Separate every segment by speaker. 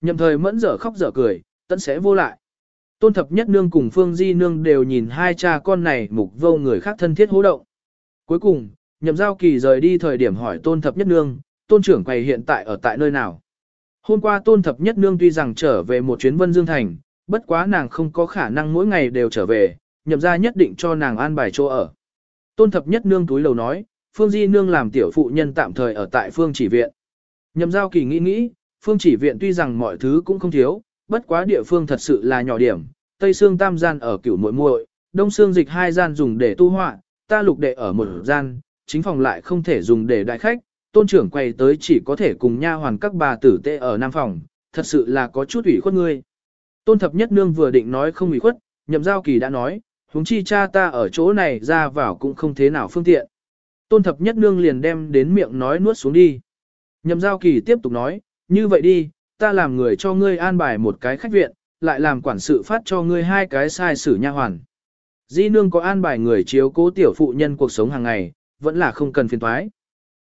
Speaker 1: Nhậm thời mẫn dở khóc dở cười, tẫn sẽ vô lại. Tôn thập nhất nương cùng Phương Di nương đều nhìn hai cha con này mục vô người khác thân thiết hố động. Cuối cùng, nhậm giao kỳ rời đi thời điểm hỏi tôn thập nhất nương, tôn trưởng quầy hiện tại ở tại nơi nào. Hôm qua tôn thập nhất nương tuy rằng trở về một chuyến vân dương thành, bất quá nàng không có khả năng mỗi ngày đều trở về, nhậm ra nhất định cho nàng an bài chỗ ở. Tôn thập nhất nương túi lầu nói, Phương Di nương làm tiểu phụ nhân tạm thời ở tại Phương chỉ viện. Nhậm giao kỳ nghĩ nghĩ, Phương chỉ viện tuy rằng mọi thứ cũng không thiếu, bất quá địa phương thật sự là nhỏ điểm, Tây Sương tam gian ở cửu muội muội, Đông Sương dịch hai gian dùng để tu họa, ta lục đệ ở một gian, chính phòng lại không thể dùng để đại khách, tôn trưởng quay tới chỉ có thể cùng nha hoàn các bà tử tê ở nam phòng, thật sự là có chút ủy khuất ngươi. Tôn thập nhất nương vừa định nói không ủy khuất, nhậm giao kỳ đã nói, huống chi cha ta ở chỗ này ra vào cũng không thế nào phương tiện. Tôn thập nhất nương liền đem đến miệng nói nuốt xuống đi. Nhậm giao kỳ tiếp tục nói, như vậy đi, ta làm người cho ngươi an bài một cái khách viện, lại làm quản sự phát cho ngươi hai cái sai sử nha hoàn. Di nương có an bài người chiếu cố tiểu phụ nhân cuộc sống hàng ngày, vẫn là không cần phiền thoái.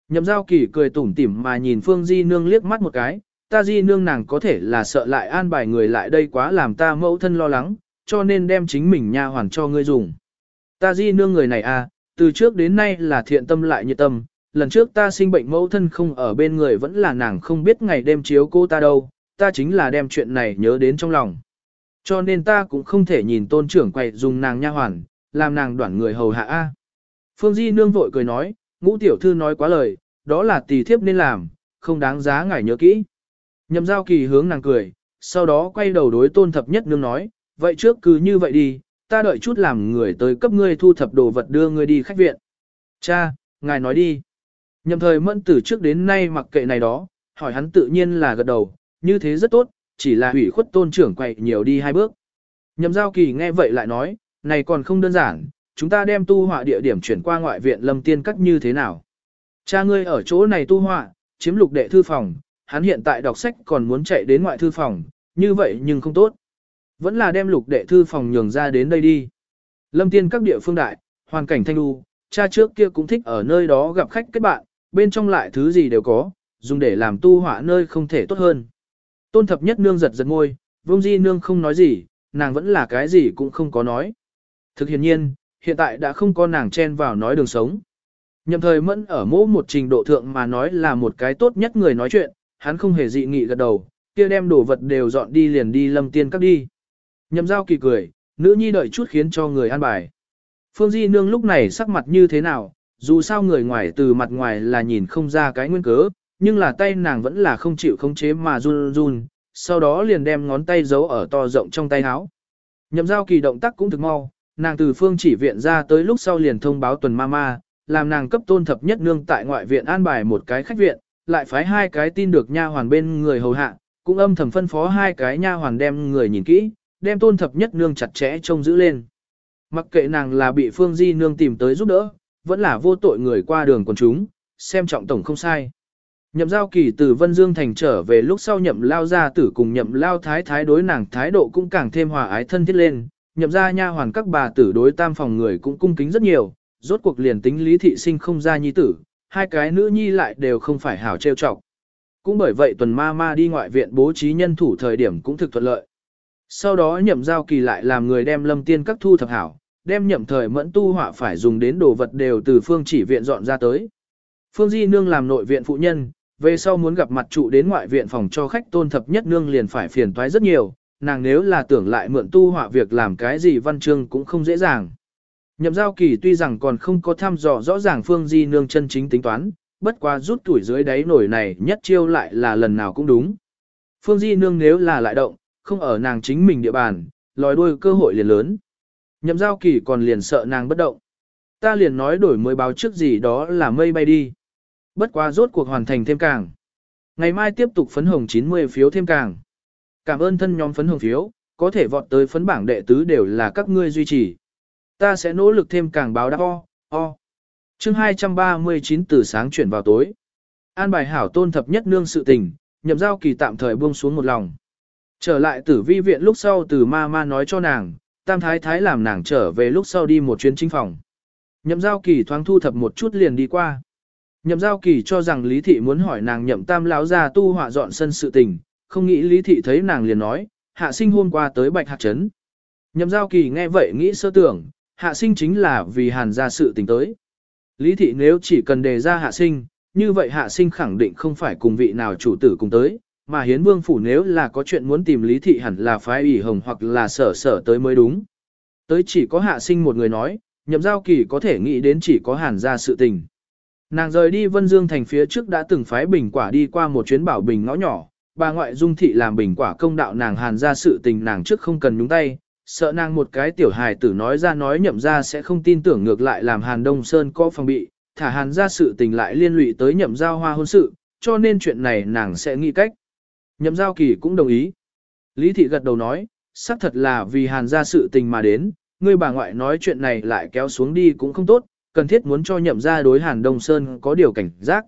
Speaker 1: Nhậm giao kỳ cười tủm tỉm mà nhìn Phương Di nương liếc mắt một cái, ta Di nương nàng có thể là sợ lại an bài người lại đây quá làm ta mẫu thân lo lắng, cho nên đem chính mình nha hoàn cho ngươi dùng. Ta Di nương người này à, từ trước đến nay là thiện tâm lại nhiệt tâm, lần trước ta sinh bệnh mẫu thân không ở bên người vẫn là nàng không biết ngày đêm chiếu cô ta đâu, ta chính là đem chuyện này nhớ đến trong lòng. Cho nên ta cũng không thể nhìn tôn trưởng quậy dùng nàng nha hoàn, làm nàng đoản người hầu hạ A. Phương Di nương vội cười nói, ngũ tiểu thư nói quá lời, đó là tỷ thiếp nên làm, không đáng giá ngài nhớ kỹ. Nhậm giao kỳ hướng nàng cười, sau đó quay đầu đối tôn thập nhất nương nói, vậy trước cứ như vậy đi, ta đợi chút làm người tới cấp ngươi thu thập đồ vật đưa ngươi đi khách viện. Cha, ngài nói đi. Nhậm thời mẫn từ trước đến nay mặc kệ này đó, hỏi hắn tự nhiên là gật đầu, như thế rất tốt, chỉ là hủy khuất tôn trưởng quậy nhiều đi hai bước. Nhậm giao kỳ nghe vậy lại nói, này còn không đơn giản, chúng ta đem tu họa địa điểm chuyển qua ngoại viện lâm tiên các như thế nào. Cha ngươi ở chỗ này tu họa, chiếm lục đệ thư phòng, hắn hiện tại đọc sách còn muốn chạy đến ngoại thư phòng, như vậy nhưng không tốt. Vẫn là đem lục đệ thư phòng nhường ra đến đây đi. Lâm tiên các địa phương đại, hoàn cảnh thanh lưu, cha trước kia cũng thích ở nơi đó gặp khách kết bạn, bên trong lại thứ gì đều có, dùng để làm tu họa nơi không thể tốt hơn. Tôn thập nhất nương giật giật môi, vông di nương không nói gì, nàng vẫn là cái gì cũng không có nói. Thực hiện nhiên, hiện tại đã không có nàng chen vào nói đường sống. Nhậm thời mẫn ở mỗi một trình độ thượng mà nói là một cái tốt nhất người nói chuyện, hắn không hề dị nghị gật đầu, kia đem đồ vật đều dọn đi liền đi lâm tiên các đi. Nhậm giao kỳ cười, nữ nhi đợi chút khiến cho người an bài. Phương Di Nương lúc này sắc mặt như thế nào, dù sao người ngoài từ mặt ngoài là nhìn không ra cái nguyên cớ, nhưng là tay nàng vẫn là không chịu khống chế mà run run, sau đó liền đem ngón tay giấu ở to rộng trong tay áo. Nhậm giao kỳ động tác cũng thực mau, nàng từ phương chỉ viện ra tới lúc sau liền thông báo tuần Mama, làm nàng cấp tôn thập nhất nương tại ngoại viện an bài một cái khách viện, lại phái hai cái tin được nha hoàn bên người hầu hạ, cũng âm thầm phân phó hai cái nha hoàn đem người nhìn kỹ, đem tôn thập nhất nương chặt chẽ trông giữ lên. Mặc kệ nàng là bị phương di nương tìm tới giúp đỡ, vẫn là vô tội người qua đường quần chúng, xem trọng tổng không sai. Nhậm giao kỳ từ Vân Dương Thành trở về lúc sau nhậm lao gia tử cùng nhậm lao thái thái đối nàng thái độ cũng càng thêm hòa ái thân thiết lên, nhậm ra nha hoàn các bà tử đối tam phòng người cũng cung kính rất nhiều, rốt cuộc liền tính lý thị sinh không ra nhi tử, hai cái nữ nhi lại đều không phải hảo trêu chọc. Cũng bởi vậy tuần ma ma đi ngoại viện bố trí nhân thủ thời điểm cũng thực thuận lợi. Sau đó nhậm giao kỳ lại làm người đem lâm tiên các thu thập hảo, đem nhậm thời mẫn tu họa phải dùng đến đồ vật đều từ phương chỉ viện dọn ra tới. Phương Di Nương làm nội viện phụ nhân, về sau muốn gặp mặt trụ đến ngoại viện phòng cho khách tôn thập nhất nương liền phải phiền toái rất nhiều, nàng nếu là tưởng lại mượn tu họa việc làm cái gì văn chương cũng không dễ dàng. Nhậm giao kỳ tuy rằng còn không có thăm dò rõ ràng phương di nương chân chính tính toán, bất quá rút tuổi dưới đáy nổi này nhất chiêu lại là lần nào cũng đúng. Phương di nương nếu là lại động, không ở nàng chính mình địa bàn, lòi đuôi cơ hội liền lớn. Nhậm giao kỳ còn liền sợ nàng bất động. Ta liền nói đổi mới báo trước gì đó là mây bay đi. Bất quá rốt cuộc hoàn thành thêm càng. Ngày mai tiếp tục phấn hồng 90 phiếu thêm càng. Cảm ơn thân nhóm phấn hồng phiếu, có thể vọt tới phấn bảng đệ tứ đều là các ngươi duy trì. Ta sẽ nỗ lực thêm càng báo đáp o, o. Chương 239 từ sáng chuyển vào tối. An bài hảo tôn thập nhất nương sự tình, nhậm giao kỳ tạm thời buông xuống một lòng. Trở lại tử vi viện lúc sau từ ma ma nói cho nàng, tam thái thái làm nàng trở về lúc sau đi một chuyến chính phòng. Nhậm giao kỳ thoáng thu thập một chút liền đi qua. Nhậm giao kỳ cho rằng Lý Thị muốn hỏi nàng nhậm tam lão ra tu họa dọn sân sự tình, không nghĩ lý thị thấy nàng liền nói, hạ sinh hôm qua tới bạch hạt trấn. Nhậm giao kỳ nghe vậy nghĩ sơ tưởng, hạ sinh chính là vì hàn ra sự tình tới. Lý thị nếu chỉ cần đề ra hạ sinh, như vậy hạ sinh khẳng định không phải cùng vị nào chủ tử cùng tới, mà hiến vương phủ nếu là có chuyện muốn tìm lý thị hẳn là phái ủy hồng hoặc là sở sở tới mới đúng. Tới chỉ có hạ sinh một người nói, nhậm giao kỳ có thể nghĩ đến chỉ có hàn ra sự tình. Nàng rời đi Vân Dương thành phía trước đã từng phái bình quả đi qua một chuyến bảo bình ngõ nhỏ, bà ngoại dung thị làm bình quả công đạo nàng hàn ra sự tình nàng trước không cần nhúng tay, sợ nàng một cái tiểu hài tử nói ra nói nhậm ra sẽ không tin tưởng ngược lại làm hàn đông sơn có phòng bị, thả hàn ra sự tình lại liên lụy tới nhậm giao hoa hôn sự, cho nên chuyện này nàng sẽ nghĩ cách. Nhậm giao kỳ cũng đồng ý. Lý thị gật đầu nói, xác thật là vì hàn ra sự tình mà đến, ngươi bà ngoại nói chuyện này lại kéo xuống đi cũng không tốt, cần thiết muốn cho nhậm ra đối hàn đông sơn có điều cảnh giác.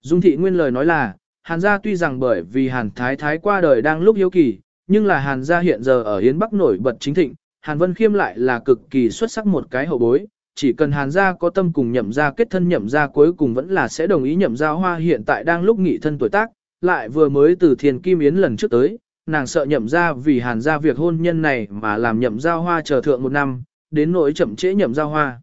Speaker 1: Dung thị nguyên lời nói là, hàn gia tuy rằng bởi vì hàn thái thái qua đời đang lúc hiếu kỳ, nhưng là hàn gia hiện giờ ở Hiến Bắc nổi bật chính thịnh, hàn vân khiêm lại là cực kỳ xuất sắc một cái hậu bối, chỉ cần hàn gia có tâm cùng nhậm gia kết thân nhậm gia cuối cùng vẫn là sẽ đồng ý nhậm gia hoa hiện tại đang lúc nghị thân tuổi tác, lại vừa mới từ thiền kim yến lần trước tới, nàng sợ nhậm gia vì hàn gia việc hôn nhân này mà làm nhậm gia hoa chờ thượng một năm, đến nỗi chậm trễ nhậm gia hoa.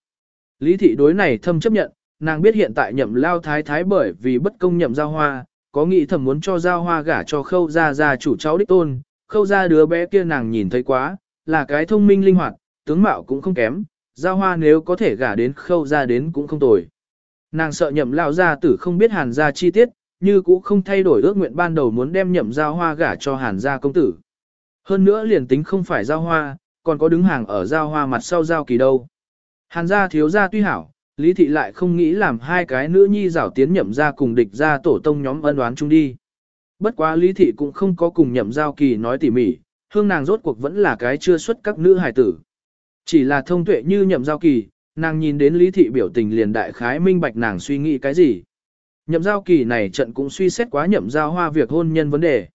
Speaker 1: Lý thị đối này thâm chấp nhận, nàng biết hiện tại nhậm lao thái thái bởi vì bất công nhậm gia hoa, có nghĩ thầm muốn cho gia hoa gả cho khâu gia gia chủ cháu đích tôn, khâu gia đứa bé kia nàng nhìn thấy quá, là cái thông minh linh hoạt, tướng mạo cũng không kém, giao hoa nếu có thể gả đến khâu gia đến cũng không tồi. Nàng sợ nhậm lao gia tử không biết hàn gia chi tiết, như cũ không thay đổi ước nguyện ban đầu muốn đem nhậm giao hoa gả cho hàn gia công tử. Hơn nữa liền tính không phải giao hoa, còn có đứng hàng ở giao hoa mặt sau giao kỳ đâu. Hàn gia thiếu gia tuy hảo, lý thị lại không nghĩ làm hai cái nữ nhi rảo tiến nhậm gia cùng địch gia tổ tông nhóm ân đoán chung đi. Bất quá lý thị cũng không có cùng nhậm giao kỳ nói tỉ mỉ, hương nàng rốt cuộc vẫn là cái chưa xuất các nữ hài tử. Chỉ là thông tuệ như nhậm giao kỳ, nàng nhìn đến lý thị biểu tình liền đại khái minh bạch nàng suy nghĩ cái gì. Nhậm giao kỳ này trận cũng suy xét quá nhậm giao hoa việc hôn nhân vấn đề.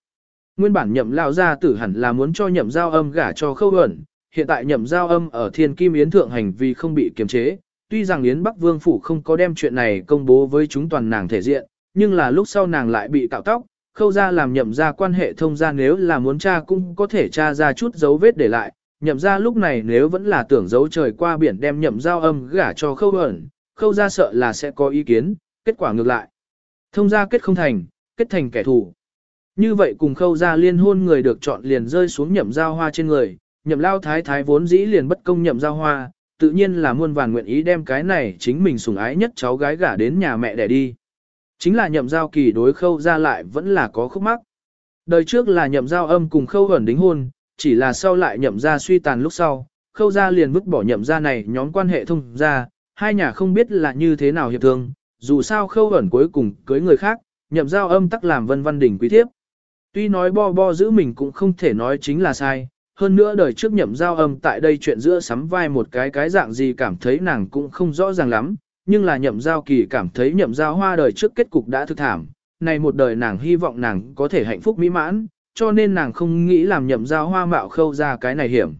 Speaker 1: Nguyên bản nhậm lao gia tử hẳn là muốn cho nhậm giao âm gả cho khâu ẩn, hiện tại nhậm giao âm ở thiên kim yến thượng hành vì không bị kiềm chế. Tuy rằng Yến Bắc Vương Phủ không có đem chuyện này công bố với chúng toàn nàng thể diện, nhưng là lúc sau nàng lại bị cạo tóc, khâu ra làm nhậm ra quan hệ thông ra nếu là muốn tra cũng có thể tra ra chút dấu vết để lại. Nhậm ra lúc này nếu vẫn là tưởng giấu trời qua biển đem nhậm giao âm gả cho khâu ẩn, khâu ra sợ là sẽ có ý kiến, kết quả ngược lại. Thông gia kết không thành, kết thành kẻ thù. Như vậy cùng khâu gia liên hôn người được chọn liền rơi xuống nhậm giao hoa trên người, nhậm lao thái thái vốn dĩ liền bất công nhậm giao hoa, tự nhiên là muôn vàn nguyện ý đem cái này chính mình sủng ái nhất cháu gái gả đến nhà mẹ để đi. Chính là nhậm giao kỳ đối khâu ra lại vẫn là có khúc mắc. Đời trước là nhậm giao âm cùng khâu ẩn đính hôn, chỉ là sau lại nhậm ra suy tàn lúc sau, khâu ra liền vứt bỏ nhậm ra này nhóm quan hệ thông ra, hai nhà không biết là như thế nào hiệp thương, dù sao khâu ẩn cuối cùng cưới người khác, nhậm giao âm tắc làm vân văn đỉnh quý thiếp. Tuy nói bo bo giữ mình cũng không thể nói chính là sai, hơn nữa đời trước nhậm giao âm tại đây chuyện giữa sắm vai một cái cái dạng gì cảm thấy nàng cũng không rõ ràng lắm, nhưng là nhậm giao kỳ cảm thấy nhậm giao hoa đời trước kết cục đã thực thảm, này một đời nàng hy vọng nàng có thể hạnh phúc mỹ mãn, cho nên nàng không nghĩ làm nhậm giao hoa mạo khâu ra cái này hiểm.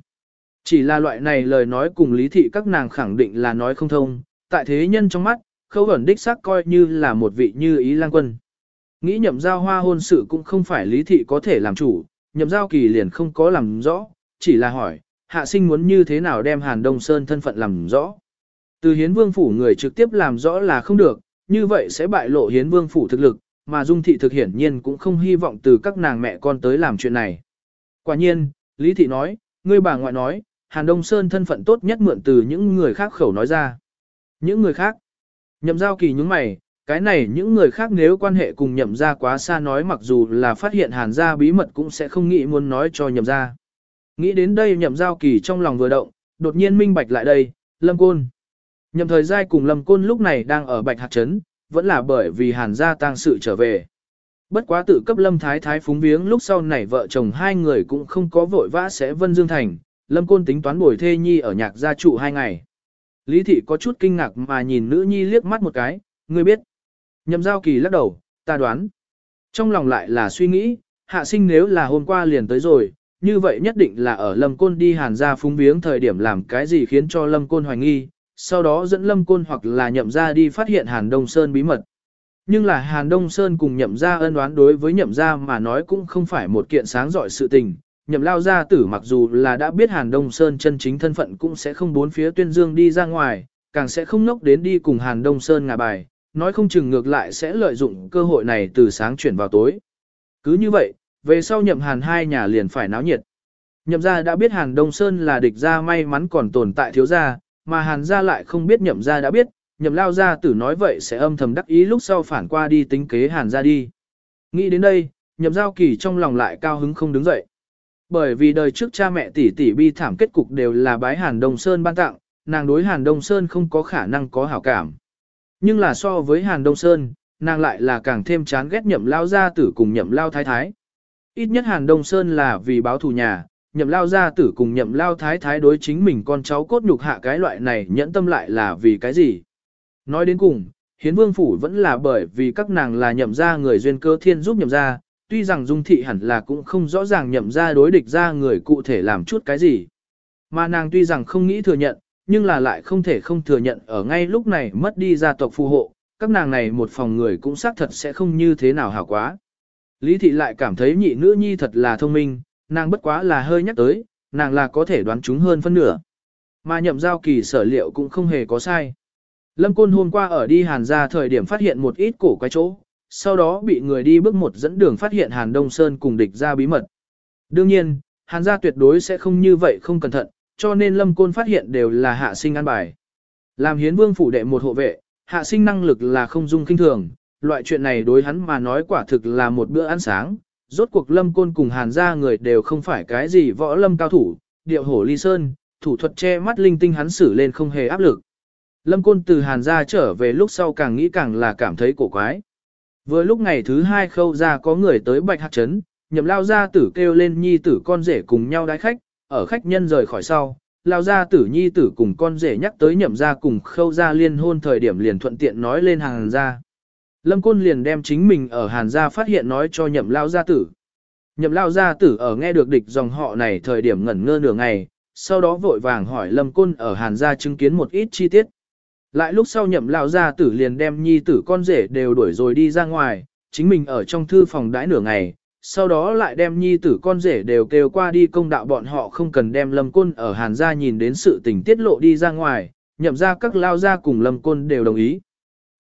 Speaker 1: Chỉ là loại này lời nói cùng lý thị các nàng khẳng định là nói không thông, tại thế nhân trong mắt, khâu ẩn đích xác coi như là một vị như ý lang quân. Nghĩ nhậm giao hoa hôn sự cũng không phải lý thị có thể làm chủ, nhậm giao kỳ liền không có làm rõ, chỉ là hỏi, hạ sinh muốn như thế nào đem Hàn Đông Sơn thân phận làm rõ. Từ hiến vương phủ người trực tiếp làm rõ là không được, như vậy sẽ bại lộ hiến vương phủ thực lực, mà dung thị thực hiển nhiên cũng không hy vọng từ các nàng mẹ con tới làm chuyện này. Quả nhiên, Lý thị nói, ngươi bà ngoại nói, Hàn Đông Sơn thân phận tốt nhất mượn từ những người khác khẩu nói ra. Những người khác. Nhậm giao kỳ những mày, cái này những người khác nếu quan hệ cùng nhậm ra quá xa nói mặc dù là phát hiện hàn gia bí mật cũng sẽ không nghĩ muốn nói cho nhậm ra. Nghĩ đến đây nhậm giao kỳ trong lòng vừa động, đột nhiên minh bạch lại đây, lâm côn. Nhậm thời giai cùng lâm côn lúc này đang ở bạch hạt trấn, vẫn là bởi vì hàn gia tang sự trở về. Bất quá tự cấp lâm thái thái phúng viếng lúc sau này vợ chồng hai người cũng không có vội vã sẽ vân dương thành, lâm côn tính toán bồi thê nhi ở nhạc gia trụ hai ngày. Lý thị có chút kinh ngạc mà nhìn nữ nhi liếc mắt một cái, ngươi biết. Nhậm giao kỳ lắc đầu, ta đoán. Trong lòng lại là suy nghĩ, hạ sinh nếu là hôm qua liền tới rồi, như vậy nhất định là ở lâm côn đi hàn ra phúng viếng thời điểm làm cái gì khiến cho lâm côn hoài nghi, sau đó dẫn lâm côn hoặc là nhậm ra đi phát hiện hàn đông sơn bí mật. Nhưng là Hàn Đông Sơn cùng nhậm ra ân đoán đối với nhậm ra mà nói cũng không phải một kiện sáng giỏi sự tình. Nhậm lao gia tử mặc dù là đã biết Hàn Đông Sơn chân chính thân phận cũng sẽ không bốn phía tuyên dương đi ra ngoài, càng sẽ không nốc đến đi cùng Hàn Đông Sơn ngả bài, nói không chừng ngược lại sẽ lợi dụng cơ hội này từ sáng chuyển vào tối. Cứ như vậy, về sau nhậm Hàn hai nhà liền phải náo nhiệt. Nhậm gia đã biết Hàn Đông Sơn là địch gia may mắn còn tồn tại thiếu gia, mà Hàn gia lại không biết nhậm gia đã biết, nhậm lao gia tử nói vậy sẽ âm thầm đắc ý lúc sau phản qua đi tính kế Hàn gia đi. Nghĩ đến đây, nhậm giao kỳ trong lòng lại cao hứng không đứng dậy. Bởi vì đời trước cha mẹ tỷ tỷ bi thảm kết cục đều là bái Hàn Đông Sơn ban tặng, nàng đối Hàn Đông Sơn không có khả năng có hảo cảm. Nhưng là so với Hàn Đông Sơn, nàng lại là càng thêm chán ghét nhậm lao gia tử cùng nhậm lao thái thái. Ít nhất Hàn Đông Sơn là vì báo thù nhà, nhậm lao gia tử cùng nhậm lao thái thái đối chính mình con cháu cốt nhục hạ cái loại này nhẫn tâm lại là vì cái gì. Nói đến cùng, hiến vương phủ vẫn là bởi vì các nàng là nhậm gia người duyên cơ thiên giúp nhậm gia, tuy rằng dung thị hẳn là cũng không rõ ràng nhậm gia đối địch gia người cụ thể làm chút cái gì. Mà nàng tuy rằng không nghĩ thừa nhận, nhưng là lại không thể không thừa nhận ở ngay lúc này mất đi gia tộc phù hộ, các nàng này một phòng người cũng xác thật sẽ không như thế nào hảo quá. Lý thị lại cảm thấy nhị nữ nhi thật là thông minh, nàng bất quá là hơi nhắc tới, nàng là có thể đoán chúng hơn phân nửa. Mà nhậm giao kỳ sở liệu cũng không hề có sai. Lâm Côn hôm qua ở đi Hàn ra thời điểm phát hiện một ít cổ quái chỗ, sau đó bị người đi bước một dẫn đường phát hiện Hàn Đông Sơn cùng địch ra bí mật. Đương nhiên, Hàn gia tuyệt đối sẽ không như vậy không cẩn thận, cho nên Lâm Côn phát hiện đều là hạ sinh an bài. Làm hiến vương phủ đệ một hộ vệ, hạ sinh năng lực là không dung kinh thường, loại chuyện này đối hắn mà nói quả thực là một bữa ăn sáng. Rốt cuộc Lâm Côn cùng Hàn gia người đều không phải cái gì võ lâm cao thủ, điệu hổ ly sơn, thủ thuật che mắt linh tinh hắn xử lên không hề áp lực. Lâm Côn từ Hàn gia trở về lúc sau càng nghĩ càng là cảm thấy cổ quái. Vừa lúc ngày thứ hai khâu ra có người tới bạch hạt chấn, nhậm lao gia tử kêu lên nhi tử con rể cùng nhau đái khách, ở khách nhân rời khỏi sau, lao gia tử nhi tử cùng con rể nhắc tới nhậm ra cùng khâu ra liên hôn thời điểm liền thuận tiện nói lên hàng gia. Lâm Côn liền đem chính mình ở Hàn gia phát hiện nói cho nhậm lao gia tử. Nhậm lao gia tử ở nghe được địch dòng họ này thời điểm ngẩn ngơ nửa ngày, sau đó vội vàng hỏi Lâm Côn ở Hàn gia chứng kiến một ít chi tiết. Lại lúc sau nhậm lao gia tử liền đem nhi tử con rể đều đuổi rồi đi ra ngoài, chính mình ở trong thư phòng đãi nửa ngày, sau đó lại đem nhi tử con rể đều kêu qua đi công đạo bọn họ không cần đem lâm côn ở hàn gia nhìn đến sự tình tiết lộ đi ra ngoài, nhậm ra các lao gia cùng lâm côn đều đồng ý.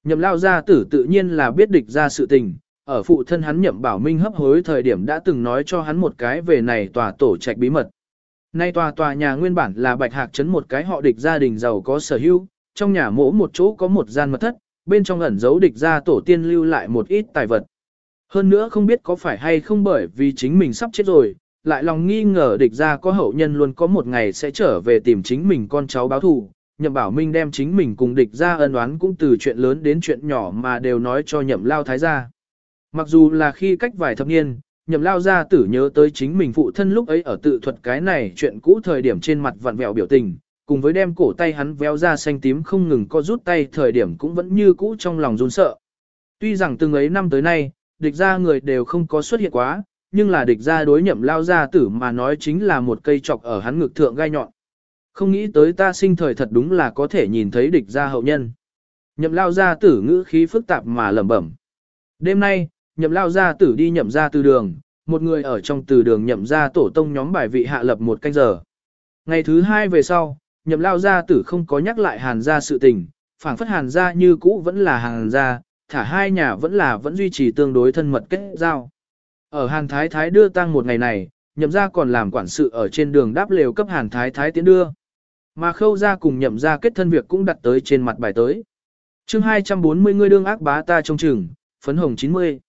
Speaker 1: Nhậm lao gia tử tự nhiên là biết địch ra sự tình, ở phụ thân hắn nhậm bảo minh hấp hối thời điểm đã từng nói cho hắn một cái về này tòa tổ trạch bí mật. Nay tòa tòa nhà nguyên bản là bạch hạc chấn một cái họ địch gia đình giàu có sở hữu, trong nhà mỗ một chỗ có một gian mật thất, bên trong ẩn giấu địch gia tổ tiên lưu lại một ít tài vật. Hơn nữa không biết có phải hay không bởi vì chính mình sắp chết rồi, lại lòng nghi ngờ địch gia có hậu nhân luôn có một ngày sẽ trở về tìm chính mình con cháu báo thù. Nhậm bảo minh đem chính mình cùng địch gia ân oán cũng từ chuyện lớn đến chuyện nhỏ mà đều nói cho nhậm lao thái gia. Mặc dù là khi cách vài thập niên, nhậm lao gia tử nhớ tới chính mình phụ thân lúc ấy ở tự thuật cái này chuyện cũ thời điểm trên mặt vặn vẹo biểu tình, cùng với đem cổ tay hắn véo ra xanh tím không ngừng co rút tay thời điểm cũng vẫn như cũ trong lòng run sợ. Tuy rằng từng ấy năm tới nay, địch ra người đều không có xuất hiện quá, nhưng là địch ra đối nhậm lao gia tử mà nói chính là một cây chọc ở hắn ngực thượng gai nhọn. Không nghĩ tới ta sinh thời thật đúng là có thể nhìn thấy địch ra hậu nhân. Nhậm lao gia tử ngữ khí phức tạp mà lẩm bẩm. Đêm nay, nhậm lao gia tử đi nhậm ra từ đường, một người ở trong từ đường nhậm ra tổ tông nhóm bài vị hạ lập một canh giờ. Ngày thứ hai về sau, nhậm lao gia tử không có nhắc lại hàn gia sự tình, phảng phất hàn gia như cũ vẫn là hàn gia, thả hai nhà vẫn là vẫn duy trì tương đối thân mật kết giao. Ở hàn thái thái đưa tang một ngày này, nhậm gia còn làm quản sự ở trên đường đáp lều cấp hàn thái thái tiến đưa. Mà khâu gia cùng nhậm gia kết thân việc cũng đặt tới trên mặt bài tới. chương 240 người đương ác bá ta trong chừng, phấn hồng 90.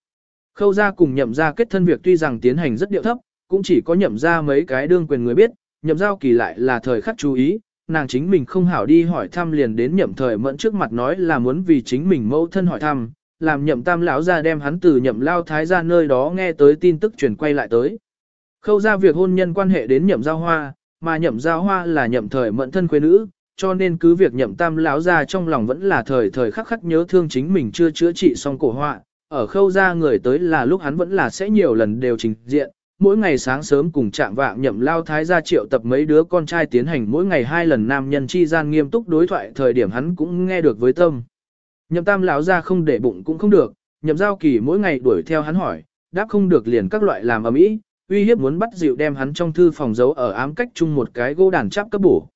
Speaker 1: Khâu gia cùng nhậm gia kết thân việc tuy rằng tiến hành rất điệu thấp, cũng chỉ có nhậm gia mấy cái đương quyền người biết, nhậm giao kỳ lại là thời khắc chú ý, nàng chính mình không hảo đi hỏi thăm liền đến nhậm thời mẫn trước mặt nói là muốn vì chính mình mẫu thân hỏi thăm, làm nhậm tam lão ra đem hắn từ nhậm lao thái ra nơi đó nghe tới tin tức truyền quay lại tới. Khâu ra việc hôn nhân quan hệ đến nhậm giao hoa, mà nhậm giao hoa là nhậm thời mẫn thân quê nữ, cho nên cứ việc nhậm tam lão ra trong lòng vẫn là thời thời khắc khắc nhớ thương chính mình chưa chữa trị xong cổ họa, ở khâu ra người tới là lúc hắn vẫn là sẽ nhiều lần đều trình diện, mỗi ngày sáng sớm cùng trạng vạng nhậm lao thái gia triệu tập mấy đứa con trai tiến hành mỗi ngày hai lần nam nhân chi gian nghiêm túc đối thoại thời điểm hắn cũng nghe được với tâm. Nhậm tam lão ra không để bụng cũng không được, nhậm giao kỳ mỗi ngày đuổi theo hắn hỏi, đáp không được liền các loại làm ầm ĩ, uy hiếp muốn bắt dịu đem hắn trong thư phòng giấu ở ám cách chung một cái gỗ đàn chắp cấp bổ.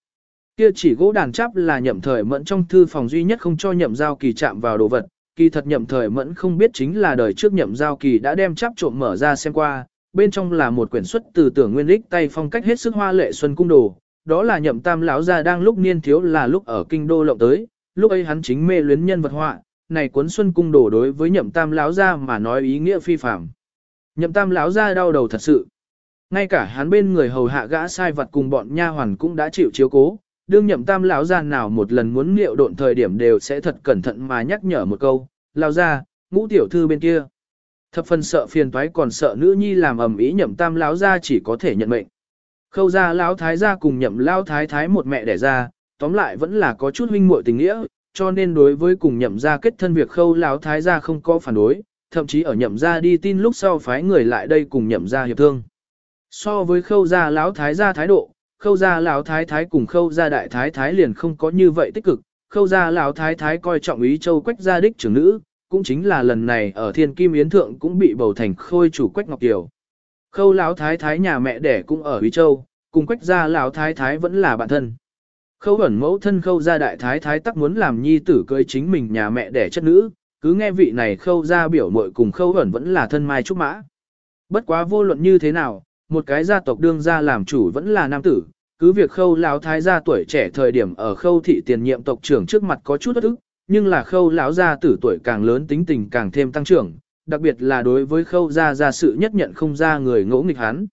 Speaker 1: Kia chỉ gỗ đàn chắp là nhậm thời mẫn trong thư phòng duy nhất không cho nhậm giao kỳ chạm vào đồ vật, kỳ thật nhậm thời mẫn không biết chính là đời trước nhậm giao kỳ đã đem chắp trộm mở ra xem qua, bên trong là một quyển xuất từ tưởng nguyên lích tay phong cách hết sức hoa lệ xuân cung đồ, đó là nhậm tam lão gia đang lúc niên thiếu là lúc ở kinh đô lộng tới, lúc ấy hắn chính mê luyến nhân vật họa, này cuốn xuân cung đồ đối với nhậm tam lão gia mà nói ý nghĩa phi phàm. Nhậm tam lão gia đau đầu thật sự. Ngay cả hắn bên người hầu hạ gã sai vật cùng bọn nha hoàn cũng đã chịu chiếu cố, đương nhậm tam lão gia nào một lần muốn liệu độn thời điểm đều sẽ thật cẩn thận mà nhắc nhở một câu, lão gia, ngũ tiểu thư bên kia. Thập phần sợ phiền toái còn sợ nữ nhi làm ầm ý nhậm tam lão gia chỉ có thể nhận mệnh. Khâu gia lão thái gia cùng nhậm lão thái thái một mẹ đẻ ra, tóm lại vẫn là có chút huynh muội tình nghĩa, cho nên đối với cùng nhậm gia kết thân việc khâu lão thái gia không có phản đối, thậm chí ở nhậm gia đi tin lúc sau phái người lại đây cùng nhậm gia hiệp thương. So với khâu gia lão thái gia thái độ, khâu gia lão thái thái cùng khâu gia đại thái thái liền không có như vậy tích cực, khâu gia lão thái thái coi trọng ý châu quách gia đích trưởng nữ, cũng chính là lần này ở thiên kim yến thượng cũng bị bầu thành khôi chủ quách ngọc kiều. Khâu lão thái thái nhà mẹ đẻ cũng ở Huy châu, cùng quách gia lão thái thái vẫn là bạn thân. Khâu ẩn mẫu thân khâu gia đại thái thái tắc muốn làm nhi tử cưới chính mình nhà mẹ đẻ chất nữ, cứ nghe vị này khâu gia biểu muội cùng khâu ẩn vẫn là thân mai trúc mã. Bất quá vô luận như thế nào, một cái gia tộc đương gia làm chủ vẫn là nam tử, cứ việc khâu lão thái gia tuổi trẻ thời điểm ở khâu thị tiền nhiệm tộc trưởng trước mặt có chút ức, nhưng là khâu lão gia tử tuổi càng lớn tính tình càng thêm tăng trưởng, đặc biệt là đối với khâu gia gia sự nhất nhận không ra người ngỗ nghịch hắn.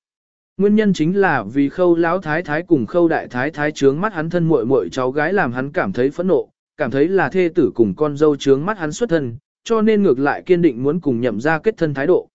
Speaker 1: Nguyên nhân chính là vì khâu lão thái thái cùng khâu đại thái thái trướng mắt hắn thân muội muội cháu gái làm hắn cảm thấy phẫn nộ, cảm thấy là thê tử cùng con dâu trướng mắt hắn xuất thân, cho nên ngược lại kiên định muốn cùng nhậm ra kết thân thái độ.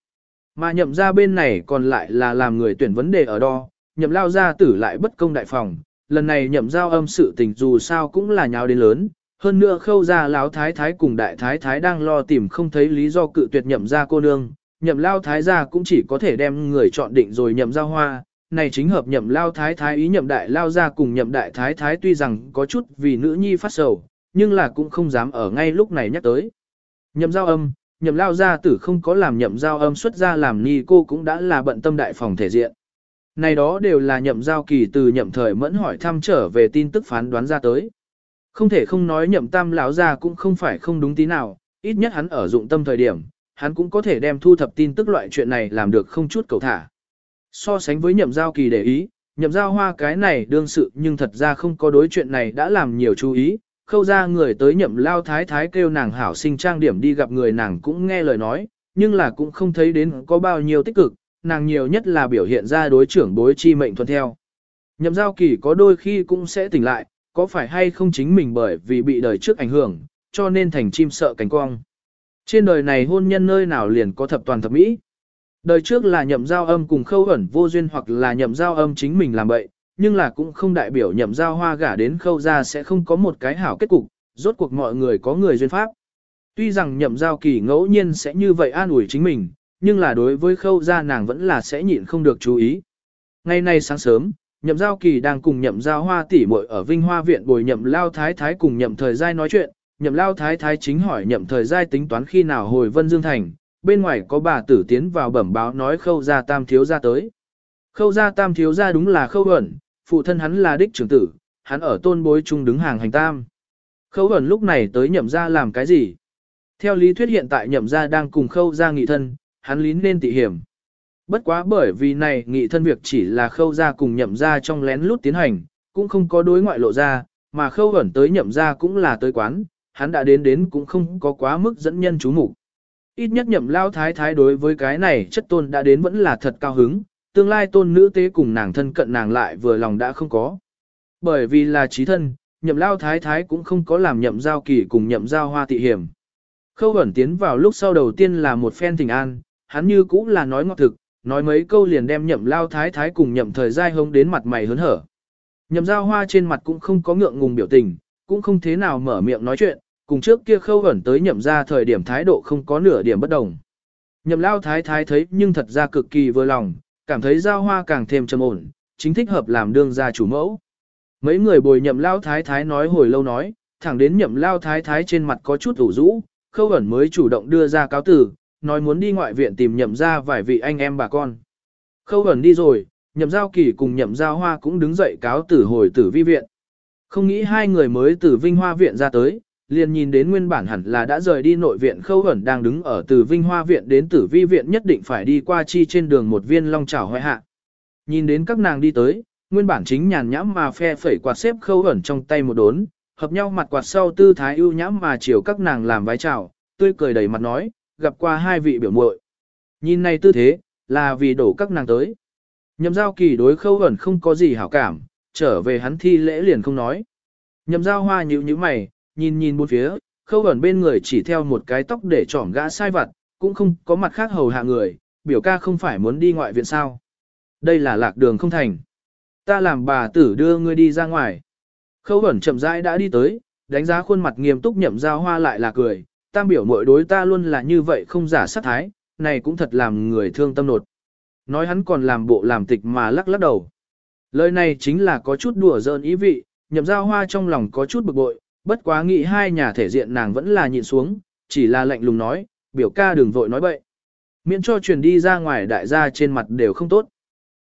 Speaker 1: Mà nhậm ra bên này còn lại là làm người tuyển vấn đề ở đo, nhậm lao gia tử lại bất công đại phòng, lần này nhậm giao âm sự tình dù sao cũng là nháo đến lớn, hơn nữa khâu ra lão thái thái cùng đại thái thái đang lo tìm không thấy lý do cự tuyệt nhậm ra cô nương, nhậm lao thái gia cũng chỉ có thể đem người chọn định rồi nhậm ra hoa, này chính hợp nhậm lao thái thái ý nhậm đại lao ra cùng nhậm đại thái thái tuy rằng có chút vì nữ nhi phát sầu, nhưng là cũng không dám ở ngay lúc này nhắc tới. Nhậm giao âm, nhậm lao gia tử không có làm nhậm giao âm xuất ra làm ni cô cũng đã là bận tâm đại phòng thể diện. Này đó đều là nhậm giao kỳ từ nhậm thời mẫn hỏi thăm trở về tin tức phán đoán ra tới. Không thể không nói nhậm tam lão ra cũng không phải không đúng tí nào, ít nhất hắn ở dụng tâm thời điểm, hắn cũng có thể đem thu thập tin tức loại chuyện này làm được không chút cầu thả. So sánh với nhậm giao kỳ để ý, nhậm giao hoa cái này đương sự nhưng thật ra không có đối chuyện này đã làm nhiều chú ý, khâu ra người tới nhậm lao thái thái kêu nàng hảo sinh trang điểm đi gặp người nàng cũng nghe lời nói, nhưng là cũng không thấy đến có bao nhiêu tích cực, nàng nhiều nhất là biểu hiện ra đối trưởng bối chi mệnh thuận theo. Nhậm giao kỳ có đôi khi cũng sẽ tỉnh lại, có phải hay không chính mình bởi vì bị đời trước ảnh hưởng, cho nên thành chim sợ cánh cong. Trên đời này hôn nhân nơi nào liền có thập toàn thập mỹ. Đời trước là nhậm giao âm cùng khâu ẩn vô duyên hoặc là nhậm giao âm chính mình làm bậy, nhưng là cũng không đại biểu nhậm giao hoa gả đến khâu ra sẽ không có một cái hảo kết cục, rốt cuộc mọi người có người duyên pháp. Tuy rằng nhậm giao kỳ ngẫu nhiên sẽ như vậy an ủi chính mình, nhưng là đối với khâu ra nàng vẫn là sẽ nhịn không được chú ý. Ngày nay sáng sớm, nhậm giao kỳ đang cùng nhậm giao hoa tỷ muội ở Vinh Hoa Viện bồi nhậm lao thái thái cùng nhậm thời Giai nói chuyện, nhậm lao thái thái chính hỏi nhậm thời giai tính toán khi nào hồi Vân Dương Thành, bên ngoài có bà tử tiến vào bẩm báo nói khâu gia tam thiếu gia tới. Khâu gia tam thiếu gia đúng là khâu ẩn, phụ thân hắn là đích trưởng tử, hắn ở tôn bối trung đứng hàng hành tam. Khâu ẩn lúc này tới nhậm gia làm cái gì? Theo lý thuyết hiện tại nhậm gia đang cùng khâu gia nghị thân, hắn lý nên tị hiểm. Bất quá bởi vì này nghị thân việc chỉ là khâu ra cùng nhậm ra trong lén lút tiến hành, cũng không có đối ngoại lộ ra, mà khâu ẩn tới nhậm ra cũng là tới quán, hắn đã đến đến cũng không có quá mức dẫn nhân chú mục. Ít nhất nhậm lao thái thái đối với cái này chất tôn đã đến vẫn là thật cao hứng, tương lai tôn nữ tế cùng nàng thân cận nàng lại vừa lòng đã không có. Bởi vì là trí thân, nhậm lao thái thái cũng không có làm nhậm giao kỳ cùng nhậm giao hoa tị hiểm. Khâu ẩn tiến vào lúc sau đầu tiên là một phen tình an, hắn như cũng là nói ngọt thực, nói mấy câu liền đem nhậm lao thái thái cùng nhậm thời giai hông đến mặt mày hớn hở. Nhậm giao hoa trên mặt cũng không có ngượng ngùng biểu tình, cũng không thế nào mở miệng nói chuyện, cùng trước kia khâu ẩn tới nhậm ra thời điểm thái độ không có nửa điểm bất đồng. Nhậm lao thái thái thấy nhưng thật ra cực kỳ vừa lòng, cảm thấy giao hoa càng thêm trầm ổn, chính thích hợp làm đương gia chủ mẫu. Mấy người bồi nhậm lao thái thái nói hồi lâu nói, thẳng đến nhậm lao thái thái trên mặt có chút ủ rũ, khâu ẩn mới chủ động đưa ra cáo tử, nói muốn đi ngoại viện tìm nhậm ra vài vị anh em bà con. Khâu ẩn đi rồi, nhậm giao kỳ cùng nhậm giao hoa cũng đứng dậy cáo tử hồi tử vi viện. Không nghĩ hai người mới từ Vinh Hoa viện ra tới, liền nhìn đến nguyên bản hẳn là đã rời đi nội viện khâu ẩn đang đứng ở từ Vinh Hoa viện đến tử vi viện nhất định phải đi qua chi trên đường một viên long trảo hoại hạ. Nhìn đến các nàng đi tới, nguyên bản chính nhàn nhãm mà phe phẩy quạt xếp khâu ẩn trong tay một đốn, hợp nhau mặt quạt sau tư thái ưu nhãm mà chiều các nàng làm vái chào, tươi cười đầy mặt nói, gặp qua hai vị biểu muội. Nhìn này tư thế, là vì đổ các nàng tới. Nhậm giao kỳ đối khâu ẩn không có gì hảo cảm, trở về hắn thi lễ liền không nói. Nhậm giao hoa nhíu nhíu mày, nhìn nhìn bốn phía, khâu ẩn bên người chỉ theo một cái tóc để trỏm gã sai vặt, cũng không có mặt khác hầu hạ người, biểu ca không phải muốn đi ngoại viện sao. Đây là lạc đường không thành. Ta làm bà tử đưa ngươi đi ra ngoài. Khâu ẩn chậm rãi đã đi tới, đánh giá khuôn mặt nghiêm túc nhậm giao hoa lại là cười, tam biểu mội đối ta luôn là như vậy không giả sát thái, này cũng thật làm người thương tâm nột. Nói hắn còn làm bộ làm tịch mà lắc lắc đầu. Lời này chính là có chút đùa giỡn ý vị, nhậm giao hoa trong lòng có chút bực bội, bất quá nghĩ hai nhà thể diện nàng vẫn là nhịn xuống, chỉ là lạnh lùng nói, biểu ca đừng vội nói bậy. Miễn cho truyền đi ra ngoài đại gia trên mặt đều không tốt.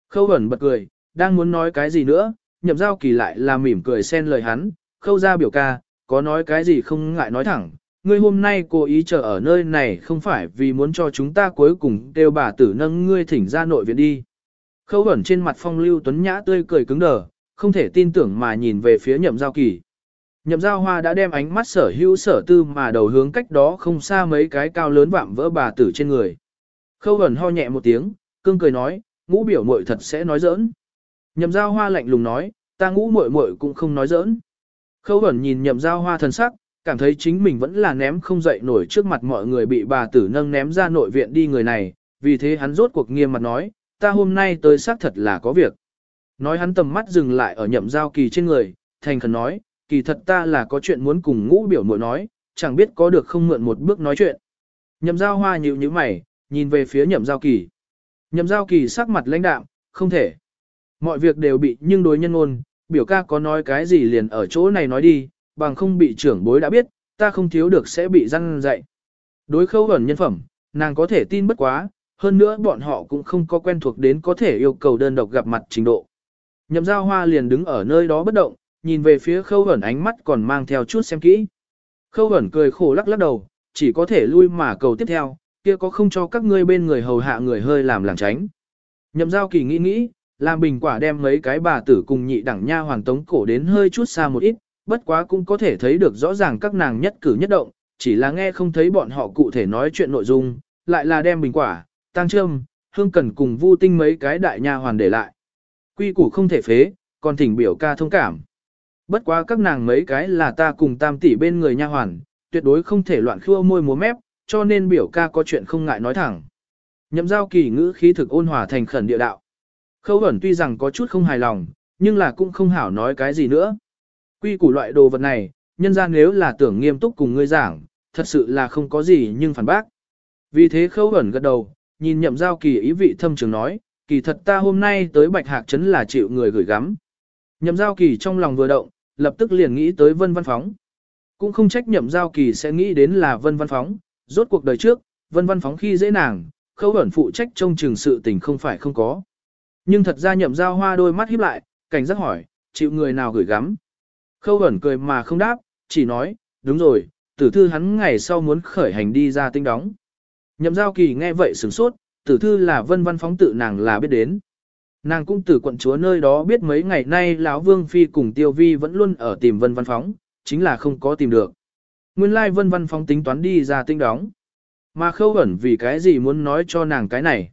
Speaker 1: Khâu ẩn bật cười, đang muốn nói cái gì nữa, nhậm giao kỳ lại là mỉm cười xen lời hắn, khâu ra biểu ca, có nói cái gì không ngại nói thẳng, ngươi hôm nay cố ý chờ ở nơi này không phải vì muốn cho chúng ta cuối cùng đều bà tử nâng ngươi thỉnh ra nội viện đi. Khâu ẩn trên mặt phong lưu tuấn nhã tươi cười cứng đờ, không thể tin tưởng mà nhìn về phía nhậm giao kỳ. Nhậm giao hoa đã đem ánh mắt sở hữu sở tư mà đầu hướng cách đó không xa mấy cái cao lớn vạm vỡ bà tử trên người. Khâu ẩn ho nhẹ một tiếng, cương cười nói, ngũ biểu muội thật sẽ nói giỡn. Nhậm giao hoa lạnh lùng nói, ta ngũ muội muội cũng không nói giỡn. Khâu ẩn nhìn nhậm giao hoa thần sắc, cảm thấy chính mình vẫn là ném không dậy nổi trước mặt mọi người bị bà tử nâng ném ra nội viện đi người này, vì thế hắn rốt cuộc nghiêm mặt nói, ta hôm nay tới xác thật là có việc. Nói hắn tầm mắt dừng lại ở nhậm giao kỳ trên người, thành khẩn nói, kỳ thật ta là có chuyện muốn cùng ngũ biểu muội nói, chẳng biết có được không mượn một bước nói chuyện. Nhậm giao hoa nhíu như mày, nhìn về phía nhậm giao kỳ. Nhậm giao kỳ sắc mặt lãnh đạm, không thể. Mọi việc đều bị nhưng đối nhân ngôn, biểu ca có nói cái gì liền ở chỗ này nói đi, bằng không bị trưởng bối đã biết, ta không thiếu được sẽ bị răn dạy. Đối khâu ẩn nhân phẩm, nàng có thể tin bất quá, hơn nữa bọn họ cũng không có quen thuộc đến có thể yêu cầu đơn độc gặp mặt trình độ. Nhậm giao hoa liền đứng ở nơi đó bất động, nhìn về phía khâu ẩn ánh mắt còn mang theo chút xem kỹ. Khâu ẩn cười khổ lắc lắc đầu, chỉ có thể lui mà cầu tiếp theo, kia có không cho các ngươi bên người hầu hạ người hơi làm làng tránh. Nhậm giao kỳ nghĩ nghĩ, làm bình quả đem mấy cái bà tử cùng nhị đẳng nha hoàng tống cổ đến hơi chút xa một ít, bất quá cũng có thể thấy được rõ ràng các nàng nhất cử nhất động, chỉ là nghe không thấy bọn họ cụ thể nói chuyện nội dung, lại là đem bình quả, tăng trâm, hương cần cùng vu tinh mấy cái đại nha hoàn để lại. Quy củ không thể phế, còn thỉnh biểu ca thông cảm. Bất quá các nàng mấy cái là ta cùng tam tỷ bên người nha hoàn, tuyệt đối không thể loạn khua môi múa mép, cho nên biểu ca có chuyện không ngại nói thẳng. Nhậm giao kỳ ngữ khí thực ôn hòa thành khẩn địa đạo. Khâu ẩn tuy rằng có chút không hài lòng, nhưng là cũng không hảo nói cái gì nữa. Quy củ loại đồ vật này, nhân ra nếu là tưởng nghiêm túc cùng ngươi giảng, thật sự là không có gì nhưng phản bác. Vì thế khâu ẩn gật đầu, nhìn nhậm giao kỳ ý vị thâm trường nói, kỳ thật ta hôm nay tới bạch hạc trấn là chịu người gửi gắm. Nhậm giao kỳ trong lòng vừa động, lập tức liền nghĩ tới vân văn phóng. Cũng không trách nhậm giao kỳ sẽ nghĩ đến là vân văn phóng, rốt cuộc đời trước, vân văn phóng khi dễ nàng, khâu ẩn phụ trách trong trường sự tình không phải không có. Nhưng thật ra nhậm giao hoa đôi mắt híp lại, cảnh giác hỏi, chịu người nào gửi gắm. Khâu ẩn cười mà không đáp, chỉ nói, đúng rồi, tử thư hắn ngày sau muốn khởi hành đi ra tinh đóng. Nhậm giao kỳ nghe vậy sửng sốt, tử thư là vân văn phóng tự nàng là biết đến. Nàng cũng từ quận chúa nơi đó biết mấy ngày nay lão Vương Phi cùng Tiêu Vi vẫn luôn ở tìm Vân Văn Phóng, chính là không có tìm được. Nguyên lai Vân Văn Phóng tính toán đi ra tinh đóng. Mà khâu ẩn vì cái gì muốn nói cho nàng cái này.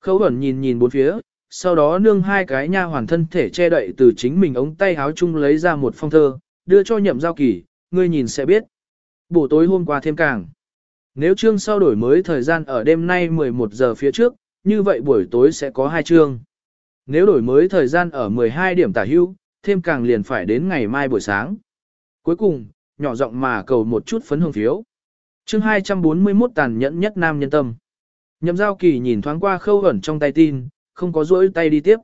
Speaker 1: Khâu ẩn nhìn nhìn bốn phía, sau đó nương hai cái nha hoàn thân thể che đậy từ chính mình ống tay háo chung lấy ra một phong thơ, đưa cho nhậm giao kỳ, ngươi nhìn sẽ biết. Buổi tối hôm qua thêm càng. Nếu chương sau đổi mới thời gian ở đêm nay 11 giờ phía trước, như vậy buổi tối sẽ có hai chương. Nếu đổi mới thời gian ở 12 điểm tả hưu, thêm càng liền phải đến ngày mai buổi sáng. Cuối cùng, nhỏ giọng mà cầu một chút phấn hương phiếu. chương 241 tàn nhẫn nhất nam nhân tâm. Nhậm giao kỳ nhìn thoáng qua khâu ẩn trong tay tin, không có rỗi tay đi tiếp.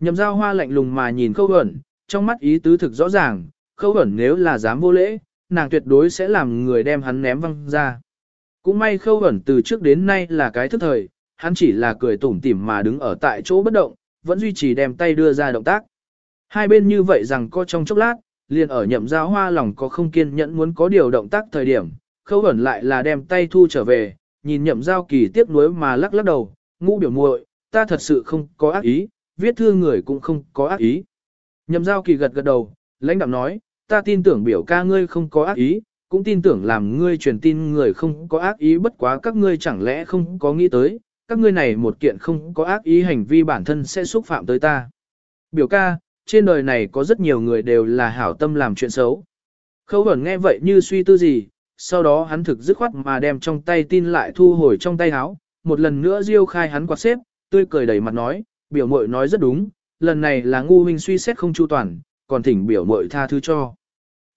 Speaker 1: Nhậm giao hoa lạnh lùng mà nhìn khâu ẩn, trong mắt ý tứ thực rõ ràng, khâu ẩn nếu là dám vô lễ, nàng tuyệt đối sẽ làm người đem hắn ném văng ra. Cũng may khâu ẩn từ trước đến nay là cái thức thời, hắn chỉ là cười tủm tỉm mà đứng ở tại chỗ bất động, vẫn duy trì đem tay đưa ra động tác. Hai bên như vậy rằng co trong chốc lát, liền ở nhậm giao hoa lòng có không kiên nhẫn muốn có điều động tác thời điểm, khâu ẩn lại là đem tay thu trở về, nhìn nhậm giao kỳ tiếc nuối mà lắc lắc đầu, ngũ biểu muội, ta thật sự không có ác ý, viết thư người cũng không có ác ý. Nhậm giao kỳ gật gật đầu, lãnh đạm nói, ta tin tưởng biểu ca ngươi không có ác ý, cũng tin tưởng làm ngươi truyền tin người không có ác ý bất quá các ngươi chẳng lẽ không có nghĩ tới, các ngươi này một kiện không có ác ý hành vi bản thân sẽ xúc phạm tới ta. Biểu ca, trên đời này có rất nhiều người đều là hảo tâm làm chuyện xấu. Khâu ẩn nghe vậy như suy tư gì, sau đó hắn thực dứt khoát mà đem trong tay tin lại thu hồi trong tay áo, một lần nữa diêu khai hắn quạt xếp, tươi cười đầy mặt nói, biểu mội nói rất đúng, lần này là ngu huynh suy xét không chu toàn, còn thỉnh biểu mội tha thứ cho.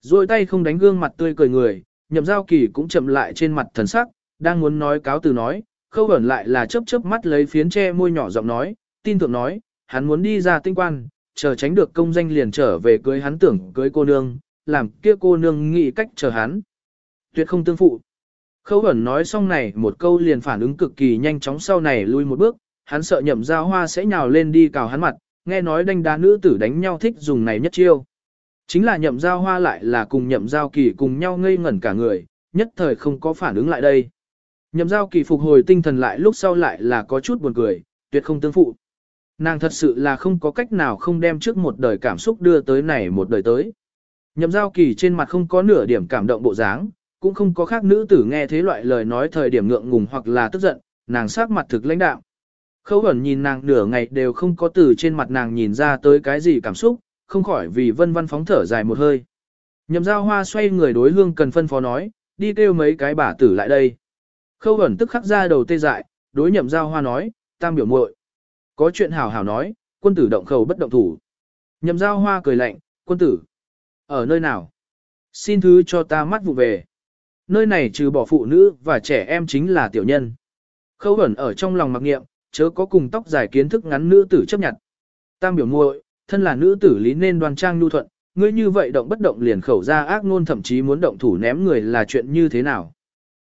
Speaker 1: Rồi tay không đánh gương mặt tươi cười người, nhậm giao kỳ cũng chậm lại trên mặt thần sắc, đang muốn nói cáo từ nói, khâu ẩn lại là chớp chớp mắt lấy phiến che môi nhỏ giọng nói, tin tưởng nói, hắn muốn đi ra tinh quan, chờ tránh được công danh liền trở về cưới hắn tưởng cưới cô nương, làm kia cô nương nghĩ cách chờ hắn. Tuyệt không tương phụ. Khâu ẩn nói xong này một câu liền phản ứng cực kỳ nhanh chóng sau này lui một bước, hắn sợ nhậm giao hoa sẽ nhào lên đi cào hắn mặt, nghe nói đánh đá nữ tử đánh nhau thích dùng này nhất chiêu. Chính là nhậm giao hoa lại là cùng nhậm giao kỳ cùng nhau ngây ngẩn cả người, nhất thời không có phản ứng lại đây. Nhậm giao kỳ phục hồi tinh thần lại lúc sau lại là có chút buồn cười, tuyệt không tương phụ. Nàng thật sự là không có cách nào không đem trước một đời cảm xúc đưa tới này một đời tới. Nhậm giao kỳ trên mặt không có nửa điểm cảm động bộ dáng, cũng không có khác nữ tử nghe thế loại lời nói thời điểm ngượng ngùng hoặc là tức giận, nàng sát mặt thực lãnh đạo. Khâu ẩn nhìn nàng nửa ngày đều không có từ trên mặt nàng nhìn ra tới cái gì cảm xúc, không khỏi vì vân văn phóng thở dài một hơi. Nhậm giao hoa xoay người đối hương cần phân phó nói, đi kêu mấy cái bà tử lại đây. Khâu ẩn tức khắc ra đầu tê dại, đối nhậm giao hoa nói, tam biểu muội Có chuyện hảo hảo nói, quân tử động khẩu bất động thủ. Nhậm giao hoa cười lạnh, quân tử. Ở nơi nào? Xin thứ cho ta mắt vụ về. Nơi này trừ bỏ phụ nữ và trẻ em chính là tiểu nhân. Khâu ẩn ở trong lòng mặc nghiệm, chớ có cùng tóc dài kiến thức ngắn nữ tử chấp nhận. Tam biểu muội, thân là nữ tử lý nên đoan trang nhu thuận, ngươi như vậy động bất động liền khẩu ra ác ngôn thậm chí muốn động thủ ném người là chuyện như thế nào?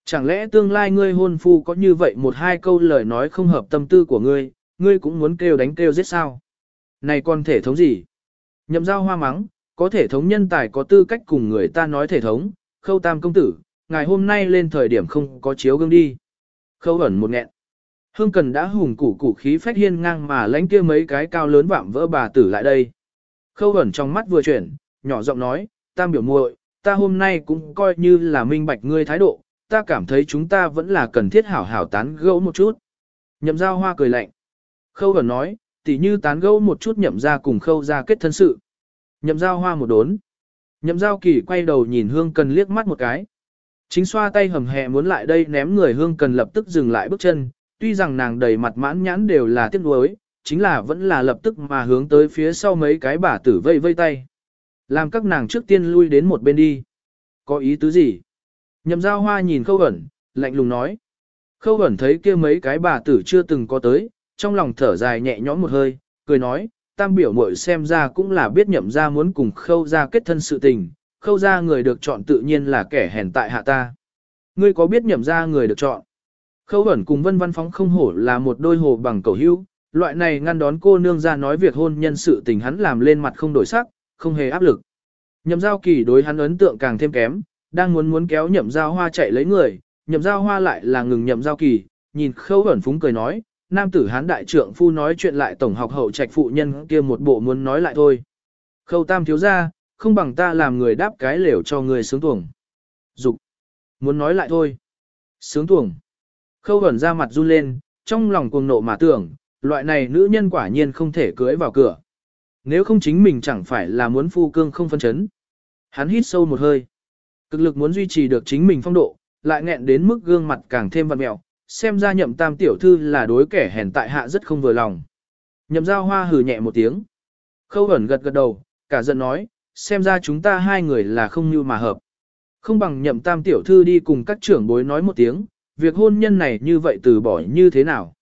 Speaker 1: Chẳng lẽ tương lai ngươi hôn phu có như vậy một hai câu lời nói không hợp tâm tư của ngươi, ngươi cũng muốn kêu đánh kêu giết sao? Này còn thể thống gì? Nhậm giao hoa mắng, có thể thống nhân tài có tư cách cùng người ta nói thể thống, khâu tam công tử, ngày hôm nay lên thời điểm không có chiếu gương đi. Khâu ẩn một nghẹn. Hương Cần đã hùng củ củ khí phách hiên ngang mà lánh kia mấy cái cao lớn vạm vỡ bà tử lại đây. Khâu ẩn trong mắt vừa chuyển, nhỏ giọng nói, tam biểu muội, ta hôm nay cũng coi như là minh bạch ngươi thái độ, ta cảm thấy chúng ta vẫn là cần thiết hảo hảo tán gẫu một chút. Nhậm giao hoa cười lạnh. Khâu ẩn nói, tỉ như tán gẫu một chút nhậm ra cùng khâu ra kết thân sự. Nhậm giao hoa một đốn. Nhậm giao kỳ quay đầu nhìn hương cần liếc mắt một cái. Chính xoa tay hầm hẹ muốn lại đây ném người hương cần lập tức dừng lại bước chân, tuy rằng nàng đầy mặt mãn nhãn đều là tiếc nuối, chính là vẫn là lập tức mà hướng tới phía sau mấy cái bà tử vây vây tay. Làm các nàng trước tiên lui đến một bên đi. Có ý tứ gì? Nhậm giao hoa nhìn khâu ẩn, lạnh lùng nói. Khâu ẩn thấy kia mấy cái bà tử chưa từng có tới, trong lòng thở dài nhẹ nhõm một hơi, cười nói, tam biểu muội xem ra cũng là biết nhậm ra muốn cùng khâu ra kết thân sự tình, khâu ra người được chọn tự nhiên là kẻ hèn tại hạ ta. Ngươi có biết nhậm ra người được chọn? Khâu ẩn cùng vân văn phóng không hổ là một đôi hồ bằng cầu hữu, loại này ngăn đón cô nương ra nói việc hôn nhân sự tình hắn làm lên mặt không đổi sắc, không hề áp lực. Nhậm giao kỳ đối hắn ấn tượng càng thêm kém, đang muốn muốn kéo nhậm giao hoa chạy lấy người, nhậm giao hoa lại là ngừng nhậm giao kỳ, nhìn khâu ẩn phúng cười nói, nam tử hán đại trưởng phu nói chuyện lại tổng học hậu trạch phụ nhân kia một bộ muốn nói lại thôi. Khâu tam thiếu ra, không bằng ta làm người đáp cái lều cho người sướng tuồng. Dục muốn nói lại thôi. Sướng tuồng. Khâu ẩn ra mặt run lên, trong lòng cuồng nộ mà tưởng, loại này nữ nhân quả nhiên không thể cưới vào cửa. Nếu không chính mình chẳng phải là muốn phu cương không phân chấn. Hắn hít sâu một hơi. Cực lực muốn duy trì được chính mình phong độ, lại nghẹn đến mức gương mặt càng thêm vặn mẹo, xem ra nhậm tam tiểu thư là đối kẻ hèn tại hạ rất không vừa lòng. Nhậm giao hoa hừ nhẹ một tiếng. Khâu ẩn gật gật đầu, cả giận nói, xem ra chúng ta hai người là không như mà hợp. Không bằng nhậm tam tiểu thư đi cùng các trưởng bối nói một tiếng, việc hôn nhân này như vậy từ bỏ như thế nào.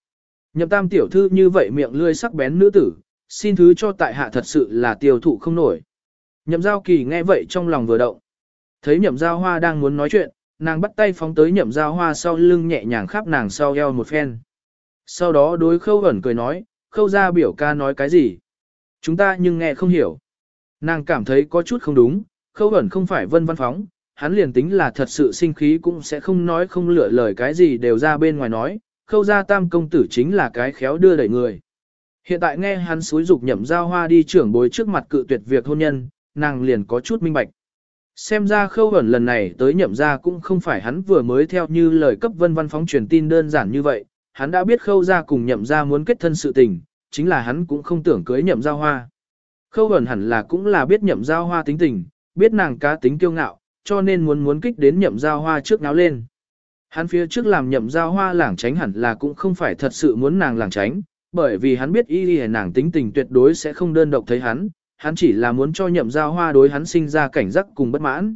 Speaker 1: Nhậm tam tiểu thư như vậy miệng lươi sắc bén nữ tử, xin thứ cho tại hạ thật sự là tiêu thụ không nổi. Nhậm giao kỳ nghe vậy trong lòng vừa động. Thấy nhậm giao hoa đang muốn nói chuyện, nàng bắt tay phóng tới nhậm giao hoa sau lưng nhẹ nhàng khắp nàng sau eo một phen. Sau đó đối khâu ẩn cười nói, khâu ra biểu ca nói cái gì. Chúng ta nhưng nghe không hiểu. Nàng cảm thấy có chút không đúng, khâu ẩn không phải vân văn phóng, hắn liền tính là thật sự sinh khí cũng sẽ không nói không lựa lời cái gì đều ra bên ngoài nói, khâu ra tam công tử chính là cái khéo đưa đẩy người. Hiện tại nghe hắn xúi dục nhậm giao hoa đi trưởng bối trước mặt cự tuyệt việc hôn nhân, nàng liền có chút minh bạch. Xem ra khâu ẩn lần này tới nhậm ra cũng không phải hắn vừa mới theo như lời cấp vân văn phóng truyền tin đơn giản như vậy, hắn đã biết khâu ra cùng nhậm ra muốn kết thân sự tình, chính là hắn cũng không tưởng cưới nhậm giao hoa. Khâu ẩn hẳn là cũng là biết nhậm giao hoa tính tình, biết nàng cá tính kiêu ngạo, cho nên muốn muốn kích đến nhậm giao hoa trước náo lên. Hắn phía trước làm nhậm giao hoa lảng tránh hẳn là cũng không phải thật sự muốn nàng lảng tránh, bởi vì hắn biết y y nàng tính tình tuyệt đối sẽ không đơn độc thấy hắn, hắn chỉ là muốn cho nhậm giao hoa đối hắn sinh ra cảnh giác cùng bất mãn.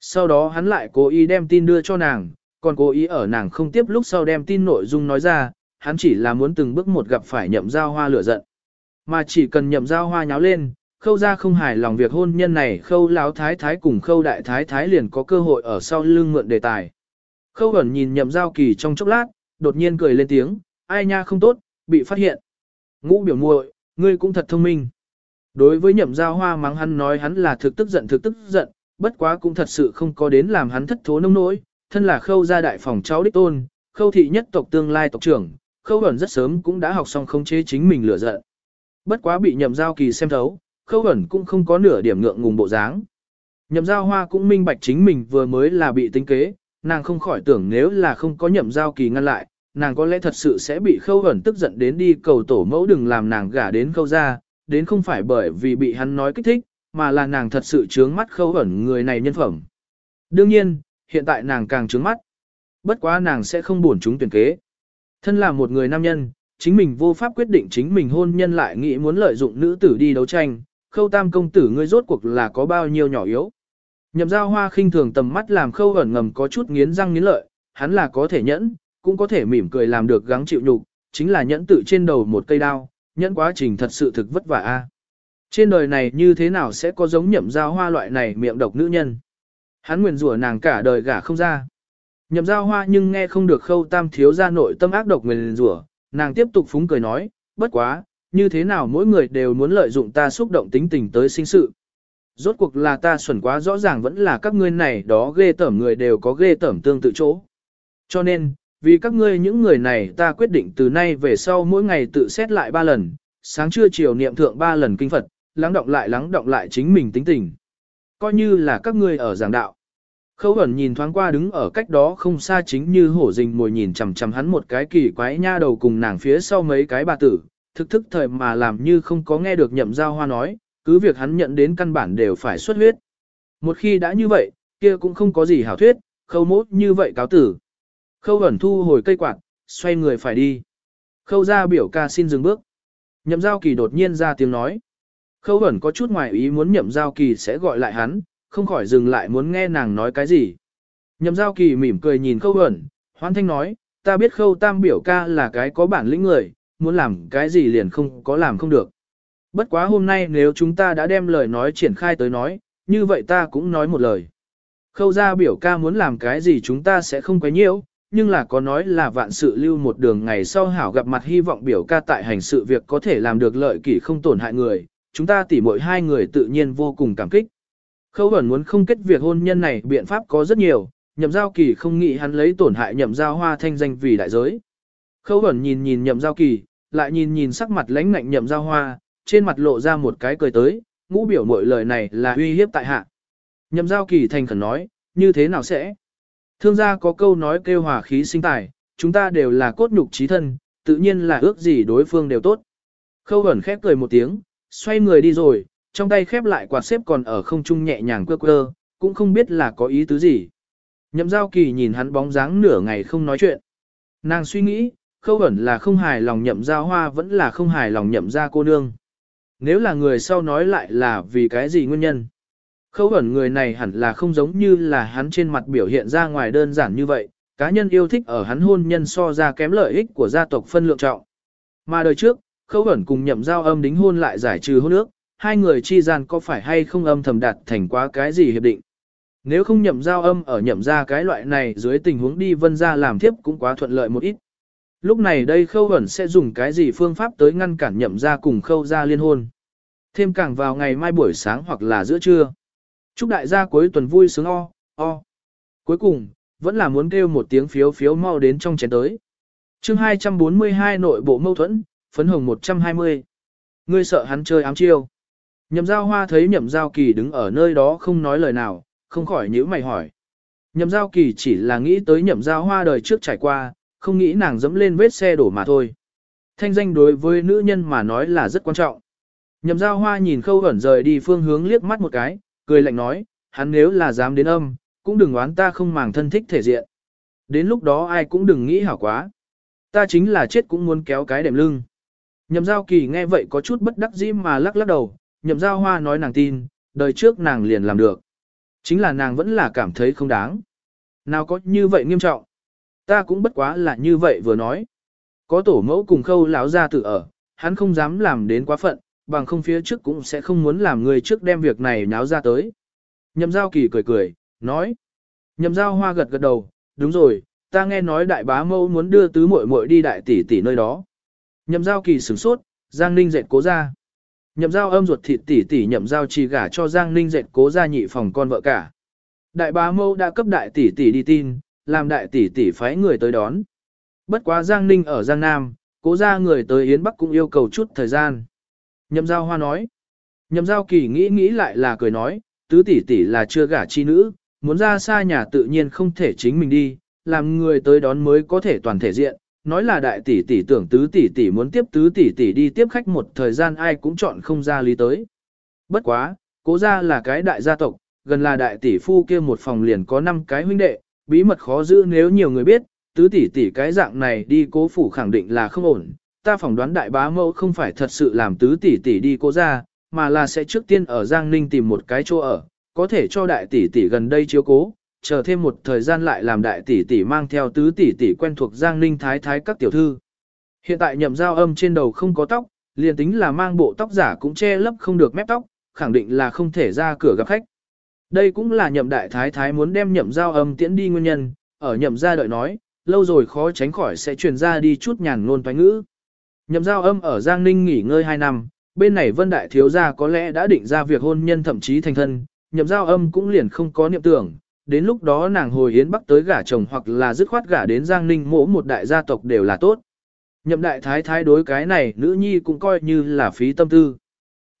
Speaker 1: Sau đó hắn lại cố ý đem tin đưa cho nàng, còn cố ý ở nàng không tiếp lúc sau đem tin nội dung nói ra, hắn chỉ là muốn từng bước một gặp phải nhậm giao hoa lửa giận. Mà chỉ cần nhậm giao hoa nháo lên, khâu ra không hài lòng việc hôn nhân này khâu láo thái thái cùng khâu đại thái thái liền có cơ hội ở sau lưng mượn đề tài. Khâu ẩn nhìn nhậm giao kỳ trong chốc lát, đột nhiên cười lên tiếng, ai nha không tốt, bị phát hiện. Ngũ biểu muội, ngươi cũng thật thông minh. Đối với nhậm giao hoa mắng hắn nói hắn là thực tức giận thực tức giận, bất quá cũng thật sự không có đến làm hắn thất thố nông nỗi, thân là khâu gia đại phòng cháu đích tôn, khâu thị nhất tộc tương lai tộc trưởng, khâu ẩn rất sớm cũng đã học xong khống chế chính mình lửa giận. Bất quá bị nhậm giao kỳ xem thấu, khâu ẩn cũng không có nửa điểm ngượng ngùng bộ dáng. Nhậm giao hoa cũng minh bạch chính mình vừa mới là bị tính kế, nàng không khỏi tưởng nếu là không có nhậm giao kỳ ngăn lại, nàng có lẽ thật sự sẽ bị khâu ẩn tức giận đến đi cầu tổ mẫu đừng làm nàng gả đến khâu ra, đến không phải bởi vì bị hắn nói kích thích, mà là nàng thật sự trướng mắt khâu ẩn người này nhân phẩm. Đương nhiên, hiện tại nàng càng trướng mắt. Bất quá nàng sẽ không buồn chúng tuyển kế. Thân là một người nam nhân, chính mình vô pháp quyết định chính mình hôn nhân lại nghĩ muốn lợi dụng nữ tử đi đấu tranh, khâu tam công tử ngươi rốt cuộc là có bao nhiêu nhỏ yếu. Nhậm giao hoa khinh thường tầm mắt làm khâu ẩn ngầm có chút nghiến răng nghiến lợi, hắn là có thể nhẫn, cũng có thể mỉm cười làm được gắng chịu nhục, chính là nhẫn tự trên đầu một cây đao, nhẫn quá trình thật sự thực vất vả a. Trên đời này như thế nào sẽ có giống nhậm giao hoa loại này miệng độc nữ nhân. Hắn nguyền rủa nàng cả đời gả không ra. Nhậm giao hoa nhưng nghe không được khâu tam thiếu ra nội tâm ác độc nguyền rủa, nàng tiếp tục phúng cười nói, bất quá, như thế nào mỗi người đều muốn lợi dụng ta xúc động tính tình tới sinh sự. Rốt cuộc là ta xuẩn quá rõ ràng vẫn là các ngươi này đó ghê tởm người đều có ghê tởm tương tự chỗ. Cho nên, vì các ngươi những người này ta quyết định từ nay về sau mỗi ngày tự xét lại ba lần, sáng trưa chiều niệm thượng ba lần kinh Phật, lắng động lại lắng động lại chính mình tính tình. Coi như là các ngươi ở giảng đạo. Khâu ẩn nhìn thoáng qua đứng ở cách đó không xa chính như hổ rình mồi nhìn chằm chằm hắn một cái kỳ quái nha đầu cùng nàng phía sau mấy cái bà tử, thực thức thời mà làm như không có nghe được nhậm giao hoa nói, cứ việc hắn nhận đến căn bản đều phải xuất huyết. Một khi đã như vậy, kia cũng không có gì hảo thuyết, khâu mốt như vậy cáo tử. Khâu ẩn thu hồi cây quạt, xoay người phải đi. Khâu ra biểu ca xin dừng bước. Nhậm giao kỳ đột nhiên ra tiếng nói. Khâu ẩn có chút ngoài ý muốn nhậm giao kỳ sẽ gọi lại hắn, không khỏi dừng lại muốn nghe nàng nói cái gì. Nhậm giao kỳ mỉm cười nhìn khâu ẩn, hoan thanh nói, ta biết khâu tam biểu ca là cái có bản lĩnh người, muốn làm cái gì liền không có làm không được. Bất quá hôm nay nếu chúng ta đã đem lời nói triển khai tới nói, như vậy ta cũng nói một lời. Khâu ra biểu ca muốn làm cái gì chúng ta sẽ không quấy nhiễu, nhưng là có nói là vạn sự lưu một đường ngày sau hảo gặp mặt hy vọng biểu ca tại hành sự việc có thể làm được lợi kỷ không tổn hại người, chúng ta tỉ mỗi hai người tự nhiên vô cùng cảm kích. Khâu ẩn muốn không kết việc hôn nhân này biện pháp có rất nhiều, nhậm giao kỳ không nghĩ hắn lấy tổn hại nhậm giao hoa thanh danh vì đại giới. Khâu ẩn nhìn nhìn nhậm giao kỳ, lại nhìn nhìn sắc mặt lãnh ngạnh nhậm giao hoa, trên mặt lộ ra một cái cười tới, ngũ biểu mọi lời này là uy hiếp tại hạ. Nhậm giao kỳ thành khẩn nói, như thế nào sẽ? Thương gia có câu nói kêu hòa khí sinh tài, chúng ta đều là cốt nhục trí thân, tự nhiên là ước gì đối phương đều tốt. Khâu ẩn khép cười một tiếng, xoay người đi rồi, trong tay khép lại quạt xếp còn ở không trung nhẹ nhàng quơ quơ, cũng không biết là có ý tứ gì. Nhậm giao kỳ nhìn hắn bóng dáng nửa ngày không nói chuyện. Nàng suy nghĩ, khâu ẩn là không hài lòng nhậm ra hoa vẫn là không hài lòng nhậm ra cô nương. Nếu là người sau nói lại là vì cái gì nguyên nhân. Khâu ẩn người này hẳn là không giống như là hắn trên mặt biểu hiện ra ngoài đơn giản như vậy, cá nhân yêu thích ở hắn hôn nhân so ra kém lợi ích của gia tộc phân lượng trọng. Mà đời trước, khâu ẩn cùng nhậm giao âm đính hôn lại giải trừ hôn ước, hai người chi gian có phải hay không âm thầm đạt thành quá cái gì hiệp định. Nếu không nhậm giao âm ở nhậm ra cái loại này dưới tình huống đi vân ra làm tiếp cũng quá thuận lợi một ít. Lúc này đây khâu ẩn sẽ dùng cái gì phương pháp tới ngăn cản nhậm ra cùng khâu ra liên hôn. Thêm càng vào ngày mai buổi sáng hoặc là giữa trưa. Chúc đại gia cuối tuần vui sướng o, o. Cuối cùng, vẫn là muốn kêu một tiếng phiếu phiếu mau đến trong chén tới. chương 242 nội bộ mâu thuẫn, phấn hồng 120. Ngươi sợ hắn chơi ám chiêu. Nhậm giao hoa thấy nhậm giao kỳ đứng ở nơi đó không nói lời nào, không khỏi nhíu mày hỏi. Nhậm giao kỳ chỉ là nghĩ tới nhậm giao hoa đời trước trải qua, không nghĩ nàng dẫm lên vết xe đổ mà thôi. Thanh danh đối với nữ nhân mà nói là rất quan trọng. Nhậm giao hoa nhìn khâu ẩn rời đi phương hướng liếc mắt một cái, cười lạnh nói, hắn nếu là dám đến âm, cũng đừng oán ta không màng thân thích thể diện. Đến lúc đó ai cũng đừng nghĩ hảo quá. Ta chính là chết cũng muốn kéo cái đệm lưng. Nhậm giao kỳ nghe vậy có chút bất đắc dĩ mà lắc lắc đầu, nhậm giao hoa nói nàng tin, đời trước nàng liền làm được. Chính là nàng vẫn là cảm thấy không đáng. Nào có như vậy nghiêm trọng. Ta cũng bất quá là như vậy vừa nói. Có tổ mẫu cùng khâu lão ra tự ở, hắn không dám làm đến quá phận, bằng không phía trước cũng sẽ không muốn làm người trước đem việc này nháo ra tới. Nhậm giao kỳ cười cười, nói. Nhậm giao hoa gật gật đầu, đúng rồi, ta nghe nói đại bá mẫu muốn đưa tứ muội muội đi đại tỷ tỷ nơi đó. Nhậm giao kỳ sửng sốt, Giang Ninh dệt cố ra. Nhậm giao âm ruột thịt tỷ tỷ nhậm giao chỉ gả cho Giang Ninh dệt cố ra nhị phòng con vợ cả. Đại bá mẫu đã cấp đại tỷ tỷ đi tin, làm đại tỷ tỷ phái người tới đón. Bất quá Giang Ninh ở Giang Nam, cố ra người tới Yến Bắc cũng yêu cầu chút thời gian. Nhậm giao hoa nói. Nhậm giao kỳ nghĩ nghĩ lại là cười nói, tứ tỷ tỷ là chưa gả chi nữ, muốn ra xa nhà tự nhiên không thể chính mình đi, làm người tới đón mới có thể toàn thể diện. Nói là đại tỷ tỷ tưởng tứ tỷ tỷ muốn tiếp tứ tỷ tỷ đi tiếp khách một thời gian ai cũng chọn không ra lý tới. Bất quá, cố ra là cái đại gia tộc, gần là đại tỷ phu kia một phòng liền có 5 cái huynh đệ, bí mật khó giữ nếu nhiều người biết, tứ tỷ tỷ cái dạng này đi cố phủ khẳng định là không ổn. Ta phỏng đoán đại bá mẫu không phải thật sự làm tứ tỷ tỷ đi cố ra, mà là sẽ trước tiên ở Giang Ninh tìm một cái chỗ ở, có thể cho đại tỷ tỷ gần đây chiếu cố, chờ thêm một thời gian lại làm đại tỷ tỷ mang theo tứ tỷ tỷ quen thuộc Giang Ninh thái thái các tiểu thư. Hiện tại nhậm giao âm trên đầu không có tóc, liền tính là mang bộ tóc giả cũng che lấp không được mép tóc, khẳng định là không thể ra cửa gặp khách. Đây cũng là nhậm đại thái thái muốn đem nhậm giao âm tiễn đi nguyên nhân, ở nhậm gia đợi nói, lâu rồi khó tránh khỏi sẽ truyền ra đi chút nhàn ngôn toán ngữ. Nhậm giao âm ở Giang Ninh nghỉ ngơi 2 năm, bên này vân đại thiếu gia có lẽ đã định ra việc hôn nhân thậm chí thành thân, nhậm giao âm cũng liền không có niệm tưởng, đến lúc đó nàng hồi yến bắc tới gả chồng hoặc là dứt khoát gả đến Giang Ninh mỗ một đại gia tộc đều là tốt. Nhậm đại thái thái đối cái này nữ nhi cũng coi như là phí tâm tư.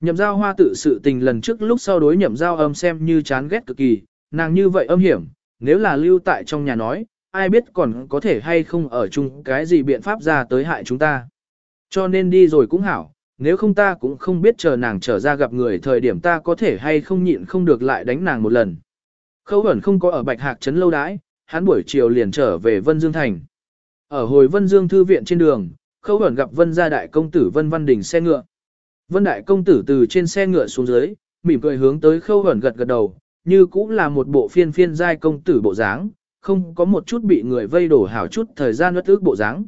Speaker 1: Nhậm giao hoa tự sự tình lần trước lúc sau đối nhậm giao âm xem như chán ghét cực kỳ, nàng như vậy âm hiểm, nếu là lưu tại trong nhà nói, ai biết còn có thể hay không ở chung cái gì biện pháp ra tới hại chúng ta. Cho nên đi rồi cũng hảo, nếu không ta cũng không biết chờ nàng trở ra gặp người thời điểm ta có thể hay không nhịn không được lại đánh nàng một lần. Khâu ẩn không có ở Bạch Hạc Trấn lâu đãi, hắn buổi chiều liền trở về Vân Dương Thành. Ở hồi Vân Dương Thư viện trên đường, Khâu ẩn gặp Vân gia đại công tử Vân Văn Đình xe ngựa. Vân đại công tử từ trên xe ngựa xuống dưới, mỉm cười hướng tới Khâu hẩn gật gật đầu, như cũng là một bộ phiên phiên giai công tử bộ dáng, không có một chút bị người vây đổ hảo chút thời gian nuốt ước bộ dáng.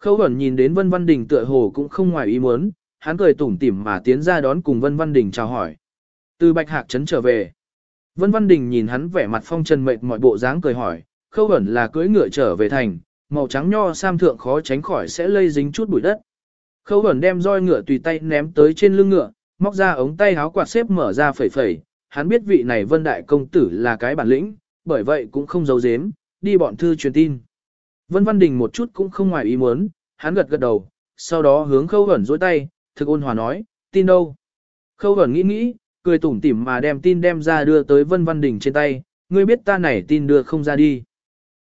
Speaker 1: Khâu hẩn nhìn đến Vân Văn Đình tựa hồ cũng không ngoài ý muốn, hắn cười tủm tỉm mà tiến ra đón cùng Vân Văn Đình chào hỏi. Từ Bạch Hạc Trấn trở về. Vân Văn Đình nhìn hắn vẻ mặt phong trần mệt mọi bộ dáng cười hỏi, khâu hẩn là cưỡi ngựa trở về thành, màu trắng nho sam thượng khó tránh khỏi sẽ lây dính chút bụi đất. Khâu ẩn đem roi ngựa tùy tay ném tới trên lưng ngựa, móc ra ống tay háo quạt xếp mở ra phẩy phẩy, hắn biết vị này Vân Đại Công Tử là cái bản lĩnh, bởi vậy cũng không giấu giếm, đi bọn thư truyền tin. Vân Văn Đình một chút cũng không ngoài ý muốn, hắn gật gật đầu, sau đó hướng khâu ẩn dối tay, thực ôn hòa nói, tin đâu. Khâu ẩn nghĩ nghĩ, cười tủm tỉm mà đem tin đem ra đưa tới Vân Văn Đình trên tay, ngươi biết ta này tin đưa không ra đi.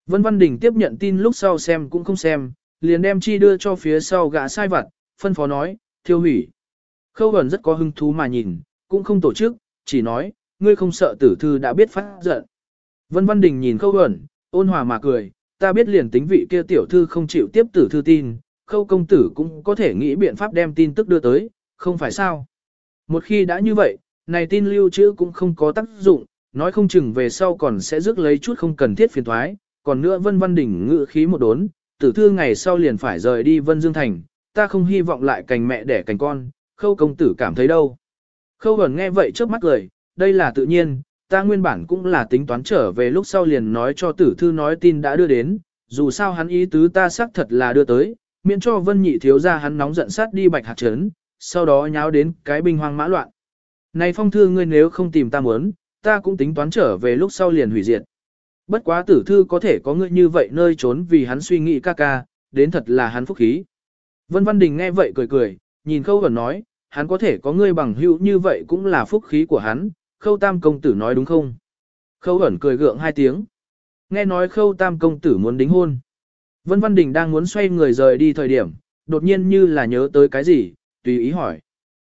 Speaker 1: Vân Văn Đình tiếp nhận tin lúc sau xem cũng không xem, liền đem chi đưa cho phía sau gã sai vặt, phân phó nói, thiêu hủy. Khâu hẩn rất có hứng thú mà nhìn, cũng không tổ chức, chỉ nói, ngươi không sợ tử thư đã biết phát giận. Vân Văn Đình nhìn khâu hẩn, ôn hòa mà cười, ta biết liền tính vị kia tiểu thư không chịu tiếp tử thư tin, khâu công tử cũng có thể nghĩ biện pháp đem tin tức đưa tới, không phải sao. Một khi đã như vậy, này tin lưu trữ cũng không có tác dụng, nói không chừng về sau còn sẽ rước lấy chút không cần thiết phiền thoái, còn nữa vân văn Đình ngự khí một đốn, tử thư ngày sau liền phải rời đi vân dương thành, ta không hy vọng lại cành mẹ đẻ cành con, khâu công tử cảm thấy đâu. Khâu hẩn nghe vậy trước mắt cười, đây là tự nhiên, ta nguyên bản cũng là tính toán trở về lúc sau liền nói cho tử thư nói tin đã đưa đến, dù sao hắn ý tứ ta xác thật là đưa tới, miễn cho vân nhị thiếu ra hắn nóng giận sát đi bạch hạt trấn, sau đó nháo đến cái binh hoang mã loạn. Này phong thư ngươi nếu không tìm ta muốn, ta cũng tính toán trở về lúc sau liền hủy diệt. Bất quá tử thư có thể có ngươi như vậy nơi trốn vì hắn suy nghĩ ca ca, đến thật là hắn phúc khí. Vân Văn Đình nghe vậy cười cười, nhìn khâu gần nói, hắn có thể có ngươi bằng hữu như vậy cũng là phúc khí của hắn, khâu tam công tử nói đúng không? Khâu ẩn cười gượng hai tiếng. Nghe nói khâu tam công tử muốn đính hôn. Vân Văn Đình đang muốn xoay người rời đi thời điểm, đột nhiên như là nhớ tới cái gì, tùy ý hỏi.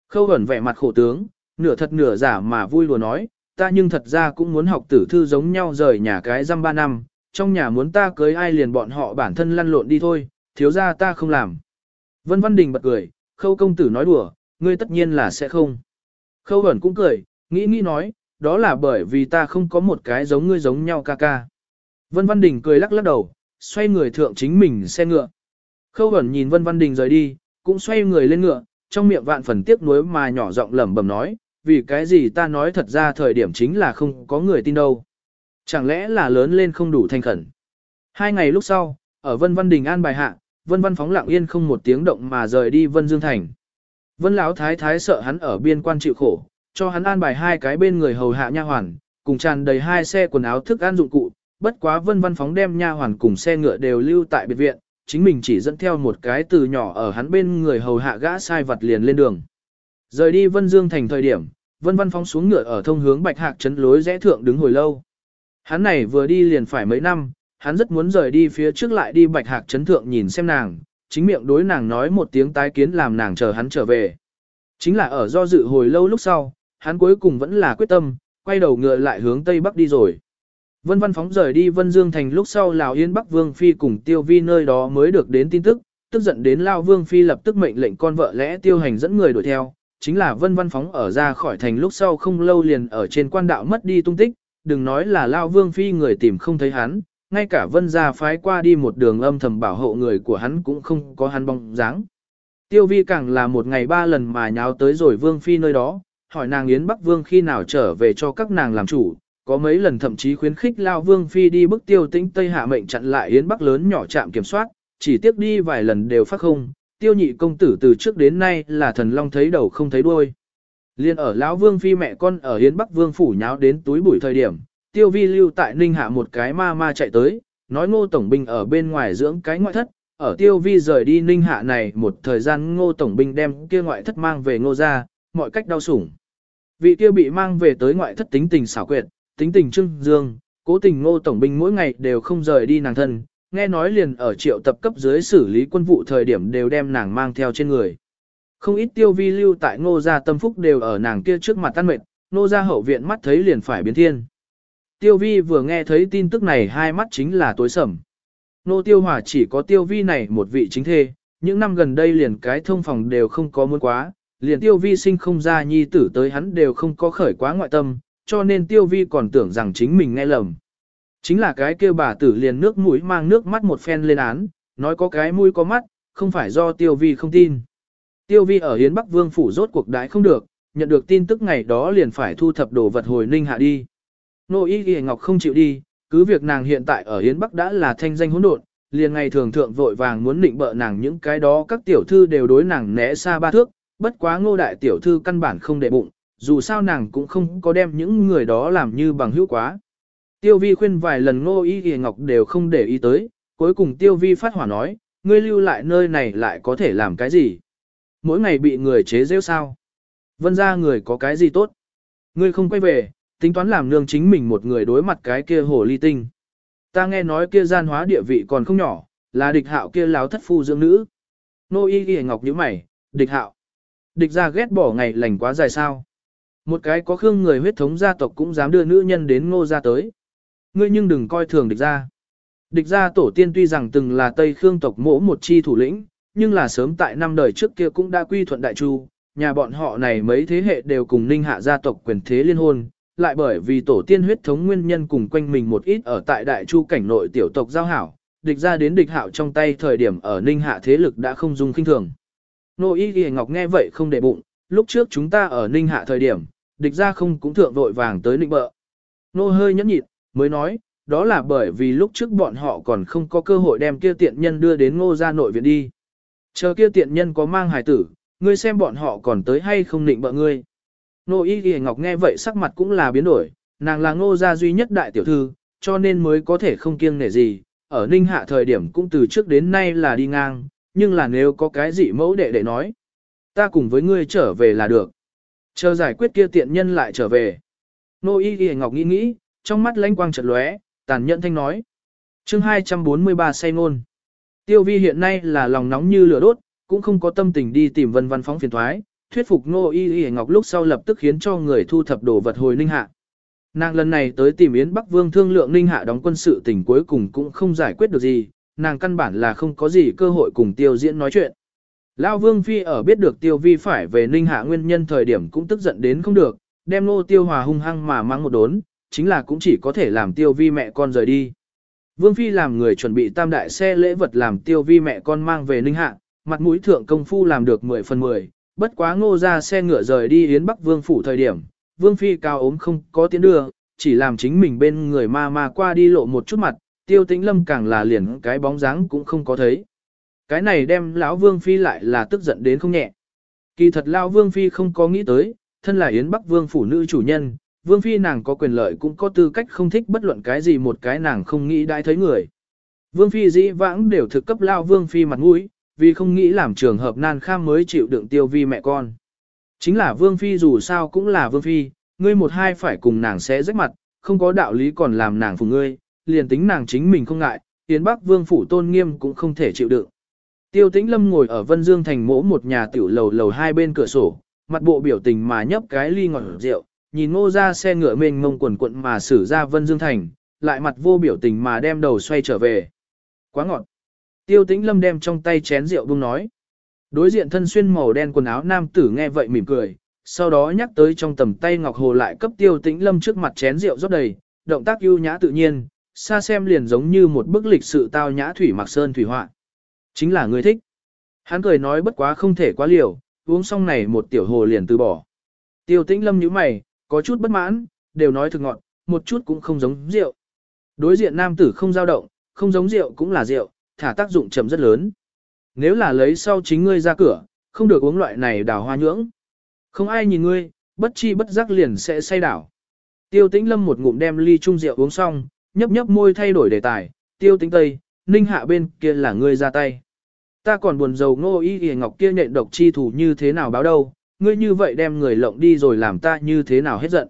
Speaker 1: Khâu ẩn vẻ mặt khổ tướng, nửa thật nửa giả mà vui lùa nói, ta nhưng thật ra cũng muốn học tử thư giống nhau rời nhà cái răm ba năm, trong nhà muốn ta cưới ai liền bọn họ bản thân lăn lộn đi thôi, thiếu ra ta không làm. Vân Văn Đình bật cười, khâu công tử nói đùa, ngươi tất nhiên là sẽ không. Khâu ẩn cũng cười, nghĩ nghĩ nói, đó là bởi vì ta không có một cái giống ngươi giống nhau ca ca. Vân Văn Đình cười lắc lắc đầu, xoay người thượng chính mình xe ngựa. Khâu ẩn nhìn Vân Văn Đình rời đi, cũng xoay người lên ngựa, trong miệng vạn phần tiếc nuối mà nhỏ giọng lẩm bẩm nói, vì cái gì ta nói thật ra thời điểm chính là không có người tin đâu. Chẳng lẽ là lớn lên không đủ thanh khẩn. Hai ngày lúc sau, ở Vân Văn Đình an bài hạ, Vân Văn phóng lặng yên không một tiếng động mà rời đi Vân Dương Thành. Vân Lão Thái Thái sợ hắn ở biên quan chịu khổ, cho hắn an bài hai cái bên người hầu hạ nha hoàn, cùng tràn đầy hai xe quần áo thức ăn dụng cụ, bất quá Vân Văn phóng đem nha hoàn cùng xe ngựa đều lưu tại biệt viện, chính mình chỉ dẫn theo một cái từ nhỏ ở hắn bên người hầu hạ gã sai vật liền lên đường. Rời đi Vân Dương thành thời điểm, Vân Văn phóng xuống ngựa ở thông hướng Bạch Hạc trấn lối rẽ thượng đứng hồi lâu. Hắn này vừa đi liền phải mấy năm, hắn rất muốn rời đi phía trước lại đi Bạch Hạc chấn thượng nhìn xem nàng, chính miệng đối nàng nói một tiếng tái kiến làm nàng chờ hắn trở về. Chính là ở do dự hồi lâu lúc sau, hắn cuối cùng vẫn là quyết tâm, quay đầu ngựa lại hướng Tây Bắc đi rồi. Vân Văn phóng rời đi Vân Dương thành lúc sau Lào Yên Bắc Vương Phi cùng Tiêu Vi nơi đó mới được đến tin tức, tức giận đến Lao Vương Phi lập tức mệnh lệnh con vợ lẽ Tiêu Hành dẫn người đuổi theo, chính là Vân Văn phóng ở ra khỏi thành lúc sau không lâu liền ở trên quan đạo mất đi tung tích, đừng nói là Lao Vương Phi người tìm không thấy hắn, ngay cả Vân gia phái qua đi một đường âm thầm bảo hộ người của hắn cũng không có hắn bóng dáng. Tiêu Vi càng là một ngày ba lần mà nháo tới rồi Vương Phi nơi đó, hỏi nàng Yến Bắc Vương khi nào trở về cho các nàng làm chủ, có mấy lần thậm chí khuyến khích Lao Vương Phi đi bức tiêu tĩnh Tây Hạ mệnh chặn lại Yến Bắc lớn nhỏ chạm kiểm soát, chỉ tiếc đi vài lần đều phát không, tiêu nhị công tử từ trước đến nay là thần long thấy đầu không thấy đuôi. Liên ở lão Vương Phi mẹ con ở Yến Bắc Vương phủ nháo đến túi bụi thời điểm, tiêu vi lưu tại Ninh Hạ một cái ma ma chạy tới, nói ngô tổng binh ở bên ngoài dưỡng cái ngoại thất, ở tiêu vi rời đi Ninh Hạ này một thời gian ngô tổng binh đem kia ngoại thất mang về ngô ra, mọi cách đau sủng. Vị kia bị mang về tới ngoại thất tính tình xảo quyệt, tính tình trưng dương, cố tình ngô tổng binh mỗi ngày đều không rời đi nàng thân, nghe nói liền ở triệu tập cấp dưới xử lý quân vụ thời điểm đều đem nàng mang theo trên người. Không ít tiêu vi lưu tại ngô gia tâm phúc đều ở nàng kia trước mặt tan mệt, ngô gia hậu viện mắt thấy liền phải biến thiên. Tiêu vi vừa nghe thấy tin tức này hai mắt chính là tối sầm. Nô tiêu hòa chỉ có tiêu vi này một vị chính thê, những năm gần đây liền cái thông phòng đều không có muốn quá, liền tiêu vi sinh không ra nhi tử tới hắn đều không có khởi quá ngoại tâm, cho nên tiêu vi còn tưởng rằng chính mình nghe lầm. Chính là cái kêu bà tử liền nước mũi mang nước mắt một phen lên án, nói có cái mũi có mắt, không phải do tiêu vi không tin. Tiêu vi ở Hiến Bắc Vương phủ rốt cuộc đái không được, nhận được tin tức ngày đó liền phải thu thập đồ vật hồi ninh hạ đi. Nô y Y ngọc không chịu đi, cứ việc nàng hiện tại ở Yến Bắc đã là thanh danh hỗn độn, liền ngày thường thượng vội vàng muốn định bợ nàng những cái đó các tiểu thư đều đối nàng né xa ba thước, bất quá ngô đại tiểu thư căn bản không để bụng, dù sao nàng cũng không có đem những người đó làm như bằng hữu quá. Tiêu vi khuyên vài lần ngô y ghi ngọc đều không để ý tới, cuối cùng tiêu vi phát hỏa nói, ngươi lưu lại nơi này lại có thể làm cái gì? Mỗi ngày bị người chế rêu sao? Vân ra người có cái gì tốt? Ngươi không quay về, tính toán làm nương chính mình một người đối mặt cái kia hồ ly tinh. Ta nghe nói kia gian hóa địa vị còn không nhỏ, là địch hạo kia láo thất phu dưỡng nữ. Nô y ghi ngọc như mày, địch hạo. Địch ra ghét bỏ ngày lành quá dài sao. Một cái có khương người huyết thống gia tộc cũng dám đưa nữ nhân đến ngô ra tới. Ngươi nhưng đừng coi thường địch ra. Địch ra tổ tiên tuy rằng từng là Tây Khương tộc mỗ một chi thủ lĩnh, nhưng là sớm tại năm đời trước kia cũng đã quy thuận đại chu, nhà bọn họ này mấy thế hệ đều cùng ninh hạ gia tộc quyền thế liên hôn, lại bởi vì tổ tiên huyết thống nguyên nhân cùng quanh mình một ít ở tại đại chu cảnh nội tiểu tộc giao hảo, địch ra đến địch hạo trong tay thời điểm ở ninh hạ thế lực đã không dung kinh thường. Nô y ghi ngọc nghe vậy không để bụng, lúc trước chúng ta ở ninh hạ thời điểm, địch ra không cũng thượng vội vàng tới ninh bợ. Nô hơi nhẫn nhịn, mới nói, đó là bởi vì lúc trước bọn họ còn không có cơ hội đem kia tiện nhân đưa đến ngô gia nội viện đi. Chờ kia tiện nhân có mang hài tử, ngươi xem bọn họ còn tới hay không định bợ ngươi. Nô y Y ngọc nghe vậy sắc mặt cũng là biến đổi, nàng là ngô gia duy nhất đại tiểu thư, cho nên mới có thể không kiêng nể gì, ở ninh hạ thời điểm cũng từ trước đến nay là đi ngang, nhưng là nếu có cái gì mẫu đệ để nói, ta cùng với ngươi trở về là được. Chờ giải quyết kia tiện nhân lại trở về. Nô y Y ngọc nghĩ nghĩ, trong mắt lanh quang chợt lóe, tàn nhẫn thanh nói. chương 243 say ngôn. Tiêu vi hiện nay là lòng nóng như lửa đốt, cũng không có tâm tình đi tìm vân văn phóng phiền thoái, thuyết phục Nô Y Y Ngọc lúc sau lập tức khiến cho người thu thập đồ vật hồi Ninh Hạ. Nàng lần này tới tìm Yến Bắc Vương thương lượng Ninh Hạ đóng quân sự tình cuối cùng cũng không giải quyết được gì, nàng căn bản là không có gì cơ hội cùng Tiêu Diễn nói chuyện. Lão Vương Phi ở biết được Tiêu Vi phải về Ninh Hạ nguyên nhân thời điểm cũng tức giận đến không được, đem Nô Tiêu Hòa hung hăng mà mang một đốn, chính là cũng chỉ có thể làm Tiêu Vi mẹ con rời đi. Vương Phi làm người chuẩn bị tam đại xe lễ vật làm Tiêu Vi mẹ con mang về Ninh Hạ, mặt mũi thượng công phu làm được 10 phần 10, bất quá ngô ra xe ngựa rời đi Yến Bắc Vương phủ thời điểm, Vương Phi cao ốm không có tiến đưa, chỉ làm chính mình bên người ma ma qua đi lộ một chút mặt, tiêu tĩnh lâm càng là liền cái bóng dáng cũng không có thấy. Cái này đem lão Vương Phi lại là tức giận đến không nhẹ. Kỳ thật lão Vương Phi không có nghĩ tới, thân là Yến Bắc Vương phủ nữ chủ nhân, Vương Phi nàng có quyền lợi cũng có tư cách không thích bất luận cái gì một cái nàng không nghĩ đãi thấy người. Vương Phi dĩ vãng đều thực cấp lao Vương Phi mặt mũi, vì không nghĩ làm trường hợp nan kham mới chịu đựng tiêu vi mẹ con. Chính là Vương Phi dù sao cũng là Vương Phi, ngươi một hai phải cùng nàng sẽ rách mặt, không có đạo lý còn làm nàng phụ ngươi, liền tính nàng chính mình không ngại, Yến Bắc Vương phủ tôn nghiêm cũng không thể chịu đựng. Tiêu Tĩnh Lâm ngồi ở Vân Dương thành mỗ một nhà tiểu lầu lầu hai bên cửa sổ, mặt bộ biểu tình mà nhấp cái ly ngọt rượu, nhìn ngô ra xe ngựa mênh mông quần quận mà xử ra Vân Dương thành, lại mặt vô biểu tình mà đem đầu xoay trở về. Quá ngọt. Tiêu tĩnh lâm đem trong tay chén rượu buông nói. Đối diện thân xuyên màu đen quần áo nam tử nghe vậy mỉm cười, sau đó nhắc tới trong tầm tay ngọc hồ lại cấp tiêu tĩnh lâm trước mặt chén rượu rót đầy, động tác ưu nhã tự nhiên, xa xem liền giống như một bức lịch sự tao nhã thủy mặc sơn thủy họa. Chính là người thích. Hắn cười nói bất quá không thể quá liều, uống xong này một tiểu hồ liền từ bỏ. Tiêu tĩnh lâm nhíu mày, có chút bất mãn, đều nói thực ngọn, một chút cũng không giống rượu. Đối diện nam tử không dao động, không giống rượu cũng là rượu, thả tác dụng chậm rất lớn. Nếu là lấy sau chính ngươi ra cửa, không được uống loại này đào hoa nhưỡng. Không ai nhìn ngươi, bất chi bất giác liền sẽ say đảo. Tiêu tĩnh lâm một ngụm đem ly chung rượu uống xong, nhấp nhấp môi thay đổi đề tài, tiêu tĩnh tây, ninh hạ bên kia là ngươi ra tay. Ta còn buồn giàu ngô y y ngọc kia nhện độc chi thủ như thế nào báo đâu, ngươi như vậy đem người lộng đi rồi làm ta như thế nào hết giận.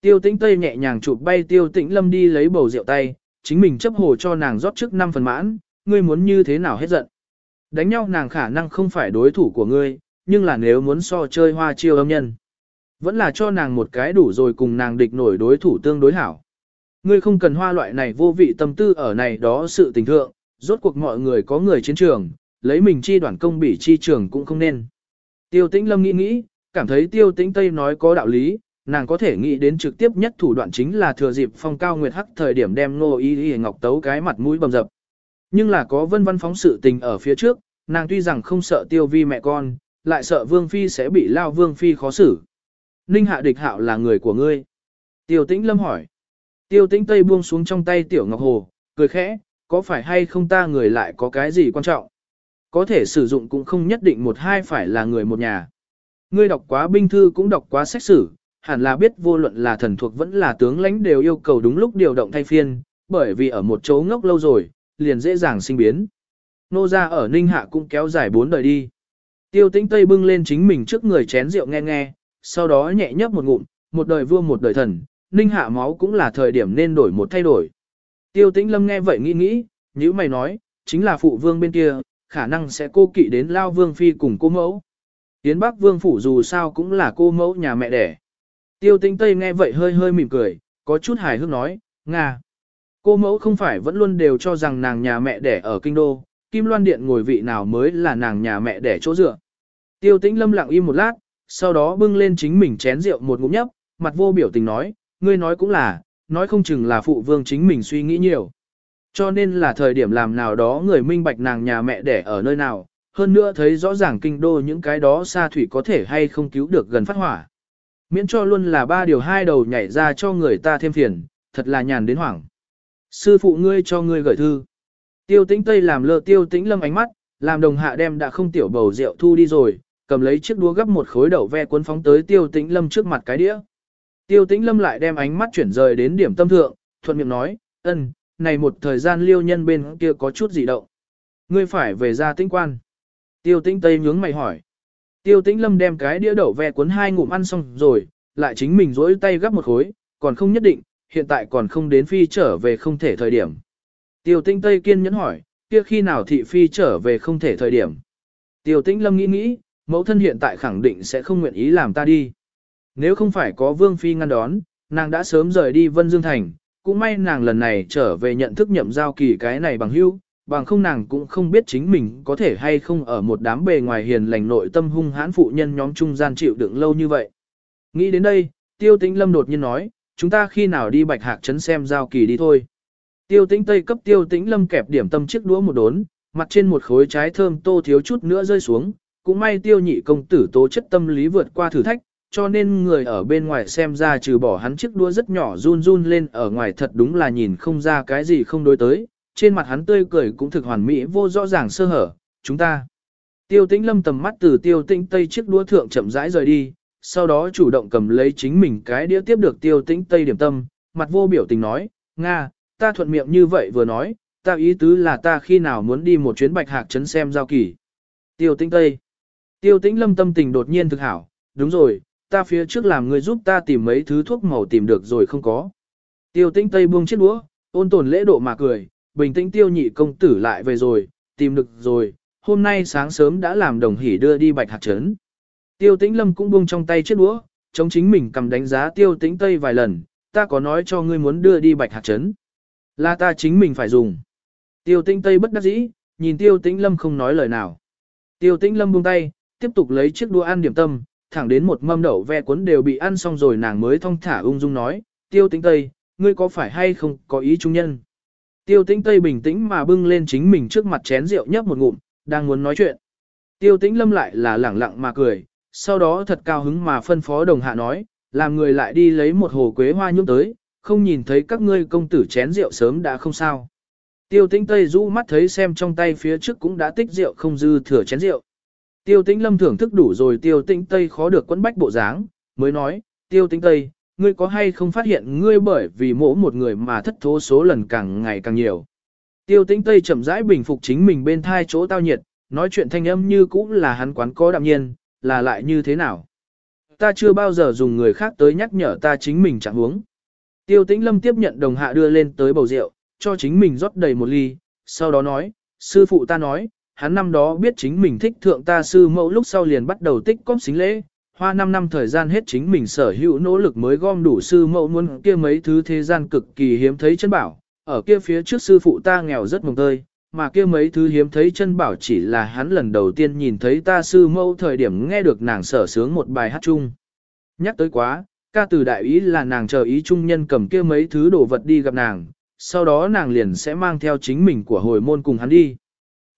Speaker 1: Tiêu tĩnh tây nhẹ nhàng chụp bay tiêu tĩnh lâm đi lấy bầu rượu tay, chính mình chấp hồ cho nàng rót trước năm phần mãn, ngươi muốn như thế nào hết giận. Đánh nhau nàng khả năng không phải đối thủ của ngươi, nhưng là nếu muốn so chơi hoa chiêu âm nhân. Vẫn là cho nàng một cái đủ rồi cùng nàng địch nổi đối thủ tương đối hảo. Ngươi không cần hoa loại này vô vị tâm tư ở này đó sự tình thượng, rốt cuộc mọi người có người chiến trường, lấy mình chi đoàn công bỉ chi trường cũng không nên. Tiêu tĩnh lâm nghĩ nghĩ, cảm thấy tiêu tĩnh Tây nói có đạo lý, nàng có thể nghĩ đến trực tiếp nhất thủ đoạn chính là thừa dịp phong cao nguyệt hắc thời điểm đem ngô y y ngọc tấu cái mặt mũi bầm dập. Nhưng là có vân văn phóng sự tình ở phía trước, nàng tuy rằng không sợ tiêu vi mẹ con, lại sợ vương phi sẽ bị lao vương phi khó xử. Ninh hạ địch hạo là người của ngươi. Tiêu tĩnh lâm hỏi. Tiêu tĩnh tây buông xuống trong tay tiểu ngọc hồ, cười khẽ, có phải hay không ta người lại có cái gì quan trọng? Có thể sử dụng cũng không nhất định một hai phải là người một nhà. Ngươi đọc quá binh thư cũng đọc quá sách sử, hẳn là biết vô luận là thần thuộc vẫn là tướng lãnh đều yêu cầu đúng lúc điều động thay phiên, bởi vì ở một chỗ ngốc lâu rồi, liền dễ dàng sinh biến. Nô gia ở Ninh Hạ cũng kéo dài bốn đời đi. Tiêu tĩnh Tây bưng lên chính mình trước người chén rượu nghe nghe, sau đó nhẹ nhấp một ngụm, một đời vua một đời thần, Ninh Hạ máu cũng là thời điểm nên đổi một thay đổi. Tiêu tĩnh Lâm nghe vậy nghĩ nghĩ, như mày nói, chính là phụ vương bên kia, khả năng sẽ cô kỵ đến Lao Vương Phi cùng cô mẫu. Tiến Bắc Vương Phủ dù sao cũng là cô mẫu nhà mẹ đẻ. Tiêu tĩnh Tây nghe vậy hơi hơi mỉm cười, có chút hài hước nói, Nga. Cô mẫu không phải vẫn luôn đều cho rằng nàng nhà mẹ đẻ ở kinh đô, Kim Loan Điện ngồi vị nào mới là nàng nhà mẹ đẻ chỗ dựa. Tiêu tĩnh lâm lặng im một lát, sau đó bưng lên chính mình chén rượu một ngụm nhấp, mặt vô biểu tình nói, ngươi nói cũng là, nói không chừng là phụ vương chính mình suy nghĩ nhiều. Cho nên là thời điểm làm nào đó người minh bạch nàng nhà mẹ đẻ ở nơi nào, hơn nữa thấy rõ ràng kinh đô những cái đó xa thủy có thể hay không cứu được gần phát hỏa. Miễn cho luôn là ba điều hai đầu nhảy ra cho người ta thêm phiền, thật là nhàn đến hoảng. Sư phụ ngươi cho ngươi gửi thư. Tiêu tĩnh Tây làm lơ tiêu tĩnh lâm ánh mắt, làm đồng hạ đem đã không tiểu bầu rượu thu đi rồi, cầm lấy chiếc đũa gấp một khối đậu ve cuốn phóng tới tiêu tĩnh lâm trước mặt cái đĩa. Tiêu tĩnh lâm lại đem ánh mắt chuyển rời đến điểm tâm thượng, thuận miệng nói, ân, này một thời gian liêu nhân bên kia có chút gì động. Ngươi phải về ra tĩnh quan. Tiêu tĩnh Tây nhướng mày hỏi. Tiêu tĩnh lâm đem cái đĩa đậu ve cuốn hai ngụm ăn xong rồi, lại chính mình rỗi tay gấp một khối, còn không nhất định, hiện tại còn không đến phi trở về không thể thời điểm. Tiêu tĩnh Tây kiên nhẫn hỏi, kia khi nào thị phi trở về không thể thời điểm. Tiêu tĩnh lâm nghĩ nghĩ, mẫu thân hiện tại khẳng định sẽ không nguyện ý làm ta đi. Nếu không phải có vương phi ngăn đón, nàng đã sớm rời đi Vân Dương Thành, cũng may nàng lần này trở về nhận thức nhậm giao kỳ cái này bằng hữu, bằng không nàng cũng không biết chính mình có thể hay không ở một đám bề ngoài hiền lành nội tâm hung hãn phụ nhân nhóm trung gian chịu đựng lâu như vậy. Nghĩ đến đây, tiêu tĩnh lâm đột nhiên nói, chúng ta khi nào đi bạch hạc trấn xem giao kỳ đi thôi. Tiêu tĩnh tây cấp tiêu tĩnh lâm kẹp điểm tâm chiếc đũa một đốn, mặt trên một khối trái thơm tô thiếu chút nữa rơi xuống, cũng may tiêu nhị công tử tố chất tâm lý vượt qua thử thách, cho nên người ở bên ngoài xem ra trừ bỏ hắn chiếc đũa rất nhỏ run run lên ở ngoài thật đúng là nhìn không ra cái gì không đối tới, trên mặt hắn tươi cười cũng thực hoàn mỹ vô rõ ràng sơ hở, chúng ta. Tiêu tĩnh lâm tầm mắt từ tiêu tĩnh tây chiếc đũa thượng chậm rãi rời đi, sau đó chủ động cầm lấy chính mình cái đĩa tiếp được tiêu tĩnh tây điểm tâm, mặt vô biểu tình nói, Nga, ta thuận miệng như vậy vừa nói, ta ý tứ là ta khi nào muốn đi một chuyến bạch hạc trấn xem giao kỳ. Tiêu tĩnh tây. Tiêu tĩnh lâm tâm tình đột nhiên thực hảo, đúng rồi, ta phía trước làm người giúp ta tìm mấy thứ thuốc màu tìm được rồi không có. Tiêu tĩnh tây buông chiếc đũa, ôn tồn lễ độ mà cười, bình tĩnh tiêu nhị công tử lại về rồi, tìm được rồi, hôm nay sáng sớm đã làm đồng hỉ đưa đi bạch hạt trấn. Tiêu tĩnh lâm cũng buông trong tay chiếc đũa, chống chính mình cầm đánh giá tiêu tĩnh tây vài lần, ta có nói cho ngươi muốn đưa đi bạch hạt trấn. Là ta chính mình phải dùng. Tiêu tĩnh tây bất đắc dĩ, nhìn tiêu tĩnh lâm không nói lời nào. Tiêu tĩnh lâm buông tay, tiếp tục lấy chiếc đũa ăn điểm tâm, thẳng đến một mâm đậu ve cuốn đều bị ăn xong rồi nàng mới thong thả ung dung nói, tiêu tĩnh tây, ngươi có phải hay không có ý trung nhân. Tiêu tĩnh tây bình tĩnh mà bưng lên chính mình trước mặt chén rượu nhấp một ngụm, đang muốn nói chuyện. Tiêu tĩnh lâm lại là lẳng lặng mà cười, sau đó thật cao hứng mà phân phó đồng hạ nói, làm người lại đi lấy một hồ quế hoa nhung tới, không nhìn thấy các ngươi công tử chén rượu sớm đã không sao. Tiêu tĩnh tây rũ mắt thấy xem trong tay phía trước cũng đã tích rượu không dư thừa chén rượu. Tiêu tĩnh lâm thưởng thức đủ rồi tiêu tĩnh tây khó được quấn bách bộ dáng, mới nói, tiêu tĩnh tây, ngươi có hay không phát hiện ngươi bởi vì mỗi một người mà thất thố số lần càng ngày càng nhiều. Tiêu tĩnh Tây chậm rãi bình phục chính mình bên thai chỗ tao nhiệt, nói chuyện thanh âm như cũ là hắn quán có đạm nhiên, là lại như thế nào. Ta chưa bao giờ dùng người khác tới nhắc nhở ta chính mình chẳng uống. Tiêu tĩnh lâm tiếp nhận đồng hạ đưa lên tới bầu rượu, cho chính mình rót đầy một ly, sau đó nói, sư phụ ta nói, hắn năm đó biết chính mình thích thượng ta sư mẫu lúc sau liền bắt đầu tích cóp xính lễ, Hoa 5 năm thời gian hết chính mình sở hữu nỗ lực mới gom đủ sư mẫu muốn kia mấy thứ thế gian cực kỳ hiếm thấy chân bảo, ở kia phía trước sư phụ ta nghèo rất mồng tơi, mà kia mấy thứ hiếm thấy chân bảo chỉ là hắn lần đầu tiên nhìn thấy ta sư mẫu thời điểm nghe được nàng sở sướng một bài hát chung. Nhắc tới quá, ca từ đại ý là nàng chờ ý trung nhân cầm kia mấy thứ đồ vật đi gặp nàng, sau đó nàng liền sẽ mang theo chính mình của hồi môn cùng hắn đi.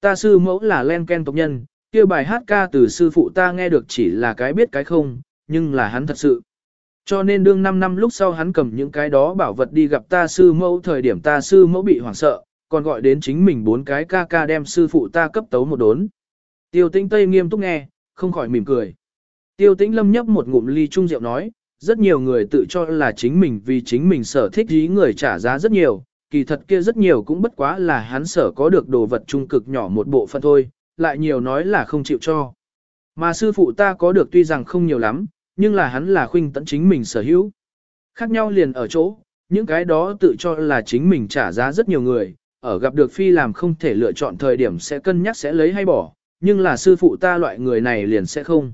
Speaker 1: Ta sư mẫu là len ken tộc nhân, kia bài hát ca từ sư phụ ta nghe được chỉ là cái biết cái không, nhưng là hắn thật sự. Cho nên đương 5 năm lúc sau hắn cầm những cái đó bảo vật đi gặp ta sư mẫu thời điểm ta sư mẫu bị hoảng sợ, còn gọi đến chính mình bốn cái ca ca đem sư phụ ta cấp tấu một đốn. Tiêu tĩnh Tây nghiêm túc nghe, không khỏi mỉm cười. Tiêu tĩnh Lâm nhấp một ngụm ly trung rượu nói, rất nhiều người tự cho là chính mình vì chính mình sở thích ý người trả giá rất nhiều, kỳ thật kia rất nhiều cũng bất quá là hắn sở có được đồ vật trung cực nhỏ một bộ phận thôi, lại nhiều nói là không chịu cho. Mà sư phụ ta có được tuy rằng không nhiều lắm, nhưng là hắn là khuynh tận chính mình sở hữu. Khác nhau liền ở chỗ, những cái đó tự cho là chính mình trả giá rất nhiều người, ở gặp được phi làm không thể lựa chọn thời điểm sẽ cân nhắc sẽ lấy hay bỏ, nhưng là sư phụ ta loại người này liền sẽ không.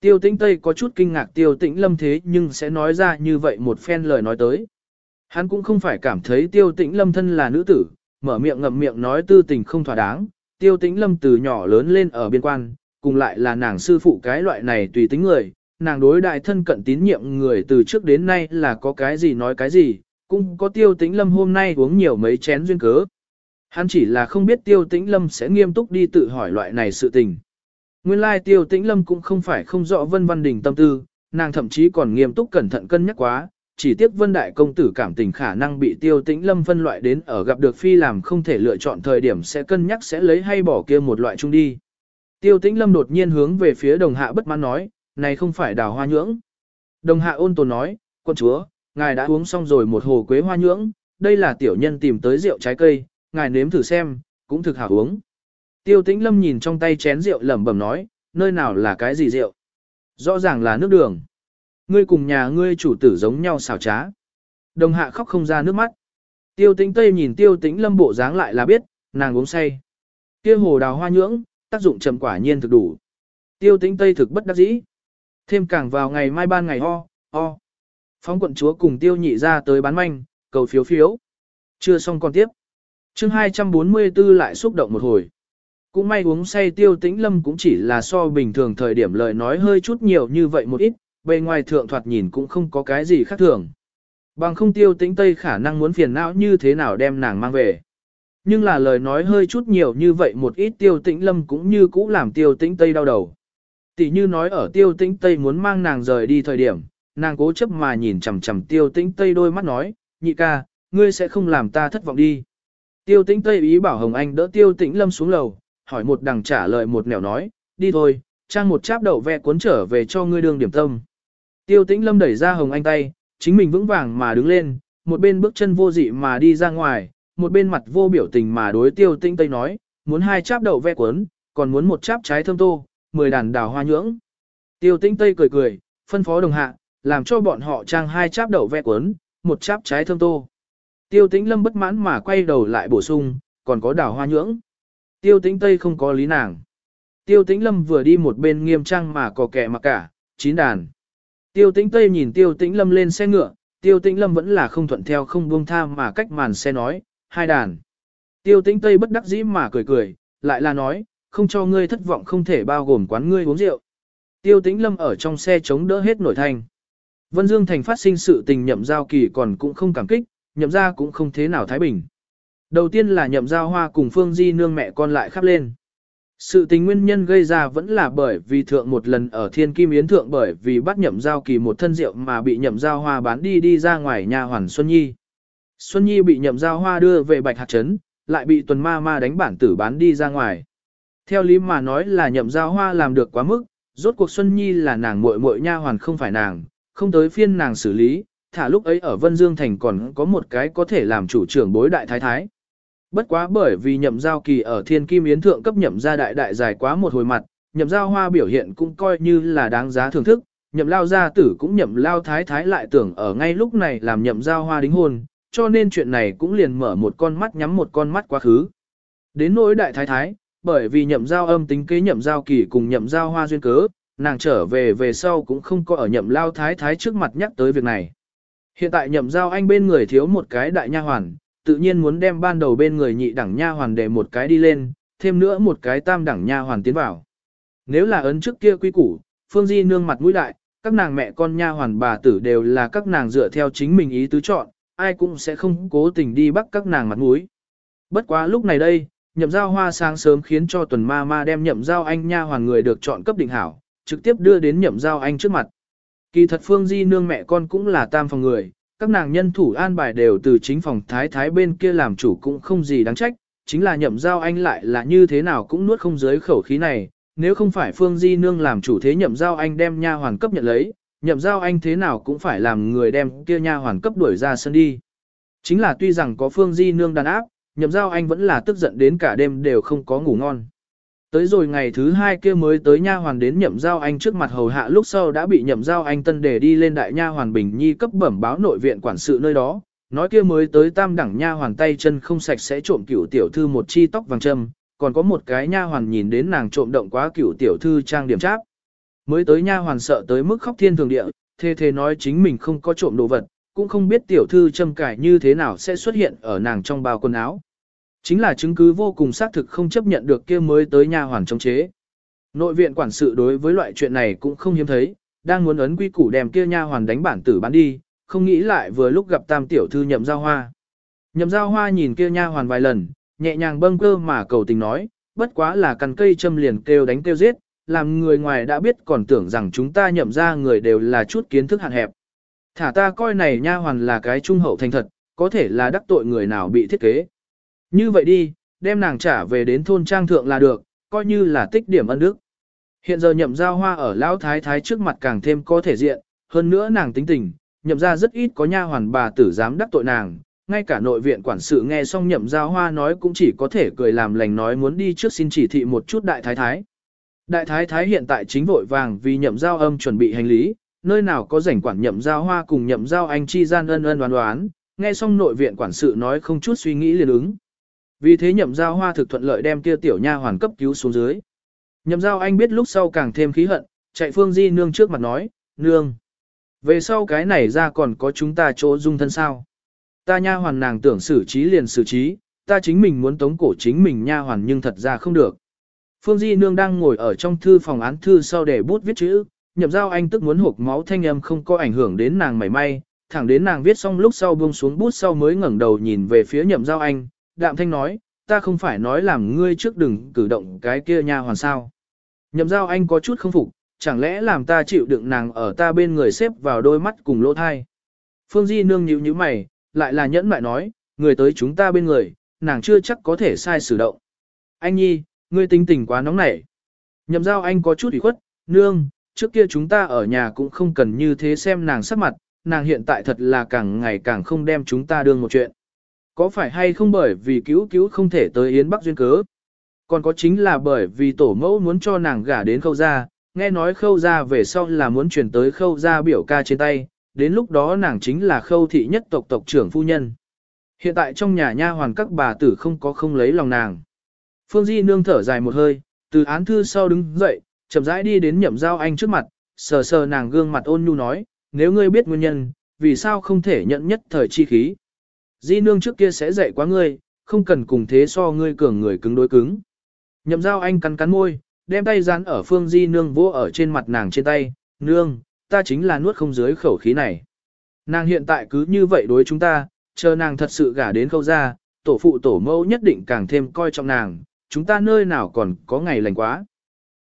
Speaker 1: Tiêu tĩnh Tây có chút kinh ngạc tiêu tĩnh lâm thế nhưng sẽ nói ra như vậy một phen lời nói tới. Hắn cũng không phải cảm thấy tiêu tĩnh lâm thân là nữ tử, mở miệng ngậm miệng nói tư tình không thỏa đáng, tiêu tĩnh lâm từ nhỏ lớn lên ở biên quan, cùng lại là nàng sư phụ cái loại này tùy tính người, nàng đối đại thân cận tín nhiệm người từ trước đến nay là có cái gì nói cái gì, cũng có tiêu tĩnh lâm hôm nay uống nhiều mấy chén duyên cớ. Hắn chỉ là không biết tiêu tĩnh lâm sẽ nghiêm túc đi tự hỏi loại này sự tình. Nguyên lai tiêu tĩnh lâm cũng không phải không rõ vân văn đình tâm tư, nàng thậm chí còn nghiêm túc cẩn thận cân nhắc quá, chỉ tiếc vân đại công tử cảm tình khả năng bị tiêu tĩnh lâm phân loại đến ở gặp được phi làm không thể lựa chọn thời điểm sẽ cân nhắc sẽ lấy hay bỏ kia một loại chung đi. Tiêu tĩnh lâm đột nhiên hướng về phía đồng hạ bất mãn nói, này không phải đào hoa nhưỡng. Đồng hạ ôn tồn nói, quân chúa, ngài đã uống xong rồi một hồ quế hoa nhưỡng, đây là tiểu nhân tìm tới rượu trái cây, ngài nếm thử xem, cũng thực hảo uống. Tiêu tĩnh lâm nhìn trong tay chén rượu lẩm bẩm nói, nơi nào là cái gì rượu? Rõ ràng là nước đường. Ngươi cùng nhà ngươi chủ tử giống nhau xảo trá. Đồng hạ khóc không ra nước mắt. Tiêu tĩnh tây nhìn tiêu tĩnh lâm bộ dáng lại là biết, nàng uống say. Kia hồ đào hoa nhưỡng, tác dụng trầm quả nhiên thực đủ. Tiêu tĩnh tây thực bất đắc dĩ. Thêm càng vào ngày mai ban ngày ho, ho. Phóng quận chúa cùng tiêu nhị ra tới bán manh, cầu phiếu phiếu. Chưa xong còn tiếp. chương 244 lại xúc động một hồi. Cũng may uống say tiêu tĩnh lâm cũng chỉ là so bình thường thời điểm lời nói hơi chút nhiều như vậy một ít, bề ngoài thượng thoạt nhìn cũng không có cái gì khác thường. Bằng không tiêu tĩnh tây khả năng muốn phiền não như thế nào đem nàng mang về. Nhưng là lời nói hơi chút nhiều như vậy một ít tiêu tĩnh lâm cũng như cũ làm tiêu tĩnh tây đau đầu. Tỷ như nói ở tiêu tĩnh tây muốn mang nàng rời đi thời điểm, nàng cố chấp mà nhìn chằm chằm tiêu tĩnh tây đôi mắt nói, nhị ca, ngươi sẽ không làm ta thất vọng đi. Tiêu tĩnh tây ý bảo Hồng Anh đỡ tiêu tĩnh lâm xuống lầu, hỏi một đằng trả lời một nẻo nói, đi thôi, trang một cháp đậu vẹ cuốn trở về cho ngươi đường điểm tâm. Tiêu tĩnh lâm đẩy ra Hồng Anh tay, chính mình vững vàng mà đứng lên, một bên bước chân vô dị mà đi ra ngoài, một bên mặt vô biểu tình mà đối tiêu tĩnh tây nói, muốn hai cháp đậu ve cuốn, còn muốn một cháp trái thơm tô, mười đàn đào hoa nhưỡng. Tiêu tĩnh tây cười cười, phân phó đồng hạ, làm cho bọn họ trang hai cháp đậu ve cuốn, một cháp trái thơm tô. Tiêu tĩnh lâm bất mãn mà quay đầu lại bổ sung, còn có đào hoa nhưỡng. Tiêu tĩnh tây không có lý nàng. Tiêu tĩnh lâm vừa đi một bên nghiêm trang mà có kẻ mặc cả, chín đàn. Tiêu tĩnh tây nhìn tiêu tĩnh lâm lên xe ngựa, tiêu tĩnh lâm vẫn là không thuận theo không buông tha mà cách màn xe nói, hai đàn. Tiêu tĩnh tây bất đắc dĩ mà cười cười, lại là nói, không cho ngươi thất vọng không thể bao gồm quán ngươi uống rượu. Tiêu tĩnh lâm ở trong xe chống đỡ hết nổi thành. Vân Dương Thành phát sinh sự tình nhậm giao kỳ còn cũng không cảm kích, nhậm ra cũng không thế nào thái bình. Đầu tiên là nhậm giao hoa cùng Phương Di nương mẹ con lại khắp lên. Sự tình nguyên nhân gây ra vẫn là bởi vì thượng một lần ở Thiên Kim Yến thượng bởi vì bắt nhậm giao kỳ một thân rượu mà bị nhậm giao hoa bán đi đi ra ngoài nhà hoàn Xuân Nhi. Xuân Nhi bị nhậm giao hoa đưa về Bạch Hạt Trấn, lại bị tuần ma ma đánh bản tử bán đi ra ngoài. Theo lý mà nói là nhậm giao hoa làm được quá mức, rốt cuộc Xuân Nhi là nàng muội muội nha hoàn không phải nàng, không tới phiên nàng xử lý, thả lúc ấy ở Vân Dương Thành còn có một cái có thể làm chủ trưởng bối đại thái thái. Bất quá bởi vì nhậm giao kỳ ở thiên kim yến thượng cấp nhậm gia đại đại dài quá một hồi mặt, nhậm giao hoa biểu hiện cũng coi như là đáng giá thưởng thức, nhậm lao gia tử cũng nhậm lao thái thái lại tưởng ở ngay lúc này làm nhậm giao hoa đính hôn, cho nên chuyện này cũng liền mở một con mắt nhắm một con mắt quá khứ. Đến nỗi đại thái thái, bởi vì nhậm giao âm tính kế nhậm giao kỳ cùng nhậm giao hoa duyên cớ, nàng trở về về sau cũng không có ở nhậm lao thái thái trước mặt nhắc tới việc này. Hiện tại nhậm giao anh bên người thiếu một cái đại nha hoàn, tự nhiên muốn đem ban đầu bên người nhị đẳng nha hoàn để một cái đi lên, thêm nữa một cái tam đẳng nha hoàn tiến vào. Nếu là ấn trước kia quy củ, Phương Di nương mặt mũi đại, các nàng mẹ con nha hoàn bà tử đều là các nàng dựa theo chính mình ý tứ chọn, ai cũng sẽ không cố tình đi bắt các nàng mặt mũi. Bất quá lúc này đây, nhậm giao hoa sáng sớm khiến cho tuần ma ma đem nhậm giao anh nha hoàn người được chọn cấp định hảo, trực tiếp đưa đến nhậm giao anh trước mặt. Kỳ thật Phương Di nương mẹ con cũng là tam phòng người, các nàng nhân thủ an bài đều từ chính phòng thái thái bên kia làm chủ cũng không gì đáng trách, chính là nhậm giao anh lại là như thế nào cũng nuốt không dưới khẩu khí này, nếu không phải Phương Di Nương làm chủ thế nhậm giao anh đem nha hoàn cấp nhận lấy, nhậm giao anh thế nào cũng phải làm người đem kia nha hoàn cấp đuổi ra sân đi. Chính là tuy rằng có Phương Di Nương đàn áp, nhậm giao anh vẫn là tức giận đến cả đêm đều không có ngủ ngon. Tới rồi ngày thứ hai kia mới tới nha hoàn đến nhậm giao anh trước mặt hầu hạ lúc sau đã bị nhậm giao anh tân để đi lên đại nha hoàn bình nhi cấp bẩm báo nội viện quản sự nơi đó, nói kia mới tới tam đẳng nha hoàn tay chân không sạch sẽ trộm cửu tiểu thư một chi tóc vàng châm, còn có một cái nha hoàn nhìn đến nàng trộm động quá cửu tiểu thư trang điểm cháp. Mới tới nha hoàn sợ tới mức khóc thiên thường địa, thề thề nói chính mình không có trộm đồ vật, cũng không biết tiểu thư châm cải như thế nào sẽ xuất hiện ở nàng trong bao quần áo. Chính là chứng cứ vô cùng xác thực không chấp nhận được kia mới tới nha hoàn chống chế. Nội viện quản sự đối với loại chuyện này cũng không hiếm thấy, đang muốn ấn quy củ đem kia nha hoàn đánh bản tử bán đi, không nghĩ lại vừa lúc gặp tam tiểu thư nhậm giao hoa. Nhậm giao hoa nhìn kia nha hoàn vài lần, nhẹ nhàng bâng cơ mà cầu tình nói, bất quá là cằn cây châm liền kêu đánh kêu giết, làm người ngoài đã biết còn tưởng rằng chúng ta nhậm ra người đều là chút kiến thức hạn hẹp. Thả ta coi này nha hoàn là cái trung hậu thành thật, có thể là đắc tội người nào bị thiết kế. Như vậy đi, đem nàng trả về đến thôn trang thượng là được, coi như là tích điểm ân đức. Hiện giờ nhậm giao hoa ở lão thái thái trước mặt càng thêm có thể diện, hơn nữa nàng tính tình, nhậm ra rất ít có nha hoàn bà tử dám đắc tội nàng, ngay cả nội viện quản sự nghe xong nhậm giao hoa nói cũng chỉ có thể cười làm lành nói muốn đi trước xin chỉ thị một chút đại thái thái. Đại thái thái hiện tại chính vội vàng vì nhậm giao âm chuẩn bị hành lý, nơi nào có rảnh quản nhậm giao hoa cùng nhậm giao anh chi gian ân ân đoán đoán, nghe xong nội viện quản sự nói không chút suy nghĩ liền ứng. Vì thế nhậm giao hoa thực thuận lợi đem kia tiểu nha hoàn cấp cứu xuống dưới. Nhậm giao anh biết lúc sau càng thêm khí hận, chạy phương di nương trước mặt nói, nương. Về sau cái này ra còn có chúng ta chỗ dung thân sao. Ta nha hoàn nàng tưởng xử trí liền xử trí, ta chính mình muốn tống cổ chính mình nha hoàn nhưng thật ra không được. Phương Di Nương đang ngồi ở trong thư phòng án thư sau để bút viết chữ, nhậm giao anh tức muốn hộp máu thanh âm không có ảnh hưởng đến nàng mảy may, thẳng đến nàng viết xong lúc sau buông xuống bút sau mới ngẩng đầu nhìn về phía nhậm giao anh, đạm thanh nói, ta không phải nói làm ngươi trước đừng cử động cái kia nha hoàn sao. Nhậm giao anh có chút không phục, chẳng lẽ làm ta chịu đựng nàng ở ta bên người xếp vào đôi mắt cùng lỗ thai. Phương Di nương nhíu nhíu mày, lại là nhẫn mại nói, người tới chúng ta bên người, nàng chưa chắc có thể sai sử động. Anh nhi, ngươi tính tình quá nóng nảy. Nhậm giao anh có chút ủy khuất, nương, trước kia chúng ta ở nhà cũng không cần như thế xem nàng sắc mặt, nàng hiện tại thật là càng ngày càng không đem chúng ta đương một chuyện. Có phải hay không bởi vì cứu cứu không thể tới Yến Bắc duyên cớ? Còn có chính là bởi vì tổ mẫu muốn cho nàng gả đến khâu gia, nghe nói khâu gia về sau là muốn chuyển tới khâu gia biểu ca trên tay, đến lúc đó nàng chính là khâu thị nhất tộc tộc trưởng phu nhân. Hiện tại trong nhà nha hoàn các bà tử không có không lấy lòng nàng. Phương Di nương thở dài một hơi, từ án thư sau đứng dậy, chậm rãi đi đến nhậm giao anh trước mặt, sờ sờ nàng gương mặt ôn nhu nói, nếu ngươi biết nguyên nhân, vì sao không thể nhận nhất thời chi khí. Di nương trước kia sẽ dạy quá ngươi, không cần cùng thế so ngươi cường người cứng đối cứng. Nhậm Dao anh cắn cắn môi, đem tay dán ở phương di nương vỗ ở trên mặt nàng trên tay, nương, ta chính là nuốt không dưới khẩu khí này. Nàng hiện tại cứ như vậy đối chúng ta, chờ nàng thật sự gả đến khâu ra, tổ phụ tổ mẫu nhất định càng thêm coi trọng nàng, chúng ta nơi nào còn có ngày lành quá.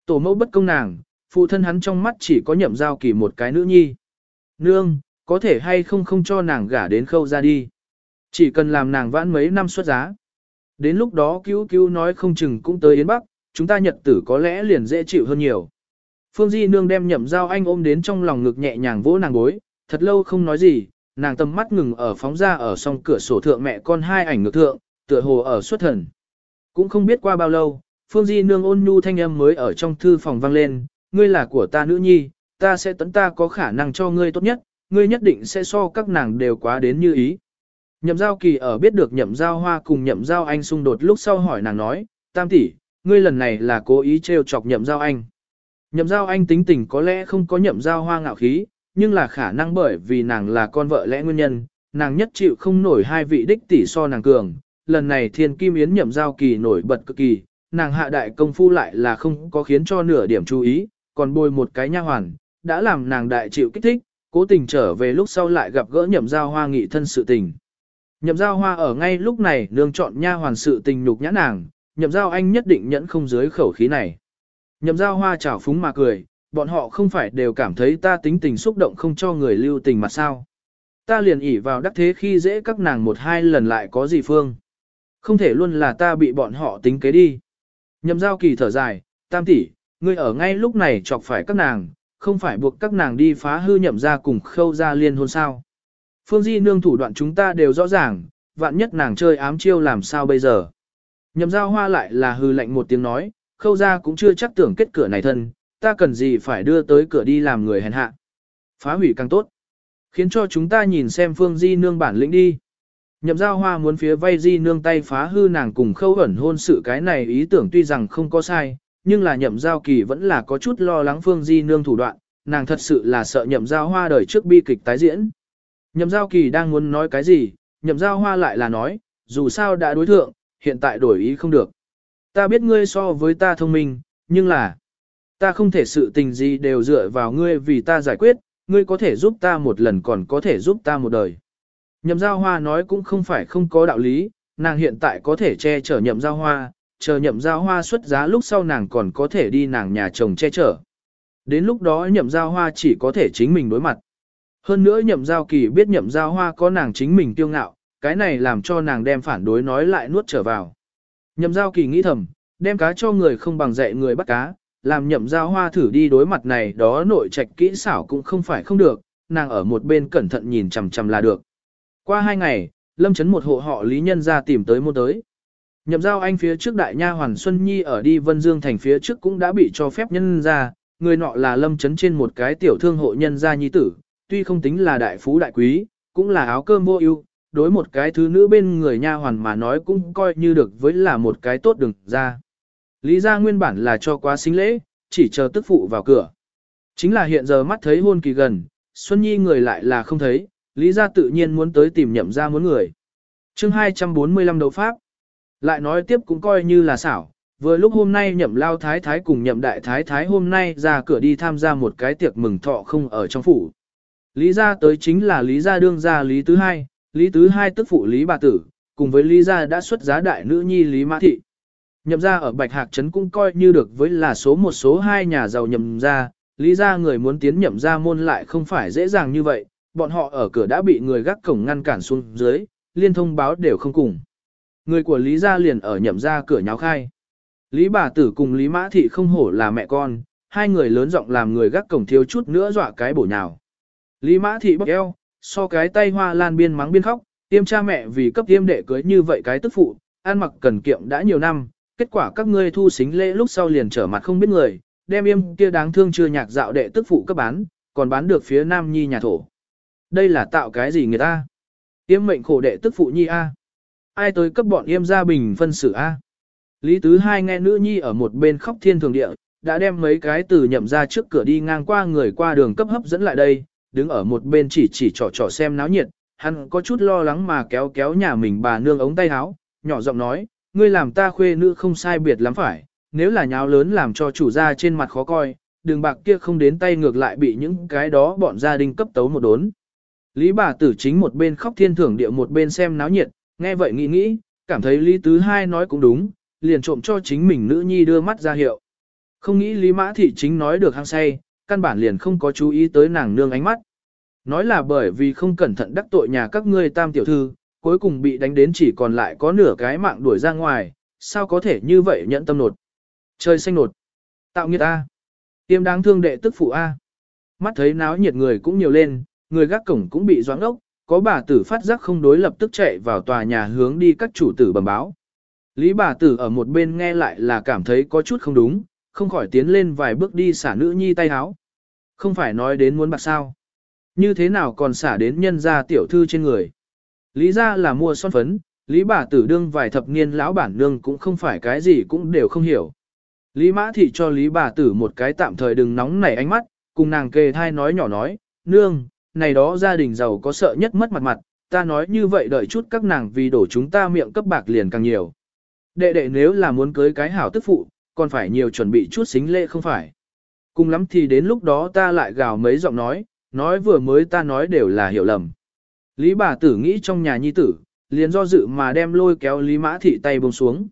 Speaker 1: Tổ mẫu bất công nàng, phụ thân hắn trong mắt chỉ có nhậm giao kỳ một cái nữ nhi. Nương, có thể hay không không cho nàng gả đến khâu ra đi. Chỉ cần làm nàng vãn mấy năm xuất giá. Đến lúc đó cứu cứu nói không chừng cũng tới Yến Bắc, chúng ta nhật tử có lẽ liền dễ chịu hơn nhiều. Phương Di Nương đem nhậm dao anh ôm đến trong lòng ngực nhẹ nhàng vỗ nàng gối, thật lâu không nói gì, nàng tầm mắt ngừng ở phóng ra ở song cửa sổ thượng mẹ con hai ảnh ngược thượng, tựa hồ ở xuất thần. Cũng không biết qua bao lâu, Phương Di Nương ôn nhu thanh âm mới ở trong thư phòng vang lên, ngươi là của ta nữ nhi, ta sẽ tấn ta có khả năng cho ngươi tốt nhất, ngươi nhất định sẽ so các nàng đều quá đến như ý. Nhậm giao kỳ ở biết được nhậm giao hoa cùng nhậm giao anh xung đột lúc sau hỏi nàng nói, tam tỷ, ngươi lần này là cố ý trêu chọc nhậm giao anh. Nhậm giao anh tính tình có lẽ không có nhậm giao hoa ngạo khí, nhưng là khả năng bởi vì nàng là con vợ lẽ nguyên nhân, nàng nhất chịu không nổi hai vị đích tỷ so nàng cường. Lần này thiên kim yến nhậm giao kỳ nổi bật cực kỳ, nàng hạ đại công phu lại là không có khiến cho nửa điểm chú ý, còn bôi một cái nha hoàn, đã làm nàng đại chịu kích thích, cố tình trở về lúc sau lại gặp gỡ nhậm giao hoa nghị thân sự tình. Nhậm giao hoa ở ngay lúc này nương chọn nha hoàn sự tình nhục nhã nàng, nhậm giao anh nhất định nhẫn không dưới khẩu khí này. Nhậm giao hoa chảo phúng mà cười, bọn họ không phải đều cảm thấy ta tính tình xúc động không cho người lưu tình mà sao. Ta liền ỉ vào đắc thế khi dễ các nàng một hai lần lại có gì phương. Không thể luôn là ta bị bọn họ tính kế đi. Nhậm giao kỳ thở dài, tam tỷ, ngươi ở ngay lúc này chọc phải các nàng, không phải buộc các nàng đi phá hư nhậm ra cùng khâu ra liên hôn sao. Phương Di nương thủ đoạn chúng ta đều rõ ràng, vạn nhất nàng chơi ám chiêu làm sao bây giờ. Nhậm giao hoa lại là hư lạnh một tiếng nói, khâu ra cũng chưa chắc tưởng kết cửa này thân, ta cần gì phải đưa tới cửa đi làm người hèn hạ. Phá hủy càng tốt. Khiến cho chúng ta nhìn xem Phương Di nương bản lĩnh đi. Nhậm giao hoa muốn phía vay Di nương tay phá hư nàng cùng khâu ẩn hôn sự cái này ý tưởng tuy rằng không có sai, nhưng là nhậm giao kỳ vẫn là có chút lo lắng Phương Di nương thủ đoạn, nàng thật sự là sợ nhậm giao hoa đời trước bi kịch tái diễn. Nhậm giao kỳ đang muốn nói cái gì, nhậm giao hoa lại là nói, dù sao đã đối thượng, hiện tại đổi ý không được. Ta biết ngươi so với ta thông minh, nhưng là, ta không thể sự tình gì đều dựa vào ngươi vì ta giải quyết, ngươi có thể giúp ta một lần còn có thể giúp ta một đời. Nhậm giao hoa nói cũng không phải không có đạo lý, nàng hiện tại có thể che chở nhậm giao hoa, chờ nhậm giao hoa xuất giá lúc sau nàng còn có thể đi nàng nhà chồng che chở. Đến lúc đó nhậm giao hoa chỉ có thể chính mình đối mặt. Hơn nữa nhậm giao kỳ biết nhậm giao hoa có nàng chính mình tiêu ngạo, cái này làm cho nàng đem phản đối nói lại nuốt trở vào. Nhậm giao kỳ nghĩ thầm, đem cá cho người không bằng dạy người bắt cá, làm nhậm giao hoa thử đi đối mặt này đó nội trạch kỹ xảo cũng không phải không được, nàng ở một bên cẩn thận nhìn chằm chằm là được. Qua hai ngày, lâm chấn một hộ họ lý nhân ra tìm tới môn tới. Nhậm giao anh phía trước đại nha Hoàn Xuân Nhi ở đi Vân Dương thành phía trước cũng đã bị cho phép nhân ra, người nọ là lâm chấn trên một cái tiểu thương hộ nhân gia nhi tử, tuy không tính là đại phú đại quý, cũng là áo cơm vô ưu, đối một cái thứ nữ bên người nha hoàn mà nói cũng coi như được với là một cái tốt đừng ra. Lý gia nguyên bản là cho quá xính lễ, chỉ chờ tức phụ vào cửa. Chính là hiện giờ mắt thấy hôn kỳ gần, Xuân Nhi người lại là không thấy, Lý gia tự nhiên muốn tới tìm nhậm ra muốn người. chương 245 đấu pháp. Lại nói tiếp cũng coi như là xảo, vừa lúc hôm nay nhậm lao thái thái cùng nhậm đại thái thái hôm nay ra cửa đi tham gia một cái tiệc mừng thọ không ở trong phủ. Lý gia tới chính là Lý gia đương gia Lý Tứ Hai, Lý Tứ Hai tức phụ Lý Bà Tử, cùng với Lý gia đã xuất giá đại nữ nhi Lý Mã Thị. Nhậm gia ở Bạch Hạc Trấn cũng coi như được với là số một số hai nhà giàu nhậm gia, Lý gia người muốn tiến nhậm gia môn lại không phải dễ dàng như vậy, bọn họ ở cửa đã bị người gác cổng ngăn cản xuống dưới, liên thông báo đều không cùng. Người của Lý gia liền ở nhậm gia cửa nháo khai. Lý bà tử cùng Lý Mã Thị không hổ là mẹ con, hai người lớn giọng làm người gác cổng thiếu chút nữa dọa cái bổ nhào. Lý Mã Thị bóc eo, so cái tay hoa lan biên mắng biên khóc, tiêm cha mẹ vì cấp tiêm đệ cưới như vậy cái tức phụ, ăn mặc cần kiệm đã nhiều năm, kết quả các ngươi thu xính lễ lúc sau liền trở mặt không biết người, đem yêm kia đáng thương chưa nhạc dạo đệ tức phụ cấp bán, còn bán được phía nam nhi nhà thổ. Đây là tạo cái gì người ta? Yêm mệnh khổ đệ tức phụ nhi A. Ai tới cấp bọn yêm gia bình phân xử A. Lý Tứ Hai nghe nữ nhi ở một bên khóc thiên thường địa, đã đem mấy cái từ nhậm ra trước cửa đi ngang qua người qua đường cấp hấp dẫn lại đây, đứng ở một bên chỉ chỉ trò trò xem náo nhiệt, hắn có chút lo lắng mà kéo kéo nhà mình bà nương ống tay áo, nhỏ giọng nói, ngươi làm ta khuê nữ không sai biệt lắm phải, nếu là nháo lớn làm cho chủ gia trên mặt khó coi, đường bạc kia không đến tay ngược lại bị những cái đó bọn gia đình cấp tấu một đốn. Lý bà tử chính một bên khóc thiên thưởng địa một bên xem náo nhiệt, nghe vậy nghĩ nghĩ, cảm thấy Lý Tứ Hai nói cũng đúng, liền trộm cho chính mình nữ nhi đưa mắt ra hiệu. Không nghĩ Lý Mã Thị chính nói được hăng say, căn bản liền không có chú ý tới nàng nương ánh mắt. Nói là bởi vì không cẩn thận đắc tội nhà các ngươi tam tiểu thư, cuối cùng bị đánh đến chỉ còn lại có nửa cái mạng đuổi ra ngoài, sao có thể như vậy nhận tâm nột. Trời xanh nột. Tạo nghiệt A. Tiêm đáng thương đệ tức phụ A. Mắt thấy náo nhiệt người cũng nhiều lên, người gác cổng cũng bị doãn ốc, có bà tử phát giác không đối lập tức chạy vào tòa nhà hướng đi các chủ tử bẩm báo. Lý bà tử ở một bên nghe lại là cảm thấy có chút không đúng, không khỏi tiến lên vài bước đi xả nữ nhi tay háo. Không phải nói đến muốn bạc sao. Như thế nào còn xả đến nhân gia tiểu thư trên người. Lý ra là mua son phấn, Lý bà tử đương vài thập niên lão bản nương cũng không phải cái gì cũng đều không hiểu. Lý mã thị cho Lý bà tử một cái tạm thời đừng nóng nảy ánh mắt, cùng nàng kề thai nói nhỏ nói, nương, này đó gia đình giàu có sợ nhất mất mặt mặt, ta nói như vậy đợi chút các nàng vì đổ chúng ta miệng cấp bạc liền càng nhiều. Đệ đệ nếu là muốn cưới cái hảo tức phụ, còn phải nhiều chuẩn bị chút xính lễ không phải. Cùng lắm thì đến lúc đó ta lại gào mấy giọng nói, nói vừa mới ta nói đều là hiểu lầm. Lý bà tử nghĩ trong nhà nhi tử, liền do dự mà đem lôi kéo Lý Mã Thị tay buông xuống.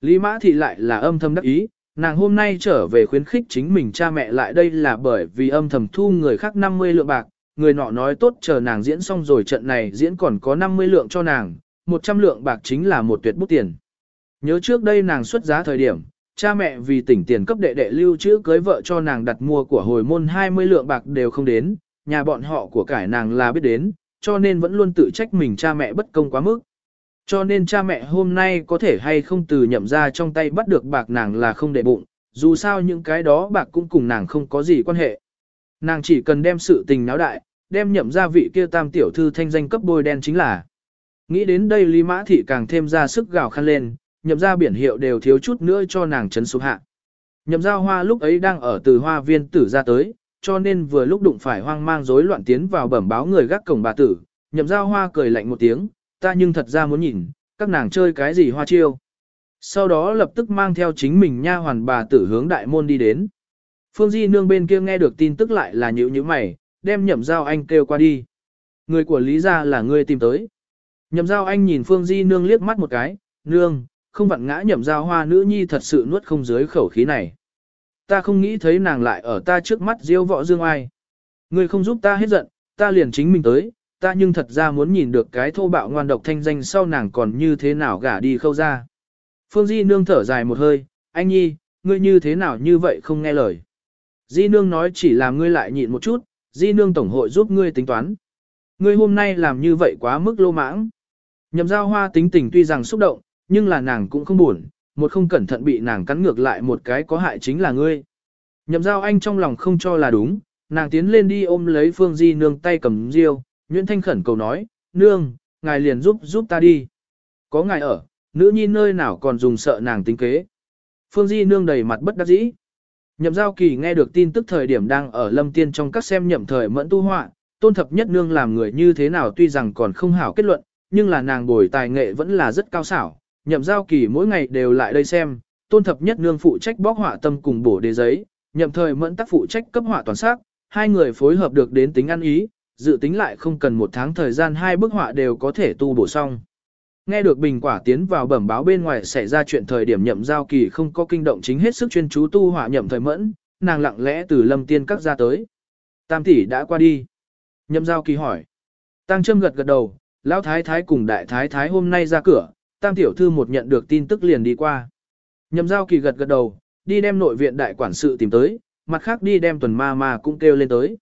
Speaker 1: Lý Mã Thị lại là âm thầm đắc ý, nàng hôm nay trở về khuyến khích chính mình cha mẹ lại đây là bởi vì âm thầm thu người khác 50 lượng bạc, người nọ nói tốt chờ nàng diễn xong rồi trận này diễn còn có 50 lượng cho nàng, 100 lượng bạc chính là một tuyệt bút tiền. Nhớ trước đây nàng xuất giá thời điểm, cha mẹ vì tỉnh tiền cấp đệ đệ lưu trữ cưới vợ cho nàng đặt mua của hồi môn 20 lượng bạc đều không đến, nhà bọn họ của cải nàng là biết đến, cho nên vẫn luôn tự trách mình cha mẹ bất công quá mức. Cho nên cha mẹ hôm nay có thể hay không từ nhậm ra trong tay bắt được bạc nàng là không để bụng, dù sao những cái đó bạc cũng cùng nàng không có gì quan hệ. Nàng chỉ cần đem sự tình náo đại, đem nhậm ra vị kia tam tiểu thư thanh danh cấp bôi đen chính là. Nghĩ đến đây Lý Mã Thị càng thêm ra sức gào khăn lên, nhậm ra biển hiệu đều thiếu chút nữa cho nàng chấn xuống hạ. Nhậm giao hoa lúc ấy đang ở từ hoa viên tử ra tới, cho nên vừa lúc đụng phải hoang mang rối loạn tiến vào bẩm báo người gác cổng bà tử, nhậm giao hoa cười lạnh một tiếng, ta nhưng thật ra muốn nhìn, các nàng chơi cái gì hoa chiêu. Sau đó lập tức mang theo chính mình nha hoàn bà tử hướng đại môn đi đến. Phương Di nương bên kia nghe được tin tức lại là nhữ như mày, đem nhậm giao anh kêu qua đi. Người của Lý gia là người tìm tới. Nhậm giao anh nhìn Phương Di nương liếc mắt một cái, nương, không vặn ngã nhậm giao hoa nữ nhi thật sự nuốt không dưới khẩu khí này. Ta không nghĩ thấy nàng lại ở ta trước mắt diêu võ dương ai. Ngươi không giúp ta hết giận, ta liền chính mình tới, ta nhưng thật ra muốn nhìn được cái thô bạo ngoan độc thanh danh sau nàng còn như thế nào gả đi khâu ra. Phương Di nương thở dài một hơi, anh nhi, ngươi như thế nào như vậy không nghe lời. Di nương nói chỉ làm ngươi lại nhịn một chút, Di nương tổng hội giúp ngươi tính toán. Ngươi hôm nay làm như vậy quá mức lô mãng. Nhậm giao hoa tính tình tuy rằng xúc động, nhưng là nàng cũng không buồn, một không cẩn thận bị nàng cắn ngược lại một cái có hại chính là ngươi. Nhậm giao anh trong lòng không cho là đúng, nàng tiến lên đi ôm lấy Phương Di nương tay cầm riêu, Nguyễn Thanh khẩn cầu nói, nương, ngài liền giúp giúp ta đi. Có ngài ở, nữ nhi nơi nào còn dùng sợ nàng tính kế. Phương Di nương đầy mặt bất đắc dĩ. Nhậm giao kỳ nghe được tin tức thời điểm đang ở lâm tiên trong các xem nhậm thời mẫn tu họa, tôn thập nhất nương làm người như thế nào tuy rằng còn không hảo kết luận, nhưng là nàng bồi tài nghệ vẫn là rất cao xảo. Nhậm giao kỳ mỗi ngày đều lại đây xem, tôn thập nhất nương phụ trách bóc họa tâm cùng bổ đề giấy, nhậm thời mẫn tác phụ trách cấp họa toàn sắc, hai người phối hợp được đến tính ăn ý, dự tính lại không cần một tháng thời gian hai bức họa đều có thể tu bổ xong. Nghe được bình quả tiến vào bẩm báo bên ngoài xảy ra chuyện thời điểm nhậm giao kỳ không có kinh động chính hết sức chuyên chú tu họa nhậm thời mẫn, nàng lặng lẽ từ lâm tiên các ra tới. Tam tỷ đã qua đi. Nhậm giao kỳ hỏi. Tăng châm gật gật đầu, lão thái thái cùng đại thái thái hôm nay ra cửa, tam tiểu thư một nhận được tin tức liền đi qua. Nhậm giao kỳ gật gật đầu, đi đem nội viện đại quản sự tìm tới, mặt khác đi đem tuần ma ma cũng kêu lên tới.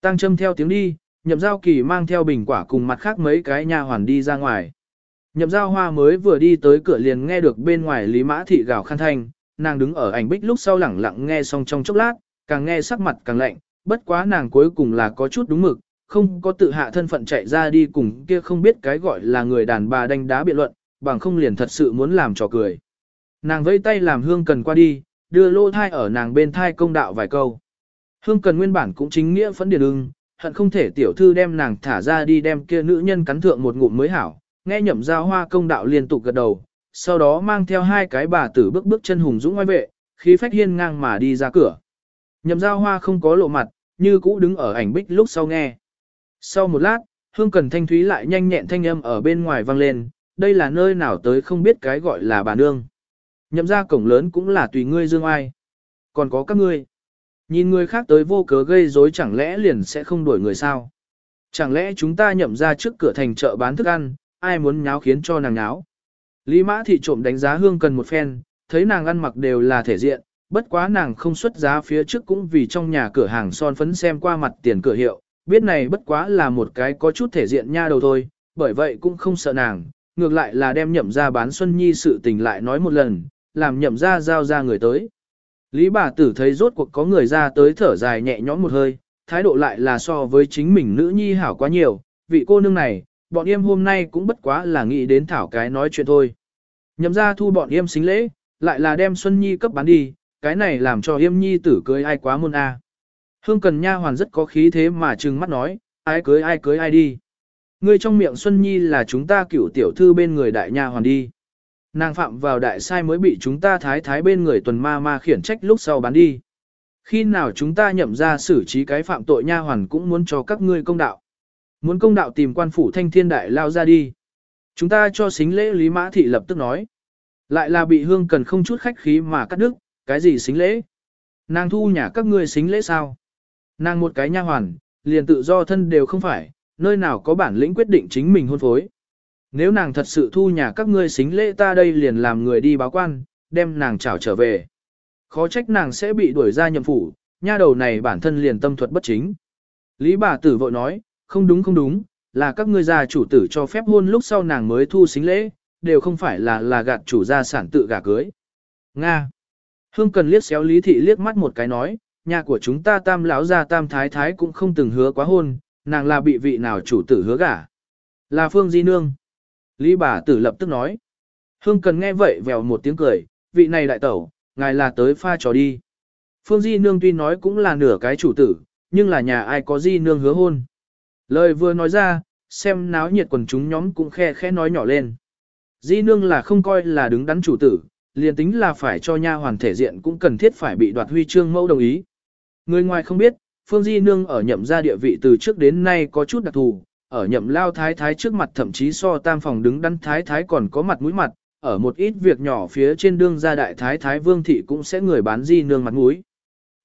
Speaker 1: Tăng châm theo tiếng đi, nhậm giao kỳ mang theo bình quả cùng mặt khác mấy cái nha hoàn đi ra ngoài. Nhậm giao hoa mới vừa đi tới cửa liền nghe được bên ngoài Lý Mã Thị gào khăn thanh, nàng đứng ở ảnh bích lúc sau lẳng lặng nghe xong trong chốc lát, càng nghe sắc mặt càng lạnh, bất quá nàng cuối cùng là có chút đúng mực, không có tự hạ thân phận chạy ra đi cùng kia không biết cái gọi là người đàn bà đánh đá biện luận, bằng không liền thật sự muốn làm trò cười. Nàng vẫy tay làm hương cần qua đi, đưa lô thai ở nàng bên thai công đạo vài câu. Hương cần nguyên bản cũng chính nghĩa phẫn điền ưng, hận không thể tiểu thư đem nàng thả ra đi đem kia nữ nhân cắn thượng một ngụm mới hảo, nghe nhậm giao hoa công đạo liên tục gật đầu, sau đó mang theo hai cái bà tử bước bước chân hùng dũng ngoài vệ, khí phách hiên ngang mà đi ra cửa. Nhậm giao hoa không có lộ mặt, như cũ đứng ở ảnh bích lúc sau nghe. Sau một lát, hương cần thanh thúy lại nhanh nhẹn thanh âm ở bên ngoài vang lên, đây là nơi nào tới không biết cái gọi là bà nương. Nhậm ra cổng lớn cũng là tùy ngươi dương ai. Còn có các ngươi. Nhìn người khác tới vô cớ gây rối chẳng lẽ liền sẽ không đuổi người sao? Chẳng lẽ chúng ta nhậm ra trước cửa thành chợ bán thức ăn, ai muốn nháo khiến cho nàng nháo? Lý Mã Thị trộm đánh giá hương cần một phen, thấy nàng ăn mặc đều là thể diện, bất quá nàng không xuất giá phía trước cũng vì trong nhà cửa hàng son phấn xem qua mặt tiền cửa hiệu, biết này bất quá là một cái có chút thể diện nha đầu thôi, bởi vậy cũng không sợ nàng, ngược lại là đem nhậm ra bán Xuân Nhi sự tình lại nói một lần, làm nhậm ra giao ra người tới. Lý bà tử thấy rốt cuộc có người ra tới thở dài nhẹ nhõm một hơi, thái độ lại là so với chính mình nữ nhi hảo quá nhiều, vị cô nương này, bọn em hôm nay cũng bất quá là nghĩ đến thảo cái nói chuyện thôi. Nhậm ra thu bọn em xính lễ, lại là đem Xuân Nhi cấp bán đi, cái này làm cho em nhi tử cưới ai quá môn a. Hương Cần Nha hoàn rất có khí thế mà trừng mắt nói, ai cưới ai cưới ai đi. Ngươi trong miệng Xuân Nhi là chúng ta cựu tiểu thư bên người đại nha hoàn đi. Nàng phạm vào đại sai mới bị chúng ta thái thái bên người tuần ma ma khiển trách lúc sau bán đi. Khi nào chúng ta nhậm ra xử trí cái phạm tội nha hoàn cũng muốn cho các ngươi công đạo. Muốn công đạo tìm quan phủ thanh thiên đại lao ra đi. Chúng ta cho xính lễ Lý Mã Thị lập tức nói. Lại là bị hương cần không chút khách khí mà cắt đứt, cái gì xính lễ? Nàng thu nhà các ngươi xính lễ sao? Nàng một cái nha hoàn, liền tự do thân đều không phải, nơi nào có bản lĩnh quyết định chính mình hôn phối. Nếu nàng thật sự thu nhà các ngươi xính lễ ta đây liền làm người đi báo quan, đem nàng trảo trở về. Khó trách nàng sẽ bị đuổi ra nhậm phủ, nha đầu này bản thân liền tâm thuật bất chính. Lý bà tử vội nói, không đúng không đúng, là các ngươi gia chủ tử cho phép hôn lúc sau nàng mới thu xính lễ, đều không phải là là gạt chủ gia sản tự gả cưới. Nga. Hương cần liếc xéo Lý thị liếc mắt một cái nói, nhà của chúng ta tam lão gia tam thái thái cũng không từng hứa quá hôn, nàng là bị vị nào chủ tử hứa gả. Là Phương Di Nương. Lý bà tử lập tức nói. Hương cần nghe vậy vèo một tiếng cười, vị này đại tẩu, ngài là tới pha trò đi. Phương Di Nương tuy nói cũng là nửa cái chủ tử, nhưng là nhà ai có Di Nương hứa hôn. Lời vừa nói ra, xem náo nhiệt quần chúng nhóm cũng khe khẽ nói nhỏ lên. Di Nương là không coi là đứng đắn chủ tử, liền tính là phải cho nha hoàn thể diện cũng cần thiết phải bị đoạt huy chương mẫu đồng ý. Người ngoài không biết, Phương Di Nương ở nhậm gia địa vị từ trước đến nay có chút đặc thù, ở nhậm lao thái thái trước mặt thậm chí so tam phòng đứng đắn thái thái còn có mặt mũi mặt, ở một ít việc nhỏ phía trên đương gia đại thái thái vương thị cũng sẽ người bán di nương mặt mũi.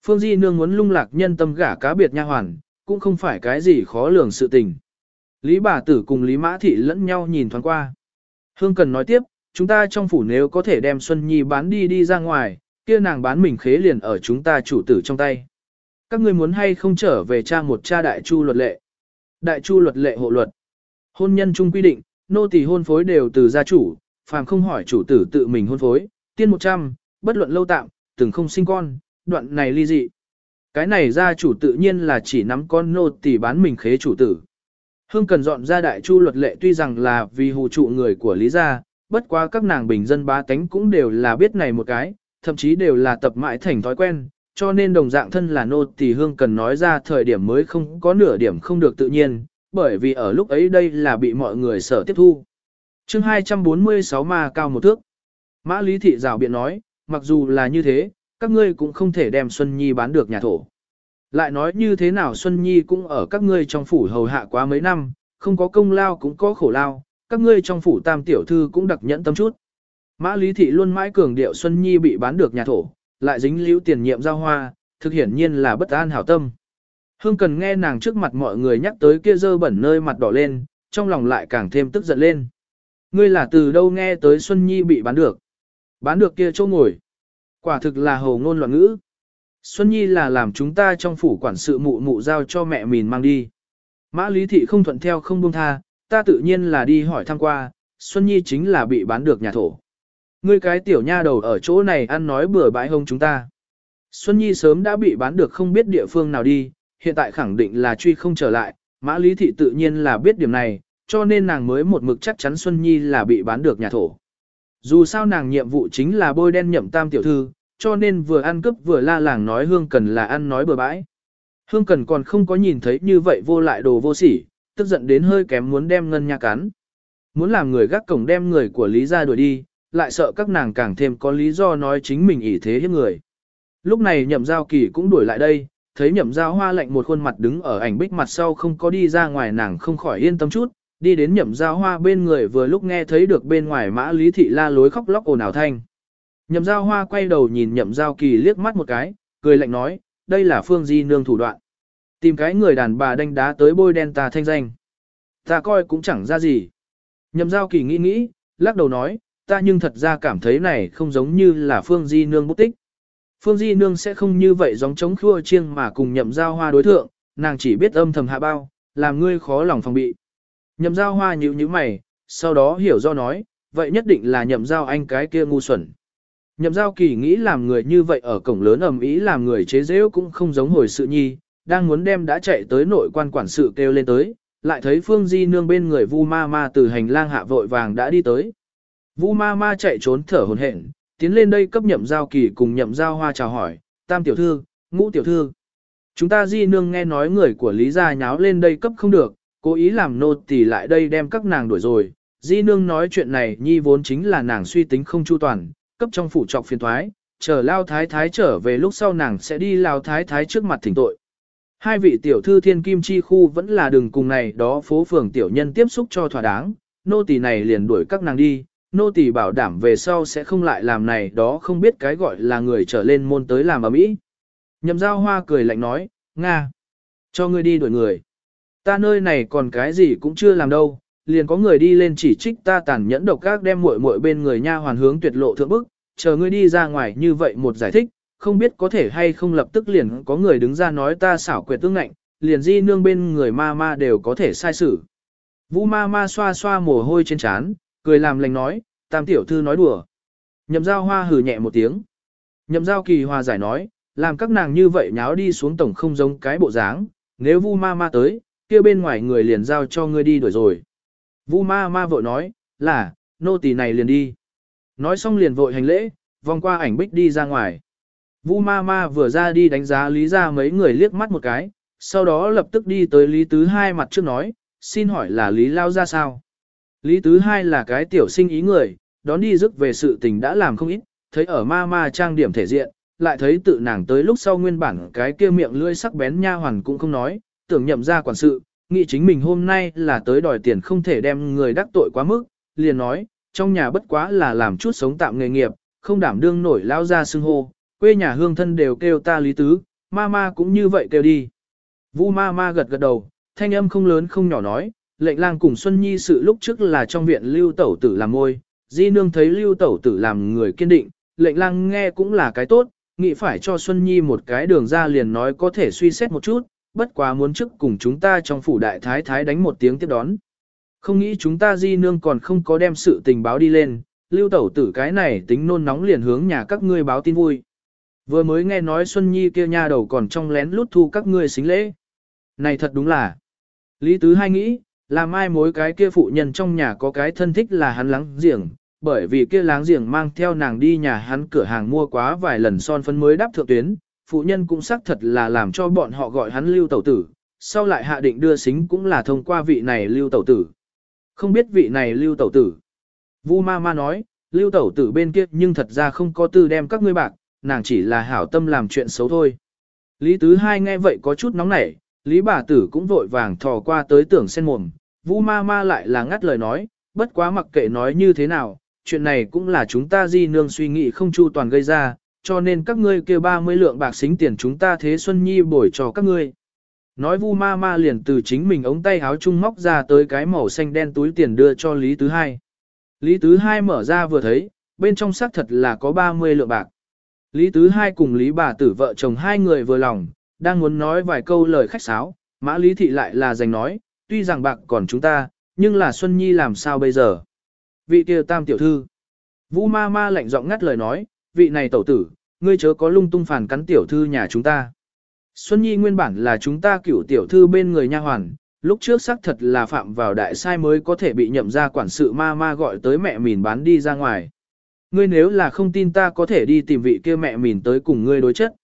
Speaker 1: Phương di nương muốn lung lạc nhân tâm gả cá biệt nha hoàn, cũng không phải cái gì khó lường sự tình. Lý bà tử cùng Lý Mã Thị lẫn nhau nhìn thoáng qua. Hương Cần nói tiếp, chúng ta trong phủ nếu có thể đem Xuân Nhi bán đi đi ra ngoài, kia nàng bán mình khế liền ở chúng ta chủ tử trong tay. Các ngươi muốn hay không trở về cha một cha đại chu luật lệ. Đại chu luật lệ hộ luật. Hôn nhân chung quy định, nô tỳ hôn phối đều từ gia chủ, phàm không hỏi chủ tử tự mình hôn phối, tiên 100, bất luận lâu tạm, từng không sinh con, đoạn này ly dị. Cái này gia chủ tự nhiên là chỉ nắm con nô tỳ bán mình khế chủ tử. Hương cần dọn ra đại chu luật lệ tuy rằng là vì hù trụ người của Lý gia, bất quá các nàng bình dân bá tánh cũng đều là biết này một cái, thậm chí đều là tập mãi thành thói quen, cho nên đồng dạng thân là nô tỳ hương cần nói ra thời điểm mới không có nửa điểm không được tự nhiên, bởi vì ở lúc ấy đây là bị mọi người sở tiếp thu. chương 246 ma cao một thước. Mã Lý Thị rào biện nói, mặc dù là như thế, các ngươi cũng không thể đem Xuân Nhi bán được nhà thổ. Lại nói như thế nào Xuân Nhi cũng ở các ngươi trong phủ hầu hạ quá mấy năm, không có công lao cũng có khổ lao, các ngươi trong phủ tam tiểu thư cũng đặc nhẫn tâm chút. Mã Lý Thị luôn mãi cường điệu Xuân Nhi bị bán được nhà thổ, lại dính liễu tiền nhiệm giao hoa, thực hiển nhiên là bất an hảo tâm. Hương cần nghe nàng trước mặt mọi người nhắc tới kia dơ bẩn nơi mặt đỏ lên, trong lòng lại càng thêm tức giận lên. Ngươi là từ đâu nghe tới Xuân Nhi bị bán được? Bán được kia chỗ ngồi. Quả thực là hồ ngôn loạn ngữ. Xuân Nhi là làm chúng ta trong phủ quản sự mụ mụ giao cho mẹ mình mang đi. Mã Lý Thị không thuận theo không buông tha, ta tự nhiên là đi hỏi thăm qua, Xuân Nhi chính là bị bán được nhà thổ. Ngươi cái tiểu nha đầu ở chỗ này ăn nói bừa bãi hông chúng ta. Xuân Nhi sớm đã bị bán được không biết địa phương nào đi, hiện tại khẳng định là truy không trở lại, Mã Lý Thị tự nhiên là biết điểm này, cho nên nàng mới một mực chắc chắn Xuân Nhi là bị bán được nhà thổ. Dù sao nàng nhiệm vụ chính là bôi đen nhậm tam tiểu thư, cho nên vừa ăn cướp vừa la làng nói Hương Cần là ăn nói bừa bãi. Hương Cần còn không có nhìn thấy như vậy vô lại đồ vô sỉ, tức giận đến hơi kém muốn đem ngân nha cắn. Muốn làm người gác cổng đem người của Lý ra đuổi đi, lại sợ các nàng càng thêm có lý do nói chính mình ỷ thế hiếp người. Lúc này nhậm giao kỳ cũng đuổi lại đây, thấy nhậm giao hoa lạnh một khuôn mặt đứng ở ảnh bích mặt sau không có đi ra ngoài nàng không khỏi yên tâm chút, đi đến nhậm giao hoa bên người vừa lúc nghe thấy được bên ngoài mã lý thị la lối khóc lóc ồn ào thanh. Nhậm giao hoa quay đầu nhìn nhậm giao kỳ liếc mắt một cái, cười lạnh nói, đây là phương di nương thủ đoạn. Tìm cái người đàn bà đánh đá tới bôi đen ta thanh danh. Ta coi cũng chẳng ra gì. Nhậm giao kỳ nghĩ nghĩ, lắc đầu nói, ta nhưng thật ra cảm thấy này không giống như là phương di nương bút tích. Phương di nương sẽ không như vậy giống chống khua chiêng mà cùng nhậm giao hoa đối thượng, nàng chỉ biết âm thầm hạ bao, làm ngươi khó lòng phòng bị. Nhậm giao hoa nhíu nhíu mày, sau đó hiểu do nói, vậy nhất định là nhậm giao anh cái kia ngu xuẩn. Nhậm giao kỳ nghĩ làm người như vậy ở cổng lớn ầm ý làm người chế dễ cũng không giống hồi sự nhi, đang muốn đem đã chạy tới nội quan quản sự kêu lên tới, lại thấy Phương Di nương bên người Vu Ma Ma từ hành lang hạ vội vàng đã đi tới. Vu Ma Ma chạy trốn thở hổn hển, tiến lên đây cấp nhậm giao kỳ cùng nhậm giao hoa chào hỏi, tam tiểu thư, ngũ tiểu thư. Chúng ta Di nương nghe nói người của Lý gia nháo lên đây cấp không được, cố ý làm nô tỳ lại đây đem các nàng đuổi rồi. Di nương nói chuyện này nhi vốn chính là nàng suy tính không chu toàn, cấp trong phủ trọc phiền thoái, chờ lao thái thái trở về lúc sau nàng sẽ đi lao thái thái trước mặt thỉnh tội. Hai vị tiểu thư thiên kim chi khu vẫn là đường cùng này đó phố phường tiểu nhân tiếp xúc cho thỏa đáng, nô tỳ này liền đuổi các nàng đi, nô tỳ bảo đảm về sau sẽ không lại làm này đó không biết cái gọi là người trở lên môn tới làm ở mỹ. Nhậm giao hoa cười lạnh nói, Nga, cho ngươi đi đuổi người. Ta nơi này còn cái gì cũng chưa làm đâu, liền có người đi lên chỉ trích ta tàn nhẫn độc các đem muội muội bên người nha hoàn hướng tuyệt lộ thượng bức, chờ ngươi đi ra ngoài như vậy một giải thích, không biết có thể hay không lập tức liền có người đứng ra nói ta xảo quyệt tương ngạnh, liền di nương bên người ma ma đều có thể sai xử. Vũ ma ma xoa xoa mồ hôi trên trán, cười làm lành nói, tam tiểu thư nói đùa. Nhậm giao hoa hừ nhẹ một tiếng. Nhậm giao kỳ hòa giải nói, làm các nàng như vậy nháo đi xuống tổng không giống cái bộ dáng, nếu vu ma ma tới, kia bên ngoài người liền giao cho ngươi đi đuổi rồi. Vu ma ma vội nói, là, nô tỳ này liền đi. Nói xong liền vội hành lễ, vòng qua ảnh bích đi ra ngoài. Vu ma ma vừa ra đi đánh giá lý ra mấy người liếc mắt một cái, sau đó lập tức đi tới lý tứ hai mặt trước nói, xin hỏi là lý lao ra sao? Lý tứ hai là cái tiểu sinh ý người, đón đi dứt về sự tình đã làm không ít, thấy ở ma ma trang điểm thể diện, lại thấy tự nàng tới lúc sau nguyên bản cái kia miệng lưỡi sắc bén nha hoàn cũng không nói, tưởng nhậm ra quản sự, nghĩ chính mình hôm nay là tới đòi tiền không thể đem người đắc tội quá mức, liền nói, trong nhà bất quá là làm chút sống tạm nghề nghiệp, không đảm đương nổi lao ra xưng hô, quê nhà hương thân đều kêu ta lý tứ, ma ma cũng như vậy kêu đi. Vu ma ma gật gật đầu, thanh âm không lớn không nhỏ nói, lệnh lang cùng Xuân Nhi sự lúc trước là trong viện lưu tẩu tử làm môi, di nương thấy lưu tẩu tử làm người kiên định, lệnh lang nghe cũng là cái tốt, nghĩ phải cho Xuân Nhi một cái đường ra liền nói có thể suy xét một chút, bất quá muốn trước cùng chúng ta trong phủ đại thái thái đánh một tiếng tiếp đón. Không nghĩ chúng ta di nương còn không có đem sự tình báo đi lên, lưu tẩu tử cái này tính nôn nóng liền hướng nhà các ngươi báo tin vui. Vừa mới nghe nói Xuân Nhi kia nha đầu còn trong lén lút thu các ngươi xính lễ. Này thật đúng là. Lý Tứ hai nghĩ, làm ai mối cái kia phụ nhân trong nhà có cái thân thích là hắn lắng giềng, bởi vì kia láng giềng mang theo nàng đi nhà hắn cửa hàng mua quá vài lần son phấn mới đáp thượng tuyến, phụ nhân cũng xác thật là làm cho bọn họ gọi hắn lưu tẩu tử, sau lại hạ định đưa xính cũng là thông qua vị này lưu tẩu tử. Không biết vị này lưu tẩu tử. Vu ma ma nói, lưu tẩu tử bên kia nhưng thật ra không có tư đem các ngươi bạc, nàng chỉ là hảo tâm làm chuyện xấu thôi. Lý tứ hai nghe vậy có chút nóng nảy, lý bà tử cũng vội vàng thò qua tới tưởng sen mồm, Vu ma ma lại là ngắt lời nói, bất quá mặc kệ nói như thế nào, chuyện này cũng là chúng ta di nương suy nghĩ không chu toàn gây ra, cho nên các ngươi kêu 30 lượng bạc xính tiền chúng ta thế Xuân Nhi bồi cho các ngươi. Nói vu ma ma liền từ chính mình ống tay háo trung móc ra tới cái màu xanh đen túi tiền đưa cho Lý Tứ Hai. Lý Tứ Hai mở ra vừa thấy, bên trong xác thật là có 30 lượng bạc. Lý Tứ Hai cùng Lý bà tử vợ chồng hai người vừa lòng, đang muốn nói vài câu lời khách sáo, mã Lý Thị lại là giành nói, tuy rằng bạc còn chúng ta, nhưng là Xuân Nhi làm sao bây giờ? Vị kia tam tiểu thư. Vũ ma ma lạnh giọng ngắt lời nói, vị này tẩu tử, ngươi chớ có lung tung phản cắn tiểu thư nhà chúng ta. Xuân Nhi nguyên bản là chúng ta cửu tiểu thư bên người nha hoàn, lúc trước xác thật là phạm vào đại sai mới có thể bị nhậm ra quản sự ma ma gọi tới mẹ mìn bán đi ra ngoài. Ngươi nếu là không tin ta có thể đi tìm vị kia mẹ mìn tới cùng ngươi đối chất.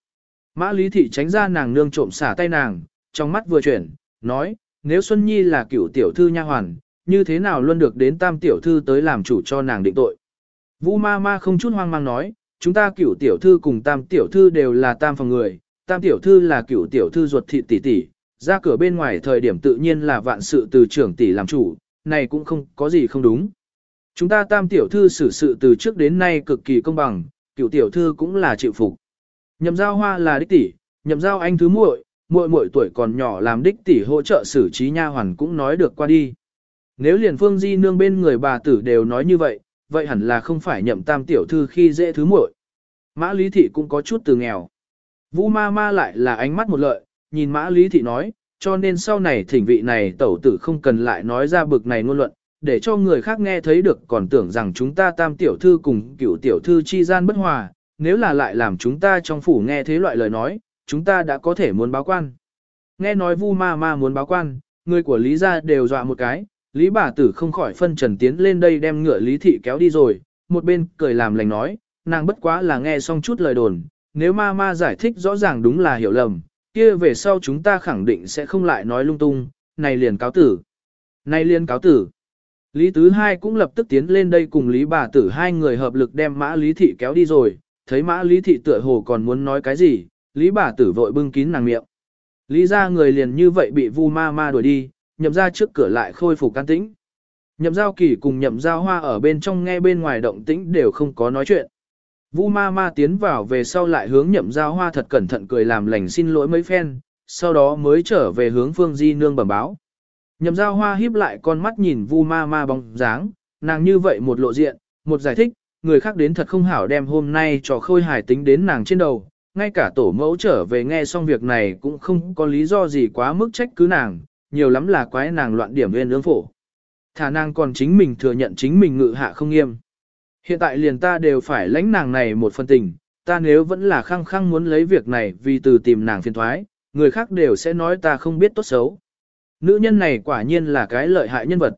Speaker 1: Mã Lý Thị tránh ra nàng nương trộm xả tay nàng, trong mắt vừa chuyển, nói, nếu Xuân Nhi là cựu tiểu thư nha hoàn, như thế nào luôn được đến tam tiểu thư tới làm chủ cho nàng định tội. Vũ ma ma không chút hoang mang nói, chúng ta cửu tiểu thư cùng tam tiểu thư đều là tam phòng người, tam tiểu thư là cửu tiểu thư ruột thịt tỷ tỷ, ra cửa bên ngoài thời điểm tự nhiên là vạn sự từ trưởng tỷ làm chủ, này cũng không có gì không đúng. Chúng ta tam tiểu thư xử sự từ trước đến nay cực kỳ công bằng, cửu tiểu thư cũng là chịu phục. Nhậm giao hoa là đích tỷ, nhậm giao anh thứ muội, muội muội tuổi còn nhỏ làm đích tỷ hỗ trợ xử trí nha hoàn cũng nói được qua đi. Nếu liền phương di nương bên người bà tử đều nói như vậy, vậy hẳn là không phải nhậm tam tiểu thư khi dễ thứ muội. Mã Lý Thị cũng có chút từ nghèo. Vũ ma ma lại là ánh mắt một lợi, nhìn Mã Lý Thị nói, cho nên sau này thỉnh vị này tẩu tử không cần lại nói ra bực này ngôn luận, để cho người khác nghe thấy được còn tưởng rằng chúng ta tam tiểu thư cùng cửu tiểu thư chi gian bất hòa, nếu là lại làm chúng ta trong phủ nghe thế loại lời nói, chúng ta đã có thể muốn báo quan. Nghe nói vu ma ma muốn báo quan, người của Lý gia đều dọa một cái, Lý bà tử không khỏi phân trần tiến lên đây đem ngựa Lý thị kéo đi rồi, một bên cười làm lành nói, nàng bất quá là nghe xong chút lời đồn, nếu ma ma giải thích rõ ràng đúng là hiểu lầm, kia về sau chúng ta khẳng định sẽ không lại nói lung tung, này liền cáo tử. Này liền cáo tử. Lý Tứ Hai cũng lập tức tiến lên đây cùng Lý bà tử hai người hợp lực đem mã Lý Thị kéo đi rồi, thấy mã Lý Thị tựa hồ còn muốn nói cái gì, Lý bà tử vội bưng kín nàng miệng. Lý ra người liền như vậy bị vu ma ma đuổi đi, nhậm ra trước cửa lại khôi phục can tĩnh. Nhậm giao kỳ cùng nhậm giao hoa ở bên trong nghe bên ngoài động tĩnh đều không có nói chuyện. Vu ma ma tiến vào về sau lại hướng nhậm giao hoa thật cẩn thận cười làm lành xin lỗi mấy phen, sau đó mới trở về hướng phương di nương bẩm báo. Nhậm giao hoa híp lại con mắt nhìn vu ma ma bóng dáng, nàng như vậy một lộ diện, một giải thích, người khác đến thật không hảo đem hôm nay trò khôi hài tính đến nàng trên đầu, ngay cả tổ mẫu trở về nghe xong việc này cũng không có lý do gì quá mức trách cứ nàng, nhiều lắm là quái nàng loạn điểm nguyên ương phổ. Thả nàng còn chính mình thừa nhận chính mình ngự hạ không nghiêm. Hiện tại liền ta đều phải lãnh nàng này một phần tình, ta nếu vẫn là khăng khăng muốn lấy việc này vì từ tìm nàng phiền thoái, người khác đều sẽ nói ta không biết tốt xấu. Nữ nhân này quả nhiên là cái lợi hại nhân vật.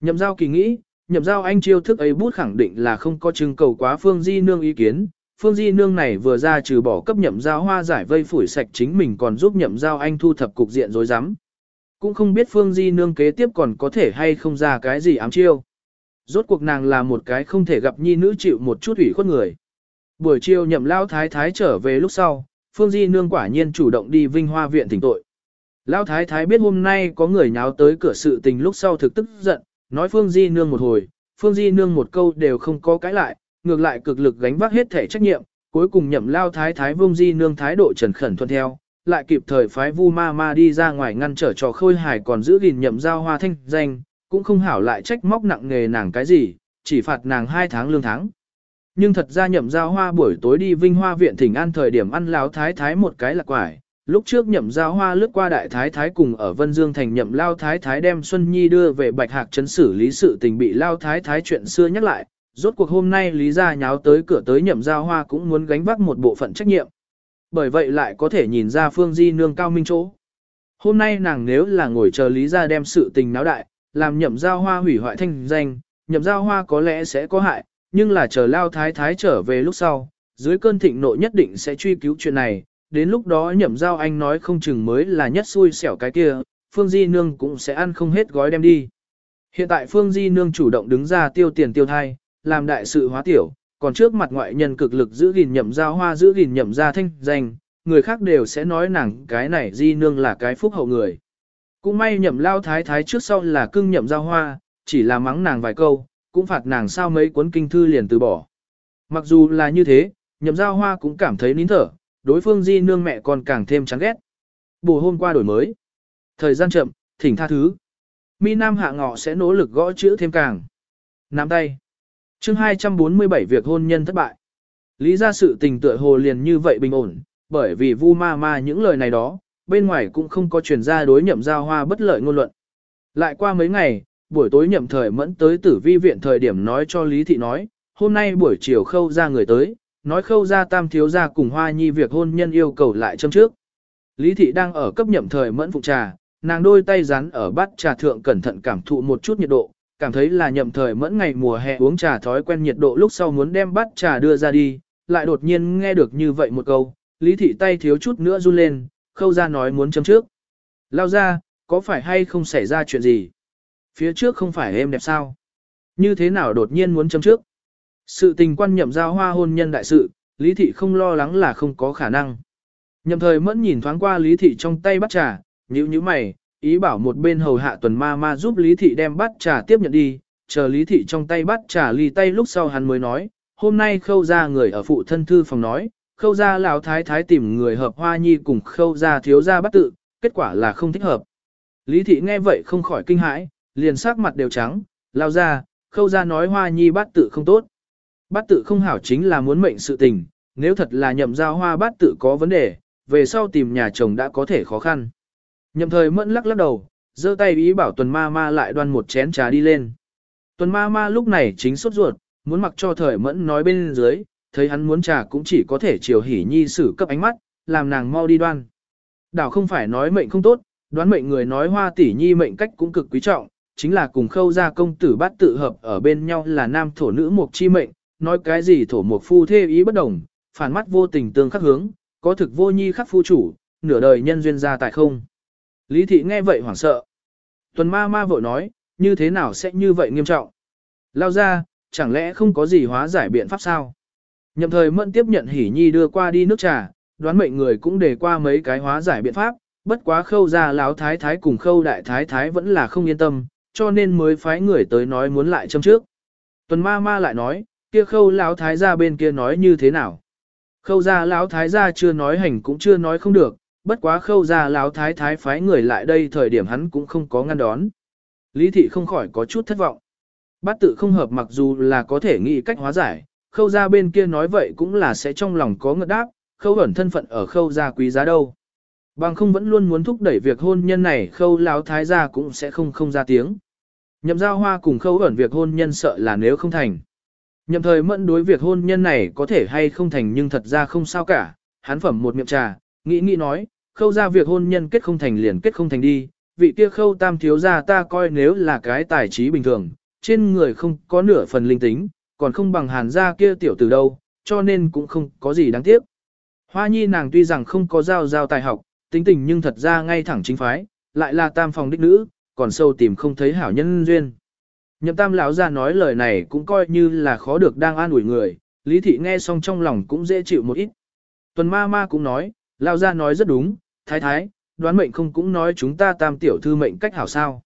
Speaker 1: Nhậm giao kỳ nghĩ, nhậm giao anh chiêu thức ấy bút khẳng định là không có chứng cầu quá phương di nương ý kiến. Phương di nương này vừa ra trừ bỏ cấp nhậm giao hoa giải vây phủi sạch chính mình còn giúp nhậm giao anh thu thập cục diện rối rắm. Cũng không biết phương di nương kế tiếp còn có thể hay không ra cái gì ám chiêu. Rốt cuộc nàng là một cái không thể gặp nhi nữ chịu một chút ủy khuất người. Buổi chiều nhậm lao thái thái trở về lúc sau, Phương Di Nương quả nhiên chủ động đi Vinh Hoa viện thỉnh tội. Lão thái thái biết hôm nay có người nháo tới cửa sự tình lúc sau thực tức giận, nói Phương Di Nương một hồi, Phương Di Nương một câu đều không có cãi lại, ngược lại cực lực gánh vác hết thể trách nhiệm, cuối cùng nhậm lao thái thái Vương Di Nương thái độ trần khẩn thuận theo, lại kịp thời phái Vu Ma Ma đi ra ngoài ngăn trở trò khôi hài còn giữ gìn nhậm giao hoa thanh danh, cũng không hảo lại trách móc nặng nghề nàng cái gì, chỉ phạt nàng hai tháng lương tháng. Nhưng thật ra nhậm giao hoa buổi tối đi vinh hoa viện thỉnh an thời điểm ăn láo thái thái một cái là quải. Lúc trước nhậm giao hoa lướt qua đại thái thái cùng ở Vân Dương thành nhậm lao thái thái đem Xuân Nhi đưa về bạch hạc chấn xử lý sự tình bị lao thái thái chuyện xưa nhắc lại. Rốt cuộc hôm nay lý gia nháo tới cửa tới nhậm giao hoa cũng muốn gánh vác một bộ phận trách nhiệm. Bởi vậy lại có thể nhìn ra phương di nương cao minh chỗ. Hôm nay nàng nếu là ngồi chờ lý gia đem sự tình náo đại, làm nhậm giao hoa hủy hoại thanh danh, nhậm giao hoa có lẽ sẽ có hại, nhưng là chờ lao thái thái trở về lúc sau, dưới cơn thịnh nộ nhất định sẽ truy cứu chuyện này, đến lúc đó nhậm giao anh nói không chừng mới là nhất xui xẻo cái kia, Phương Di Nương cũng sẽ ăn không hết gói đem đi. Hiện tại Phương Di Nương chủ động đứng ra tiêu tiền tiêu thai, làm đại sự hóa tiểu, còn trước mặt ngoại nhân cực lực giữ gìn nhậm giao hoa giữ gìn nhậm gia thanh danh, người khác đều sẽ nói nàng cái này Di Nương là cái phúc hậu người. Cũng may nhậm lao thái thái trước sau là cưng nhậm giao hoa, chỉ là mắng nàng vài câu, cũng phạt nàng sao mấy cuốn kinh thư liền từ bỏ. Mặc dù là như thế, nhậm giao hoa cũng cảm thấy nín thở, đối phương di nương mẹ còn càng thêm chán ghét. Bù hôm qua đổi mới. Thời gian chậm, thỉnh tha thứ. Mi Nam hạ ngọ sẽ nỗ lực gõ chữ thêm càng. Nắm tay. chương 247 việc hôn nhân thất bại. Lý ra sự tình tựa hồ liền như vậy bình ổn, bởi vì vu ma ma những lời này đó, bên ngoài cũng không có truyền ra đối nhậm giao hoa bất lợi ngôn luận. Lại qua mấy ngày, buổi tối nhậm thời mẫn tới tử vi viện thời điểm nói cho Lý Thị nói, hôm nay buổi chiều khâu ra người tới, nói khâu ra tam thiếu ra cùng hoa nhi việc hôn nhân yêu cầu lại châm trước. Lý Thị đang ở cấp nhậm thời mẫn phụ trà, nàng đôi tay rắn ở bát trà thượng cẩn thận cảm thụ một chút nhiệt độ, cảm thấy là nhậm thời mẫn ngày mùa hè uống trà thói quen nhiệt độ lúc sau muốn đem bát trà đưa ra đi, lại đột nhiên nghe được như vậy một câu, Lý Thị tay thiếu chút nữa run lên, khâu ra nói muốn châm trước. Lao ra, có phải hay không xảy ra chuyện gì? Phía trước không phải em đẹp sao? Như thế nào đột nhiên muốn châm trước? Sự tình quan nhậm giao hoa hôn nhân đại sự, Lý Thị không lo lắng là không có khả năng. Nhậm thời mẫn nhìn thoáng qua Lý Thị trong tay bắt trà, nhíu nhíu mày, ý bảo một bên hầu hạ tuần ma ma giúp Lý Thị đem bắt trà tiếp nhận đi, chờ Lý Thị trong tay bắt trà ly tay lúc sau hắn mới nói, hôm nay khâu ra người ở phụ thân thư phòng nói, khâu ra lão thái thái tìm người hợp hoa nhi cùng khâu ra thiếu ra bắt tự, kết quả là không thích hợp. Lý thị nghe vậy không khỏi kinh hãi, liền sắc mặt đều trắng, lao ra, khâu ra nói hoa nhi bắt tự không tốt. Bát tự không hảo chính là muốn mệnh sự tình, nếu thật là nhậm giao hoa bát tự có vấn đề, về sau tìm nhà chồng đã có thể khó khăn. Nhậm thời mẫn lắc lắc đầu, giơ tay ý bảo tuần ma ma lại đoan một chén trà đi lên. Tuần ma ma lúc này chính sốt ruột, muốn mặc cho thời mẫn nói bên dưới, thấy hắn muốn trà cũng chỉ có thể chiều hỉ nhi sử cấp ánh mắt, làm nàng mau đi đoan. Đảo không phải nói mệnh không tốt, đoán mệnh người nói hoa tỷ nhi mệnh cách cũng cực quý trọng, chính là cùng khâu gia công tử bát tự hợp ở bên nhau là nam thổ nữ mục chi mệnh, nói cái gì thổ mục phu thê ý bất đồng, phản mắt vô tình tương khắc hướng, có thực vô nhi khắc phu chủ, nửa đời nhân duyên ra tại không. Lý thị nghe vậy hoảng sợ. Tuần ma ma vội nói, như thế nào sẽ như vậy nghiêm trọng? Lao ra, chẳng lẽ không có gì hóa giải biện pháp sao? Nhậm thời mẫn tiếp nhận hỉ nhi đưa qua đi nước trà, đoán mệnh người cũng để qua mấy cái hóa giải biện pháp, bất quá khâu ra láo thái thái cùng khâu đại thái thái vẫn là không yên tâm, cho nên mới phái người tới nói muốn lại châm trước. Tuần ma ma lại nói, kia khâu láo thái gia bên kia nói như thế nào. Khâu gia láo thái gia chưa nói hành cũng chưa nói không được, bất quá khâu gia láo thái thái phái người lại đây thời điểm hắn cũng không có ngăn đón. Lý thị không khỏi có chút thất vọng. Bát tự không hợp mặc dù là có thể nghĩ cách hóa giải, khâu gia bên kia nói vậy cũng là sẽ trong lòng có ngợt đáp, khâu ẩn thân phận ở khâu gia quý giá đâu. Bằng không vẫn luôn muốn thúc đẩy việc hôn nhân này khâu láo thái gia cũng sẽ không không ra tiếng. Nhậm giao hoa cùng khâu ẩn việc hôn nhân sợ là nếu không thành. Nhậm thời mẫn đối việc hôn nhân này có thể hay không thành nhưng thật ra không sao cả, hắn phẩm một miệng trà, nghĩ nghĩ nói, khâu ra việc hôn nhân kết không thành liền kết không thành đi, vị kia khâu tam thiếu ra ta coi nếu là cái tài trí bình thường, trên người không có nửa phần linh tính, còn không bằng hàn gia kia tiểu từ đâu, cho nên cũng không có gì đáng tiếc. Hoa nhi nàng tuy rằng không có giao giao tài học, tính tình nhưng thật ra ngay thẳng chính phái, lại là tam phòng đích nữ, còn sâu tìm không thấy hảo nhân duyên. Nhậm tam lão ra nói lời này cũng coi như là khó được đang an ủi người, lý thị nghe xong trong lòng cũng dễ chịu một ít. Tuần ma ma cũng nói, lão ra nói rất đúng, thái thái, đoán mệnh không cũng nói chúng ta tam tiểu thư mệnh cách hảo sao.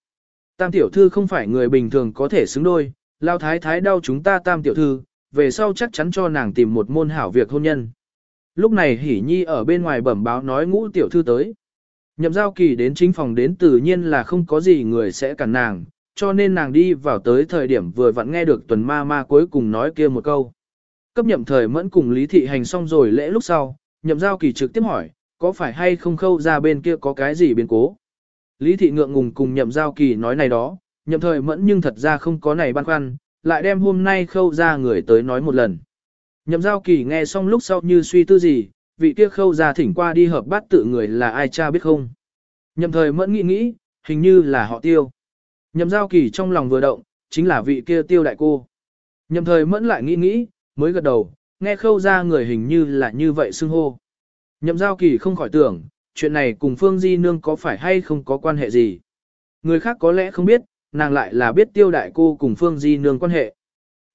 Speaker 1: Tam tiểu thư không phải người bình thường có thể xứng đôi, Lão thái thái đau chúng ta tam tiểu thư, về sau chắc chắn cho nàng tìm một môn hảo việc hôn nhân. Lúc này hỉ nhi ở bên ngoài bẩm báo nói ngũ tiểu thư tới. Nhậm giao kỳ đến chính phòng đến tự nhiên là không có gì người sẽ cản nàng, cho nên nàng đi vào tới thời điểm vừa vặn nghe được tuần ma ma cuối cùng nói kia một câu. Cấp nhậm thời mẫn cùng Lý Thị Hành xong rồi lễ lúc sau, nhậm giao kỳ trực tiếp hỏi, có phải hay không khâu ra bên kia có cái gì biến cố? Lý Thị ngượng ngùng cùng nhậm giao kỳ nói này đó, nhậm thời mẫn nhưng thật ra không có này băn khoăn, lại đem hôm nay khâu ra người tới nói một lần. Nhậm giao kỳ nghe xong lúc sau như suy tư gì, vị kia khâu ra thỉnh qua đi hợp bát tự người là ai cha biết không? Nhậm thời mẫn nghĩ nghĩ, hình như là họ tiêu. Nhậm giao kỳ trong lòng vừa động, chính là vị kia tiêu đại cô. Nhậm thời mẫn lại nghĩ nghĩ, mới gật đầu, nghe khâu ra người hình như là như vậy xưng hô. Nhậm giao kỳ không khỏi tưởng, chuyện này cùng Phương Di Nương có phải hay không có quan hệ gì. Người khác có lẽ không biết, nàng lại là biết tiêu đại cô cùng Phương Di Nương quan hệ.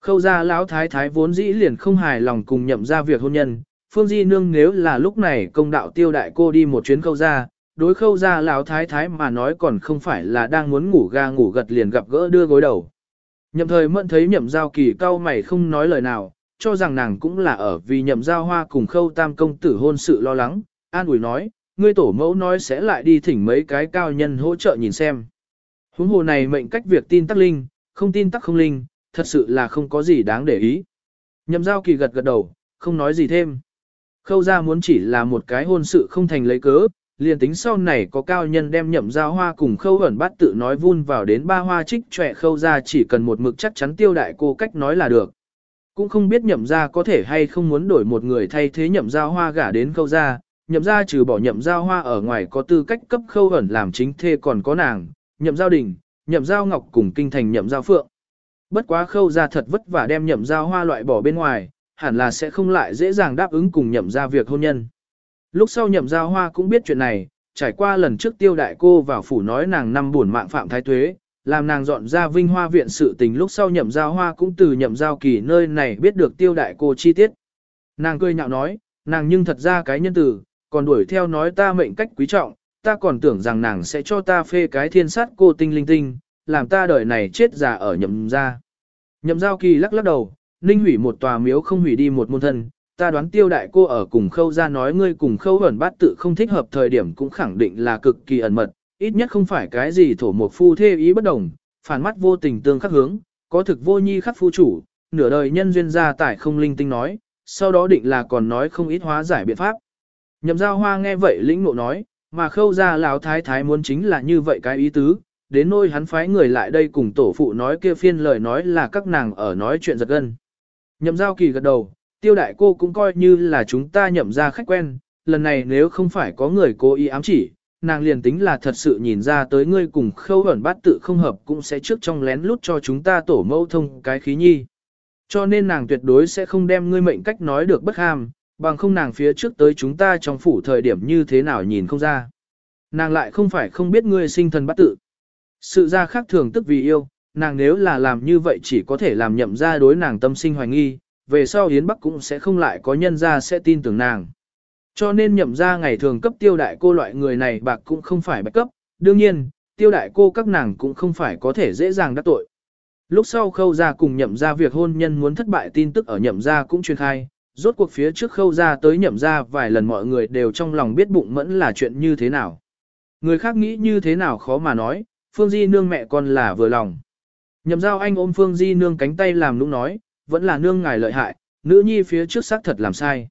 Speaker 1: Khâu ra lão thái thái vốn dĩ liền không hài lòng cùng nhậm ra việc hôn nhân, Phương Di Nương nếu là lúc này công đạo tiêu đại cô đi một chuyến khâu ra, đối khâu ra lão thái thái mà nói còn không phải là đang muốn ngủ ga ngủ gật liền gặp gỡ đưa gối đầu. Nhậm thời mẫn thấy nhậm giao kỳ cao mày không nói lời nào, cho rằng nàng cũng là ở vì nhậm giao hoa cùng khâu tam công tử hôn sự lo lắng, an ủi nói, ngươi tổ mẫu nói sẽ lại đi thỉnh mấy cái cao nhân hỗ trợ nhìn xem. Huống hồ này mệnh cách việc tin tắc linh, không tin tắc không linh, thật sự là không có gì đáng để ý. Nhậm giao kỳ gật gật đầu, không nói gì thêm. Khâu ra muốn chỉ là một cái hôn sự không thành lấy cớ, liền tính sau này có cao nhân đem nhậm giao hoa cùng khâu ẩn bắt tự nói vun vào đến ba hoa trích trẻ khâu ra chỉ cần một mực chắc chắn tiêu đại cô cách nói là được. Cũng không biết nhậm ra có thể hay không muốn đổi một người thay thế nhậm giao hoa gả đến khâu ra, nhậm ra trừ bỏ nhậm giao hoa ở ngoài có tư cách cấp khâu ẩn làm chính thê còn có nàng, nhậm giao đình, nhậm giao ngọc cùng kinh thành nhậm giao phượng. Bất quá khâu ra thật vất vả đem nhậm giao hoa loại bỏ bên ngoài, hẳn là sẽ không lại dễ dàng đáp ứng cùng nhậm ra việc hôn nhân. Lúc sau nhậm giao hoa cũng biết chuyện này, trải qua lần trước tiêu đại cô vào phủ nói nàng năm buồn mạng phạm thái tuế, làm nàng dọn ra vinh hoa viện sự tình lúc sau nhậm giao hoa cũng từ nhậm giao kỳ nơi này biết được tiêu đại cô chi tiết. Nàng cười nhạo nói, nàng nhưng thật ra cái nhân tử, còn đuổi theo nói ta mệnh cách quý trọng, ta còn tưởng rằng nàng sẽ cho ta phê cái thiên sát cô tinh linh tinh, làm ta đời này chết già ở nhậm gia Nhậm giao kỳ lắc lắc đầu, ninh hủy một tòa miếu không hủy đi một môn thân, ta đoán tiêu đại cô ở cùng khâu ra nói ngươi cùng khâu ẩn bát tự không thích hợp thời điểm cũng khẳng định là cực kỳ ẩn mật, ít nhất không phải cái gì thổ một phu thê ý bất đồng, phản mắt vô tình tương khắc hướng, có thực vô nhi khắc phu chủ, nửa đời nhân duyên gia tải không linh tinh nói, sau đó định là còn nói không ít hóa giải biện pháp. Nhậm giao hoa nghe vậy lĩnh nộ nói, mà khâu ra lão thái thái muốn chính là như vậy cái ý tứ, đến nôi hắn phái người lại đây cùng tổ phụ nói kia phiên lời nói là các nàng ở nói chuyện giật gân. Nhậm giao kỳ gật đầu, tiêu đại cô cũng coi như là chúng ta nhậm ra khách quen, lần này nếu không phải có người cố ý ám chỉ, nàng liền tính là thật sự nhìn ra tới ngươi cùng khâu ẩn bát tự không hợp cũng sẽ trước trong lén lút cho chúng ta tổ mẫu thông cái khí nhi. Cho nên nàng tuyệt đối sẽ không đem ngươi mệnh cách nói được bất ham, bằng không nàng phía trước tới chúng ta trong phủ thời điểm như thế nào nhìn không ra. Nàng lại không phải không biết ngươi sinh thần bát tự. Sự ra khác thường tức vì yêu, nàng nếu là làm như vậy chỉ có thể làm nhậm ra đối nàng tâm sinh hoài nghi, về sau Yến Bắc cũng sẽ không lại có nhân ra sẽ tin tưởng nàng. Cho nên nhậm ra ngày thường cấp tiêu đại cô loại người này bạc cũng không phải bạch cấp, đương nhiên, tiêu đại cô các nàng cũng không phải có thể dễ dàng đắc tội. Lúc sau khâu ra cùng nhậm ra việc hôn nhân muốn thất bại tin tức ở nhậm ra cũng truyền khai, rốt cuộc phía trước khâu ra tới nhậm ra vài lần mọi người đều trong lòng biết bụng mẫn là chuyện như thế nào. Người khác nghĩ như thế nào khó mà nói, Phương Di nương mẹ con là vừa lòng. Nhậm giao anh ôm Phương Di nương cánh tay làm nũng nói, vẫn là nương ngài lợi hại, nữ nhi phía trước xác thật làm sai.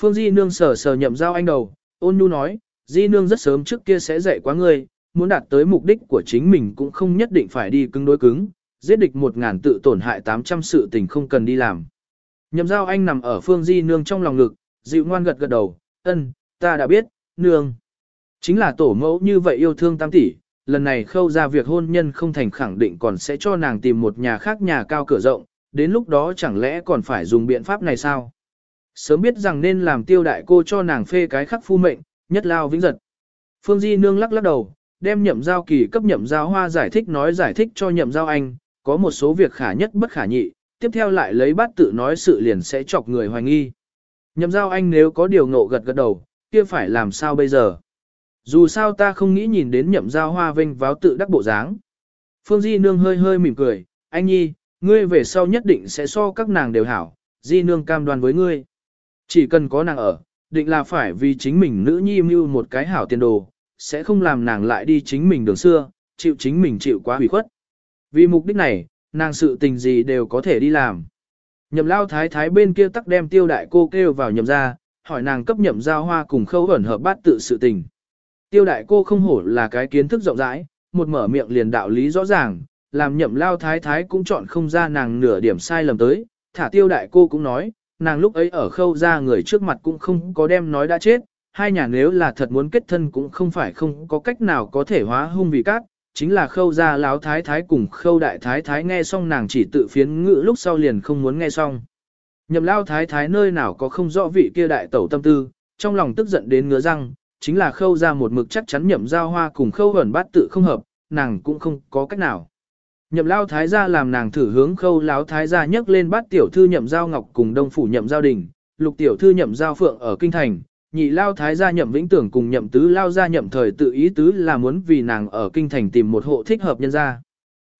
Speaker 1: Phương Di nương sờ sờ nhậm giao anh đầu, ôn nhu nói, Di nương rất sớm trước kia sẽ dạy quá ngươi, muốn đạt tới mục đích của chính mình cũng không nhất định phải đi cứng đối cứng, giết địch một ngàn tự tổn hại 800 sự tình không cần đi làm. Nhậm giao anh nằm ở Phương Di nương trong lòng ngực, dịu ngoan gật gật đầu, ân, ta đã biết, nương. Chính là tổ mẫu như vậy yêu thương tam tỷ, lần này khâu ra việc hôn nhân không thành khẳng định còn sẽ cho nàng tìm một nhà khác nhà cao cửa rộng, đến lúc đó chẳng lẽ còn phải dùng biện pháp này sao? Sớm biết rằng nên làm tiêu đại cô cho nàng phê cái khắc phu mệnh, nhất lao vĩnh giật. Phương Di nương lắc lắc đầu, đem nhậm giao kỳ cấp nhậm giao hoa giải thích nói giải thích cho nhậm giao anh, có một số việc khả nhất bất khả nhị, tiếp theo lại lấy bát tự nói sự liền sẽ chọc người hoài nghi. Nhậm giao anh nếu có điều ngộ gật gật đầu, kia phải làm sao bây giờ? Dù sao ta không nghĩ nhìn đến nhậm giao hoa vinh váo tự đắc bộ dáng. Phương Di nương hơi hơi mỉm cười, anh nhi, ngươi về sau nhất định sẽ so các nàng đều hảo, di nương cam đoan với ngươi. Chỉ cần có nàng ở, định là phải vì chính mình nữ nhi mưu một cái hảo tiền đồ, sẽ không làm nàng lại đi chính mình đường xưa, chịu chính mình chịu quá hủy khuất. Vì mục đích này, nàng sự tình gì đều có thể đi làm. Nhậm lao thái thái bên kia tắc đem tiêu đại cô kêu vào nhậm ra, hỏi nàng cấp nhậm giao hoa cùng khâu ẩn hợp bát tự sự tình. Tiêu đại cô không hổ là cái kiến thức rộng rãi, một mở miệng liền đạo lý rõ ràng, làm nhậm lao thái thái cũng chọn không ra nàng nửa điểm sai lầm tới, thả tiêu đại cô cũng nói, nàng lúc ấy ở khâu ra người trước mặt cũng không có đem nói đã chết, hai nhà nếu là thật muốn kết thân cũng không phải không có cách nào có thể hóa hung vì cát, chính là khâu ra láo thái thái cùng khâu đại thái thái nghe xong nàng chỉ tự phiến ngữ lúc sau liền không muốn nghe xong. Nhậm lao thái thái nơi nào có không rõ vị kia đại tẩu tâm tư, trong lòng tức giận đến ngứa răng, chính là khâu ra một mực chắc chắn nhậm giao hoa cùng khâu ẩn bát tự không hợp, nàng cũng không có cách nào. Nhậm lao thái gia làm nàng thử hướng khâu Lão thái gia nhấc lên bắt tiểu thư nhậm giao ngọc cùng đông phủ nhậm giao đình, lục tiểu thư nhậm giao phượng ở kinh thành, nhị lao thái gia nhậm vĩnh tưởng cùng nhậm tứ lao gia nhậm thời tự ý tứ là muốn vì nàng ở kinh thành tìm một hộ thích hợp nhân gia.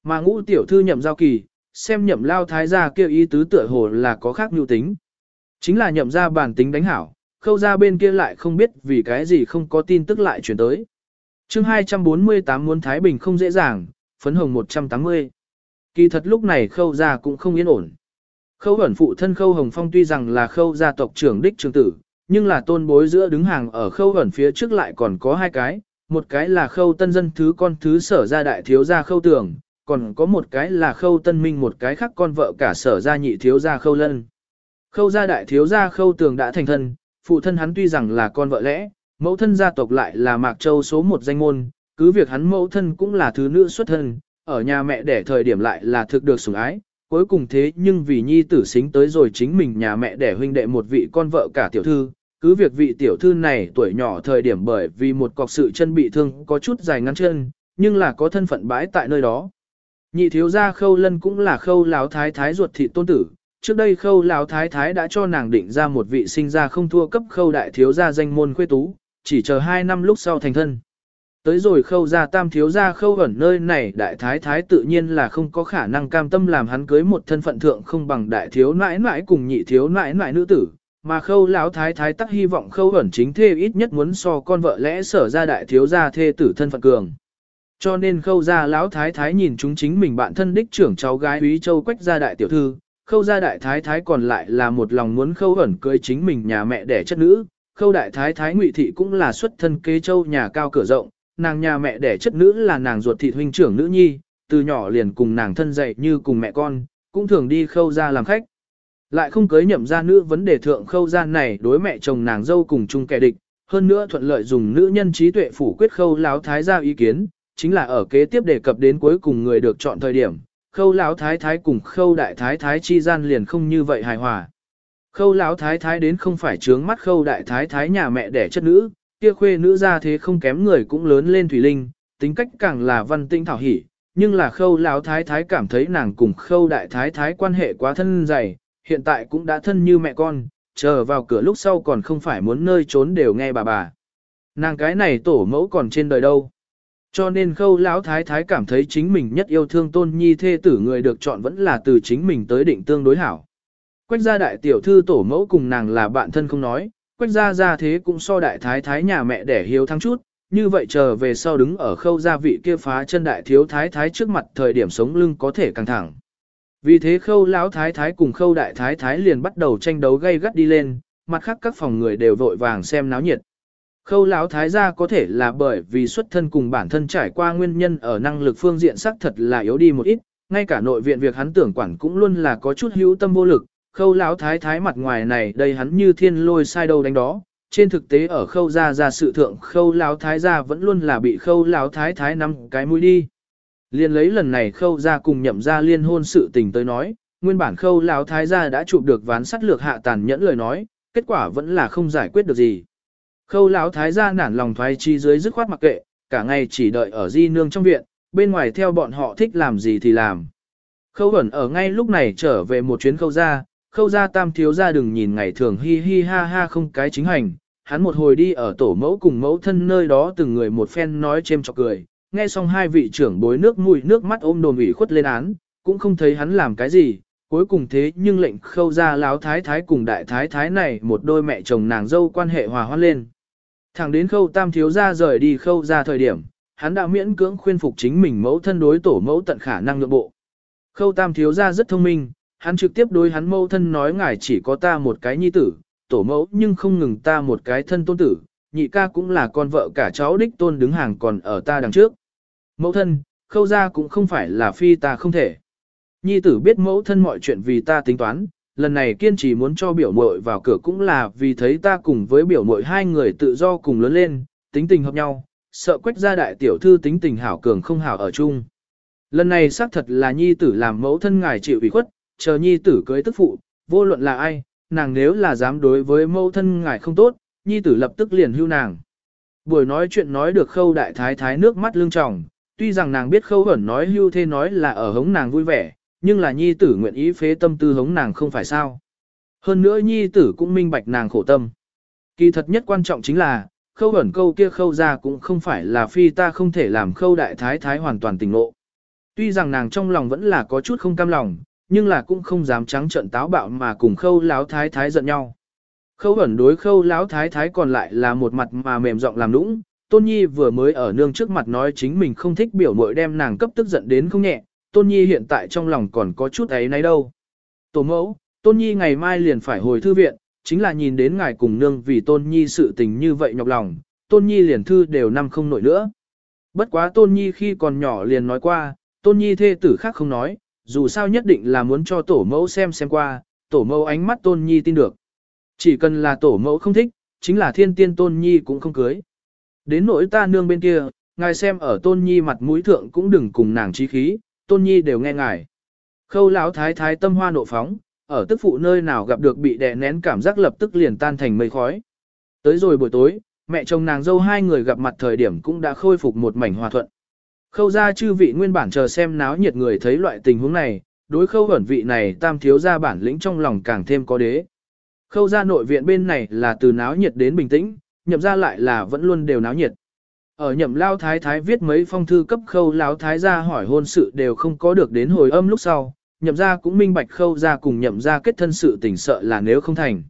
Speaker 1: Mà ngũ tiểu thư nhậm giao kỳ, xem nhậm lao thái gia kêu ý tứ tựa hồ là có khác nhu tính. Chính là nhậm ra bản tính đánh hảo, khâu ra bên kia lại không biết vì cái gì không có tin tức lại chuyển tới. chương 248 muốn Thái Bình không dễ dàng, phấn hồng 180. Kỳ thật lúc này khâu gia cũng không yên ổn. Khâu ẩn phụ thân khâu hồng phong tuy rằng là khâu gia tộc trưởng đích trường tử, nhưng là tôn bối giữa đứng hàng ở khâu ẩn phía trước lại còn có hai cái, một cái là khâu tân dân thứ con thứ sở gia đại thiếu gia khâu tường, còn có một cái là khâu tân minh một cái khác con vợ cả sở gia nhị thiếu gia khâu lân. Khâu gia đại thiếu gia khâu tường đã thành thân, phụ thân hắn tuy rằng là con vợ lẽ, mẫu thân gia tộc lại là Mạc Châu số một danh môn, cứ việc hắn mẫu thân cũng là thứ nữ xuất thân, ở nhà mẹ đẻ thời điểm lại là thực được sủng ái, cuối cùng thế nhưng vì nhi tử xính tới rồi chính mình nhà mẹ đẻ huynh đệ một vị con vợ cả tiểu thư, cứ việc vị tiểu thư này tuổi nhỏ thời điểm bởi vì một cọc sự chân bị thương có chút dài ngắn chân, nhưng là có thân phận bãi tại nơi đó. Nhị thiếu gia khâu lân cũng là khâu láo thái thái ruột thị tôn tử, trước đây khâu láo thái thái đã cho nàng định ra một vị sinh ra không thua cấp khâu đại thiếu gia danh môn khuê tú, chỉ chờ hai năm lúc sau thành thân. Tới rồi khâu ra tam thiếu gia khâu ẩn nơi này đại thái thái tự nhiên là không có khả năng cam tâm làm hắn cưới một thân phận thượng không bằng đại thiếu nãi nãi cùng nhị thiếu nãi nãi nữ tử, mà khâu lão thái thái tắc hy vọng khâu ẩn chính thê ít nhất muốn so con vợ lẽ sở ra đại thiếu gia thê tử thân phận cường. Cho nên khâu gia lão thái thái nhìn chúng chính mình bạn thân đích trưởng cháu gái Úy Châu Quách gia đại tiểu thư, khâu gia đại thái thái còn lại là một lòng muốn khâu ẩn cưới chính mình nhà mẹ đẻ chất nữ, khâu đại thái thái ngụy thị cũng là xuất thân kế châu nhà cao cửa rộng, nàng nhà mẹ đẻ chất nữ là nàng ruột thịt huynh trưởng nữ nhi, từ nhỏ liền cùng nàng thân dạy như cùng mẹ con, cũng thường đi khâu ra làm khách. Lại không cưới nhậm ra nữ vấn đề thượng khâu ra này đối mẹ chồng nàng dâu cùng chung kẻ địch, hơn nữa thuận lợi dùng nữ nhân trí tuệ phủ quyết khâu láo thái ra ý kiến, chính là ở kế tiếp đề cập đến cuối cùng người được chọn thời điểm, khâu láo thái thái cùng khâu đại thái thái chi gian liền không như vậy hài hòa. Khâu láo thái thái đến không phải trướng mắt khâu đại thái thái nhà mẹ đẻ chất nữ, kia khuê nữ ra thế không kém người cũng lớn lên thủy linh, tính cách càng là văn tinh thảo hỉ, nhưng là khâu lão thái thái cảm thấy nàng cùng khâu đại thái thái quan hệ quá thân dày, hiện tại cũng đã thân như mẹ con, chờ vào cửa lúc sau còn không phải muốn nơi trốn đều nghe bà bà. Nàng cái này tổ mẫu còn trên đời đâu. Cho nên khâu lão thái thái cảm thấy chính mình nhất yêu thương tôn nhi thê tử người được chọn vẫn là từ chính mình tới định tương đối hảo. Quách gia đại tiểu thư tổ mẫu cùng nàng là bạn thân không nói, quách gia gia thế cũng so đại thái thái nhà mẹ đẻ hiếu thắng chút, như vậy chờ về sau đứng ở khâu gia vị kia phá chân đại thiếu thái thái trước mặt thời điểm sống lưng có thể căng thẳng. Vì thế khâu lão thái thái cùng khâu đại thái thái liền bắt đầu tranh đấu gay gắt đi lên, mặt khác các phòng người đều vội vàng xem náo nhiệt. Khâu lão thái gia có thể là bởi vì xuất thân cùng bản thân trải qua nguyên nhân ở năng lực phương diện sắc thật là yếu đi một ít, ngay cả nội viện việc hắn tưởng quản cũng luôn là có chút hữu tâm vô lực, khâu lão thái thái mặt ngoài này đây hắn như thiên lôi sai đâu đánh đó. Trên thực tế ở khâu gia gia sự thượng khâu lão thái gia vẫn luôn là bị khâu lão thái thái nắm cái mũi đi. Liên lấy lần này khâu gia cùng nhậm gia liên hôn sự tình tới nói, nguyên bản khâu lão thái gia đã chụp được ván sắt lược hạ tàn nhẫn lời nói, kết quả vẫn là không giải quyết được gì. Khâu lão thái gia nản lòng thoái chi dưới dứt khoát mặc kệ, cả ngày chỉ đợi ở di nương trong viện, bên ngoài theo bọn họ thích làm gì thì làm. Khâu ẩn ở ngay lúc này trở về một chuyến khâu gia, khâu gia tam thiếu gia đừng nhìn ngày thường hi hi ha ha không cái chính hành, hắn một hồi đi ở tổ mẫu cùng mẫu thân nơi đó từng người một phen nói chêm chọc cười, nghe xong hai vị trưởng bối nước mũi nước mắt ôm đồm ủy khuất lên án, cũng không thấy hắn làm cái gì, cuối cùng thế nhưng lệnh khâu ra láo thái thái cùng đại thái thái này một đôi mẹ chồng nàng dâu quan hệ hòa hoãn lên. Thẳng đến khâu tam thiếu ra rời đi khâu ra thời điểm, hắn đã miễn cưỡng khuyên phục chính mình mẫu thân đối tổ mẫu tận khả năng nhượng bộ. Khâu tam thiếu ra rất thông minh, hắn trực tiếp đối hắn mẫu thân nói ngài chỉ có ta một cái nhi tử, tổ mẫu nhưng không ngừng ta một cái thân tôn tử, nhị ca cũng là con vợ cả cháu đích tôn đứng hàng còn ở ta đằng trước. Mẫu thân, khâu ra cũng không phải là phi ta không thể. Nhi tử biết mẫu thân mọi chuyện vì ta tính toán, lần này kiên trì muốn cho biểu muội vào cửa cũng là vì thấy ta cùng với biểu muội hai người tự do cùng lớn lên, tính tình hợp nhau, sợ quách gia đại tiểu thư tính tình hảo cường không hảo ở chung. Lần này xác thật là nhi tử làm mẫu thân ngài chịu ủy khuất, chờ nhi tử cưới tức phụ, vô luận là ai, nàng nếu là dám đối với mẫu thân ngài không tốt, nhi tử lập tức liền hưu nàng. Buổi nói chuyện nói được khâu đại thái thái nước mắt lưng tròng, tuy rằng nàng biết khâu ẩn nói hưu thế nói là ở hống nàng vui vẻ, nhưng là nhi tử nguyện ý phế tâm tư hống nàng không phải sao. Hơn nữa nhi tử cũng minh bạch nàng khổ tâm. Kỳ thật nhất quan trọng chính là, khâu ẩn câu kia khâu ra cũng không phải là phi ta không thể làm khâu đại thái thái hoàn toàn tình ngộ. Tuy rằng nàng trong lòng vẫn là có chút không cam lòng, nhưng là cũng không dám trắng trận táo bạo mà cùng khâu láo thái thái giận nhau. Khâu ẩn đối khâu láo thái thái còn lại là một mặt mà mềm giọng làm nũng, Tôn Nhi vừa mới ở nương trước mặt nói chính mình không thích biểu mội đem nàng cấp tức giận đến không nhẹ, Tôn Nhi hiện tại trong lòng còn có chút ấy nấy đâu. Tổ mẫu, Tôn Nhi ngày mai liền phải hồi thư viện, chính là nhìn đến ngài cùng nương vì Tôn Nhi sự tình như vậy nhọc lòng, Tôn Nhi liền thư đều năm không nổi nữa. Bất quá Tôn Nhi khi còn nhỏ liền nói qua, Tôn Nhi thê tử khác không nói, dù sao nhất định là muốn cho tổ mẫu xem xem qua, tổ mẫu ánh mắt Tôn Nhi tin được. Chỉ cần là tổ mẫu không thích, chính là thiên tiên Tôn Nhi cũng không cưới. Đến nỗi ta nương bên kia, ngài xem ở Tôn Nhi mặt mũi thượng cũng đừng cùng nàng trí khí, Tôn Nhi đều nghe ngài. Khâu lão thái thái tâm hoa nộ phóng, ở tức phụ nơi nào gặp được bị đè nén cảm giác lập tức liền tan thành mây khói. Tới rồi buổi tối, mẹ chồng nàng dâu hai người gặp mặt thời điểm cũng đã khôi phục một mảnh hòa thuận. Khâu ra chư vị nguyên bản chờ xem náo nhiệt người thấy loại tình huống này, đối khâu ẩn vị này tam thiếu ra bản lĩnh trong lòng càng thêm có đế. Khâu ra nội viện bên này là từ náo nhiệt đến bình tĩnh, nhậm ra lại là vẫn luôn đều náo nhiệt. Ở nhậm lao thái thái viết mấy phong thư cấp khâu lão thái ra hỏi hôn sự đều không có được đến hồi âm lúc sau, nhậm ra cũng minh bạch khâu ra cùng nhậm ra kết thân sự tình sợ là nếu không thành.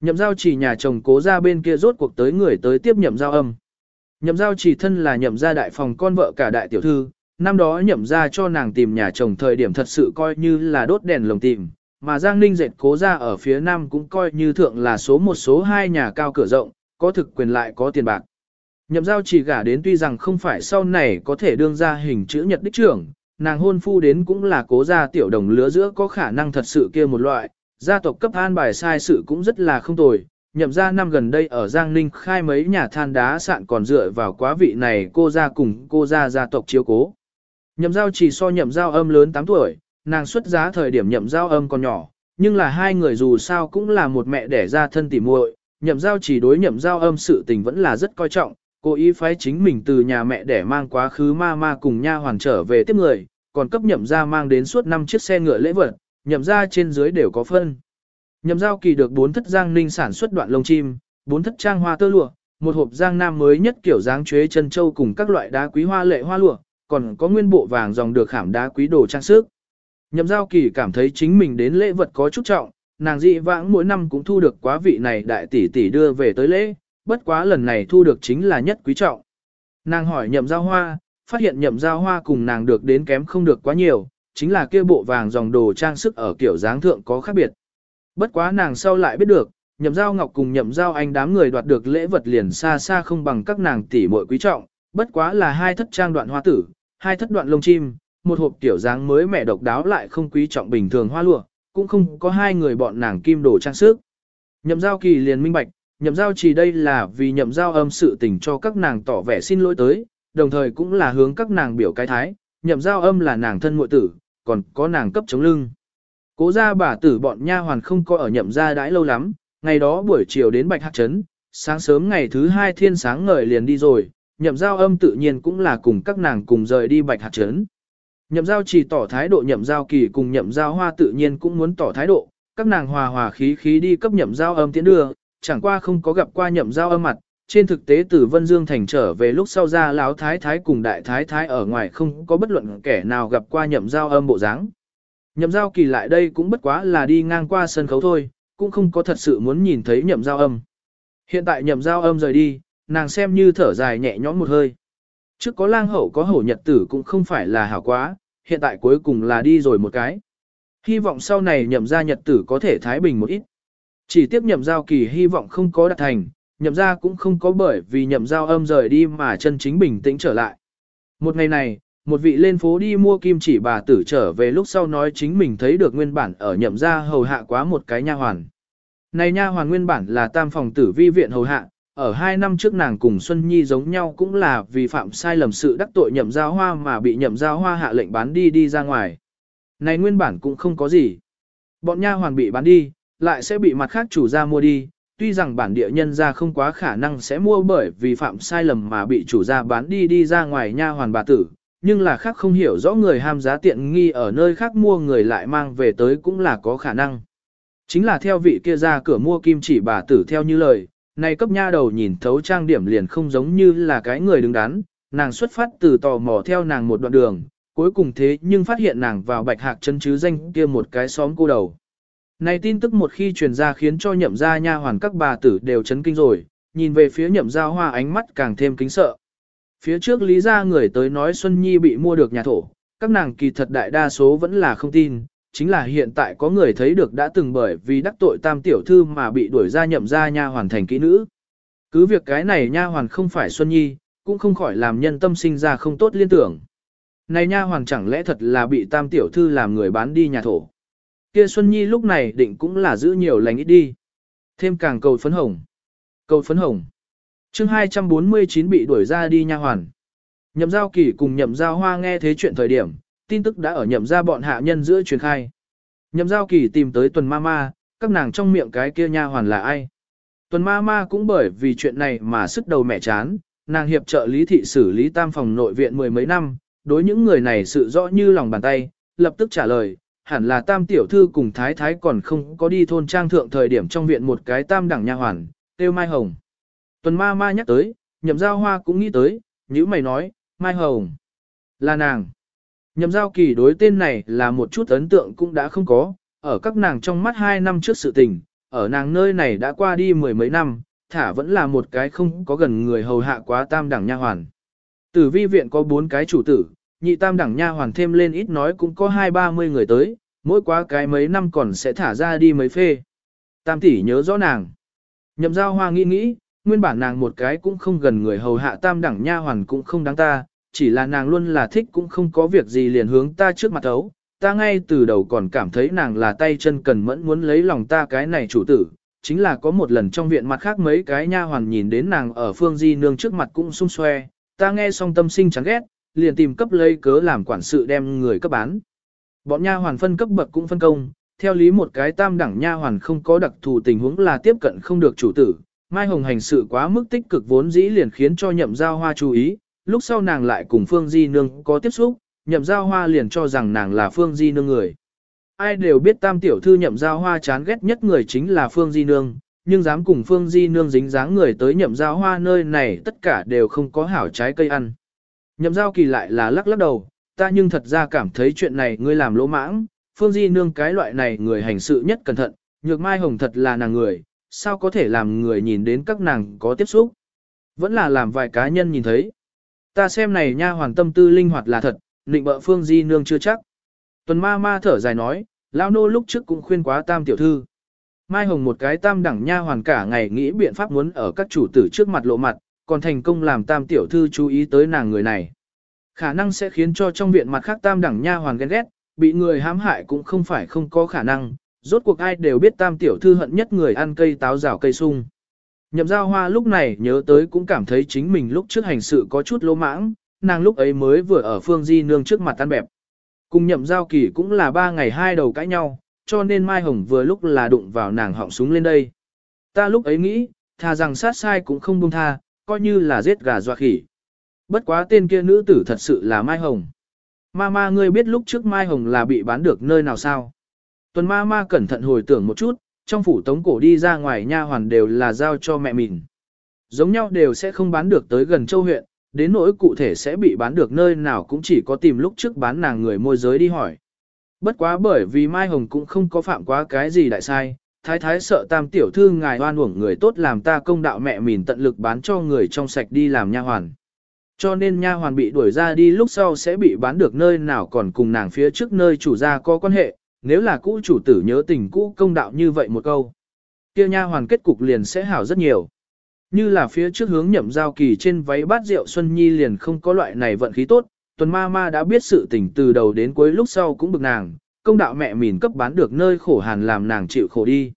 Speaker 1: Nhậm giao chỉ nhà chồng cố ra bên kia rốt cuộc tới người tới tiếp nhậm giao âm. Nhậm giao chỉ thân là nhậm gia đại phòng con vợ cả đại tiểu thư, năm đó nhậm gia cho nàng tìm nhà chồng thời điểm thật sự coi như là đốt đèn lồng tìm, mà Giang Ninh dệt cố ra ở phía nam cũng coi như thượng là số một số hai nhà cao cửa rộng, có thực quyền lại có tiền bạc. Nhậm giao chỉ gả đến tuy rằng không phải sau này có thể đương ra hình chữ nhật đích trưởng, nàng hôn phu đến cũng là cố gia tiểu đồng lứa giữa có khả năng thật sự kia một loại, gia tộc cấp an bài sai sự cũng rất là không tồi. Nhậm ra năm gần đây ở Giang Ninh khai mấy nhà than đá sạn còn dựa vào quá vị này cô ra cùng cô ra gia tộc chiếu cố. Nhậm giao chỉ so nhậm giao âm lớn 8 tuổi, nàng xuất giá thời điểm nhậm giao âm còn nhỏ, nhưng là hai người dù sao cũng là một mẹ đẻ ra thân tỉ muội, nhậm giao chỉ đối nhậm giao âm sự tình vẫn là rất coi trọng, Cô ý phái chính mình từ nhà mẹ đẻ mang quá khứ ma ma cùng nha hoàn trở về tiếp người, còn cấp nhậm ra mang đến suốt 5 chiếc xe ngựa lễ vật, nhậm ra trên dưới đều có phân. Nhậm giao kỳ được 4 thất giang ninh sản xuất đoạn lông chim, 4 thất trang hoa tơ lụa, một hộp giang nam mới nhất kiểu dáng chuế chân châu cùng các loại đá quý hoa lệ hoa lụa, còn có nguyên bộ vàng dòng được khảm đá quý đồ trang sức. Nhậm giao kỳ cảm thấy chính mình đến lễ vật có chút trọng, nàng dị vãng mỗi năm cũng thu được quá vị này đại tỷ tỷ đưa về tới lễ, bất quá lần này thu được chính là nhất quý trọng. Nàng hỏi nhậm giao hoa, phát hiện nhậm giao hoa cùng nàng được đến kém không được quá nhiều, chính là kia bộ vàng dòng đồ trang sức ở kiểu dáng thượng có khác biệt. Bất quá nàng sau lại biết được, nhậm giao ngọc cùng nhậm giao anh đám người đoạt được lễ vật liền xa xa không bằng các nàng tỷ muội quý trọng, bất quá là hai thất trang đoạn hoa tử, hai thất đoạn lông chim, một hộp tiểu dáng mới mẻ độc đáo lại không quý trọng bình thường hoa lụa, cũng không có hai người bọn nàng kim đồ trang sức. Nhậm giao kỳ liền minh bạch, nhậm giao chỉ đây là vì nhậm giao âm sự tình cho các nàng tỏ vẻ xin lỗi tới, đồng thời cũng là hướng các nàng biểu cái thái, nhậm giao âm là nàng thân muội tử, còn có nàng cấp chống lưng. Cố gia bà tử bọn nha hoàn không có ở nhậm gia đãi lâu lắm, ngày đó buổi chiều đến Bạch Hạc Trấn, sáng sớm ngày thứ hai thiên sáng ngời liền đi rồi, nhậm giao âm tự nhiên cũng là cùng các nàng cùng rời đi Bạch Hạc Trấn. Nhậm giao chỉ tỏ thái độ nhậm giao kỳ cùng nhậm giao hoa tự nhiên cũng muốn tỏ thái độ, các nàng hòa hòa khí khí đi cấp nhậm giao âm tiến đưa, chẳng qua không có gặp qua nhậm giao âm mặt, trên thực tế từ Vân Dương Thành trở về lúc sau ra lão thái thái cùng đại thái thái ở ngoài không có bất luận kẻ nào gặp qua nhậm giao âm bộ dáng, Nhậm giao kỳ lại đây cũng bất quá là đi ngang qua sân khấu thôi, cũng không có thật sự muốn nhìn thấy nhậm giao âm. Hiện tại nhậm giao âm rời đi, nàng xem như thở dài nhẹ nhõm một hơi. Trước có lang hậu có hổ nhật tử cũng không phải là hảo quá, hiện tại cuối cùng là đi rồi một cái. Hy vọng sau này nhậm ra nhật tử có thể thái bình một ít. Chỉ tiếp nhậm giao kỳ hy vọng không có đạt thành, nhậm ra cũng không có bởi vì nhậm giao âm rời đi mà chân chính bình tĩnh trở lại. Một ngày này, một vị lên phố đi mua kim chỉ bà tử trở về lúc sau nói chính mình thấy được nguyên bản ở nhậm ra hầu hạ quá một cái nha hoàn. Này nha hoàn nguyên bản là tam phòng tử vi viện hầu hạ, ở hai năm trước nàng cùng Xuân Nhi giống nhau cũng là vì phạm sai lầm sự đắc tội nhậm giao hoa mà bị nhậm giao hoa hạ lệnh bán đi đi ra ngoài. Này nguyên bản cũng không có gì. Bọn nha hoàn bị bán đi, lại sẽ bị mặt khác chủ gia mua đi, tuy rằng bản địa nhân gia không quá khả năng sẽ mua bởi vì phạm sai lầm mà bị chủ gia bán đi đi ra ngoài nha hoàn bà tử, nhưng là khác không hiểu rõ người ham giá tiện nghi ở nơi khác mua người lại mang về tới cũng là có khả năng. Chính là theo vị kia ra cửa mua kim chỉ bà tử theo như lời, này cấp nha đầu nhìn thấu trang điểm liền không giống như là cái người đứng đắn, nàng xuất phát từ tò mò theo nàng một đoạn đường, cuối cùng thế nhưng phát hiện nàng vào bạch hạc chân chứ danh kia một cái xóm cô đầu. Này tin tức một khi truyền ra khiến cho nhậm gia nha hoàn các bà tử đều chấn kinh rồi, nhìn về phía nhậm gia hoa ánh mắt càng thêm kính sợ. Phía trước lý ra người tới nói Xuân Nhi bị mua được nhà thổ, các nàng kỳ thật đại đa số vẫn là không tin, chính là hiện tại có người thấy được đã từng bởi vì đắc tội tam tiểu thư mà bị đuổi ra nhậm gia nha hoàn thành kỹ nữ. Cứ việc cái này nha hoàn không phải Xuân Nhi, cũng không khỏi làm nhân tâm sinh ra không tốt liên tưởng. Này nha hoàn chẳng lẽ thật là bị tam tiểu thư làm người bán đi nhà thổ. Kia Xuân Nhi lúc này định cũng là giữ nhiều lành ít đi. Thêm càng cầu phấn hồng. Cầu phấn hồng chương 249 bị đuổi ra đi nha hoàn. Nhậm giao kỳ cùng nhậm giao hoa nghe thế chuyện thời điểm, tin tức đã ở nhậm ra bọn hạ nhân giữa truyền khai. Nhậm giao kỳ tìm tới tuần ma ma, các nàng trong miệng cái kia nha hoàn là ai. Tuần ma ma cũng bởi vì chuyện này mà sức đầu mẹ chán, nàng hiệp trợ lý thị xử lý tam phòng nội viện mười mấy năm, đối những người này sự rõ như lòng bàn tay, lập tức trả lời, hẳn là tam tiểu thư cùng thái thái còn không có đi thôn trang thượng thời điểm trong viện một cái tam đẳng nha hoàn, tiêu Mai Hồng. Tuần ma ma nhắc tới, nhậm giao hoa cũng nghĩ tới, như mày nói, Mai Hồng, là nàng. Nhậm giao kỳ đối tên này là một chút ấn tượng cũng đã không có, ở các nàng trong mắt hai năm trước sự tình, ở nàng nơi này đã qua đi mười mấy năm, thả vẫn là một cái không có gần người hầu hạ quá tam đẳng nha hoàn. Tử vi viện có bốn cái chủ tử, nhị tam đẳng nha hoàn thêm lên ít nói cũng có hai ba mươi người tới, mỗi quá cái mấy năm còn sẽ thả ra đi mấy phê. Tam tỷ nhớ rõ nàng. Nhậm giao hoa nghĩ nghĩ, nguyên bản nàng một cái cũng không gần người hầu hạ tam đẳng nha hoàn cũng không đáng ta, chỉ là nàng luôn là thích cũng không có việc gì liền hướng ta trước mặt thấu. Ta ngay từ đầu còn cảm thấy nàng là tay chân cần mẫn muốn lấy lòng ta cái này chủ tử, chính là có một lần trong viện mặt khác mấy cái nha hoàn nhìn đến nàng ở phương di nương trước mặt cũng sung xoe, ta nghe xong tâm sinh chán ghét, liền tìm cấp lấy cớ làm quản sự đem người cấp bán. Bọn nha hoàn phân cấp bậc cũng phân công, theo lý một cái tam đẳng nha hoàn không có đặc thù tình huống là tiếp cận không được chủ tử. Mai Hồng hành sự quá mức tích cực vốn dĩ liền khiến cho nhậm giao hoa chú ý, lúc sau nàng lại cùng Phương Di Nương có tiếp xúc, nhậm giao hoa liền cho rằng nàng là Phương Di Nương người. Ai đều biết tam tiểu thư nhậm giao hoa chán ghét nhất người chính là Phương Di Nương, nhưng dám cùng Phương Di Nương dính dáng người tới nhậm giao hoa nơi này tất cả đều không có hảo trái cây ăn. Nhậm giao kỳ lại là lắc lắc đầu, ta nhưng thật ra cảm thấy chuyện này ngươi làm lỗ mãng, Phương Di Nương cái loại này người hành sự nhất cẩn thận, nhược mai hồng thật là nàng người, sao có thể làm người nhìn đến các nàng có tiếp xúc. Vẫn là làm vài cá nhân nhìn thấy. Ta xem này nha hoàng tâm tư linh hoạt là thật, định bợ Phương Di Nương chưa chắc. Tuần ma ma thở dài nói, lão nô lúc trước cũng khuyên quá tam tiểu thư. Mai Hồng một cái tam đẳng nha hoàn cả ngày nghĩ biện pháp muốn ở các chủ tử trước mặt lộ mặt, còn thành công làm tam tiểu thư chú ý tới nàng người này. Khả năng sẽ khiến cho trong viện mặt khác tam đẳng nha hoàn ghen ghét, bị người hãm hại cũng không phải không có khả năng, rốt cuộc ai đều biết tam tiểu thư hận nhất người ăn cây táo rào cây sung. Nhậm giao hoa lúc này nhớ tới cũng cảm thấy chính mình lúc trước hành sự có chút lỗ mãng, nàng lúc ấy mới vừa ở phương di nương trước mặt tan bẹp. Cùng nhậm giao kỳ cũng là ba ngày hai đầu cãi nhau, cho nên Mai Hồng vừa lúc là đụng vào nàng họng súng lên đây. Ta lúc ấy nghĩ, thà rằng sát sai cũng không buông tha, coi như là giết gà dọa khỉ. Bất quá tên kia nữ tử thật sự là Mai Hồng. Ma ma ngươi biết lúc trước Mai Hồng là bị bán được nơi nào sao? Tuần ma ma cẩn thận hồi tưởng một chút, trong phủ tống cổ đi ra ngoài nha hoàn đều là giao cho mẹ mình. Giống nhau đều sẽ không bán được tới gần châu huyện, đến nỗi cụ thể sẽ bị bán được nơi nào cũng chỉ có tìm lúc trước bán nàng người môi giới đi hỏi. Bất quá bởi vì Mai Hồng cũng không có phạm quá cái gì đại sai, thái thái sợ tam tiểu thư ngài oan uổng người tốt làm ta công đạo mẹ mình tận lực bán cho người trong sạch đi làm nha hoàn. Cho nên nha hoàn bị đuổi ra đi lúc sau sẽ bị bán được nơi nào còn cùng nàng phía trước nơi chủ gia có quan hệ, nếu là cũ chủ tử nhớ tình cũ công đạo như vậy một câu. kia nha hoàn kết cục liền sẽ hảo rất nhiều. Như là phía trước hướng nhậm giao kỳ trên váy bát rượu Xuân Nhi liền không có loại này vận khí tốt, tuần ma ma đã biết sự tình từ đầu đến cuối lúc sau cũng bực nàng, công đạo mẹ mìn cấp bán được nơi khổ hàn làm nàng chịu khổ đi.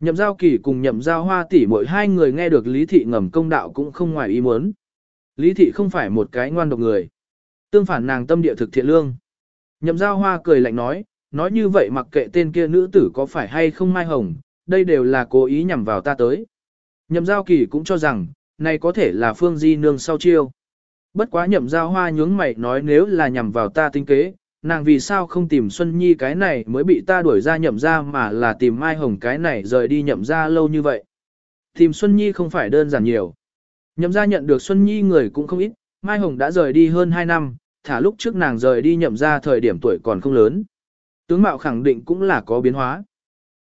Speaker 1: Nhậm giao kỳ cùng nhậm giao hoa tỷ mỗi hai người nghe được lý thị ngầm công đạo cũng không ngoài ý muốn. Lý thị không phải một cái ngoan độc người. Tương phản nàng tâm địa thực thiện lương. Nhậm giao hoa cười lạnh nói, nói như vậy mặc kệ tên kia nữ tử có phải hay không mai hồng, đây đều là cố ý nhằm vào ta tới. Nhậm giao kỳ cũng cho rằng, này có thể là phương di nương sau chiêu. Bất quá nhậm giao hoa nhướng mày nói nếu là nhằm vào ta tinh kế, nàng vì sao không tìm Xuân Nhi cái này mới bị ta đuổi ra nhậm ra mà là tìm Mai Hồng cái này rời đi nhậm ra lâu như vậy. Tìm Xuân Nhi không phải đơn giản nhiều. Nhậm ra nhận được Xuân Nhi người cũng không ít, Mai Hồng đã rời đi hơn 2 năm, thả lúc trước nàng rời đi nhậm ra thời điểm tuổi còn không lớn. Tướng mạo khẳng định cũng là có biến hóa.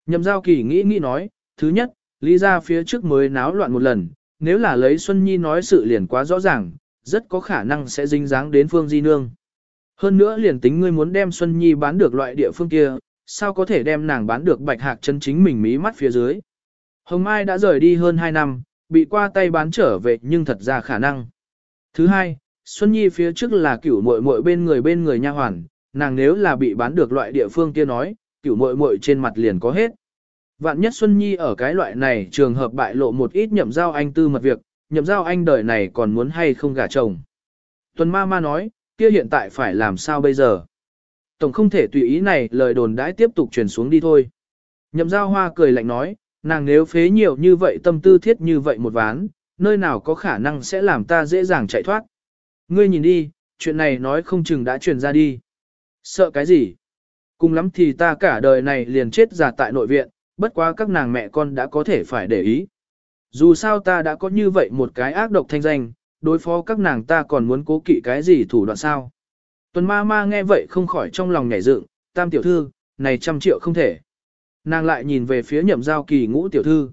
Speaker 1: Nhậm giao kỳ nghĩ nghĩ nói, thứ nhất, lý ra phía trước mới náo loạn một lần, nếu là lấy Xuân Nhi nói sự liền quá rõ ràng, rất có khả năng sẽ dính dáng đến Phương Di Nương. Hơn nữa liền tính ngươi muốn đem Xuân Nhi bán được loại địa phương kia, sao có thể đem nàng bán được bạch hạc chân chính mình mí mắt phía dưới. Hồng Mai đã rời đi hơn 2 năm, bị qua tay bán trở về nhưng thật ra khả năng. Thứ hai, Xuân Nhi phía trước là cửu muội muội bên người bên người nha hoàn, nàng nếu là bị bán được loại địa phương kia nói, cửu muội muội trên mặt liền có hết. Vạn nhất Xuân Nhi ở cái loại này trường hợp bại lộ một ít nhậm giao anh tư mật việc, nhậm giao anh đời này còn muốn hay không gả chồng. Tuần ma ma nói, kia hiện tại phải làm sao bây giờ? Tổng không thể tùy ý này lời đồn đãi tiếp tục truyền xuống đi thôi. Nhậm giao hoa cười lạnh nói, nàng nếu phế nhiều như vậy tâm tư thiết như vậy một ván, nơi nào có khả năng sẽ làm ta dễ dàng chạy thoát. Ngươi nhìn đi, chuyện này nói không chừng đã truyền ra đi. Sợ cái gì? Cùng lắm thì ta cả đời này liền chết già tại nội viện, bất quá các nàng mẹ con đã có thể phải để ý. Dù sao ta đã có như vậy một cái ác độc thanh danh, đối phó các nàng ta còn muốn cố kỵ cái gì thủ đoạn sao. Tuần ma ma nghe vậy không khỏi trong lòng nhảy dựng, tam tiểu thư, này trăm triệu không thể. Nàng lại nhìn về phía nhậm giao kỳ ngũ tiểu thư.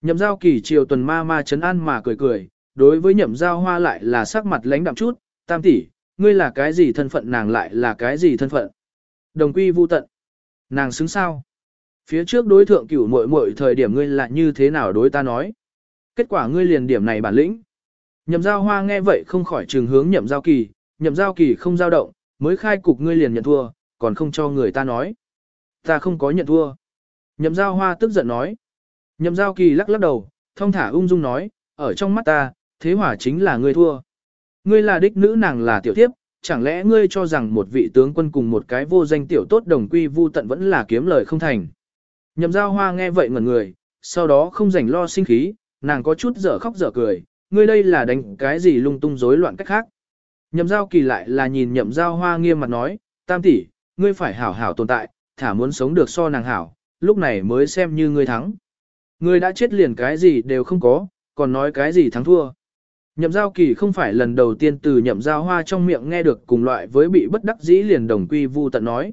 Speaker 1: Nhậm giao kỳ chiều tuần ma ma chấn an mà cười cười, đối với nhậm giao hoa lại là sắc mặt lãnh đạm chút, tam tỷ, ngươi là cái gì thân phận nàng lại là cái gì thân phận. Đồng quy vu tận. Nàng xứng sao? Phía trước đối thượng cửu muội muội thời điểm ngươi là như thế nào đối ta nói? Kết quả ngươi liền điểm này bản lĩnh. Nhậm giao hoa nghe vậy không khỏi trường hướng nhậm giao kỳ, nhậm giao kỳ không giao động, mới khai cục ngươi liền nhận thua, còn không cho người ta nói. Ta không có nhận thua. Nhậm giao hoa tức giận nói. Nhậm giao kỳ lắc lắc đầu, thông thả ung dung nói, ở trong mắt ta, thế hỏa chính là ngươi thua. Ngươi là đích nữ nàng là tiểu thiếp, chẳng lẽ ngươi cho rằng một vị tướng quân cùng một cái vô danh tiểu tốt đồng quy vu tận vẫn là kiếm lời không thành. Nhậm giao hoa nghe vậy ngẩn người, sau đó không rảnh lo sinh khí, nàng có chút dở khóc dở cười, ngươi đây là đánh cái gì lung tung rối loạn cách khác. Nhậm giao kỳ lại là nhìn nhậm giao hoa nghiêm mặt nói, tam tỷ, ngươi phải hảo hảo tồn tại, thả muốn sống được so nàng hảo, lúc này mới xem như ngươi thắng. Ngươi đã chết liền cái gì đều không có, còn nói cái gì thắng thua. Nhậm giao kỳ không phải lần đầu tiên từ nhậm giao hoa trong miệng nghe được cùng loại với bị bất đắc dĩ liền đồng quy vu tận nói.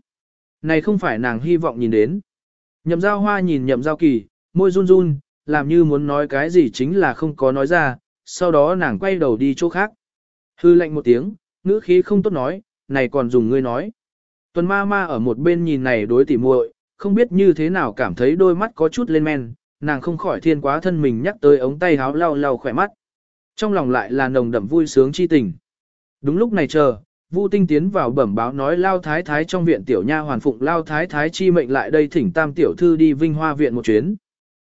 Speaker 1: Này không phải nàng hy vọng nhìn đến. Nhậm giao hoa nhìn nhậm giao kỳ, môi run run, làm như muốn nói cái gì chính là không có nói ra, sau đó nàng quay đầu đi chỗ khác. Hư lệnh một tiếng, ngữ khí không tốt nói, này còn dùng ngươi nói. Tuần ma ma ở một bên nhìn này đối tỉ muội, không biết như thế nào cảm thấy đôi mắt có chút lên men, nàng không khỏi thiên quá thân mình nhắc tới ống tay háo lau lau khỏe mắt. Trong lòng lại là nồng đậm vui sướng chi tình. Đúng lúc này chờ, Vu Tinh tiến vào bẩm báo nói Lao Thái Thái trong viện tiểu nha hoàn phụng Lao Thái Thái chi mệnh lại đây thỉnh Tam tiểu thư đi Vinh Hoa viện một chuyến.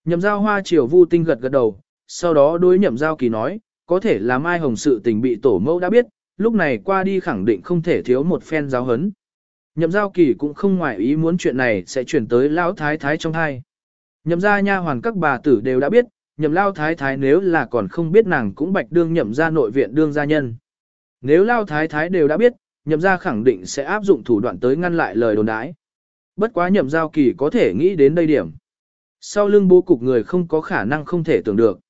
Speaker 1: Nhậm Giao Hoa chiều Vu Tinh gật gật đầu, sau đó đối Nhậm Giao Kỳ nói, có thể là Mai Hồng sự tình bị tổ mẫu đã biết, lúc này qua đi khẳng định không thể thiếu một phen giáo hấn. Nhậm Giao Kỳ cũng không ngoại ý muốn chuyện này sẽ chuyển tới Lão Thái Thái trong hai. Nhậm gia nha hoàn các bà tử đều đã biết, nhậm lao thái thái nếu là còn không biết nàng cũng bạch đương nhậm gia nội viện đương gia nhân. Nếu lao thái thái đều đã biết, nhậm gia khẳng định sẽ áp dụng thủ đoạn tới ngăn lại lời đồn đãi. Bất quá nhậm giao kỳ có thể nghĩ đến đây điểm. Sau lưng bố cục người không có khả năng không thể tưởng được.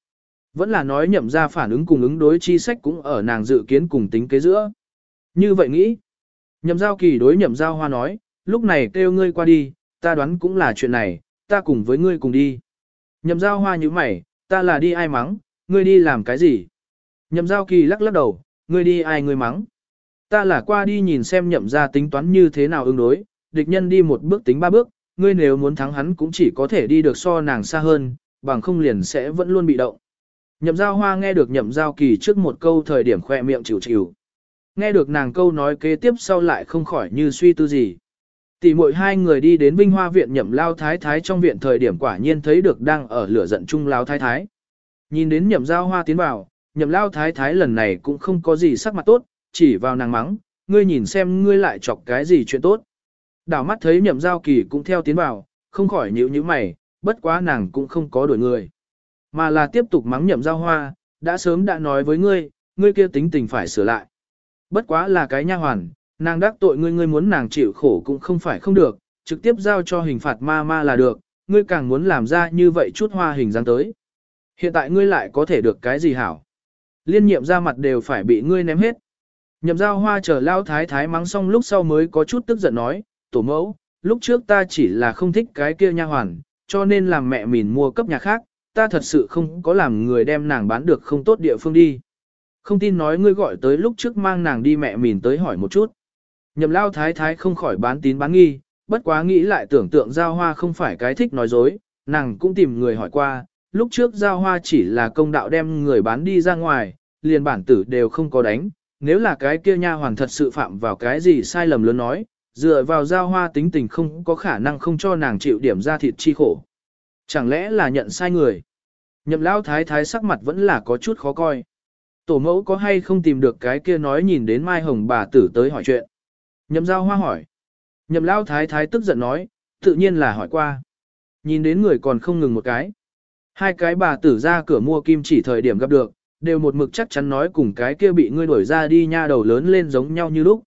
Speaker 1: Vẫn là nói nhậm gia phản ứng cùng ứng đối chi sách cũng ở nàng dự kiến cùng tính kế giữa. Như vậy nghĩ. Nhậm giao kỳ đối nhậm giao hoa nói, lúc này kêu ngươi qua đi, ta đoán cũng là chuyện này, ta cùng với ngươi cùng đi. Nhậm giao hoa như mày, ta là đi ai mắng, ngươi đi làm cái gì? Nhậm giao kỳ lắc lắc đầu, ngươi đi ai ngươi mắng? Ta là qua đi nhìn xem nhậm ra tính toán như thế nào ứng đối, địch nhân đi một bước tính ba bước, ngươi nếu muốn thắng hắn cũng chỉ có thể đi được so nàng xa hơn, bằng không liền sẽ vẫn luôn bị động. Nhậm giao hoa nghe được nhậm giao kỳ trước một câu thời điểm khoe miệng chịu chịu. Nghe được nàng câu nói kế tiếp sau lại không khỏi như suy tư gì. Tỷ muội hai người đi đến Vinh Hoa viện nhậm lao thái thái trong viện thời điểm quả nhiên thấy được đang ở lửa giận chung lao thái thái. Nhìn đến nhậm giao hoa tiến vào, nhậm lao thái thái lần này cũng không có gì sắc mặt tốt, chỉ vào nàng mắng, ngươi nhìn xem ngươi lại chọc cái gì chuyện tốt. Đảo mắt thấy nhậm giao kỳ cũng theo tiến vào, không khỏi nhíu như mày, bất quá nàng cũng không có đổi người. Mà là tiếp tục mắng nhậm giao hoa, đã sớm đã nói với ngươi, ngươi kia tính tình phải sửa lại. Bất quá là cái nha hoàn, nàng đắc tội ngươi ngươi muốn nàng chịu khổ cũng không phải không được, trực tiếp giao cho hình phạt ma ma là được, ngươi càng muốn làm ra như vậy chút hoa hình dáng tới. Hiện tại ngươi lại có thể được cái gì hảo? Liên nhiệm ra mặt đều phải bị ngươi ném hết. Nhậm giao hoa chờ lao thái thái mắng xong lúc sau mới có chút tức giận nói, tổ mẫu, lúc trước ta chỉ là không thích cái kia nha hoàn, cho nên làm mẹ mìn mua cấp nhà khác, ta thật sự không có làm người đem nàng bán được không tốt địa phương đi. Không tin nói ngươi gọi tới lúc trước mang nàng đi mẹ mìn tới hỏi một chút. Nhậm lao thái thái không khỏi bán tín bán nghi, bất quá nghĩ lại tưởng tượng giao hoa không phải cái thích nói dối, nàng cũng tìm người hỏi qua, lúc trước giao hoa chỉ là công đạo đem người bán đi ra ngoài, liền bản tử đều không có đánh, nếu là cái kia nha hoàn thật sự phạm vào cái gì sai lầm lớn nói, dựa vào giao hoa tính tình không có khả năng không cho nàng chịu điểm ra thịt chi khổ. Chẳng lẽ là nhận sai người? Nhậm lao thái thái sắc mặt vẫn là có chút khó coi. Tổ mẫu có hay không tìm được cái kia nói nhìn đến Mai Hồng bà tử tới hỏi chuyện. Nhậm giao hoa hỏi. Nhậm lao thái thái tức giận nói, tự nhiên là hỏi qua. Nhìn đến người còn không ngừng một cái. Hai cái bà tử ra cửa mua kim chỉ thời điểm gặp được, đều một mực chắc chắn nói cùng cái kia bị ngươi đuổi ra đi nha đầu lớn lên giống nhau như lúc.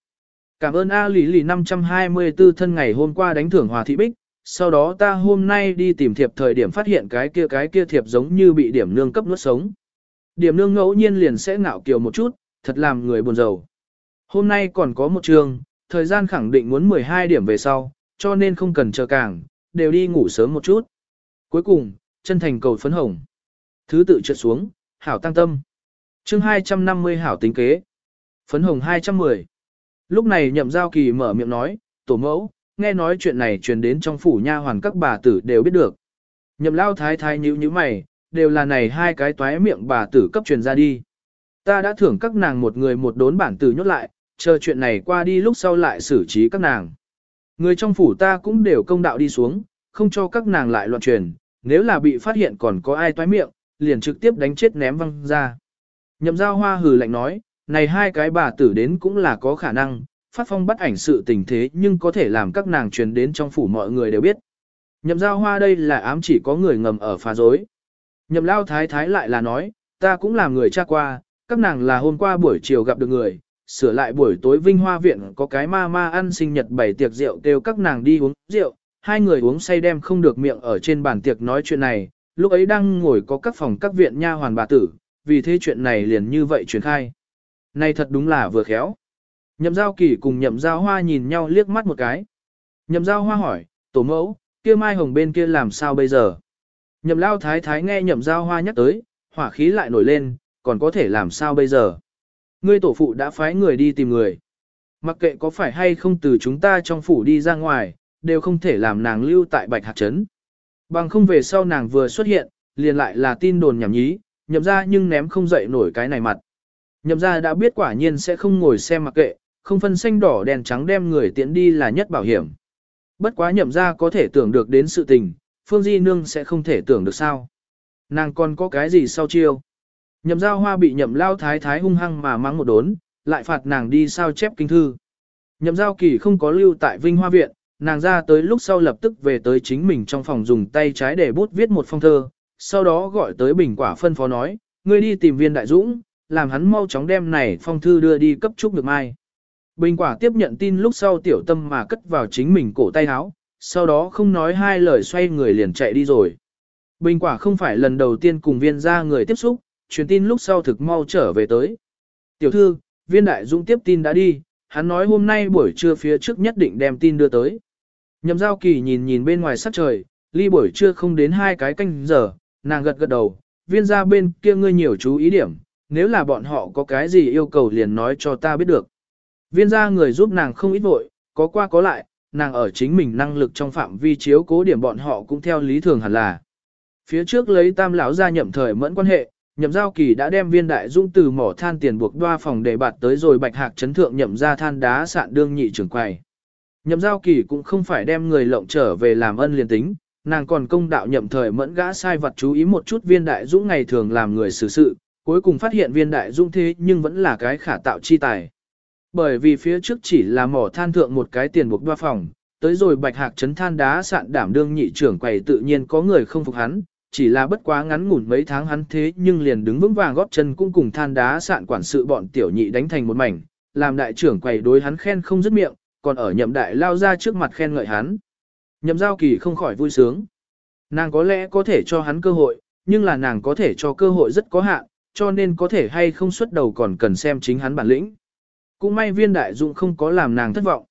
Speaker 1: Cảm ơn A Lý Lì 524 thân ngày hôm qua đánh thưởng Hòa Thị Bích, sau đó ta hôm nay đi tìm thiệp thời điểm phát hiện cái kia cái kia thiệp giống như bị điểm nương cấp nuốt sống. Điểm nương ngẫu nhiên liền sẽ ngạo kiều một chút, thật làm người buồn rầu. Hôm nay còn có một trường, thời gian khẳng định muốn 12 điểm về sau, cho nên không cần chờ càng, đều đi ngủ sớm một chút. Cuối cùng, chân thành cầu phấn hồng. Thứ tự trượt xuống, hảo tăng tâm. chương 250 hảo tính kế. Phấn hồng 210. Lúc này nhậm giao kỳ mở miệng nói, tổ mẫu, nghe nói chuyện này truyền đến trong phủ nha hoàn các bà tử đều biết được. Nhậm lao thái thái nhíu như mày, đều là này hai cái toái miệng bà tử cấp truyền ra đi. Ta đã thưởng các nàng một người một đốn bản tử nhốt lại, chờ chuyện này qua đi lúc sau lại xử trí các nàng. Người trong phủ ta cũng đều công đạo đi xuống, không cho các nàng lại loạn truyền, nếu là bị phát hiện còn có ai toái miệng, liền trực tiếp đánh chết ném văng ra. Nhậm giao hoa hừ lạnh nói, này hai cái bà tử đến cũng là có khả năng, phát phong bắt ảnh sự tình thế nhưng có thể làm các nàng truyền đến trong phủ mọi người đều biết. Nhậm giao hoa đây là ám chỉ có người ngầm ở phá dối. Nhậm lao thái thái lại là nói, ta cũng làm người tra qua, các nàng là hôm qua buổi chiều gặp được người, sửa lại buổi tối vinh hoa viện có cái ma ma ăn sinh nhật bảy tiệc rượu kêu các nàng đi uống rượu, hai người uống say đem không được miệng ở trên bàn tiệc nói chuyện này, lúc ấy đang ngồi có các phòng các viện nha hoàn bà tử, vì thế chuyện này liền như vậy truyền khai. Này thật đúng là vừa khéo. Nhậm giao kỳ cùng nhậm giao hoa nhìn nhau liếc mắt một cái. Nhậm giao hoa hỏi, tổ mẫu, kia mai hồng bên kia làm sao bây giờ? Nhậm lao thái thái nghe nhậm giao hoa nhắc tới, hỏa khí lại nổi lên, còn có thể làm sao bây giờ? Ngươi tổ phụ đã phái người đi tìm người. Mặc kệ có phải hay không từ chúng ta trong phủ đi ra ngoài, đều không thể làm nàng lưu tại bạch hạt trấn. Bằng không về sau nàng vừa xuất hiện, liền lại là tin đồn nhảm nhí, nhậm ra nhưng ném không dậy nổi cái này mặt. Nhậm ra đã biết quả nhiên sẽ không ngồi xem mặc kệ, không phân xanh đỏ đèn trắng đem người tiễn đi là nhất bảo hiểm. Bất quá nhậm ra có thể tưởng được đến sự tình, Phương Di Nương sẽ không thể tưởng được sao. Nàng còn có cái gì sau chiêu. Nhậm giao hoa bị nhậm lao thái thái hung hăng mà mắng một đốn, lại phạt nàng đi sao chép kinh thư. Nhậm giao kỳ không có lưu tại Vinh Hoa Viện, nàng ra tới lúc sau lập tức về tới chính mình trong phòng dùng tay trái để bút viết một phong thơ, sau đó gọi tới bình quả phân phó nói, ngươi đi tìm viên đại dũng, làm hắn mau chóng đem này phong thư đưa đi cấp trúc được mai. Bình quả tiếp nhận tin lúc sau tiểu tâm mà cất vào chính mình cổ tay áo, sau đó không nói hai lời xoay người liền chạy đi rồi. Bình quả không phải lần đầu tiên cùng viên ra người tiếp xúc, truyền tin lúc sau thực mau trở về tới. Tiểu thư, viên đại dũng tiếp tin đã đi, hắn nói hôm nay buổi trưa phía trước nhất định đem tin đưa tới. Nhậm giao kỳ nhìn nhìn bên ngoài sắc trời, ly buổi trưa không đến hai cái canh giờ, nàng gật gật đầu, viên ra bên kia ngươi nhiều chú ý điểm, nếu là bọn họ có cái gì yêu cầu liền nói cho ta biết được. Viên ra người giúp nàng không ít vội, có qua có lại, nàng ở chính mình năng lực trong phạm vi chiếu cố điểm bọn họ cũng theo lý thường hẳn là. Phía trước lấy tam lão ra nhậm thời mẫn quan hệ, nhậm giao kỳ đã đem viên đại dung từ mỏ than tiền buộc đoa phòng để bạt tới rồi bạch hạc chấn thượng nhậm ra than đá sạn đương nhị trưởng quầy. Nhậm giao kỳ cũng không phải đem người lộng trở về làm ân liền tính, nàng còn công đạo nhậm thời mẫn gã sai vật chú ý một chút viên đại dũng ngày thường làm người xử sự, cuối cùng phát hiện viên đại dũng thế nhưng vẫn là cái khả tạo chi tài. Bởi vì phía trước chỉ là mỏ than thượng một cái tiền buộc đoa phòng, tới rồi bạch hạc chấn than đá sạn đảm đương nhị trưởng quầy tự nhiên có người không phục hắn, chỉ là bất quá ngắn ngủn mấy tháng hắn thế nhưng liền đứng vững vàng góp chân cũng cùng than đá sạn quản sự bọn tiểu nhị đánh thành một mảnh, làm đại trưởng quầy đối hắn khen không dứt miệng, còn ở nhậm đại lao ra trước mặt khen ngợi hắn. Nhậm giao kỳ không khỏi vui sướng. Nàng có lẽ có thể cho hắn cơ hội, nhưng là nàng có thể cho cơ hội rất có hạn, cho nên có thể hay không xuất đầu còn cần xem chính hắn bản lĩnh. Cũng may viên đại dụng không có làm nàng thất vọng.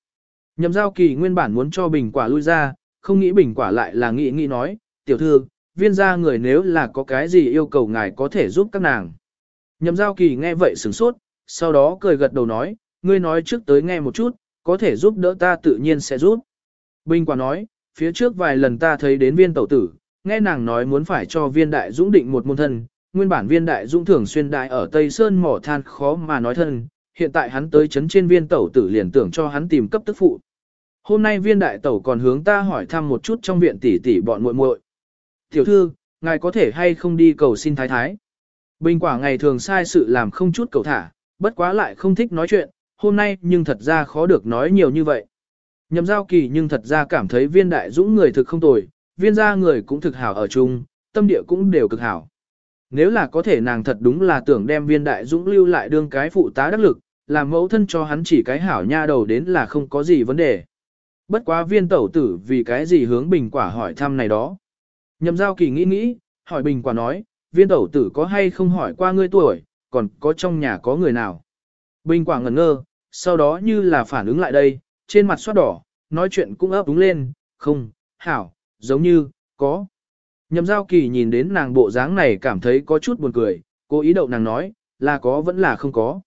Speaker 1: Nhậm giao kỳ nguyên bản muốn cho bình quả lui ra, không nghĩ bình quả lại là nghĩ nghĩ nói, tiểu thư, viên gia người nếu là có cái gì yêu cầu ngài có thể giúp các nàng. Nhậm giao kỳ nghe vậy sửng sốt, sau đó cười gật đầu nói, ngươi nói trước tới nghe một chút, có thể giúp đỡ ta tự nhiên sẽ giúp. Bình quả nói, phía trước vài lần ta thấy đến viên tẩu tử, nghe nàng nói muốn phải cho viên đại dũng định một môn thân, nguyên bản viên đại dũng thường xuyên đại ở Tây Sơn mỏ than khó mà nói thân, hiện tại hắn tới chấn trên viên tẩu tử liền tưởng cho hắn tìm cấp tức phụ. Hôm nay viên đại tẩu còn hướng ta hỏi thăm một chút trong viện tỷ tỷ bọn muội muội. Tiểu thư, ngài có thể hay không đi cầu xin thái thái. Bình quả ngày thường sai sự làm không chút cầu thả, bất quá lại không thích nói chuyện, hôm nay nhưng thật ra khó được nói nhiều như vậy. Nhậm giao kỳ nhưng thật ra cảm thấy viên đại dũng người thực không tồi, viên gia người cũng thực hảo ở chung, tâm địa cũng đều cực hảo. Nếu là có thể nàng thật đúng là tưởng đem viên đại dũng lưu lại đương cái phụ tá đắc lực, làm mẫu thân cho hắn chỉ cái hảo nha đầu đến là không có gì vấn đề. Bất quá viên tẩu tử vì cái gì hướng bình quả hỏi thăm này đó. Nhậm giao kỳ nghĩ nghĩ, hỏi bình quả nói, viên tẩu tử có hay không hỏi qua ngươi tuổi, còn có trong nhà có người nào. Bình quả ngẩn ngơ, sau đó như là phản ứng lại đây, trên mặt xoát đỏ, nói chuyện cũng ấp đúng lên, không, hảo, giống như, có. Nhậm giao kỳ nhìn đến nàng bộ dáng này cảm thấy có chút buồn cười, cố ý đậu nàng nói, là có vẫn là không có.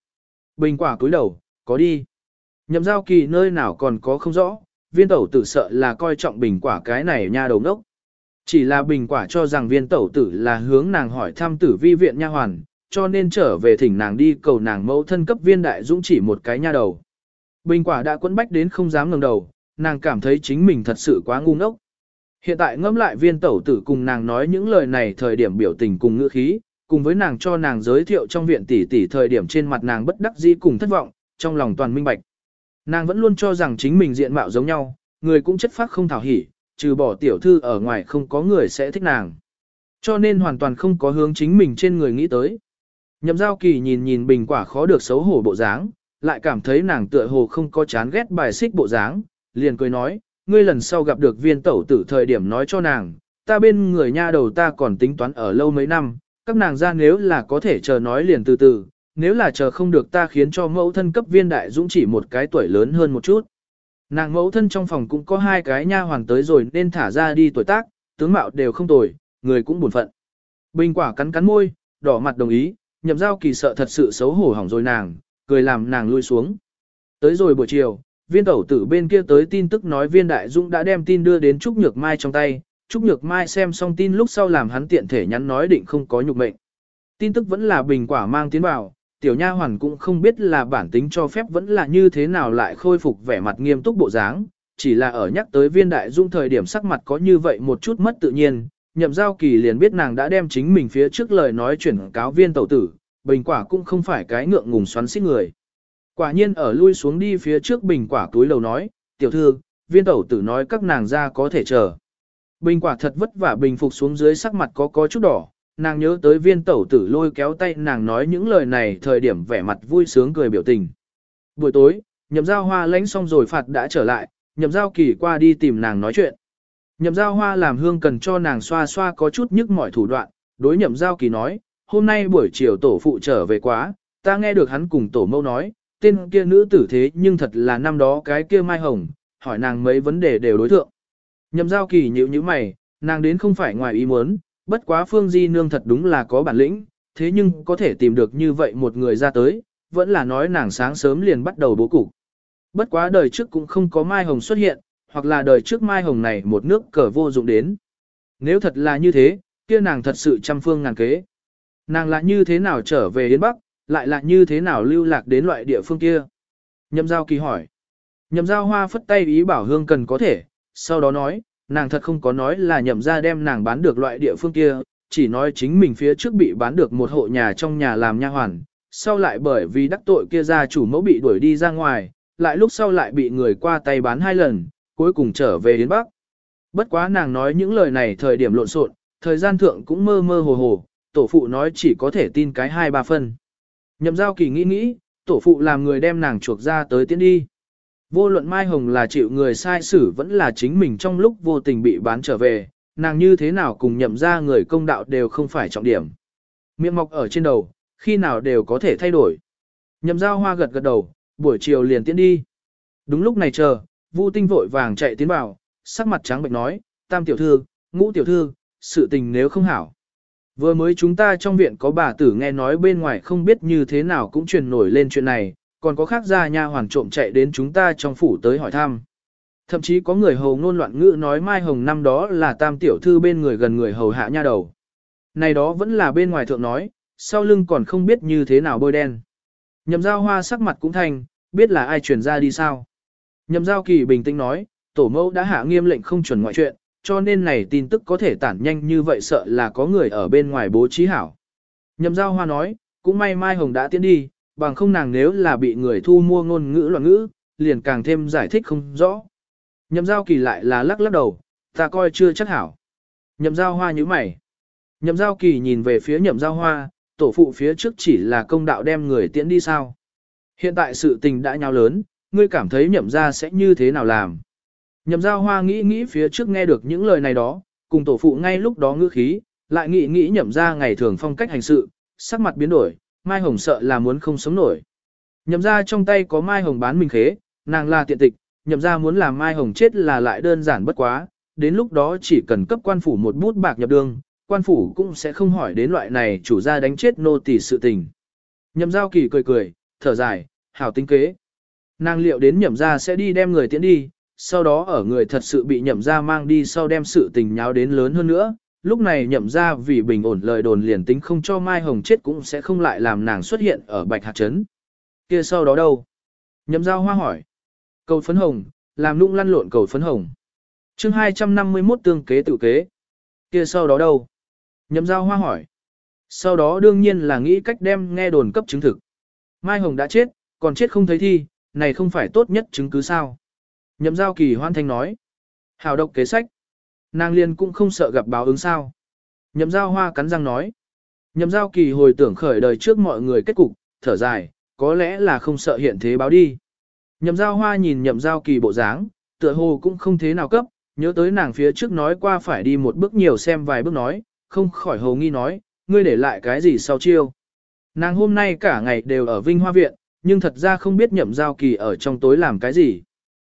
Speaker 1: Bình quả cúi đầu, có đi. Nhậm giao kỳ nơi nào còn có không rõ, viên tẩu tử sợ là coi trọng bình quả cái này nha đầu đốc. Chỉ là bình quả cho rằng viên tẩu tử là hướng nàng hỏi thăm tử vi viện nha hoàn, cho nên trở về thỉnh nàng đi cầu nàng mẫu thân cấp viên đại dũng chỉ một cái nha đầu. Bình quả đã quấn bách đến không dám ngẩng đầu, nàng cảm thấy chính mình thật sự quá ngu ngốc. Hiện tại ngẫm lại viên tẩu tử cùng nàng nói những lời này thời điểm biểu tình cùng ngữ khí, cùng với nàng cho nàng giới thiệu trong viện tỷ tỷ thời điểm trên mặt nàng bất đắc dĩ cùng thất vọng, trong lòng toàn minh bạch. Nàng vẫn luôn cho rằng chính mình diện mạo giống nhau, người cũng chất phác không thảo hỉ, trừ bỏ tiểu thư ở ngoài không có người sẽ thích nàng. Cho nên hoàn toàn không có hướng chính mình trên người nghĩ tới. Nhậm giao kỳ nhìn nhìn bình quả khó được xấu hổ bộ dáng, lại cảm thấy nàng tựa hồ không có chán ghét bài xích bộ dáng, liền cười nói, ngươi lần sau gặp được viên tẩu tử thời điểm nói cho nàng, ta bên người nha đầu ta còn tính toán ở lâu mấy năm, các nàng ra nếu là có thể chờ nói liền từ từ, nếu là chờ không được ta khiến cho mẫu thân cấp viên đại dũng chỉ một cái tuổi lớn hơn một chút. Nàng mẫu thân trong phòng cũng có hai cái nha hoàn tới rồi nên thả ra đi tuổi tác, tướng mạo đều không tồi, người cũng buồn phận. Bình quả cắn cắn môi, đỏ mặt đồng ý, nhậm giao kỳ sợ thật sự xấu hổ hỏng rồi nàng, cười làm nàng lui xuống. Tới rồi buổi chiều, viên tẩu tử bên kia tới tin tức nói viên đại dũng đã đem tin đưa đến Trúc Nhược Mai trong tay, Trúc Nhược Mai xem xong tin lúc sau làm hắn tiện thể nhắn nói định không có nhục mệnh. Tin tức vẫn là bình quả mang tiến vào, tiểu nha hoàn cũng không biết là bản tính cho phép vẫn là như thế nào lại khôi phục vẻ mặt nghiêm túc bộ dáng, chỉ là ở nhắc tới viên đại dung thời điểm sắc mặt có như vậy một chút mất tự nhiên, nhậm giao kỳ liền biết nàng đã đem chính mình phía trước lời nói chuyển cáo viên tẩu tử, bình quả cũng không phải cái ngượng ngùng xoắn xít người. Quả nhiên ở lui xuống đi phía trước bình quả túi lầu nói, tiểu thư, viên tẩu tử nói các nàng ra có thể chờ. Bình quả thật vất vả bình phục xuống dưới sắc mặt có có chút đỏ, nàng nhớ tới viên tẩu tử lôi kéo tay nàng nói những lời này thời điểm vẻ mặt vui sướng cười biểu tình. Buổi tối, nhậm giao hoa lãnh xong rồi phạt đã trở lại, nhậm giao kỳ qua đi tìm nàng nói chuyện. Nhậm giao hoa làm hương cần cho nàng xoa xoa có chút nhức mỏi thủ đoạn, đối nhậm giao kỳ nói, hôm nay buổi chiều tổ phụ trở về quá, ta nghe được hắn cùng tổ mâu nói, tên kia nữ tử thế nhưng thật là năm đó cái kia mai hồng, hỏi nàng mấy vấn đề đều đối thượng. Nhậm giao kỳ nhíu nhíu mày, nàng đến không phải ngoài ý muốn, bất quá phương di nương thật đúng là có bản lĩnh, thế nhưng có thể tìm được như vậy một người ra tới, vẫn là nói nàng sáng sớm liền bắt đầu bố cục. Bất quá đời trước cũng không có Mai Hồng xuất hiện, hoặc là đời trước Mai Hồng này một nước cờ vô dụng đến. Nếu thật là như thế, kia nàng thật sự trăm phương ngàn kế. Nàng là như thế nào trở về yến Bắc, lại là như thế nào lưu lạc đến loại địa phương kia. Nhậm giao kỳ hỏi. Nhậm giao hoa phất tay ý bảo hương cần có thể, sau đó nói, nàng thật không có nói là nhậm ra đem nàng bán được loại địa phương kia, chỉ nói chính mình phía trước bị bán được một hộ nhà trong nhà làm nha hoàn, sau lại bởi vì đắc tội kia gia chủ mẫu bị đuổi đi ra ngoài, lại lúc sau lại bị người qua tay bán hai lần, cuối cùng trở về đến Bắc. Bất quá nàng nói những lời này thời điểm lộn xộn, thời gian thượng cũng mơ mơ hồ hồ, tổ phụ nói chỉ có thể tin cái hai ba phân. Nhậm giao kỳ nghĩ nghĩ, tổ phụ làm người đem nàng chuộc ra tới tiến đi. Vô luận Mai Hồng là chịu người sai xử vẫn là chính mình trong lúc vô tình bị bán trở về, nàng như thế nào cùng nhậm ra người công đạo đều không phải trọng điểm. Miệng mọc ở trên đầu, khi nào đều có thể thay đổi. Nhậm giao hoa gật gật đầu, buổi chiều liền tiến đi. Đúng lúc này chờ, Vu Tinh vội vàng chạy tiến vào, sắc mặt trắng bệnh nói, tam tiểu thư, ngũ tiểu thư, sự tình nếu không hảo. Vừa mới chúng ta trong viện có bà tử nghe nói bên ngoài không biết như thế nào cũng truyền nổi lên chuyện này, còn có khác gia nha hoàn trộm chạy đến chúng ta trong phủ tới hỏi thăm. Thậm chí có người hầu ngôn loạn ngữ nói Mai Hồng năm đó là tam tiểu thư bên người gần người hầu hạ nha đầu. Này đó vẫn là bên ngoài thượng nói, sau lưng còn không biết như thế nào bôi đen. Nhậm giao hoa sắc mặt cũng thành, biết là ai truyền ra đi sao. Nhậm giao kỳ bình tĩnh nói, tổ mẫu đã hạ nghiêm lệnh không chuẩn ngoại chuyện, cho nên này tin tức có thể tản nhanh như vậy sợ là có người ở bên ngoài bố trí hảo. Nhậm giao hoa nói, cũng may Mai Hồng đã tiến đi, bằng không nàng nếu là bị người thu mua ngôn ngữ loạn ngữ, liền càng thêm giải thích không rõ. Nhậm giao kỳ lại là lắc lắc đầu, ta coi chưa chắc hảo. Nhậm giao hoa như mày. Nhậm giao kỳ nhìn về phía nhậm giao hoa, tổ phụ phía trước chỉ là công đạo đem người tiễn đi sao. Hiện tại sự tình đã nhau lớn, ngươi cảm thấy nhậm ra sẽ như thế nào làm. Nhậm giao hoa nghĩ nghĩ phía trước nghe được những lời này đó, cùng tổ phụ ngay lúc đó ngữ khí, lại nghĩ nghĩ nhậm ra ngày thường phong cách hành sự, sắc mặt biến đổi, Mai Hồng sợ là muốn không sống nổi. Nhậm ra trong tay có Mai Hồng bán mình khế, nàng là tiện tịch, nhậm ra muốn làm Mai Hồng chết là lại đơn giản bất quá, đến lúc đó chỉ cần cấp quan phủ một bút bạc nhập đường, quan phủ cũng sẽ không hỏi đến loại này chủ gia đánh chết nô tỳ sự tình. Nhậm giao kỳ cười cười, thở dài, hảo tính kế. Nàng liệu đến nhậm ra sẽ đi đem người tiễn đi, sau đó ở người thật sự bị nhậm ra mang đi sau đem sự tình nháo đến lớn hơn nữa. Lúc này nhậm ra vì bình ổn lời đồn liền tính không cho Mai Hồng chết cũng sẽ không lại làm nàng xuất hiện ở Bạch Hạc Trấn. kia sau đó đâu? Nhậm giao hoa hỏi. Cầu phấn hồng, làm nụng lăn lộn cầu phấn hồng. chương 251 tương kế tự kế. kia sau đó đâu? Nhậm giao hoa hỏi. Sau đó đương nhiên là nghĩ cách đem nghe đồn cấp chứng thực. Mai Hồng đã chết, còn chết không thấy thi, này không phải tốt nhất chứng cứ sao. Nhậm giao kỳ hoan thanh nói. Hào độc kế sách. Nàng liên cũng không sợ gặp báo ứng sao. Nhậm giao hoa cắn răng nói. Nhậm giao kỳ hồi tưởng khởi đời trước mọi người kết cục, thở dài, có lẽ là không sợ hiện thế báo đi. Nhậm giao hoa nhìn nhậm giao kỳ bộ dáng, tựa hồ cũng không thế nào cấp, nhớ tới nàng phía trước nói qua phải đi một bước nhiều xem vài bước nói, không khỏi hồ nghi nói, ngươi để lại cái gì sau chiêu. Nàng hôm nay cả ngày đều ở Vinh Hoa Viện, nhưng thật ra không biết nhậm giao kỳ ở trong tối làm cái gì.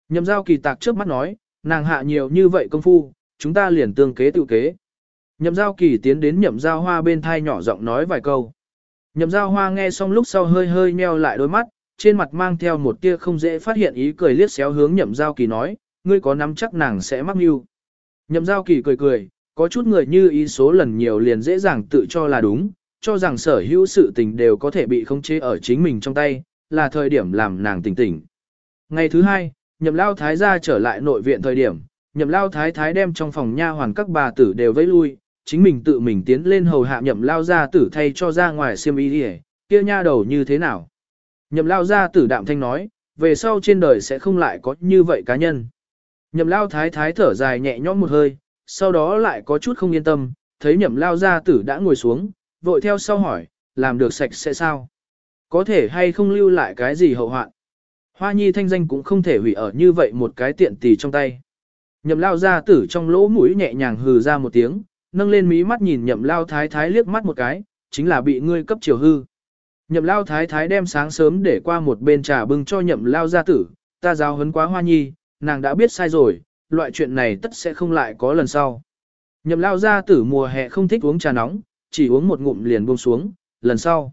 Speaker 1: Nhậm giao kỳ tạc trước mắt nói, nàng hạ nhiều như vậy công phu, chúng ta liền tương kế tự kế. Nhậm giao kỳ tiến đến nhậm giao hoa bên thai nhỏ giọng nói vài câu. Nhậm giao hoa nghe xong lúc sau hơi hơi nheo lại đôi mắt, trên mặt mang theo một tia không dễ phát hiện ý cười liếc xéo hướng nhậm giao kỳ nói, ngươi có nắm chắc nàng sẽ mắc mưu. Nhậm giao kỳ cười cười, có chút người như ý số lần nhiều liền dễ dàng tự cho là đúng, cho rằng sở hữu sự tình đều có thể bị khống chế ở chính mình trong tay, là thời điểm làm nàng tỉnh tỉnh. Ngày thứ hai, nhậm lao thái gia trở lại nội viện thời điểm, nhậm lao thái thái đem trong phòng nha hoàn các bà tử đều vẫy lui, chính mình tự mình tiến lên hầu hạ nhậm lao gia tử thay cho ra ngoài xiêm y đi kia nha đầu như thế nào. Nhậm lao gia tử đạm thanh nói, về sau trên đời sẽ không lại có như vậy cá nhân. Nhậm lao thái thái thở dài nhẹ nhõm một hơi, sau đó lại có chút không yên tâm, thấy nhậm lao gia tử đã ngồi xuống, vội theo sau hỏi, làm được sạch sẽ sao? Có thể hay không lưu lại cái gì hậu hoạn? Hoa nhi thanh danh cũng không thể hủy ở như vậy một cái tiện tì trong tay. Nhậm lao gia tử trong lỗ mũi nhẹ nhàng hừ ra một tiếng, nâng lên mí mắt nhìn nhậm lao thái thái liếc mắt một cái, chính là bị ngươi cấp chiều hư. Nhậm lao thái thái đem sáng sớm để qua một bên trà bưng cho nhậm lao gia tử, ta giáo hấn quá hoa nhi, nàng đã biết sai rồi, loại chuyện này tất sẽ không lại có lần sau. Nhậm lao gia tử mùa hè không thích uống trà nóng, chỉ uống một ngụm liền buông xuống, lần sau.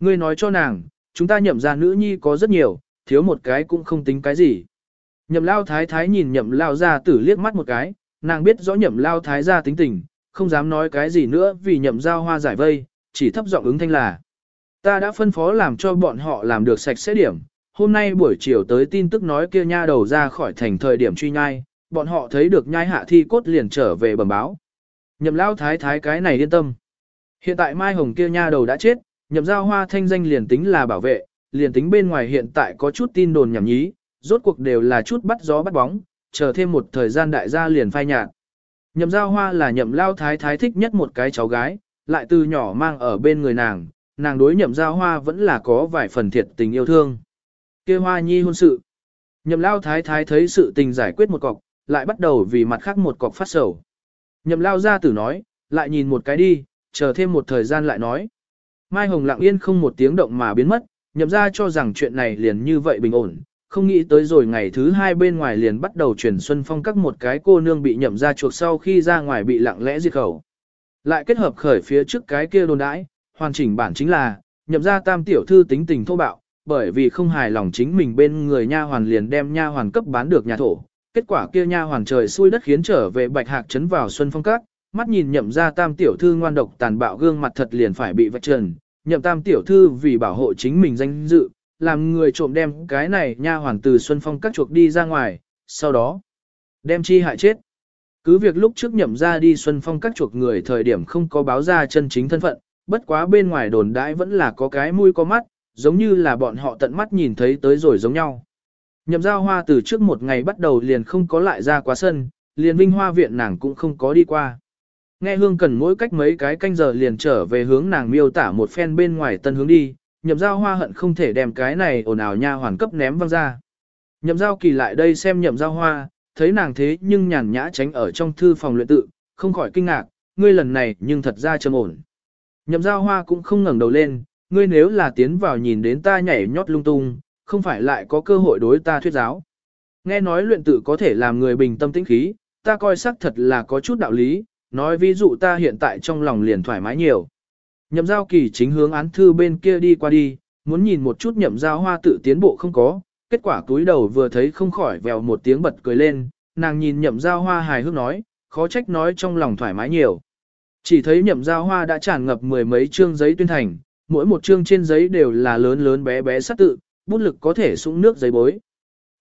Speaker 1: Ngươi nói cho nàng, chúng ta nhậm ra nữ nhi có rất nhiều, thiếu một cái cũng không tính cái gì. Nhậm lao thái thái nhìn nhậm lao ra tử liếc mắt một cái, nàng biết rõ nhậm lao thái ra tính tình, không dám nói cái gì nữa vì nhậm giao hoa giải vây, chỉ thấp giọng ứng thanh là. Ta đã phân phó làm cho bọn họ làm được sạch sẽ điểm, hôm nay buổi chiều tới tin tức nói kia nha đầu ra khỏi thành thời điểm truy nhai, bọn họ thấy được nhai hạ thi cốt liền trở về bẩm báo. Nhậm lao thái thái cái này yên tâm. Hiện tại Mai Hồng kia nha đầu đã chết, nhậm giao hoa thanh danh liền tính là bảo vệ, liền tính bên ngoài hiện tại có chút tin đồn nhảm nhí, rốt cuộc đều là chút bắt gió bắt bóng, chờ thêm một thời gian đại gia liền phai nhạt. Nhậm giao hoa là nhậm lao thái thái thích nhất một cái cháu gái, lại từ nhỏ mang ở bên người nàng, nàng đối nhậm giao hoa vẫn là có vài phần thiệt tình yêu thương. kia hoa nhi hôn sự. Nhậm lao thái thái thấy sự tình giải quyết một cọc, lại bắt đầu vì mặt khác một cọc phát sầu. Nhậm lao ra tử nói, lại nhìn một cái đi, chờ thêm một thời gian lại nói. Mai Hồng lặng yên không một tiếng động mà biến mất, nhậm ra cho rằng chuyện này liền như vậy bình ổn, không nghĩ tới rồi ngày thứ hai bên ngoài liền bắt đầu chuyển xuân phong các một cái cô nương bị nhậm ra chuộc sau khi ra ngoài bị lặng lẽ diệt khẩu. Lại kết hợp khởi phía trước cái kia đồn đãi, hoàn chỉnh bản chính là, nhậm ra tam tiểu thư tính tình thô bạo, bởi vì không hài lòng chính mình bên người nha hoàn liền đem nha hoàn cấp bán được nhà thổ. Kết quả kia nha hoàn trời xui đất khiến trở về bạch hạc trấn vào xuân phong các, mắt nhìn nhậm ra tam tiểu thư ngoan độc tàn bạo gương mặt thật liền phải bị vạch trần. Nhậm tam tiểu thư vì bảo hộ chính mình danh dự, làm người trộm đem cái này nha hoàn từ xuân phong các chuộc đi ra ngoài, sau đó đem chi hại chết. Cứ việc lúc trước nhậm ra đi xuân phong các chuộc người thời điểm không có báo ra chân chính thân phận, bất quá bên ngoài đồn đãi vẫn là có cái mũi có mắt, giống như là bọn họ tận mắt nhìn thấy tới rồi giống nhau. Nhậm giao hoa từ trước một ngày bắt đầu liền không có lại ra quá sân, liền vinh hoa viện nàng cũng không có đi qua. Nghe hương cần mỗi cách mấy cái canh giờ liền trở về hướng nàng miêu tả một phen bên ngoài tân hướng đi, nhậm giao hoa hận không thể đem cái này ồn ào nha hoàn cấp ném văng ra. Nhậm giao kỳ lại đây xem nhậm giao hoa, thấy nàng thế nhưng nhàn nhã tránh ở trong thư phòng luyện tự, không khỏi kinh ngạc, ngươi lần này nhưng thật ra trầm ổn. Nhậm giao hoa cũng không ngẩng đầu lên, ngươi nếu là tiến vào nhìn đến ta nhảy nhót lung tung, không phải lại có cơ hội đối ta thuyết giáo. Nghe nói luyện tự có thể làm người bình tâm tĩnh khí, ta coi xác thật là có chút đạo lý, nói ví dụ ta hiện tại trong lòng liền thoải mái nhiều. Nhậm giao kỳ chính hướng án thư bên kia đi qua đi, muốn nhìn một chút nhậm giao hoa tự tiến bộ không có, kết quả túi đầu vừa thấy không khỏi vèo một tiếng bật cười lên, nàng nhìn nhậm giao hoa hài hước nói, khó trách nói trong lòng thoải mái nhiều. Chỉ thấy nhậm giao hoa đã tràn ngập mười mấy chương giấy tuyên thành, mỗi một chương trên giấy đều là lớn lớn bé bé sát tự, bút lực có thể sũng nước giấy bối.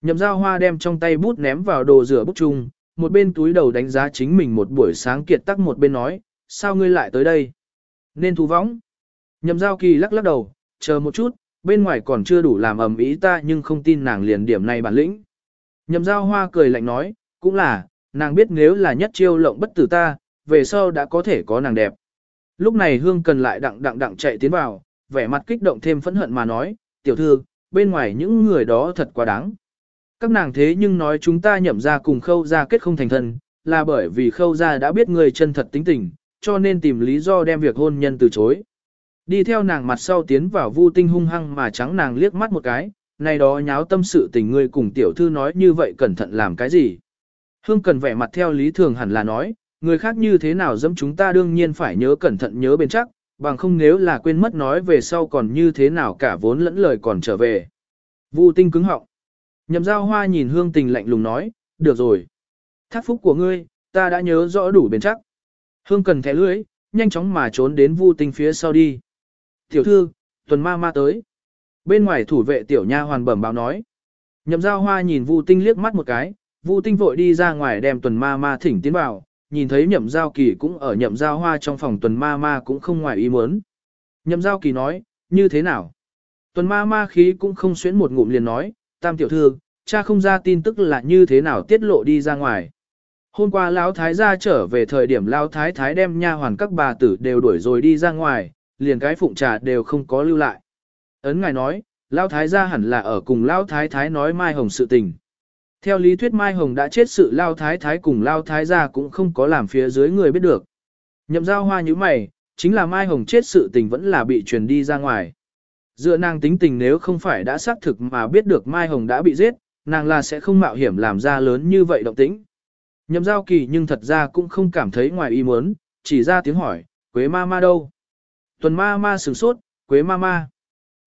Speaker 1: Nhậm giao hoa đem trong tay bút ném vào đồ rửa bút chung, một bên túi đầu đánh giá chính mình một buổi sáng kiệt tắc một bên nói, sao ngươi lại tới đây? Nên thu võng. Nhậm giao kỳ lắc lắc đầu, chờ một chút, bên ngoài còn chưa đủ làm ầm ý ta nhưng không tin nàng liền điểm này bản lĩnh. Nhậm giao hoa cười lạnh nói, cũng là, nàng biết nếu là nhất chiêu lộng bất tử ta, về sau đã có thể có nàng đẹp. Lúc này hương cần lại đặng đặng đặng chạy tiến vào, vẻ mặt kích động thêm phẫn hận mà nói, tiểu thư, bên ngoài những người đó thật quá đáng. Các nàng thế nhưng nói chúng ta nhậm ra cùng khâu ra kết không thành thân, là bởi vì khâu ra đã biết người chân thật tính tình, cho nên tìm lý do đem việc hôn nhân từ chối. Đi theo nàng mặt sau tiến vào vu tinh hung hăng mà trắng nàng liếc mắt một cái, này đó nháo tâm sự tình ngươi cùng tiểu thư nói như vậy cẩn thận làm cái gì. Hương cần vẻ mặt theo lý thường hẳn là nói, người khác như thế nào dẫm chúng ta đương nhiên phải nhớ cẩn thận nhớ bên chắc, bằng không nếu là quên mất nói về sau còn như thế nào cả vốn lẫn lời còn trở về. Vu tinh cứng họng. Nhậm giao hoa nhìn hương tình lạnh lùng nói, được rồi. Thác phúc của ngươi, ta đã nhớ rõ đủ bền chắc. Hương cần thẻ lưới, nhanh chóng mà trốn đến vu tinh phía sau đi. Tiểu thư, tuần ma ma tới. Bên ngoài thủ vệ tiểu nha hoàn bẩm báo nói. Nhậm giao hoa nhìn vu tinh liếc mắt một cái, vu tinh vội đi ra ngoài đem tuần ma ma thỉnh tiến vào, nhìn thấy nhậm giao kỳ cũng ở nhậm giao hoa trong phòng tuần ma ma cũng không ngoài ý muốn. Nhậm giao kỳ nói, như thế nào? Tuần ma ma khí cũng không xuyến một ngụm liền nói, tam tiểu thư, cha không ra tin tức là như thế nào tiết lộ đi ra ngoài. Hôm qua lão thái gia trở về thời điểm lão thái thái đem nha hoàn các bà tử đều đuổi rồi đi ra ngoài, liền cái phụng trà đều không có lưu lại. Ấn ngài nói, lão thái gia hẳn là ở cùng lão thái thái nói Mai Hồng sự tình. Theo lý thuyết Mai Hồng đã chết sự lão thái thái cùng lão thái gia cũng không có làm phía dưới người biết được. Nhậm giao hoa như mày, chính là Mai Hồng chết sự tình vẫn là bị truyền đi ra ngoài. Dựa nàng tính tình nếu không phải đã xác thực mà biết được Mai Hồng đã bị giết, nàng là sẽ không mạo hiểm làm ra lớn như vậy động tĩnh. Nhậm giao kỳ nhưng thật ra cũng không cảm thấy ngoài ý muốn, chỉ ra tiếng hỏi, Quế ma ma đâu? Tuần ma ma sửng sốt, Quế ma ma.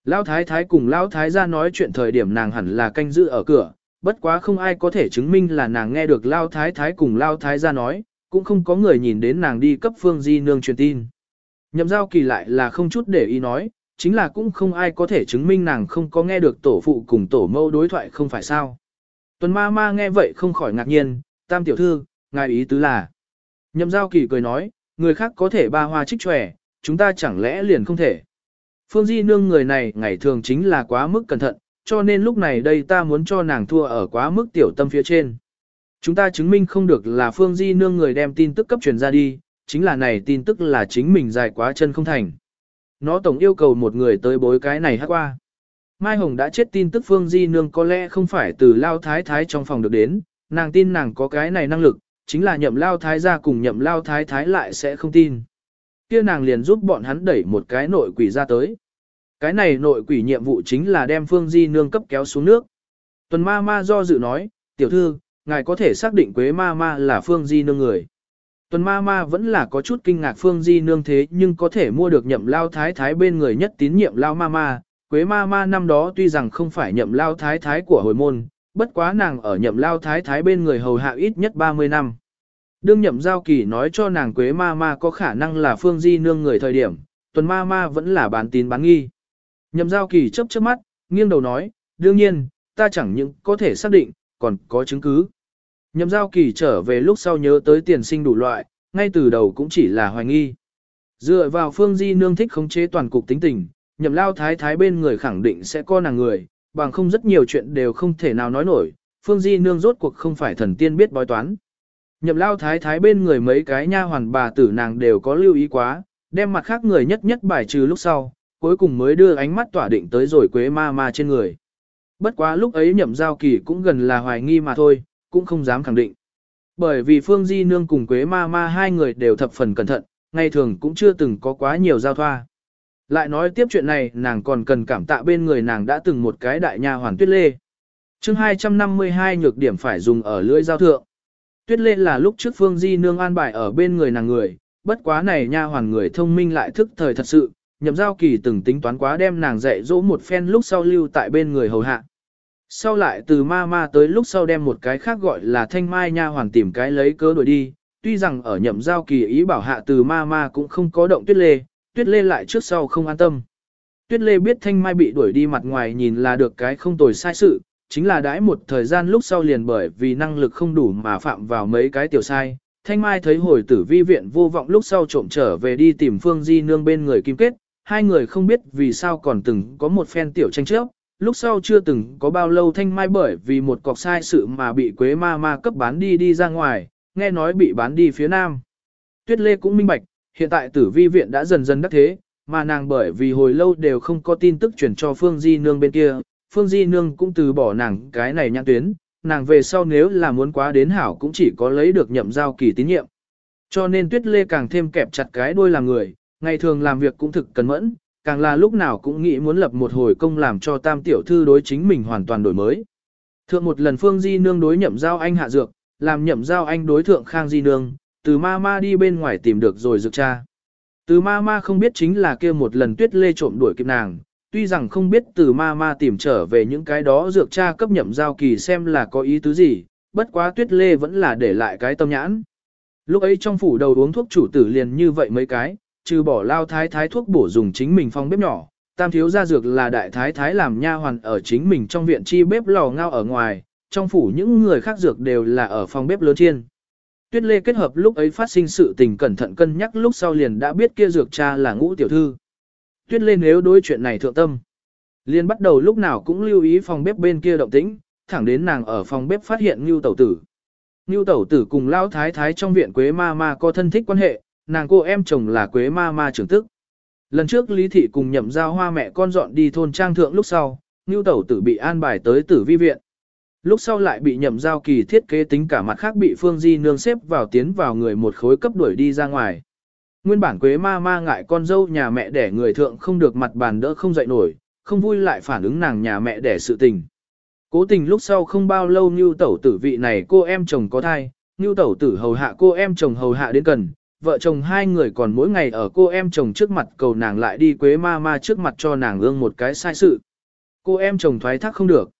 Speaker 1: Lão thái thái cùng lão thái gia nói chuyện thời điểm nàng hẳn là canh giữ ở cửa, bất quá không ai có thể chứng minh là nàng nghe được lão thái thái cùng lão thái gia nói, cũng không có người nhìn đến nàng đi cấp phương di nương truyền tin. Nhậm giao kỳ lại là không chút để ý nói, chính là cũng không ai có thể chứng minh nàng không có nghe được tổ phụ cùng tổ mâu đối thoại không phải sao. Tuần ma ma nghe vậy không khỏi ngạc nhiên, tam tiểu thư, ngài ý tứ là. Nhậm giao kỳ cười nói, người khác có thể ba hoa trích tròe, chúng ta chẳng lẽ liền không thể. Phương Di Nương người này ngày thường chính là quá mức cẩn thận, cho nên lúc này đây ta muốn cho nàng thua ở quá mức tiểu tâm phía trên. Chúng ta chứng minh không được là Phương Di Nương người đem tin tức cấp truyền ra đi, chính là này tin tức là chính mình dài quá chân không thành. Nó tổng yêu cầu một người tới bối cái này hát qua. Mai Hồng đã chết tin tức Phương Di Nương có lẽ không phải từ Lao Thái Thái trong phòng được đến, nàng tin nàng có cái này năng lực, chính là nhậm Lao Thái ra cùng nhậm Lao Thái Thái lại sẽ không tin. kia nàng liền giúp bọn hắn đẩy một cái nội quỷ ra tới. Cái này nội quỷ nhiệm vụ chính là đem Phương Di Nương cấp kéo xuống nước. Tuần ma ma do dự nói, tiểu thư, ngài có thể xác định Quế ma ma là Phương Di Nương người. Tuần ma ma vẫn là có chút kinh ngạc Phương Di Nương thế nhưng có thể mua được nhậm lao thái thái bên người nhất tín nhiệm lao ma ma. Quế ma ma năm đó tuy rằng không phải nhậm lao thái thái của hồi môn, bất quá nàng ở nhậm lao thái thái bên người hầu hạ ít nhất 30 năm. Đương nhậm giao kỳ nói cho nàng Quế ma ma có khả năng là Phương Di Nương người thời điểm, tuần ma ma vẫn là bán tín bán nghi. Nhậm giao kỳ chớp chớp mắt, nghiêng đầu nói, đương nhiên, ta chẳng những có thể xác định, còn có chứng cứ. Nhậm giao kỳ trở về lúc sau nhớ tới tiền sinh đủ loại, ngay từ đầu cũng chỉ là hoài nghi. Dựa vào phương di nương thích khống chế toàn cục tính tình, nhậm lao thái thái bên người khẳng định sẽ có nàng người, bằng không rất nhiều chuyện đều không thể nào nói nổi, phương di nương rốt cuộc không phải thần tiên biết bói toán. Nhậm lao thái thái bên người mấy cái nha hoàn bà tử nàng đều có lưu ý quá, đem mặt khác người nhất nhất bài trừ lúc sau, cuối cùng mới đưa ánh mắt tỏa định tới rồi quế ma ma trên người. Bất quá lúc ấy nhậm giao kỳ cũng gần là hoài nghi mà thôi, cũng không dám khẳng định. Bởi vì Phương Di Nương cùng Quế Ma Ma hai người đều thập phần cẩn thận, ngày thường cũng chưa từng có quá nhiều giao thoa. Lại nói tiếp chuyện này nàng còn cần cảm tạ bên người nàng đã từng một cái đại nha hoàn tuyết lê. chương 252 nhược điểm phải dùng ở lưỡi giao thượng. Tuyết lê là lúc trước Phương Di Nương an bài ở bên người nàng người, bất quá này nha hoàn người thông minh lại thức thời thật sự, nhậm giao kỳ từng tính toán quá đem nàng dạy dỗ một phen lúc sau lưu tại bên người hầu hạ. Sau lại từ ma ma tới lúc sau đem một cái khác gọi là thanh mai nha hoàn tìm cái lấy cớ đuổi đi, tuy rằng ở nhậm giao kỳ ý bảo hạ từ ma ma cũng không có động tuyết lê, tuyết lê lại trước sau không an tâm. Tuyết lê biết thanh mai bị đuổi đi mặt ngoài nhìn là được cái không tồi sai sự, chính là đãi một thời gian lúc sau liền bởi vì năng lực không đủ mà phạm vào mấy cái tiểu sai. Thanh Mai thấy hồi tử vi viện vô vọng lúc sau trộm trở về đi tìm Phương Di Nương bên người kim kết, hai người không biết vì sao còn từng có một phen tiểu tranh chấp, lúc sau chưa từng có bao lâu thanh mai bởi vì một cọc sai sự mà bị quế ma ma cấp bán đi đi ra ngoài, nghe nói bị bán đi phía nam. Tuyết Lê cũng minh bạch, hiện tại tử vi viện đã dần dần đắc thế, mà nàng bởi vì hồi lâu đều không có tin tức chuyển cho Phương Di Nương bên kia, Phương Di Nương cũng từ bỏ nàng cái này nhãn tuyến, nàng về sau nếu là muốn quá đến hảo cũng chỉ có lấy được nhậm giao kỳ tín nhiệm. Cho nên Tuyết Lê càng thêm kẹp chặt cái đuôi làm người, ngày thường làm việc cũng thực cẩn mẫn, càng là lúc nào cũng nghĩ muốn lập một hồi công làm cho tam tiểu thư đối chính mình hoàn toàn đổi mới. Thượng một lần Phương Di Nương đối nhậm giao anh hạ dược, làm nhậm giao anh đối thượng Khang Di Nương, từ ma ma đi bên ngoài tìm được rồi dược cha. Từ ma ma không biết chính là kia một lần tuyết lê trộm đuổi kịp nàng, tuy rằng không biết từ ma ma tìm trở về những cái đó dược cha cấp nhậm giao kỳ xem là có ý tứ gì, bất quá tuyết lê vẫn là để lại cái tâm nhãn. Lúc ấy trong phủ đầu uống thuốc chủ tử liền như vậy mấy cái, trừ bỏ lao thái thái thuốc bổ dùng chính mình phong bếp nhỏ, tam thiếu gia dược là đại thái thái làm nha hoàn ở chính mình trong viện chi bếp lò ngao ở ngoài, trong phủ những người khác dược đều là ở phòng bếp lớn chiên. Tuyết Lê kết hợp lúc ấy phát sinh sự tình cẩn thận cân nhắc lúc sau liền đã biết kia dược cha là ngũ tiểu thư. Tuyết Lê nếu đối chuyện này thượng tâm, liền bắt đầu lúc nào cũng lưu ý phòng bếp bên kia động tĩnh, thẳng đến nàng ở phòng bếp phát hiện Nưu Tẩu Tử. Nưu Tẩu Tử cùng Lão Thái Thái trong viện Quế Ma Ma có thân thích quan hệ, nàng cô em chồng là Quế Ma Ma trưởng tức. Lần trước Lý Thị cùng nhậm giao hoa mẹ con dọn đi thôn trang thượng lúc sau, Ngưu Tẩu tử bị an bài tới tử vi viện. Lúc sau lại bị nhậm giao kỳ thiết kế tính cả mặt khác bị Phương Di nương xếp vào tiến vào người một khối cấp đuổi đi ra ngoài. Nguyên bản Quế Ma Ma ngại con dâu nhà mẹ đẻ người thượng không được mặt bàn đỡ không dậy nổi, không vui lại phản ứng nàng nhà mẹ đẻ sự tình. Cố tình lúc sau không bao lâu như tẩu tử vị này cô em chồng có thai, như tẩu tử hầu hạ cô em chồng hầu hạ đến cần, vợ chồng hai người còn mỗi ngày ở cô em chồng trước mặt cầu nàng lại đi quế ma ma trước mặt cho nàng ương một cái sai sự. Cô em chồng thoái thác không được.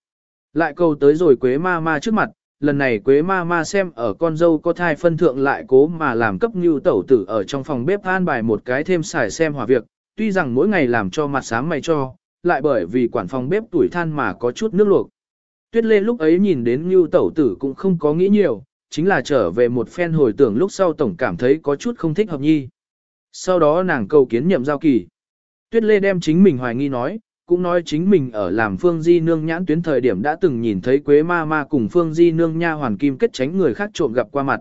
Speaker 1: Lại cầu tới rồi quế ma ma trước mặt, lần này quế ma ma xem ở con dâu có thai phân thượng lại cố mà làm cấp như tẩu tử ở trong phòng bếp an bài một cái thêm xài xem hòa việc, tuy rằng mỗi ngày làm cho mặt sáng mày cho, lại bởi vì quản phòng bếp tuổi than mà có chút nước luộc. Tuyết Lê lúc ấy nhìn đến như tẩu tử cũng không có nghĩ nhiều, chính là trở về một phen hồi tưởng lúc sau tổng cảm thấy có chút không thích hợp nhi. Sau đó nàng cầu kiến nhậm giao kỳ. Tuyết Lê đem chính mình hoài nghi nói, cũng nói chính mình ở làm Phương Di Nương nhãn tuyến thời điểm đã từng nhìn thấy Quế Ma Ma cùng Phương Di Nương nha hoàn kim kết tránh người khác trộm gặp qua mặt.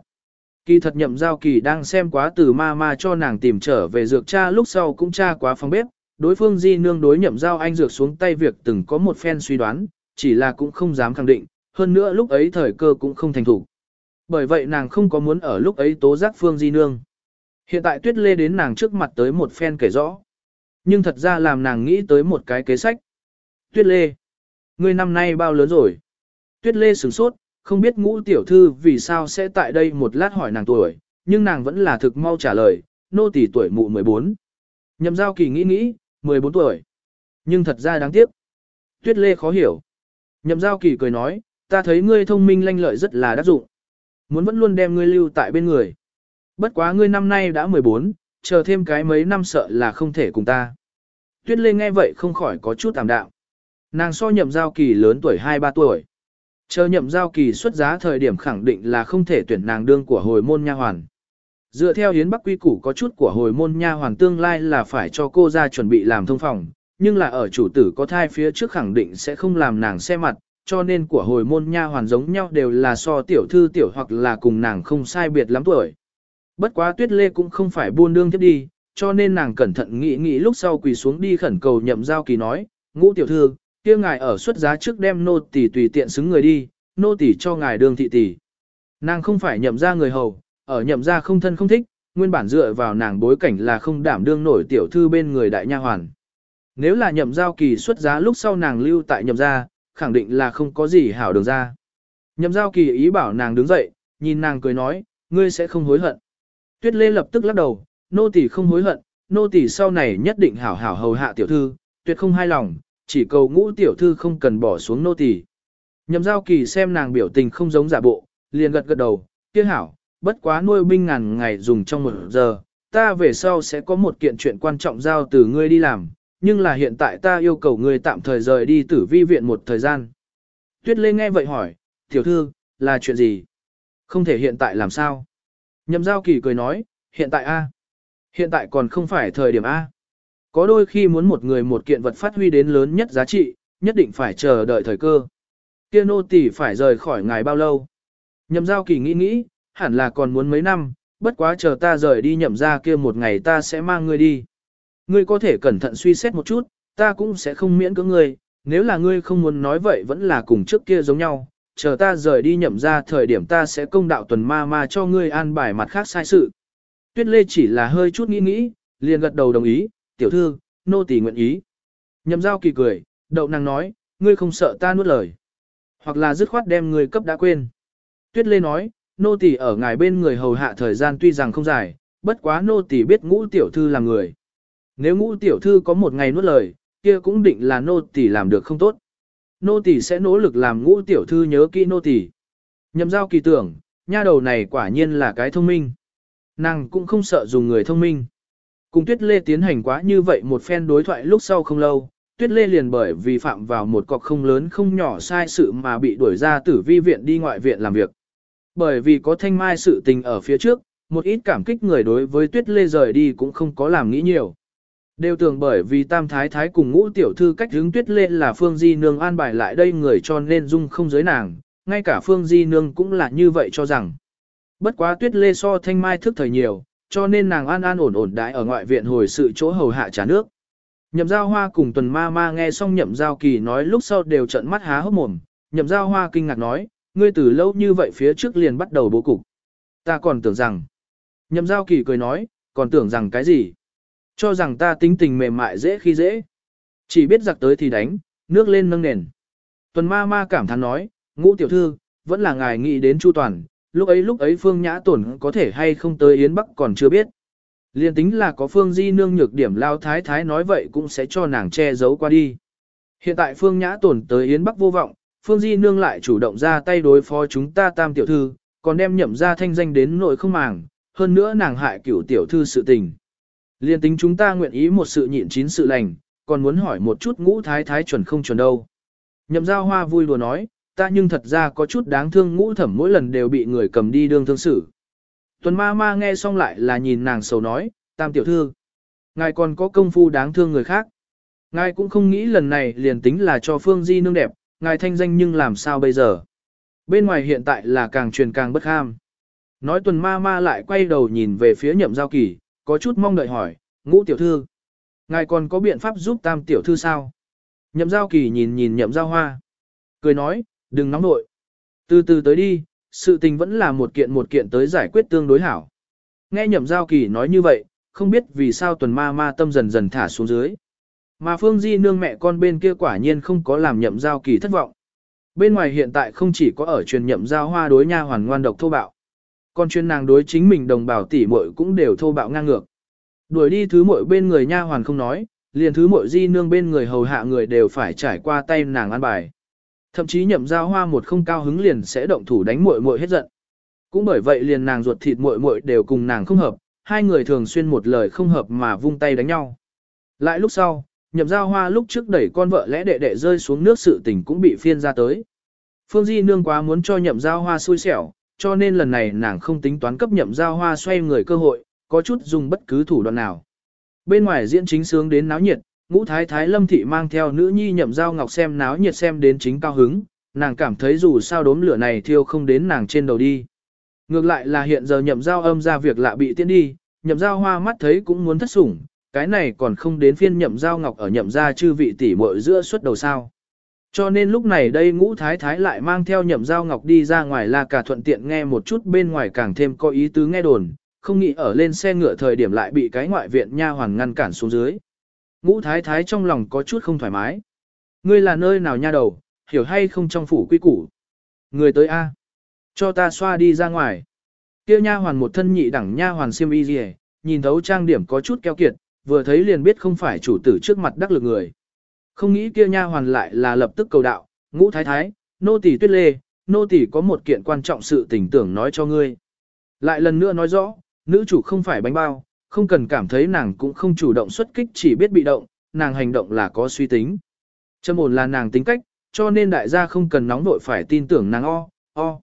Speaker 1: Kỳ thật nhậm giao kỳ đang xem quá từ Ma Ma cho nàng tìm trở về dược cha lúc sau cũng tra quá phòng bếp, đối phương Di Nương đối nhậm giao anh dược xuống tay việc từng có một phen suy đoán, chỉ là cũng không dám khẳng định, hơn nữa lúc ấy thời cơ cũng không thành thủ. Bởi vậy nàng không có muốn ở lúc ấy tố giác Phương Di Nương. Hiện tại Tuyết Lê đến nàng trước mặt tới một phen kể rõ. Nhưng thật ra làm nàng nghĩ tới một cái kế sách. Tuyết Lê, ngươi năm nay bao lớn rồi? Tuyết Lê sửng sốt, không biết ngũ tiểu thư vì sao sẽ tại đây một lát hỏi nàng tuổi, nhưng nàng vẫn là thực mau trả lời, nô tỷ tuổi mụ 14. Nhậm giao kỳ nghĩ nghĩ, 14 tuổi. Nhưng thật ra đáng tiếc. Tuyết Lê khó hiểu. Nhậm giao kỳ cười nói, ta thấy ngươi thông minh lanh lợi rất là đắc dụng. Muốn vẫn luôn đem ngươi lưu tại bên người. Bất quá ngươi năm nay đã 14, chờ thêm cái mấy năm sợ là không thể cùng ta. Tuyết Lê nghe vậy không khỏi có chút tạm đạo. Nàng so nhậm giao kỳ lớn tuổi 2-3 tuổi. Chờ nhậm giao kỳ xuất giá thời điểm khẳng định là không thể tuyển nàng đương của hồi môn nha hoàn. Dựa theo hiến bắc quy củ có chút của hồi môn nha hoàn tương lai là phải cho cô ra chuẩn bị làm thông phòng, nhưng là ở chủ tử có thai phía trước khẳng định sẽ không làm nàng xe mặt, cho nên của hồi môn nha hoàn giống nhau đều là so tiểu thư tiểu hoặc là cùng nàng không sai biệt lắm tuổi. Bất quá tuyết lê cũng không phải buôn đương tiếp đi, cho nên nàng cẩn thận nghĩ nghĩ lúc sau quỳ xuống đi khẩn cầu nhậm giao kỳ nói, ngũ tiểu thư, kia ngài ở xuất giá trước đem nô tỷ tùy tiện xứng người đi, nô tỷ cho ngài đường thị tỷ. Nàng không phải nhậm ra người hầu, ở nhậm ra không thân không thích, nguyên bản dựa vào nàng bối cảnh là không đảm đương nổi tiểu thư bên người đại nha hoàn. Nếu là nhậm giao kỳ xuất giá lúc sau nàng lưu tại nhậm ra, khẳng định là không có gì hảo đường ra. Nhậm giao kỳ ý bảo nàng đứng dậy, nhìn nàng cười nói, ngươi sẽ không hối hận. Tuyết Lê lập tức lắc đầu, nô tỳ không hối hận, nô tỳ sau này nhất định hảo hảo hầu hạ tiểu thư, tuyệt không hai lòng, chỉ cầu ngũ tiểu thư không cần bỏ xuống nô tỳ. Nhậm giao kỳ xem nàng biểu tình không giống giả bộ, liền gật gật đầu, kia hảo, bất quá nuôi binh ngàn ngày dùng trong một giờ, ta về sau sẽ có một kiện chuyện quan trọng giao từ ngươi đi làm, nhưng là hiện tại ta yêu cầu ngươi tạm thời rời đi tử vi viện một thời gian. Tuyết Lê nghe vậy hỏi, tiểu thư, là chuyện gì? Không thể hiện tại làm sao? Nhậm giao kỳ cười nói, hiện tại A. Hiện tại còn không phải thời điểm A. Có đôi khi muốn một người một kiện vật phát huy đến lớn nhất giá trị, nhất định phải chờ đợi thời cơ. Kia nô tỷ phải rời khỏi ngài bao lâu? Nhậm giao kỳ nghĩ nghĩ, hẳn là còn muốn mấy năm, bất quá chờ ta rời đi nhậm ra kia một ngày ta sẽ mang ngươi đi. Ngươi có thể cẩn thận suy xét một chút, ta cũng sẽ không miễn cưỡng ngươi, nếu là ngươi không muốn nói vậy vẫn là cùng trước kia giống nhau, chờ ta rời đi nhậm ra thời điểm ta sẽ công đạo tuần ma ma cho ngươi an bài mặt khác sai sự. Tuyết Lê chỉ là hơi chút nghĩ nghĩ, liền gật đầu đồng ý, tiểu thư, nô tỳ nguyện ý. Nhậm giao kỳ cười, đậu nàng nói, ngươi không sợ ta nuốt lời. Hoặc là dứt khoát đem ngươi cấp đã quên. Tuyết Lê nói, nô tỳ ở ngài bên người hầu hạ thời gian tuy rằng không dài, bất quá nô tỳ biết ngũ tiểu thư là người. Nếu ngũ tiểu thư có một ngày nuốt lời, kia cũng định là nô tỳ làm được không tốt. Nô tỳ sẽ nỗ lực làm ngũ tiểu thư nhớ kỹ nô tỳ. Nhậm giao kỳ tưởng, nha đầu này quả nhiên là cái thông minh. Nàng cũng không sợ dùng người thông minh. Cùng Tuyết Lê tiến hành quá như vậy một phen đối thoại lúc sau không lâu, Tuyết Lê liền bởi vì phạm vào một cọc không lớn không nhỏ sai sự mà bị đuổi ra tử vi viện đi ngoại viện làm việc. Bởi vì có thanh mai sự tình ở phía trước, một ít cảm kích người đối với Tuyết Lê rời đi cũng không có làm nghĩ nhiều. Đều tưởng bởi vì tam thái thái cùng ngũ tiểu thư cách hướng tuyết Lê là phương di nương an bài lại đây người cho nên dung không giới nàng, ngay cả phương di nương cũng là như vậy cho rằng. Bất quá tuyết lê so thanh mai thức thời nhiều, cho nên nàng an an ổn ổn đãi ở ngoại viện hồi sự chỗ hầu hạ trà nước. Nhậm giao hoa cùng tuần ma ma nghe xong nhậm giao kỳ nói lúc sau đều trận mắt há hốc mồm, nhậm giao hoa kinh ngạc nói, ngươi từ lâu như vậy phía trước liền bắt đầu bố cục. Ta còn tưởng rằng, nhậm giao kỳ cười nói, còn tưởng rằng cái gì? Cho rằng ta tính tình mềm mại dễ khi dễ. Chỉ biết giặc tới thì đánh, nước lên nâng nền. Tuần ma ma cảm thán nói, ngũ tiểu thư, vẫn là ngài nghĩ đến chu toàn, lúc ấy lúc ấy Phương Nhã Tổn có thể hay không tới Yến Bắc còn chưa biết. Liên tính là có Phương Di Nương nhược điểm lao thái thái nói vậy cũng sẽ cho nàng che giấu qua đi. Hiện tại Phương Nhã Tổn tới Yến Bắc vô vọng, Phương Di Nương lại chủ động ra tay đối phó chúng ta tam tiểu thư, còn đem nhậm ra thanh danh đến nội không màng, hơn nữa nàng hại cửu tiểu thư sự tình. Liên tính chúng ta nguyện ý một sự nhịn chín sự lành, còn muốn hỏi một chút ngũ thái thái chuẩn không chuẩn đâu. Nhậm giao hoa vui đùa nói, ta nhưng thật ra có chút đáng thương ngũ thẩm mỗi lần đều bị người cầm đi đương thương xử. Tuần ma ma nghe xong lại là nhìn nàng sầu nói, tam tiểu thư. Ngài còn có công phu đáng thương người khác. Ngài cũng không nghĩ lần này liền tính là cho Phương Di nương đẹp, ngài thanh danh nhưng làm sao bây giờ. Bên ngoài hiện tại là càng truyền càng bất ham. Nói tuần ma ma lại quay đầu nhìn về phía nhậm giao kỳ, có chút mong đợi hỏi, ngũ tiểu thư. Ngài còn có biện pháp giúp tam tiểu thư sao? Nhậm giao kỳ nhìn nhìn nhậm giao hoa. Cười nói, đừng nóng nội. Từ từ tới đi, sự tình vẫn là một kiện một kiện tới giải quyết tương đối hảo. Nghe nhậm giao kỳ nói như vậy, không biết vì sao tuần ma ma tâm dần dần thả xuống dưới. Mà Phương Di nương mẹ con bên kia quả nhiên không có làm nhậm giao kỳ thất vọng. Bên ngoài hiện tại không chỉ có ở truyền nhậm giao hoa đối nha hoàn ngoan độc thô bạo. Còn chuyên nàng đối chính mình đồng bào tỷ muội cũng đều thô bạo ngang ngược. Đuổi đi thứ muội bên người nha hoàn không nói, liền thứ muội di nương bên người hầu hạ người đều phải trải qua tay nàng ăn bài. Thậm chí nhậm giao hoa một không cao hứng liền sẽ động thủ đánh muội muội hết giận. Cũng bởi vậy liền nàng ruột thịt muội muội đều cùng nàng không hợp, hai người thường xuyên một lời không hợp mà vung tay đánh nhau. Lại lúc sau, nhậm giao hoa lúc trước đẩy con vợ lẽ đệ đệ rơi xuống nước sự tình cũng bị phiên ra tới. Phương Di nương quá muốn cho nhậm giao hoa xui xẻo, cho nên lần này nàng không tính toán cấp nhậm giao hoa xoay người cơ hội, có chút dùng bất cứ thủ đoạn nào. Bên ngoài diễn chính sướng đến náo nhiệt, ngũ thái thái lâm thị mang theo nữ nhi nhậm giao ngọc xem náo nhiệt xem đến chính cao hứng, nàng cảm thấy dù sao đốm lửa này thiêu không đến nàng trên đầu đi. Ngược lại là hiện giờ nhậm giao âm ra việc lạ bị tiễn đi, nhậm giao hoa mắt thấy cũng muốn thất sủng, cái này còn không đến phiên nhậm giao ngọc ở nhậm gia chư vị tỷ muội giữa suốt đầu sao. Cho nên lúc này đây ngũ thái thái lại mang theo nhậm giao ngọc đi ra ngoài là cả thuận tiện nghe một chút bên ngoài càng thêm có ý tứ nghe đồn, không nghĩ ở lên xe ngựa thời điểm lại bị cái ngoại viện nha hoàng ngăn cản xuống dưới. Ngũ thái thái trong lòng có chút không thoải mái. Ngươi là nơi nào nha đầu, hiểu hay không trong phủ quy củ. Người tới A. Cho ta xoa đi ra ngoài. Kia nha hoàn một thân nhị đẳng nha hoàn siêm y gì nhìn thấu trang điểm có chút keo kiệt, vừa thấy liền biết không phải chủ tử trước mặt đắc lực người. Không nghĩ kia nha hoàn lại là lập tức cầu đạo, ngũ thái thái, nô tỳ tuyết lê, nô tỳ có một kiện quan trọng sự tình tưởng nói cho ngươi. Lại lần nữa nói rõ, nữ chủ không phải bánh bao, không cần cảm thấy nàng cũng không chủ động xuất kích chỉ biết bị động, nàng hành động là có suy tính. Châm ổn là nàng tính cách, cho nên đại gia không cần nóng vội phải tin tưởng nàng o, o.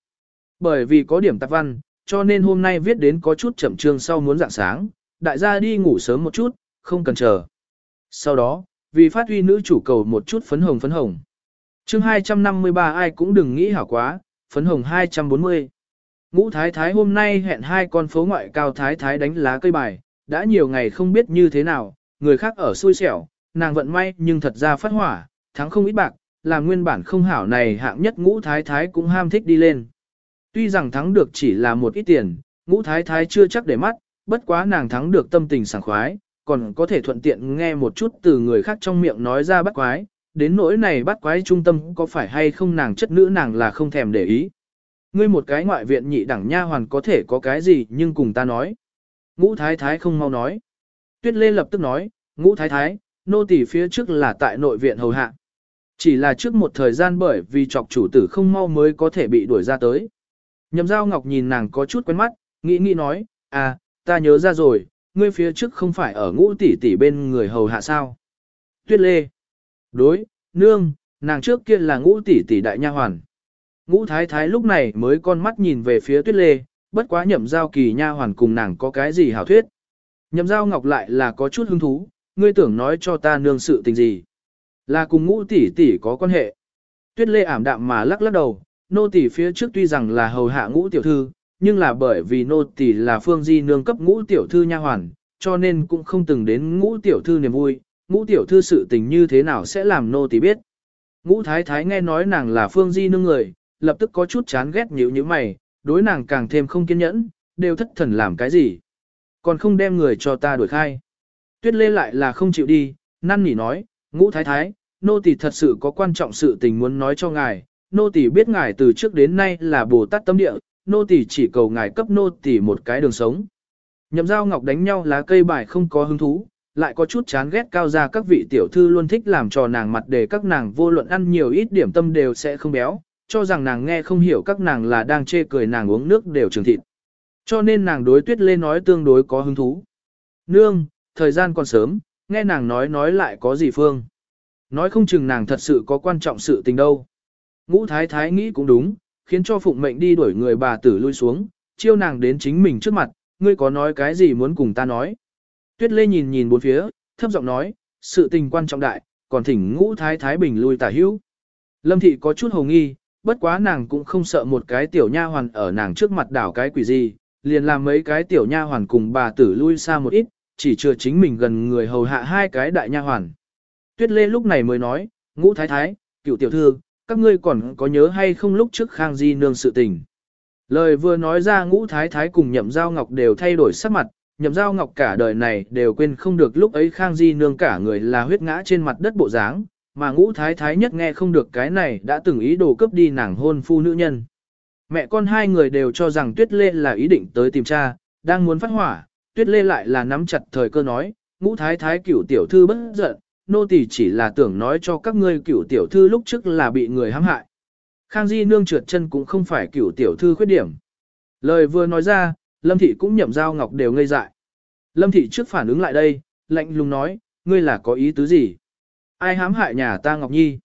Speaker 1: Bởi vì có điểm tạp văn, cho nên hôm nay viết đến có chút chậm trương sau muốn dạng sáng, đại gia đi ngủ sớm một chút, không cần chờ. Sau đó, vì phát huy nữ chủ cầu một chút phấn hồng phấn hồng. chương 253 ai cũng đừng nghĩ hảo quá, phấn hồng 240. Ngũ thái thái hôm nay hẹn hai con phố ngoại cao thái thái đánh lá cây bài, đã nhiều ngày không biết như thế nào, người khác ở xui xẻo, nàng vận may nhưng thật ra phát hỏa, thắng không ít bạc, làm nguyên bản không hảo này hạng nhất ngũ thái thái cũng ham thích đi lên. Tuy rằng thắng được chỉ là một ít tiền, ngũ thái thái chưa chắc để mắt, bất quá nàng thắng được tâm tình sảng khoái, còn có thể thuận tiện nghe một chút từ người khác trong miệng nói ra bắt quái, đến nỗi này bắt quái trung tâm có phải hay không nàng chất nữ nàng là không thèm để ý. Ngươi một cái ngoại viện nhị đẳng nha hoàn có thể có cái gì nhưng cùng ta nói. Ngũ thái thái không mau nói. Tuyết Lê lập tức nói, ngũ thái thái, nô tỳ phía trước là tại nội viện hầu hạ. Chỉ là trước một thời gian bởi vì chọc chủ tử không mau mới có thể bị đuổi ra tới. Nhậm giao ngọc nhìn nàng có chút quen mắt, nghĩ nghĩ nói, à, ta nhớ ra rồi, ngươi phía trước không phải ở ngũ tỷ tỷ bên người hầu hạ sao. Tuyết lê. Đối, nương, nàng trước kia là ngũ tỷ tỷ đại nha hoàn. Ngũ thái thái lúc này mới con mắt nhìn về phía tuyết lê, bất quá nhậm giao kỳ nha hoàn cùng nàng có cái gì hảo thuyết. Nhậm giao ngọc lại là có chút hứng thú, ngươi tưởng nói cho ta nương sự tình gì. Là cùng ngũ tỷ tỷ có quan hệ. Tuyết lê ảm đạm mà lắc lắc đầu, nô tỷ phía trước tuy rằng là hầu hạ ngũ tiểu thư, nhưng là bởi vì nô tỷ là phương di nương cấp ngũ tiểu thư nha hoàn, cho nên cũng không từng đến ngũ tiểu thư niềm vui, ngũ tiểu thư sự tình như thế nào sẽ làm nô tỷ biết. Ngũ thái thái nghe nói nàng là phương di nương người, lập tức có chút chán ghét nhíu như mày, đối nàng càng thêm không kiên nhẫn, đều thất thần làm cái gì. Còn không đem người cho ta đuổi khai. Tuyết lê lại là không chịu đi, năn nỉ nói, ngũ thái thái, nô tỳ thật sự có quan trọng sự tình muốn nói cho ngài, nô tỳ biết ngài từ trước đến nay là Bồ Tát tâm địa, nô tỳ chỉ cầu ngài cấp nô tỳ một cái đường sống. Nhậm giao ngọc đánh nhau lá cây bài không có hứng thú, lại có chút chán ghét cao ra các vị tiểu thư luôn thích làm trò nàng mặt để các nàng vô luận ăn nhiều ít điểm tâm đều sẽ không béo, cho rằng nàng nghe không hiểu các nàng là đang chê cười nàng uống nước đều trường thịt. Cho nên nàng đối tuyết lê nói tương đối có hứng thú. Nương, thời gian còn sớm, nghe nàng nói nói lại có gì phương. Nói không chừng nàng thật sự có quan trọng sự tình đâu. Ngũ thái thái nghĩ cũng đúng, khiến cho phụng mệnh đi đuổi người bà tử lui xuống, chiêu nàng đến chính mình trước mặt, ngươi có nói cái gì muốn cùng ta nói. Tuyết lê nhìn nhìn bốn phía, thấp giọng nói, sự tình quan trọng đại, còn thỉnh ngũ thái thái bình lui tả hữu. Lâm thị có chút hồ nghi, bất quá nàng cũng không sợ một cái tiểu nha hoàn ở nàng trước mặt đảo cái quỷ gì, liền làm mấy cái tiểu nha hoàn cùng bà tử lui xa một ít, chỉ chưa chính mình gần người hầu hạ hai cái đại nha hoàn. Tuyết Lê lúc này mới nói, ngũ thái thái, cựu tiểu thư, các ngươi còn có nhớ hay không lúc trước Khang Di nương sự tình. Lời vừa nói ra ngũ thái thái cùng nhậm giao ngọc đều thay đổi sắc mặt, nhậm giao ngọc cả đời này đều quên không được lúc ấy Khang Di nương cả người là huyết ngã trên mặt đất bộ dáng, mà ngũ thái thái nhất nghe không được cái này đã từng ý đồ cướp đi nàng hôn phu nữ nhân. Mẹ con hai người đều cho rằng Tuyết Lê là ý định tới tìm cha, đang muốn phát hỏa, Tuyết Lê lại là nắm chặt thời cơ nói, ngũ thái thái cửu tiểu thư bất giận, nô tỳ chỉ là tưởng nói cho các ngươi cửu tiểu thư lúc trước là bị người hãm hại. Khang Di nương trượt chân cũng không phải cửu tiểu thư khuyết điểm. Lời vừa nói ra, Lâm Thị cũng nhậm giao ngọc đều ngây dại. Lâm Thị trước phản ứng lại đây, lạnh lùng nói, ngươi là có ý tứ gì? Ai hãm hại nhà ta Ngọc Nhi?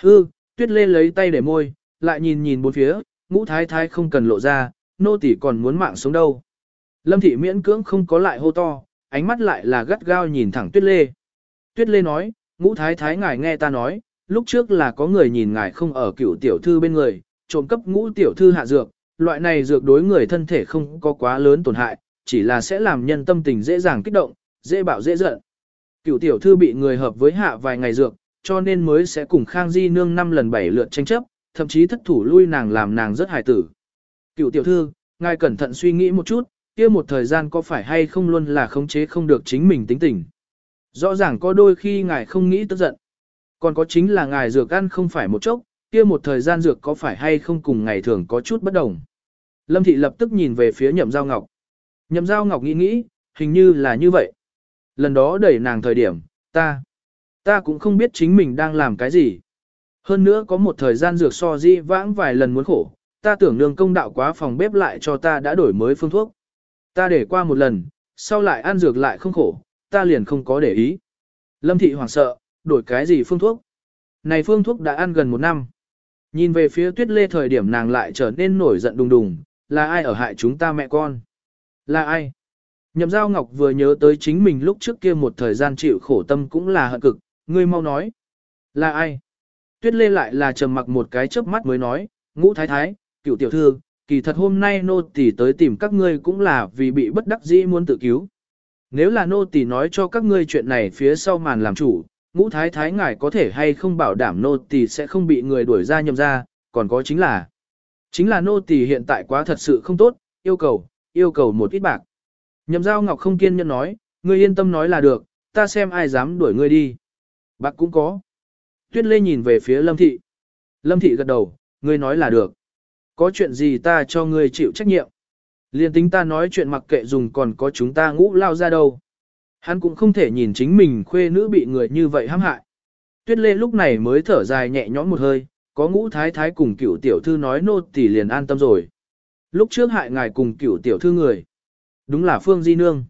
Speaker 1: Hư, tuyết lê lấy tay để môi, lại nhìn nhìn bốn phía, ngũ thái thái không cần lộ ra, nô tỷ còn muốn mạng sống đâu. Lâm thị miễn cưỡng không có lại hô to, ánh mắt lại là gắt gao nhìn thẳng tuyết lê. Tuyết lê nói, ngũ thái thái ngài nghe ta nói, lúc trước là có người nhìn ngài không ở cựu tiểu thư bên người, trộm cấp ngũ tiểu thư hạ dược, loại này dược đối người thân thể không có quá lớn tổn hại, chỉ là sẽ làm nhân tâm tình dễ dàng kích động, dễ bạo dễ giận. Cựu tiểu thư bị người hợp với hạ vài ngày dược, cho nên mới sẽ cùng Khang Di nương năm lần bảy lượt tranh chấp, thậm chí thất thủ lui nàng làm nàng rất hài tử. Cựu tiểu thư, ngài cẩn thận suy nghĩ một chút, kia một thời gian có phải hay không luôn là khống chế không được chính mình tính tình. Rõ ràng có đôi khi ngài không nghĩ tức giận. Còn có chính là ngài dược ăn không phải một chốc, kia một thời gian dược có phải hay không cùng ngày thường có chút bất đồng. Lâm thị lập tức nhìn về phía nhậm giao ngọc. Nhậm giao ngọc nghĩ nghĩ, hình như là như vậy. Lần đó đẩy nàng thời điểm, ta, ta cũng không biết chính mình đang làm cái gì. Hơn nữa có một thời gian dược so di vãng vài lần muốn khổ, ta tưởng nương công đạo quá phòng bếp lại cho ta đã đổi mới phương thuốc. Ta để qua một lần, sau lại ăn dược lại không khổ, ta liền không có để ý. Lâm thị hoảng sợ, đổi cái gì phương thuốc? Này phương thuốc đã ăn gần một năm. Nhìn về phía tuyết lê thời điểm nàng lại trở nên nổi giận đùng đùng, là ai ở hại chúng ta mẹ con? Là ai? Nhậm giao ngọc vừa nhớ tới chính mình lúc trước kia một thời gian chịu khổ tâm cũng là hận cực, ngươi mau nói. Là ai? Tuyết lê lại là trầm mặc một cái chớp mắt mới nói, ngũ thái thái, cựu tiểu thư, kỳ thật hôm nay nô tỳ tới tìm các ngươi cũng là vì bị bất đắc dĩ muốn tự cứu. Nếu là nô tỳ nói cho các ngươi chuyện này phía sau màn làm chủ, ngũ thái thái ngài có thể hay không bảo đảm nô tỳ sẽ không bị người đuổi ra nhầm ra, còn có chính là, chính là nô tỳ hiện tại quá thật sự không tốt, yêu cầu, yêu cầu một ít bạc. Nhậm giao ngọc không kiên nhẫn nói, ngươi yên tâm nói là được, ta xem ai dám đuổi ngươi đi. Bạc cũng có. Tuyết Lê nhìn về phía Lâm Thị. Lâm Thị gật đầu, ngươi nói là được. Có chuyện gì ta cho ngươi chịu trách nhiệm. Liên tính ta nói chuyện mặc kệ dùng còn có chúng ta ngũ lao ra đâu. Hắn cũng không thể nhìn chính mình khuê nữ bị người như vậy hãm hại. Tuyết Lê lúc này mới thở dài nhẹ nhõm một hơi, có ngũ thái thái cùng cựu tiểu thư nói nô tỳ liền an tâm rồi. Lúc trước hại ngài cùng cựu tiểu thư người. Đúng là Phương Di Nương.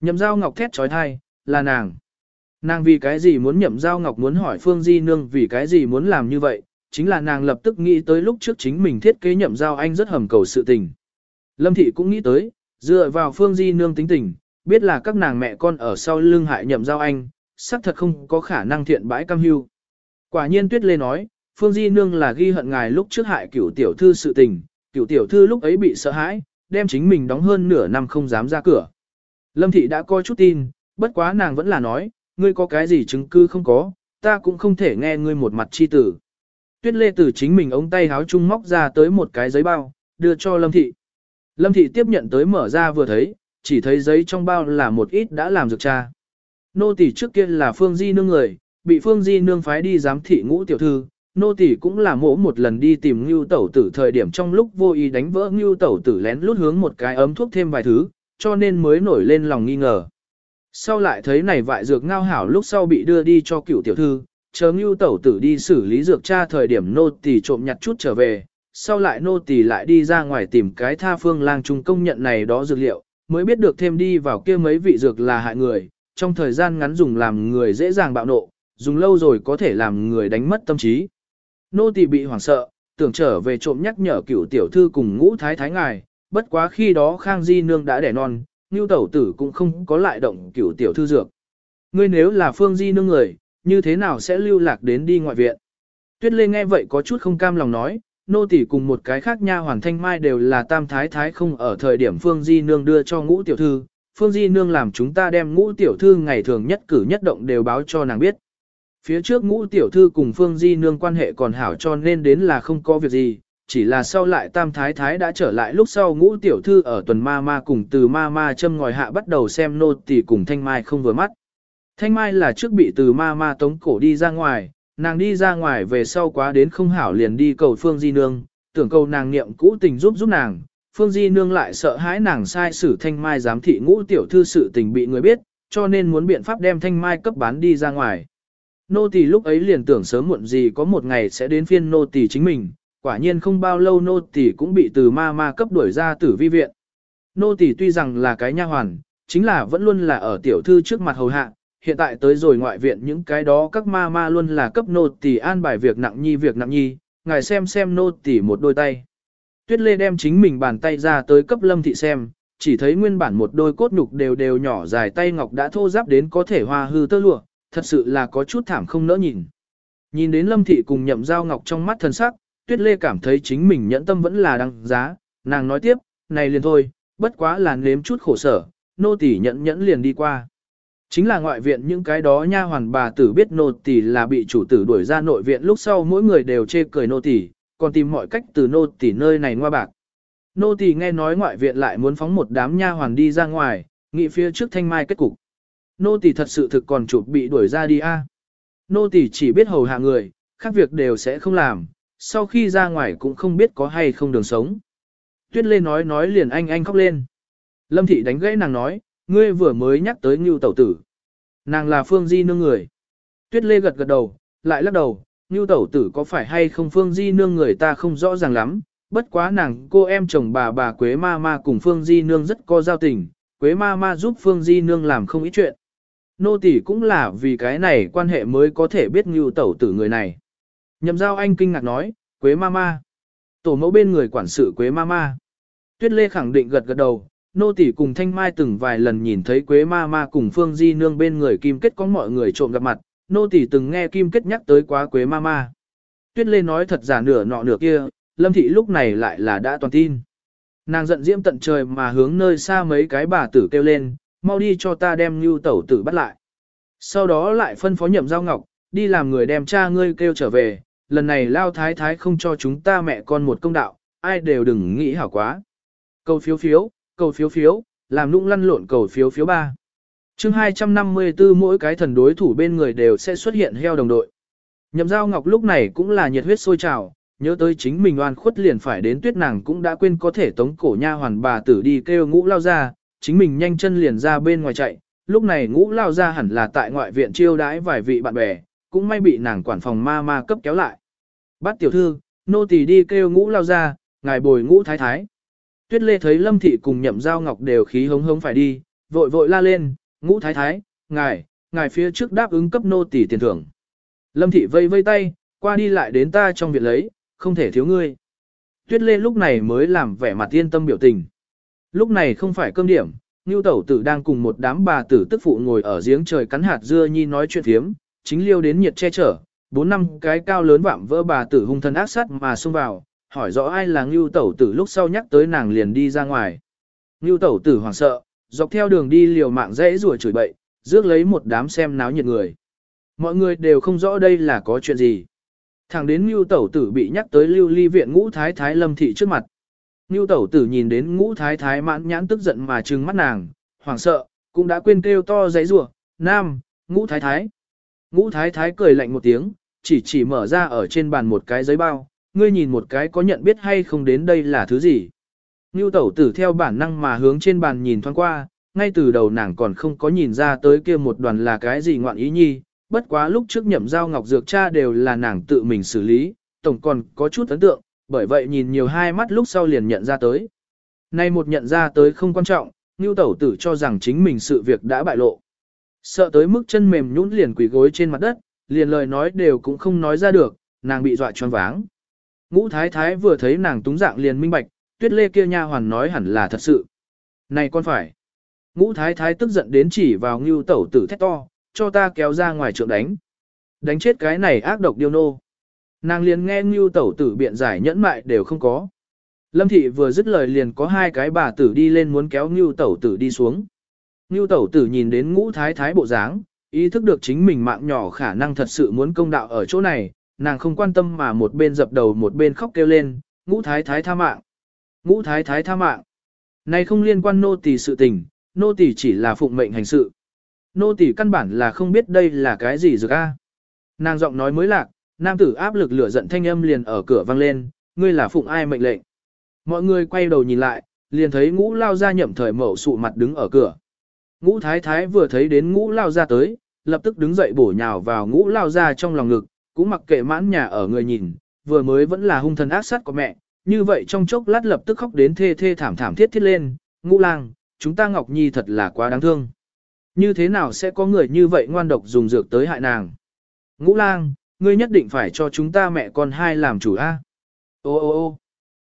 Speaker 1: Nhậm giao ngọc thét trói thai, là nàng. Nàng vì cái gì muốn nhậm giao ngọc muốn hỏi Phương Di Nương vì cái gì muốn làm như vậy, chính là nàng lập tức nghĩ tới lúc trước chính mình thiết kế nhậm giao anh rất hầm cầu sự tình. Lâm Thị cũng nghĩ tới, dựa vào Phương Di Nương tính tình, biết là các nàng mẹ con ở sau lưng hại nhậm giao anh, xác thật không có khả năng thiện bãi cam hưu. Quả nhiên Tuyết Lê nói, Phương Di Nương là ghi hận ngài lúc trước hại cửu tiểu thư sự tình, cửu tiểu thư lúc ấy bị sợ hãi, đem chính mình đóng hơn nửa năm không dám ra cửa. Lâm Thị đã coi chút tin, bất quá nàng vẫn là nói, ngươi có cái gì chứng cứ không có, ta cũng không thể nghe ngươi một mặt chi tử. Tuyết Lê từ chính mình ống tay háo chung móc ra tới một cái giấy bao, đưa cho Lâm Thị. Lâm Thị tiếp nhận tới mở ra vừa thấy, chỉ thấy giấy trong bao là một ít đã làm dược cha. Nô tỷ trước kia là Phương Di Nương người, bị Phương Di Nương phái đi giám thị ngũ tiểu thư, nô tỳ cũng là mỗ một lần đi tìm Ngưu Tẩu Tử thời điểm trong lúc vô ý đánh vỡ Ngưu Tẩu Tử lén lút hướng một cái ấm thuốc thêm vài thứ, cho nên mới nổi lên lòng nghi ngờ. Sau lại thấy này vại dược ngao hảo lúc sau bị đưa đi cho cựu tiểu thư, chờ Ngưu Tẩu Tử đi xử lý dược tra thời điểm nô tỳ trộm nhặt chút trở về, sau lại nô tỳ lại đi ra ngoài tìm cái tha phương lang trung công nhận này đó dược liệu, mới biết được thêm đi vào kia mấy vị dược là hại người, trong thời gian ngắn dùng làm người dễ dàng bạo nộ, dùng lâu rồi có thể làm người đánh mất tâm trí. Nô tỳ bị hoảng sợ, tưởng trở về trộm nhắc nhở cựu tiểu thư cùng ngũ thái thái ngài, bất quá khi đó Khang Di Nương đã đẻ non, Ngưu Tẩu Tử cũng không có lại động cựu tiểu thư dược. Ngươi nếu là Phương Di Nương người, như thế nào sẽ lưu lạc đến đi ngoại viện? Tuyết Lê nghe vậy có chút không cam lòng nói, nô tỳ cùng một cái khác nha hoàn thanh mai đều là tam thái thái không ở thời điểm Phương Di Nương đưa cho ngũ tiểu thư, Phương Di Nương làm chúng ta đem ngũ tiểu thư ngày thường nhất cử nhất động đều báo cho nàng biết. Phía trước ngũ tiểu thư cùng Phương Di Nương quan hệ còn hảo cho nên đến là không có việc gì, chỉ là sau lại tam thái thái đã trở lại lúc sau ngũ tiểu thư ở tuần ma ma cùng từ ma ma châm ngòi hạ bắt đầu xem nô tỳ cùng thanh mai không vừa mắt. Thanh mai là trước bị từ ma ma tống cổ đi ra ngoài, nàng đi ra ngoài về sau quá đến không hảo liền đi cầu Phương Di Nương, tưởng cầu nàng niệm cũ tình giúp giúp nàng. Phương Di Nương lại sợ hãi nàng sai xử thanh mai giám thị ngũ tiểu thư sự tình bị người biết, cho nên muốn biện pháp đem thanh mai cấp bán đi ra ngoài. Nô tỳ lúc ấy liền tưởng sớm muộn gì có một ngày sẽ đến phiên nô tỳ chính mình, quả nhiên không bao lâu nô tỳ cũng bị từ ma ma cấp đuổi ra tử vi viện. Nô tỳ tuy rằng là cái nha hoàn, chính là vẫn luôn là ở tiểu thư trước mặt hầu hạ, hiện tại tới rồi ngoại viện những cái đó các ma ma luôn là cấp nô tỳ an bài việc nặng nhi việc nặng nhi, ngài xem xem nô tỳ một đôi tay. Tuyết Lê đem chính mình bàn tay ra tới cấp Lâm Thị xem, chỉ thấy nguyên bản một đôi cốt nhục đều đều nhỏ dài tay ngọc đã thô ráp đến có thể hoa hư tơ lụa, thật sự là có chút thảm không nỡ nhìn. Nhìn đến Lâm Thị cùng nhậm giao ngọc trong mắt thần sắc, Tuyết Lê cảm thấy chính mình nhẫn tâm vẫn là đăng giá, nàng nói tiếp, này liền thôi, bất quá là nếm chút khổ sở, nô tỳ nhẫn nhẫn liền đi qua. Chính là ngoại viện những cái đó nha hoàn bà tử biết nô tỳ là bị chủ tử đuổi ra nội viện lúc sau mỗi người đều chê cười nô tỳ, còn tìm mọi cách từ nô tỳ nơi này ngoa bạc. Nô tỳ nghe nói ngoại viện lại muốn phóng một đám nha hoàn đi ra ngoài, nghị phía trước thanh mai kết cục. Nô tỳ thật sự thực còn chụp bị đuổi ra đi a. Nô tỳ chỉ biết hầu hạ người, khác việc đều sẽ không làm, sau khi ra ngoài cũng không biết có hay không đường sống. Tuyết Lê nói nói liền anh anh khóc lên. Lâm thị đánh gãy nàng nói, ngươi vừa mới nhắc tới Ngưu Tẩu Tử. Nàng là Phương Di nương người. Tuyết Lê gật gật đầu, lại lắc đầu, Ngưu Tẩu Tử có phải hay không Phương Di nương người ta không rõ ràng lắm, bất quá nàng cô em chồng bà bà Quế Ma Ma cùng Phương Di nương rất có giao tình, Quế Ma Ma giúp Phương Di nương làm không ít chuyện. Nô tỷ cũng là vì cái này quan hệ mới có thể biết Ngưu Tẩu Tử người này. Nhậm giao anh kinh ngạc nói, Quế Ma Ma. Tổ mẫu bên người quản sự Quế Ma Ma. Tuyết Lê khẳng định gật gật đầu, nô tỷ cùng Thanh Mai từng vài lần nhìn thấy Quế Ma Ma cùng Phương Di Nương bên người Kim Kết có mọi người trộm gặp mặt, nô tỷ từng nghe Kim Kết nhắc tới quá Quế Ma Ma. Tuyết Lê nói thật giả nửa nọ nửa kia, Lâm Thị lúc này lại là đã toàn tin. Nàng giận diễm tận trời mà hướng nơi xa mấy cái bà tử kêu lên, mau đi cho ta đem Ngưu Tẩu tử bắt lại. Sau đó lại phân phó nhậm giao ngọc, đi làm người đem cha ngươi kêu trở về, lần này lao thái thái không cho chúng ta mẹ con một công đạo, ai đều đừng nghĩ hảo quá. Cầu phiếu phiếu, cầu phiếu phiếu, làm nũng lăn lộn cầu phiếu phiếu ba. chương 254 mỗi cái thần đối thủ bên người đều sẽ xuất hiện heo đồng đội. Nhậm giao ngọc lúc này cũng là nhiệt huyết sôi trào, nhớ tới chính mình oan khuất liền phải đến tuyết nàng cũng đã quên có thể tống cổ nha hoàn bà tử đi kêu ngũ lao ra, chính mình nhanh chân liền ra bên ngoài chạy, lúc này ngũ lao ra hẳn là tại ngoại viện chiêu đãi vài vị bạn bè, cũng may bị nàng quản phòng ma ma cấp kéo lại. Bắt tiểu thư, nô tỳ đi kêu ngũ lao ra, ngài bồi ngũ thái thái. Tuyết Lê thấy Lâm Thị cùng nhậm giao ngọc đều khí hống hống phải đi, vội vội la lên, ngũ thái thái, ngài, ngài phía trước đáp ứng cấp nô tỳ tiền thưởng. Lâm Thị vây vây tay, qua đi lại đến ta trong viện lấy, không thể thiếu ngươi. Tuyết Lê lúc này mới làm vẻ mặt yên tâm biểu tình. Lúc này không phải cơm điểm, Ngưu Tẩu Tử đang cùng một đám bà tử tức phụ ngồi ở giếng trời cắn hạt dưa nhi nói chuyện thiếm, chính liêu đến nhiệt che chở, bốn năm cái cao lớn vạm vỡ bà tử hung thân ác sát mà xông vào, hỏi rõ ai là Ngưu Tẩu Tử lúc sau nhắc tới nàng liền đi ra ngoài. Ngưu Tẩu Tử hoảng sợ, dọc theo đường đi liều mạng dễ rủa chửi bậy, rước lấy một đám xem náo nhiệt người. Mọi người đều không rõ đây là có chuyện gì. Thẳng đến Ngưu Tẩu Tử bị nhắc tới lưu ly viện ngũ thái thái lâm thị trước mặt. Ngưu Tẩu Tử nhìn đến ngũ thái thái mãn nhãn tức giận mà trừng mắt nàng, hoảng sợ, cũng đã quên kêu to giấy rủa nam, ngũ thái thái. Ngũ thái thái cười lạnh một tiếng, chỉ chỉ mở ra ở trên bàn một cái giấy bao, ngươi nhìn một cái có nhận biết hay không đến đây là thứ gì. Ngưu tẩu tử theo bản năng mà hướng trên bàn nhìn thoáng qua, ngay từ đầu nàng còn không có nhìn ra tới kia một đoàn là cái gì ngoạn ý nhi, bất quá lúc trước nhậm giao ngọc dược cha đều là nàng tự mình xử lý, tổng còn có chút ấn tượng, bởi vậy nhìn nhiều hai mắt lúc sau liền nhận ra tới. Nay một nhận ra tới không quan trọng, Ngưu Tẩu Tử cho rằng chính mình sự việc đã bại lộ. Sợ tới mức chân mềm nhũn liền quỳ gối trên mặt đất, liền lời nói đều cũng không nói ra được, nàng bị dọa choáng váng. Ngũ Thái Thái vừa thấy nàng túng dạng liền minh bạch, tuyết lê kia nha hoàn nói hẳn là thật sự. Này con phải. Ngũ Thái Thái tức giận đến chỉ vào Ngưu Tẩu Tử thét to, cho ta kéo ra ngoài trượng đánh. Đánh chết cái này ác độc điêu nô. Nàng liền nghe Ngưu Tẩu Tử biện giải nhẫn mại đều không có. Lâm thị vừa dứt lời liền có hai cái bà tử đi lên muốn kéo Ngưu Tẩu Tử đi xuống. Ngưu Tẩu Tử nhìn đến ngũ thái thái bộ dáng, ý thức được chính mình mạng nhỏ khả năng thật sự muốn công đạo ở chỗ này, nàng không quan tâm mà một bên dập đầu một bên khóc kêu lên, ngũ thái thái tha mạng. Ngũ thái thái tha mạng. Này không liên quan nô tỳ sự tình, nô tỳ chỉ là phụng mệnh hành sự. Nô tỳ căn bản là không biết đây là cái gì dược a. Nàng giọng nói mới lạc, nam tử áp lực lửa giận thanh âm liền ở cửa vang lên, ngươi là phụng ai mệnh lệnh. Mọi người quay đầu nhìn lại, liền thấy ngũ lao ra nhậm thời mẫu sụ mặt đứng ở cửa. Ngũ thái thái vừa thấy đến ngũ lao ra tới, lập tức đứng dậy bổ nhào vào ngũ lao ra trong lòng ngực, cũng mặc kệ mãn nhà ở người nhìn, vừa mới vẫn là hung thần ác sát của mẹ, như vậy trong chốc lát lập tức khóc đến thê thê thảm thảm thiết thiết lên, ngũ lang, chúng ta Ngọc Nhi thật là quá đáng thương. Như thế nào sẽ có người như vậy ngoan độc dùng dược tới hại nàng? Ngũ lang, ngươi nhất định phải cho chúng ta mẹ con hai làm chủ a. Ô ô ô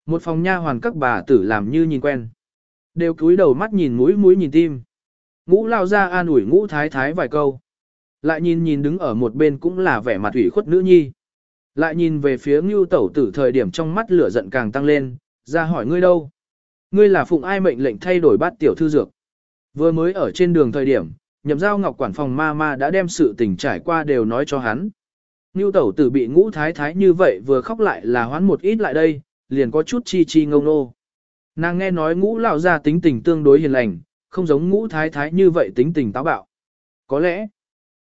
Speaker 1: một phòng nha hoàn các bà tử làm như nhìn quen. Đều cúi đầu mắt nhìn mũi mũi nhìn tim. Ngũ lao ra an ủi ngũ thái thái vài câu. Lại nhìn nhìn đứng ở một bên cũng là vẻ mặt ủy khuất nữ nhi. Lại nhìn về phía ngưu tẩu tử thời điểm trong mắt lửa giận càng tăng lên, ra hỏi ngươi đâu. Ngươi là phụng ai mệnh lệnh thay đổi bát tiểu thư dược. Vừa mới ở trên đường thời điểm, nhậm giao ngọc quản phòng ma ma đã đem sự tình trải qua đều nói cho hắn. Ngưu tẩu tử bị ngũ thái thái như vậy vừa khóc lại là hoán một ít lại đây, liền có chút chi chi ngông nô. Nàng nghe nói ngũ lão gia tính tình tương đối hiền lành, không giống ngũ thái thái như vậy tính tình táo bạo. Có lẽ,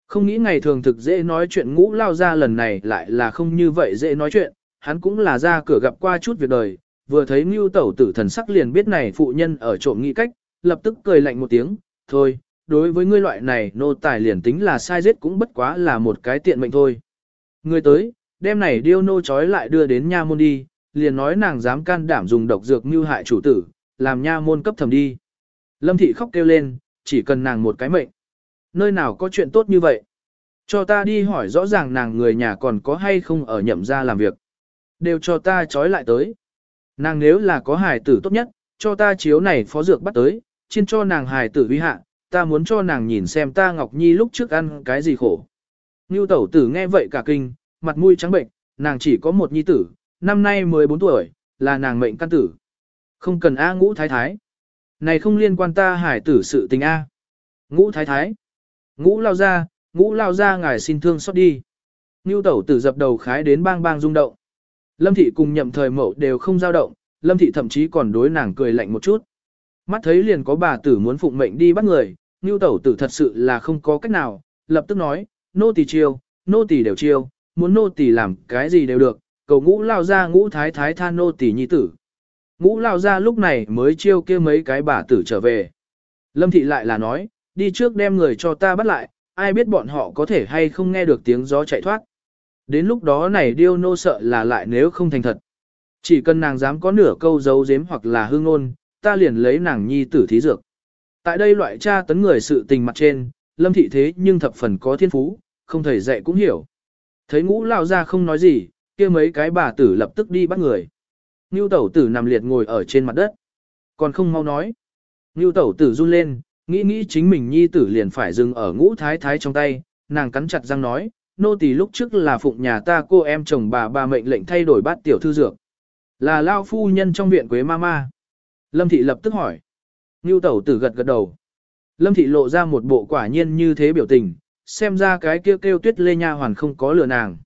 Speaker 1: không nghĩ ngày thường thực dễ nói chuyện ngũ lao ra lần này lại là không như vậy dễ nói chuyện, hắn cũng là ra cửa gặp qua chút việc đời, vừa thấy ngưu tẩu tử thần sắc liền biết này phụ nhân ở trộm nghĩ cách, lập tức cười lạnh một tiếng, thôi, đối với ngươi loại này nô tài liền tính là sai giết cũng bất quá là một cái tiện mệnh thôi. Người tới, đem này điêu nô trói lại đưa đến nha môn đi, liền nói nàng dám can đảm dùng độc dược mưu hại chủ tử, làm nha môn cấp thẩm đi. Lâm thị khóc kêu lên, chỉ cần nàng một cái mệnh. Nơi nào có chuyện tốt như vậy? Cho ta đi hỏi rõ ràng nàng người nhà còn có hay không ở nhậm ra làm việc. Đều cho ta trói lại tới. Nàng nếu là có hài tử tốt nhất, cho ta chiếu này phó dược bắt tới, chiên cho nàng hài tử vi hạ, ta muốn cho nàng nhìn xem ta Ngọc Nhi lúc trước ăn cái gì khổ. Ngưu tẩu tử nghe vậy cả kinh, mặt mũi trắng bệnh, nàng chỉ có một nhi tử, năm nay 14 tuổi, là nàng mệnh căn tử. Không cần A ngũ thái thái. Này không liên quan ta hải tử sự tình A. Ngũ thái thái. Ngũ lao ra, ngũ lao ra ngài xin thương xót đi. Ngưu tẩu tử dập đầu khái đến bang bang rung động. Lâm thị cùng nhậm thời mậu đều không dao động, lâm thị thậm chí còn đối nàng cười lạnh một chút. Mắt thấy liền có bà tử muốn phụng mệnh đi bắt người, Ngưu tẩu tử thật sự là không có cách nào, lập tức nói, nô tỳ chiêu, nô tỳ đều chiêu, muốn nô tỳ làm cái gì đều được, cầu ngũ lao ra ngũ thái thái than nô tỳ nhi tử. Ngũ lao ra lúc này mới chiêu kia mấy cái bà tử trở về. Lâm thị lại là nói, đi trước đem người cho ta bắt lại, ai biết bọn họ có thể hay không nghe được tiếng gió chạy thoát. Đến lúc đó này điêu nô sợ là lại nếu không thành thật. Chỉ cần nàng dám có nửa câu giấu giếm hoặc là hương ngôn, ta liền lấy nàng nhi tử thí dược. Tại đây loại tra tấn người sự tình mặt trên, lâm thị thế nhưng thập phần có thiên phú, không thầy dạy cũng hiểu. Thấy ngũ lao ra không nói gì, kia mấy cái bà tử lập tức đi bắt người. Ngưu tẩu tử nằm liệt ngồi ở trên mặt đất. Còn không mau nói. Ngưu tẩu tử run lên, nghĩ nghĩ chính mình nhi tử liền phải dừng ở ngũ thái thái trong tay, nàng cắn chặt răng nói, nô tỳ lúc trước là phụng nhà ta cô em chồng bà bà mệnh lệnh thay đổi bát tiểu thư dược. Là lao phu nhân trong viện quế ma ma. Lâm thị lập tức hỏi. Ngưu tẩu tử gật gật đầu. Lâm thị lộ ra một bộ quả nhiên như thế biểu tình, xem ra cái kêu kêu tuyết lê nha hoàn không có lừa nàng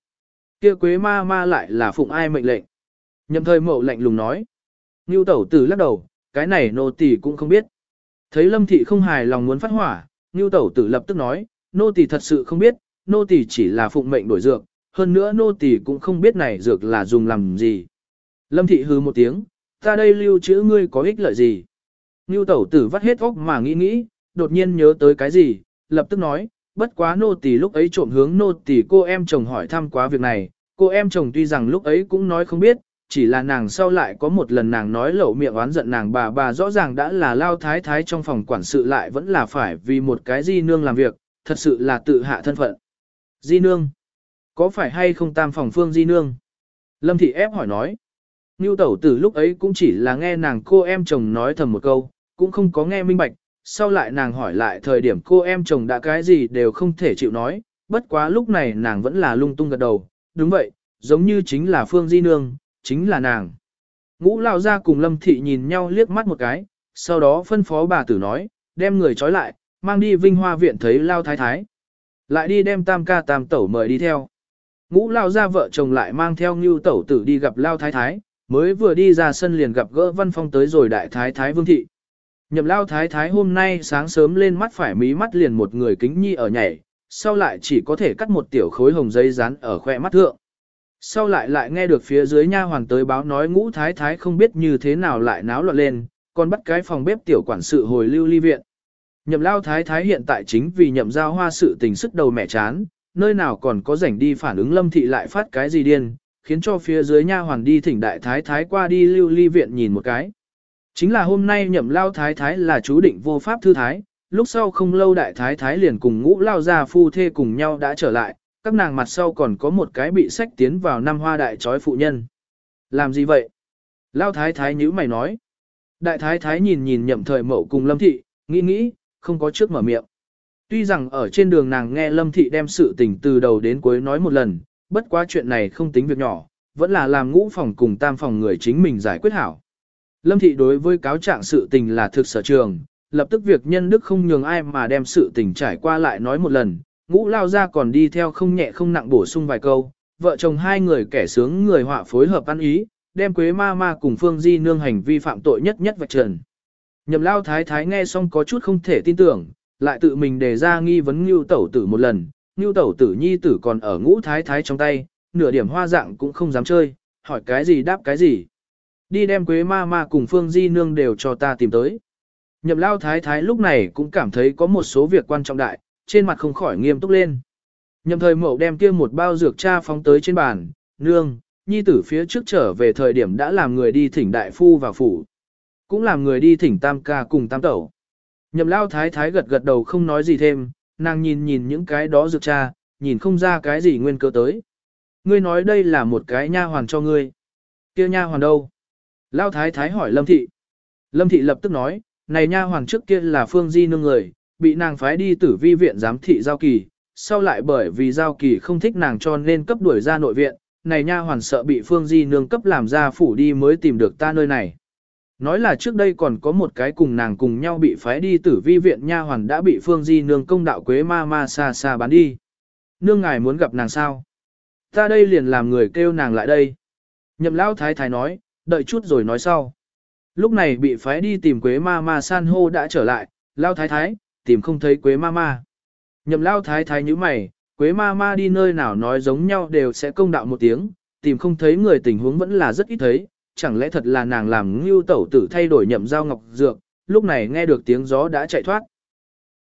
Speaker 1: kia quế ma ma lại là phụng ai mệnh lệnh. Nhậm thời mậu lạnh lùng nói. Ngưu tẩu tử lắc đầu, cái này nô tỳ cũng không biết. Thấy lâm thị không hài lòng muốn phát hỏa, Ngưu tẩu tử lập tức nói, nô tỳ thật sự không biết, nô tỳ chỉ là phụng mệnh đổi dược, hơn nữa nô tỳ cũng không biết này dược là dùng làm gì. Lâm thị hừ một tiếng, ta đây lưu trữ ngươi có ích lợi gì. Ngưu tẩu tử vắt hết óc mà nghĩ nghĩ, đột nhiên nhớ tới cái gì, lập tức nói, bất quá nô tỳ lúc ấy trộm hướng nô tỳ cô em chồng hỏi thăm quá việc này, cô em chồng tuy rằng lúc ấy cũng nói không biết, chỉ là nàng sau lại có một lần nàng nói lẩu miệng oán giận nàng bà bà rõ ràng đã là lao thái thái trong phòng quản sự lại vẫn là phải vì một cái di nương làm việc, thật sự là tự hạ thân phận. Di nương, có phải hay không tam phòng phương di nương? Lâm thị ép hỏi nói. Ngưu tẩu từ lúc ấy cũng chỉ là nghe nàng cô em chồng nói thầm một câu, cũng không có nghe minh bạch, sau lại nàng hỏi lại thời điểm cô em chồng đã cái gì đều không thể chịu nói, bất quá lúc này nàng vẫn là lung tung gật đầu, đúng vậy, giống như chính là Phương Di Nương, chính là nàng. Ngũ lao ra cùng Lâm Thị nhìn nhau liếc mắt một cái, sau đó phân phó bà tử nói, đem người trói lại, mang đi Vinh Hoa Viện thấy Lao Thái Thái. Lại đi đem tam ca tam tẩu mời đi theo. Ngũ lao ra vợ chồng lại mang theo Ngưu tẩu tử đi gặp Lao Thái Thái, mới vừa đi ra sân liền gặp gỡ Văn Phong tới rồi Đại Thái Thái Vương Thị. Nhậm lao thái thái hôm nay sáng sớm lên mắt phải mí mắt liền một người kính nhi ở nhảy, sau lại chỉ có thể cắt một tiểu khối hồng giấy dán ở khoe mắt thượng. Sau lại lại nghe được phía dưới nha hoàng tới báo nói ngũ thái thái không biết như thế nào lại náo loạn lên, còn bắt cái phòng bếp tiểu quản sự hồi lưu ly viện. Nhậm lao thái thái hiện tại chính vì nhậm giao hoa sự tình sức đầu mẹ chán, nơi nào còn có rảnh đi phản ứng lâm thị lại phát cái gì điên, khiến cho phía dưới nha hoàng đi thỉnh đại thái thái qua đi lưu ly viện nhìn một cái. Chính là hôm nay nhậm lao thái thái là chú định vô pháp thư thái, lúc sau không lâu đại thái thái liền cùng ngũ lao gia phu thê cùng nhau đã trở lại, các nàng mặt sau còn có một cái bị sách tiến vào năm hoa đại trói phụ nhân. Làm gì vậy? Lao thái thái nhữ mày nói. Đại thái thái nhìn nhìn nhậm thời mậu cùng lâm thị, nghĩ nghĩ, không có trước mở miệng. Tuy rằng ở trên đường nàng nghe lâm thị đem sự tình từ đầu đến cuối nói một lần, bất quá chuyện này không tính việc nhỏ, vẫn là làm ngũ phòng cùng tam phòng người chính mình giải quyết hảo. Lâm thị đối với cáo trạng sự tình là thực sở trường, lập tức việc nhân đức không nhường ai mà đem sự tình trải qua lại nói một lần, ngũ lao ra còn đi theo không nhẹ không nặng bổ sung vài câu, vợ chồng hai người kẻ sướng người họa phối hợp ăn ý, đem quế ma ma cùng phương di nương hành vi phạm tội nhất nhất vạch trần. Nhậm lao thái thái nghe xong có chút không thể tin tưởng, lại tự mình đề ra nghi vấn ngưu tẩu tử một lần, ngưu tẩu tử nhi tử còn ở ngũ thái thái trong tay, nửa điểm hoa dạng cũng không dám chơi, hỏi cái gì đáp cái gì. Đi đem quế ma ma cùng Phương Di Nương đều cho ta tìm tới. Nhậm lao thái thái lúc này cũng cảm thấy có một số việc quan trọng đại, trên mặt không khỏi nghiêm túc lên. Nhậm thời mậu đem kia một bao dược cha phóng tới trên bàn, nương, nhi tử phía trước trở về thời điểm đã làm người đi thỉnh đại phu và phủ. Cũng làm người đi thỉnh tam ca cùng tam tẩu. Nhậm lao thái thái gật gật đầu không nói gì thêm, nàng nhìn nhìn những cái đó dược cha, nhìn không ra cái gì nguyên cơ tới. Ngươi nói đây là một cái nha hoàn cho ngươi. kia nha hoàn đâu? Lao thái thái hỏi Lâm thị. Lâm thị lập tức nói, này nha hoàng trước kia là phương di nương người, bị nàng phái đi tử vi viện giám thị giao kỳ, sau lại bởi vì giao kỳ không thích nàng cho nên cấp đuổi ra nội viện, này nha hoàn sợ bị phương di nương cấp làm ra phủ đi mới tìm được ta nơi này. Nói là trước đây còn có một cái cùng nàng cùng nhau bị phái đi tử vi viện nha hoàn đã bị phương di nương công đạo quế ma ma xa xa bán đi. Nương ngài muốn gặp nàng sao? Ta đây liền làm người kêu nàng lại đây. Nhậm lão thái thái nói, đợi chút rồi nói sau. Lúc này bị phái đi tìm Quế Ma Ma san hô đã trở lại, lao thái thái, tìm không thấy Quế Ma Ma. Nhậm lao thái thái như mày, Quế Ma Ma đi nơi nào nói giống nhau đều sẽ công đạo một tiếng, tìm không thấy người tình huống vẫn là rất ít thấy, chẳng lẽ thật là nàng làm ngưu tẩu tử thay đổi nhậm giao ngọc dược, lúc này nghe được tiếng gió đã chạy thoát.